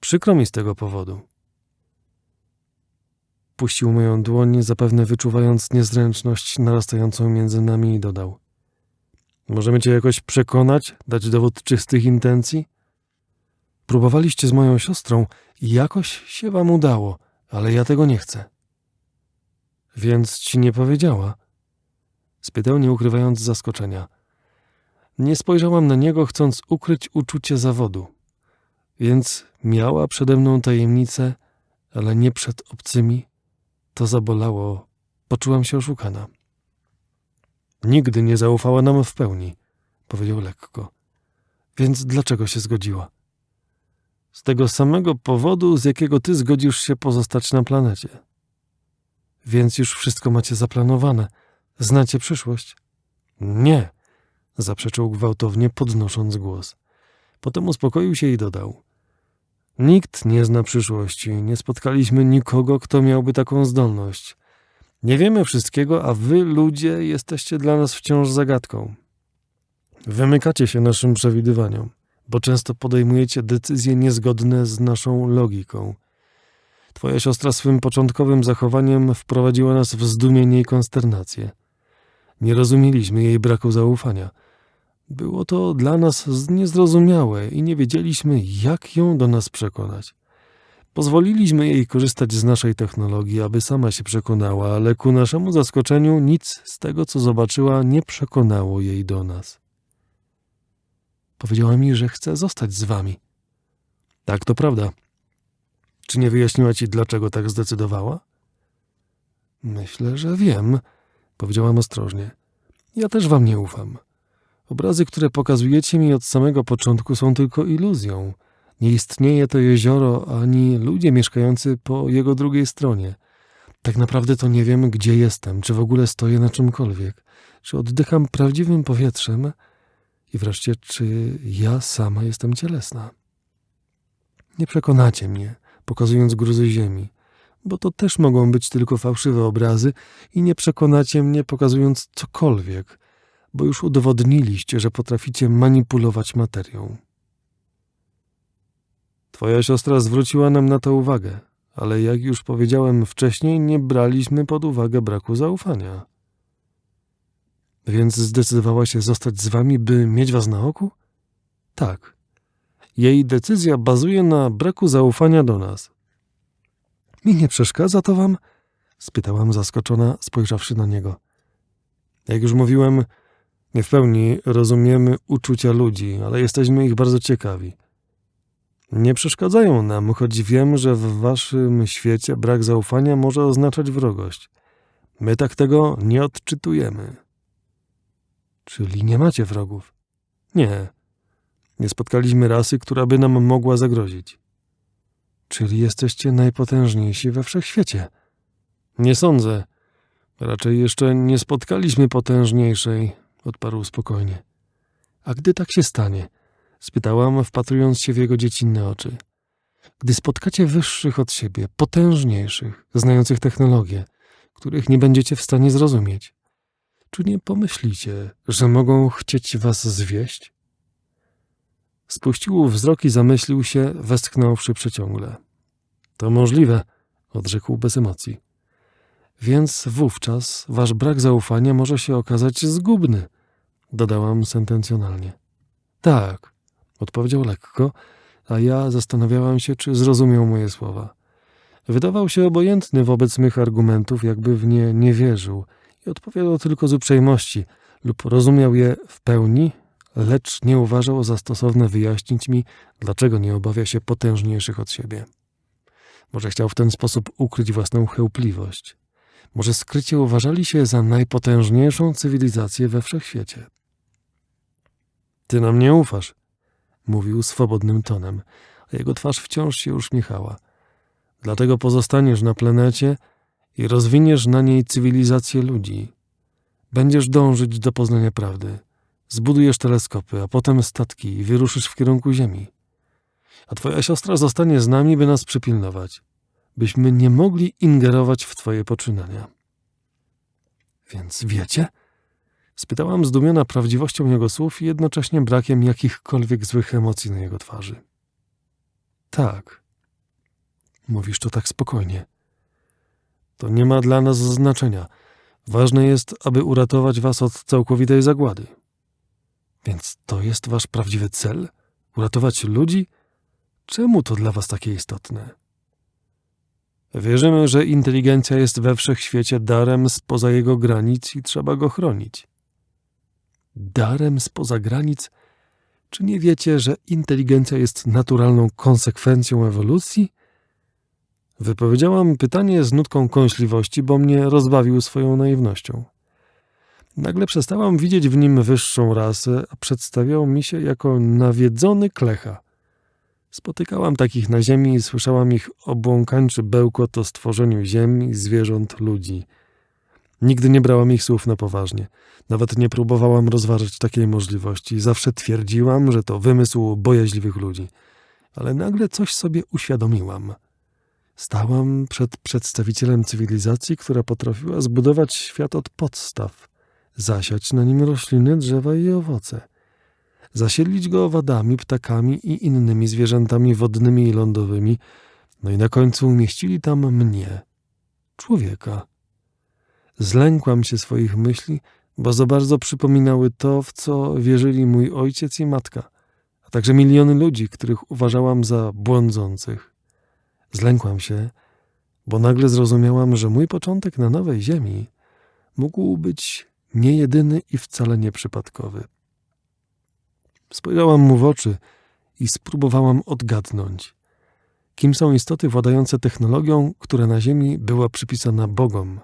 Przykro mi z tego powodu. Puścił moją dłoń, zapewne wyczuwając niezręczność narastającą między nami i dodał. Możemy cię jakoś przekonać, dać dowód czystych intencji? Próbowaliście z moją siostrą i jakoś się wam udało, ale ja tego nie chcę. Więc ci nie powiedziała? Spytał, nie ukrywając zaskoczenia. Nie spojrzałam na niego, chcąc ukryć uczucie zawodu. Więc miała przede mną tajemnicę, ale nie przed obcymi. To zabolało. Poczułam się oszukana. Nigdy nie zaufała nam w pełni, powiedział lekko. Więc dlaczego się zgodziła? Z tego samego powodu, z jakiego ty zgodzisz się pozostać na planecie. Więc już wszystko macie zaplanowane. Znacie przyszłość? Nie, zaprzeczył gwałtownie, podnosząc głos. Potem uspokoił się i dodał. Nikt nie zna przyszłości. Nie spotkaliśmy nikogo, kto miałby taką zdolność. Nie wiemy wszystkiego, a wy, ludzie, jesteście dla nas wciąż zagadką. Wymykacie się naszym przewidywaniom, bo często podejmujecie decyzje niezgodne z naszą logiką. Twoja siostra swym początkowym zachowaniem wprowadziła nas w zdumienie i konsternację. Nie rozumieliśmy jej braku zaufania. Było to dla nas niezrozumiałe i nie wiedzieliśmy, jak ją do nas przekonać. Pozwoliliśmy jej korzystać z naszej technologii, aby sama się przekonała, ale ku naszemu zaskoczeniu nic z tego, co zobaczyła, nie przekonało jej do nas. Powiedziała mi, że chce zostać z wami. Tak, to prawda. Czy nie wyjaśniła ci, dlaczego tak zdecydowała? Myślę, że wiem, powiedziałam ostrożnie. Ja też wam nie ufam. Obrazy, które pokazujecie mi od samego początku, są tylko iluzją. Nie istnieje to jezioro ani ludzie mieszkający po jego drugiej stronie. Tak naprawdę to nie wiem, gdzie jestem, czy w ogóle stoję na czymkolwiek, czy oddycham prawdziwym powietrzem i wreszcie, czy ja sama jestem cielesna. Nie przekonacie mnie, pokazując gruzy ziemi, bo to też mogą być tylko fałszywe obrazy i nie przekonacie mnie, pokazując cokolwiek, bo już udowodniliście, że potraficie manipulować materią. Twoja siostra zwróciła nam na to uwagę, ale jak już powiedziałem wcześniej, nie braliśmy pod uwagę braku zaufania. Więc zdecydowała się zostać z wami, by mieć was na oku? Tak. Jej decyzja bazuje na braku zaufania do nas. Mi nie przeszkadza to wam? spytałam zaskoczona, spojrzawszy na niego. Jak już mówiłem, nie w pełni rozumiemy uczucia ludzi, ale jesteśmy ich bardzo ciekawi. Nie przeszkadzają nam, choć wiem, że w waszym świecie brak zaufania może oznaczać wrogość. My tak tego nie odczytujemy. Czyli nie macie wrogów? Nie. Nie spotkaliśmy rasy, która by nam mogła zagrozić. Czyli jesteście najpotężniejsi we wszechświecie? Nie sądzę. Raczej jeszcze nie spotkaliśmy potężniejszej, odparł spokojnie. A gdy tak się stanie? spytałam, wpatrując się w jego dziecinne oczy. Gdy spotkacie wyższych od siebie, potężniejszych, znających technologię, których nie będziecie w stanie zrozumieć, czy nie pomyślicie, że mogą chcieć was zwieść? Spuścił wzrok i zamyślił się, westchnąwszy przeciągle. To możliwe, odrzekł bez emocji. Więc wówczas wasz brak zaufania może się okazać zgubny, dodałam sentencjonalnie. Tak, odpowiedział lekko, a ja zastanawiałam się, czy zrozumiał moje słowa. Wydawał się obojętny wobec mych argumentów, jakby w nie nie wierzył i odpowiadał tylko z uprzejmości lub rozumiał je w pełni, lecz nie uważał za stosowne wyjaśnić mi, dlaczego nie obawia się potężniejszych od siebie. Może chciał w ten sposób ukryć własną chełpliwość. Może skrycie uważali się za najpotężniejszą cywilizację we wszechświecie. Ty nam nie ufasz, mówił swobodnym tonem, a jego twarz wciąż się uśmiechała. Dlatego pozostaniesz na planecie i rozwiniesz na niej cywilizację ludzi. Będziesz dążyć do poznania prawdy. Zbudujesz teleskopy, a potem statki i wyruszysz w kierunku Ziemi. A twoja siostra zostanie z nami, by nas przypilnować, byśmy nie mogli ingerować w twoje poczynania. Więc wiecie? Spytałam zdumiona prawdziwością jego słów i jednocześnie brakiem jakichkolwiek złych emocji na jego twarzy. Tak. Mówisz to tak spokojnie. To nie ma dla nas znaczenia. Ważne jest, aby uratować was od całkowitej zagłady. Więc to jest wasz prawdziwy cel? Uratować ludzi? Czemu to dla was takie istotne? Wierzymy, że inteligencja jest we wszechświecie darem spoza jego granic i trzeba go chronić. Darem spoza granic? Czy nie wiecie, że inteligencja jest naturalną konsekwencją ewolucji? Wypowiedziałam pytanie z nutką kąśliwości, bo mnie rozbawił swoją naiwnością. Nagle przestałam widzieć w nim wyższą rasę, a przedstawiał mi się jako nawiedzony klecha. Spotykałam takich na ziemi i słyszałam ich obłąkańczy bełkot o stworzeniu ziemi, zwierząt, ludzi. Nigdy nie brałam ich słów na poważnie. Nawet nie próbowałam rozważyć takiej możliwości. Zawsze twierdziłam, że to wymysł bojaźliwych ludzi. Ale nagle coś sobie uświadomiłam. Stałam przed przedstawicielem cywilizacji, która potrafiła zbudować świat od podstaw, zasiać na nim rośliny, drzewa i owoce, zasiedlić go owadami, ptakami i innymi zwierzętami wodnymi i lądowymi, no i na końcu umieścili tam mnie, człowieka. Zlękłam się swoich myśli, bo za bardzo przypominały to, w co wierzyli mój ojciec i matka, a także miliony ludzi, których uważałam za błądzących. Zlękłam się, bo nagle zrozumiałam, że mój początek na nowej ziemi mógł być nie jedyny i wcale nieprzypadkowy. Spojrzałam mu w oczy i spróbowałam odgadnąć, kim są istoty władające technologią, która na Ziemi była przypisana Bogom.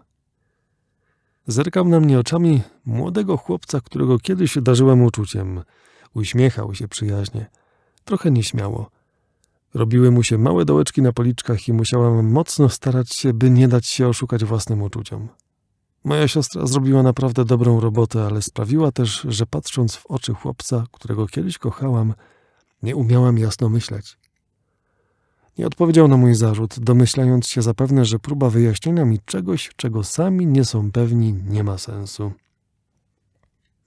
Zerkam na mnie oczami młodego chłopca, którego kiedyś darzyłem uczuciem. Uśmiechał się przyjaźnie, trochę nieśmiało. Robiły mu się małe dołeczki na policzkach i musiałam mocno starać się, by nie dać się oszukać własnym uczuciom. Moja siostra zrobiła naprawdę dobrą robotę, ale sprawiła też, że patrząc w oczy chłopca, którego kiedyś kochałam, nie umiałam jasno myśleć. Nie odpowiedział na mój zarzut, domyślając się zapewne, że próba wyjaśnienia mi czegoś, czego sami nie są pewni, nie ma sensu.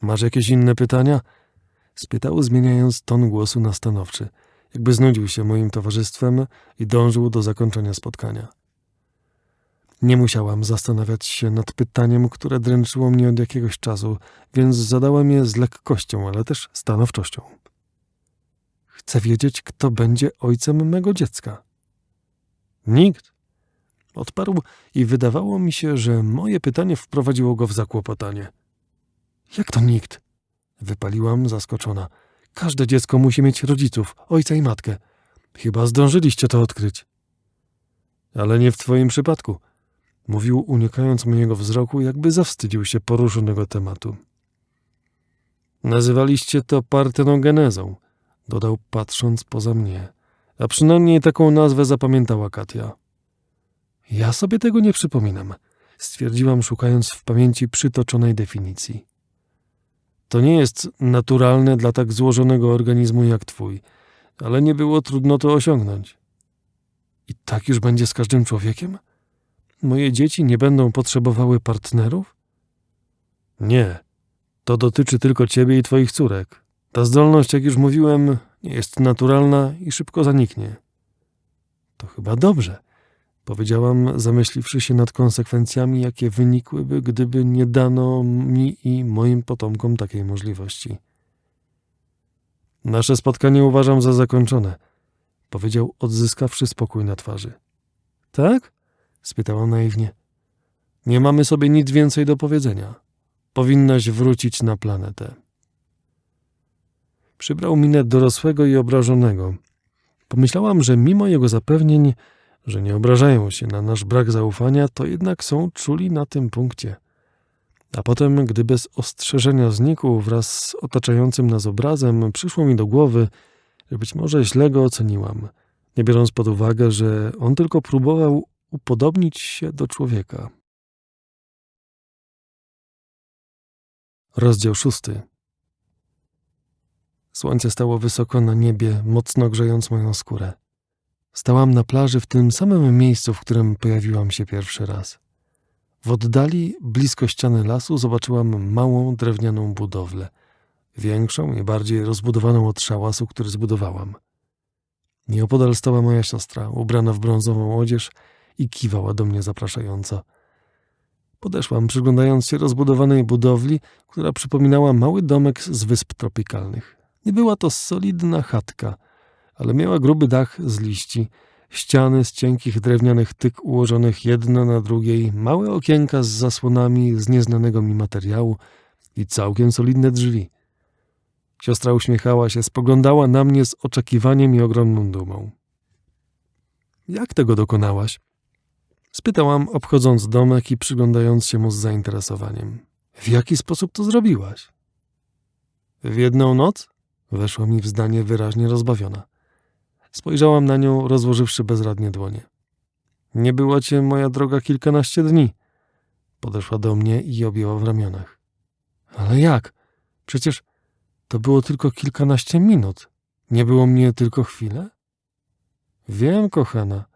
Masz jakieś inne pytania? spytał, zmieniając ton głosu na stanowczy, jakby znudził się moim towarzystwem i dążył do zakończenia spotkania. Nie musiałam zastanawiać się nad pytaniem, które dręczyło mnie od jakiegoś czasu, więc zadałem je z lekkością, ale też stanowczością. Chcę wiedzieć, kto będzie ojcem mego dziecka. Nikt. Odparł i wydawało mi się, że moje pytanie wprowadziło go w zakłopotanie. Jak to nikt? Wypaliłam zaskoczona. Każde dziecko musi mieć rodziców, ojca i matkę. Chyba zdążyliście to odkryć. Ale nie w twoim przypadku, mówił, unikając mojego wzroku, jakby zawstydził się poruszonego tematu. Nazywaliście to partenogenezą, dodał patrząc poza mnie. A przynajmniej taką nazwę zapamiętała Katia. Ja sobie tego nie przypominam, stwierdziłam, szukając w pamięci przytoczonej definicji. To nie jest naturalne dla tak złożonego organizmu jak twój, ale nie było trudno to osiągnąć. I tak już będzie z każdym człowiekiem? Moje dzieci nie będą potrzebowały partnerów? Nie. To dotyczy tylko ciebie i twoich córek. Ta zdolność, jak już mówiłem, nie jest naturalna i szybko zaniknie. To chyba dobrze, powiedziałam, zamyśliwszy się nad konsekwencjami, jakie wynikłyby, gdyby nie dano mi i moim potomkom takiej możliwości. Nasze spotkanie uważam za zakończone, powiedział, odzyskawszy spokój na twarzy. Tak? Spytałam naiwnie. Nie mamy sobie nic więcej do powiedzenia. Powinnaś wrócić na planetę. Przybrał minę dorosłego i obrażonego. Pomyślałam, że mimo jego zapewnień, że nie obrażają się na nasz brak zaufania, to jednak są czuli na tym punkcie. A potem, gdy bez ostrzeżenia znikł wraz z otaczającym nas obrazem, przyszło mi do głowy, że być może źle go oceniłam, nie biorąc pod uwagę, że on tylko próbował upodobnić się do człowieka. Rozdział szósty. Słońce stało wysoko na niebie, mocno grzejąc moją skórę. Stałam na plaży w tym samym miejscu, w którym pojawiłam się pierwszy raz. W oddali, blisko ściany lasu, zobaczyłam małą drewnianą budowlę, większą i bardziej rozbudowaną od szałasu, który zbudowałam. Nieopodal stała moja siostra, ubrana w brązową odzież i kiwała do mnie zapraszająco. Podeszłam, przyglądając się rozbudowanej budowli, która przypominała mały domek z wysp tropikalnych. Nie była to solidna chatka, ale miała gruby dach z liści, ściany z cienkich drewnianych tyk ułożonych jedna na drugiej, małe okienka z zasłonami z nieznanego mi materiału i całkiem solidne drzwi. Siostra uśmiechała się, spoglądała na mnie z oczekiwaniem i ogromną dumą. Jak tego dokonałaś? Spytałam, obchodząc domek i przyglądając się mu z zainteresowaniem. W jaki sposób to zrobiłaś? W jedną noc? Weszła mi w zdanie wyraźnie rozbawiona. Spojrzałam na nią, rozłożywszy bezradnie dłonie. Nie była cię, moja droga, kilkanaście dni. Podeszła do mnie i objęła w ramionach. Ale jak? Przecież to było tylko kilkanaście minut. Nie było mnie tylko chwilę? Wiem, kochana.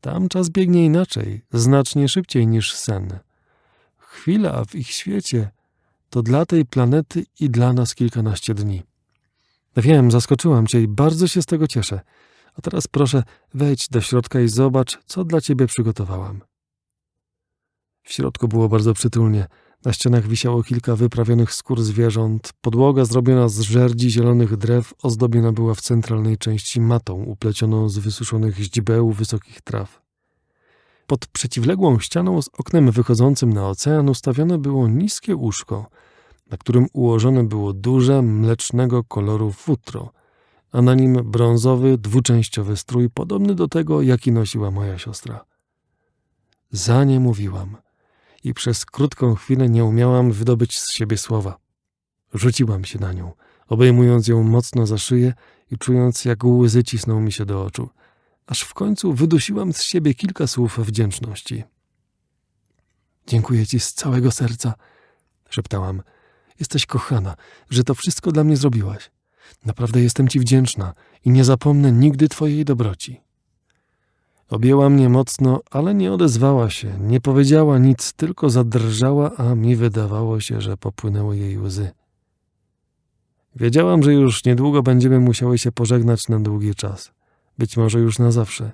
Tam czas biegnie inaczej, znacznie szybciej niż sen. Chwila w ich świecie to dla tej planety i dla nas kilkanaście dni. Wiem, zaskoczyłam cię i bardzo się z tego cieszę. A teraz proszę, wejdź do środka i zobacz, co dla ciebie przygotowałam. W środku było bardzo przytulnie. Na ścianach wisiało kilka wyprawionych skór zwierząt. Podłoga zrobiona z żerdzi zielonych drew ozdobiona była w centralnej części matą uplecioną z wysuszonych źdźbeł wysokich traw. Pod przeciwległą ścianą z oknem wychodzącym na ocean ustawione było niskie łóżko, na którym ułożone było duże, mlecznego koloru futro, a na nim brązowy, dwuczęściowy strój, podobny do tego, jaki nosiła moja siostra. Za nie mówiłam i przez krótką chwilę nie umiałam wydobyć z siebie słowa. Rzuciłam się na nią, obejmując ją mocno za szyję i czując, jak łzy cisną mi się do oczu, aż w końcu wydusiłam z siebie kilka słów wdzięczności. Dziękuję ci z całego serca, szeptałam. Jesteś kochana, że to wszystko dla mnie zrobiłaś. Naprawdę jestem ci wdzięczna i nie zapomnę nigdy twojej dobroci. Objęła mnie mocno, ale nie odezwała się, nie powiedziała nic, tylko zadrżała, a mi wydawało się, że popłynęły jej łzy. Wiedziałam, że już niedługo będziemy musiały się pożegnać na długi czas, być może już na zawsze,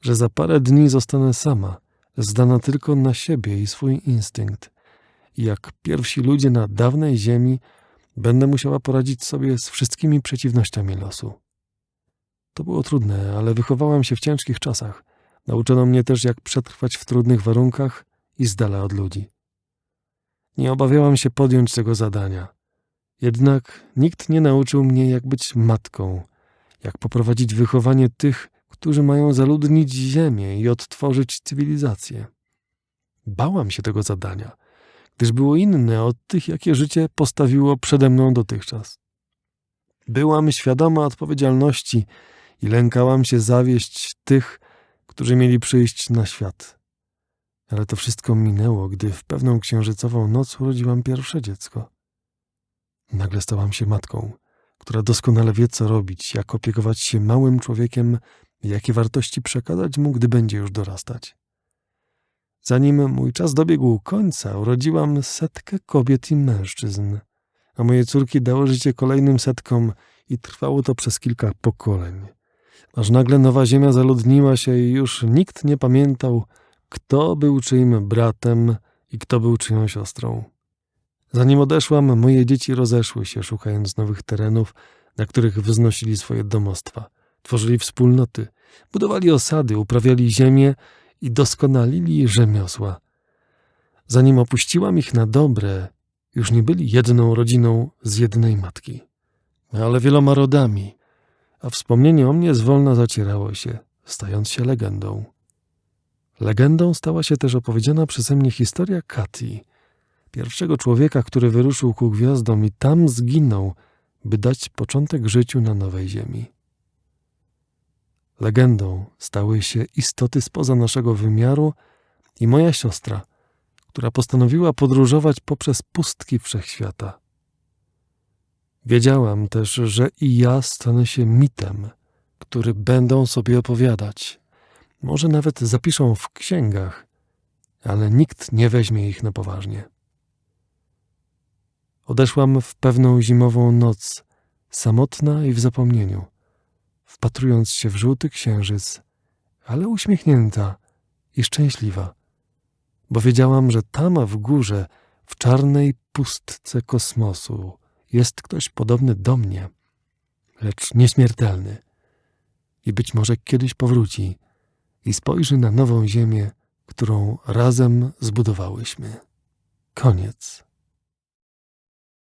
że za parę dni zostanę sama, zdana tylko na siebie i swój instynkt. Jak pierwsi ludzie na dawnej ziemi, będę musiała poradzić sobie z wszystkimi przeciwnościami losu. To było trudne, ale wychowałam się w ciężkich czasach. Nauczono mnie też, jak przetrwać w trudnych warunkach i z dala od ludzi. Nie obawiałam się podjąć tego zadania. Jednak nikt nie nauczył mnie, jak być matką, jak poprowadzić wychowanie tych, którzy mają zaludnić ziemię i odtworzyć cywilizację. Bałam się tego zadania, gdyż było inne od tych, jakie życie postawiło przede mną dotychczas. Byłam świadoma odpowiedzialności i lękałam się zawieść tych, którzy mieli przyjść na świat. Ale to wszystko minęło, gdy w pewną księżycową noc urodziłam pierwsze dziecko. Nagle stałam się matką, która doskonale wie, co robić, jak opiekować się małym człowiekiem, jakie wartości przekazać mu, gdy będzie już dorastać. Zanim mój czas dobiegł końca, urodziłam setkę kobiet i mężczyzn, a moje córki dały życie kolejnym setkom i trwało to przez kilka pokoleń. Aż nagle nowa ziemia zaludniła się i już nikt nie pamiętał, kto był czyim bratem i kto był czyją siostrą. Zanim odeszłam, moje dzieci rozeszły się, szukając nowych terenów, na których wznosili swoje domostwa. Tworzyli wspólnoty, budowali osady, uprawiali ziemię i doskonalili rzemiosła. Zanim opuściłam ich na dobre, już nie byli jedną rodziną z jednej matki, ale wieloma rodami, a wspomnienie o mnie zwolna zacierało się, stając się legendą. Legendą stała się też opowiedziana przeze mnie historia Kati, pierwszego człowieka, który wyruszył ku gwiazdom i tam zginął, by dać początek życiu na nowej ziemi. Legendą stały się istoty spoza naszego wymiaru i moja siostra, która postanowiła podróżować poprzez pustki wszechświata. Wiedziałam też, że i ja stanę się mitem, który będą sobie opowiadać. Może nawet zapiszą w księgach, ale nikt nie weźmie ich na poważnie. Odeszłam w pewną zimową noc, samotna i w zapomnieniu, wpatrując się w żółty księżyc, ale uśmiechnięta i szczęśliwa, bo wiedziałam, że tam w górze, w czarnej pustce kosmosu, jest ktoś podobny do mnie, lecz nieśmiertelny i być może kiedyś powróci i spojrzy na nową ziemię, którą razem zbudowałyśmy. Koniec.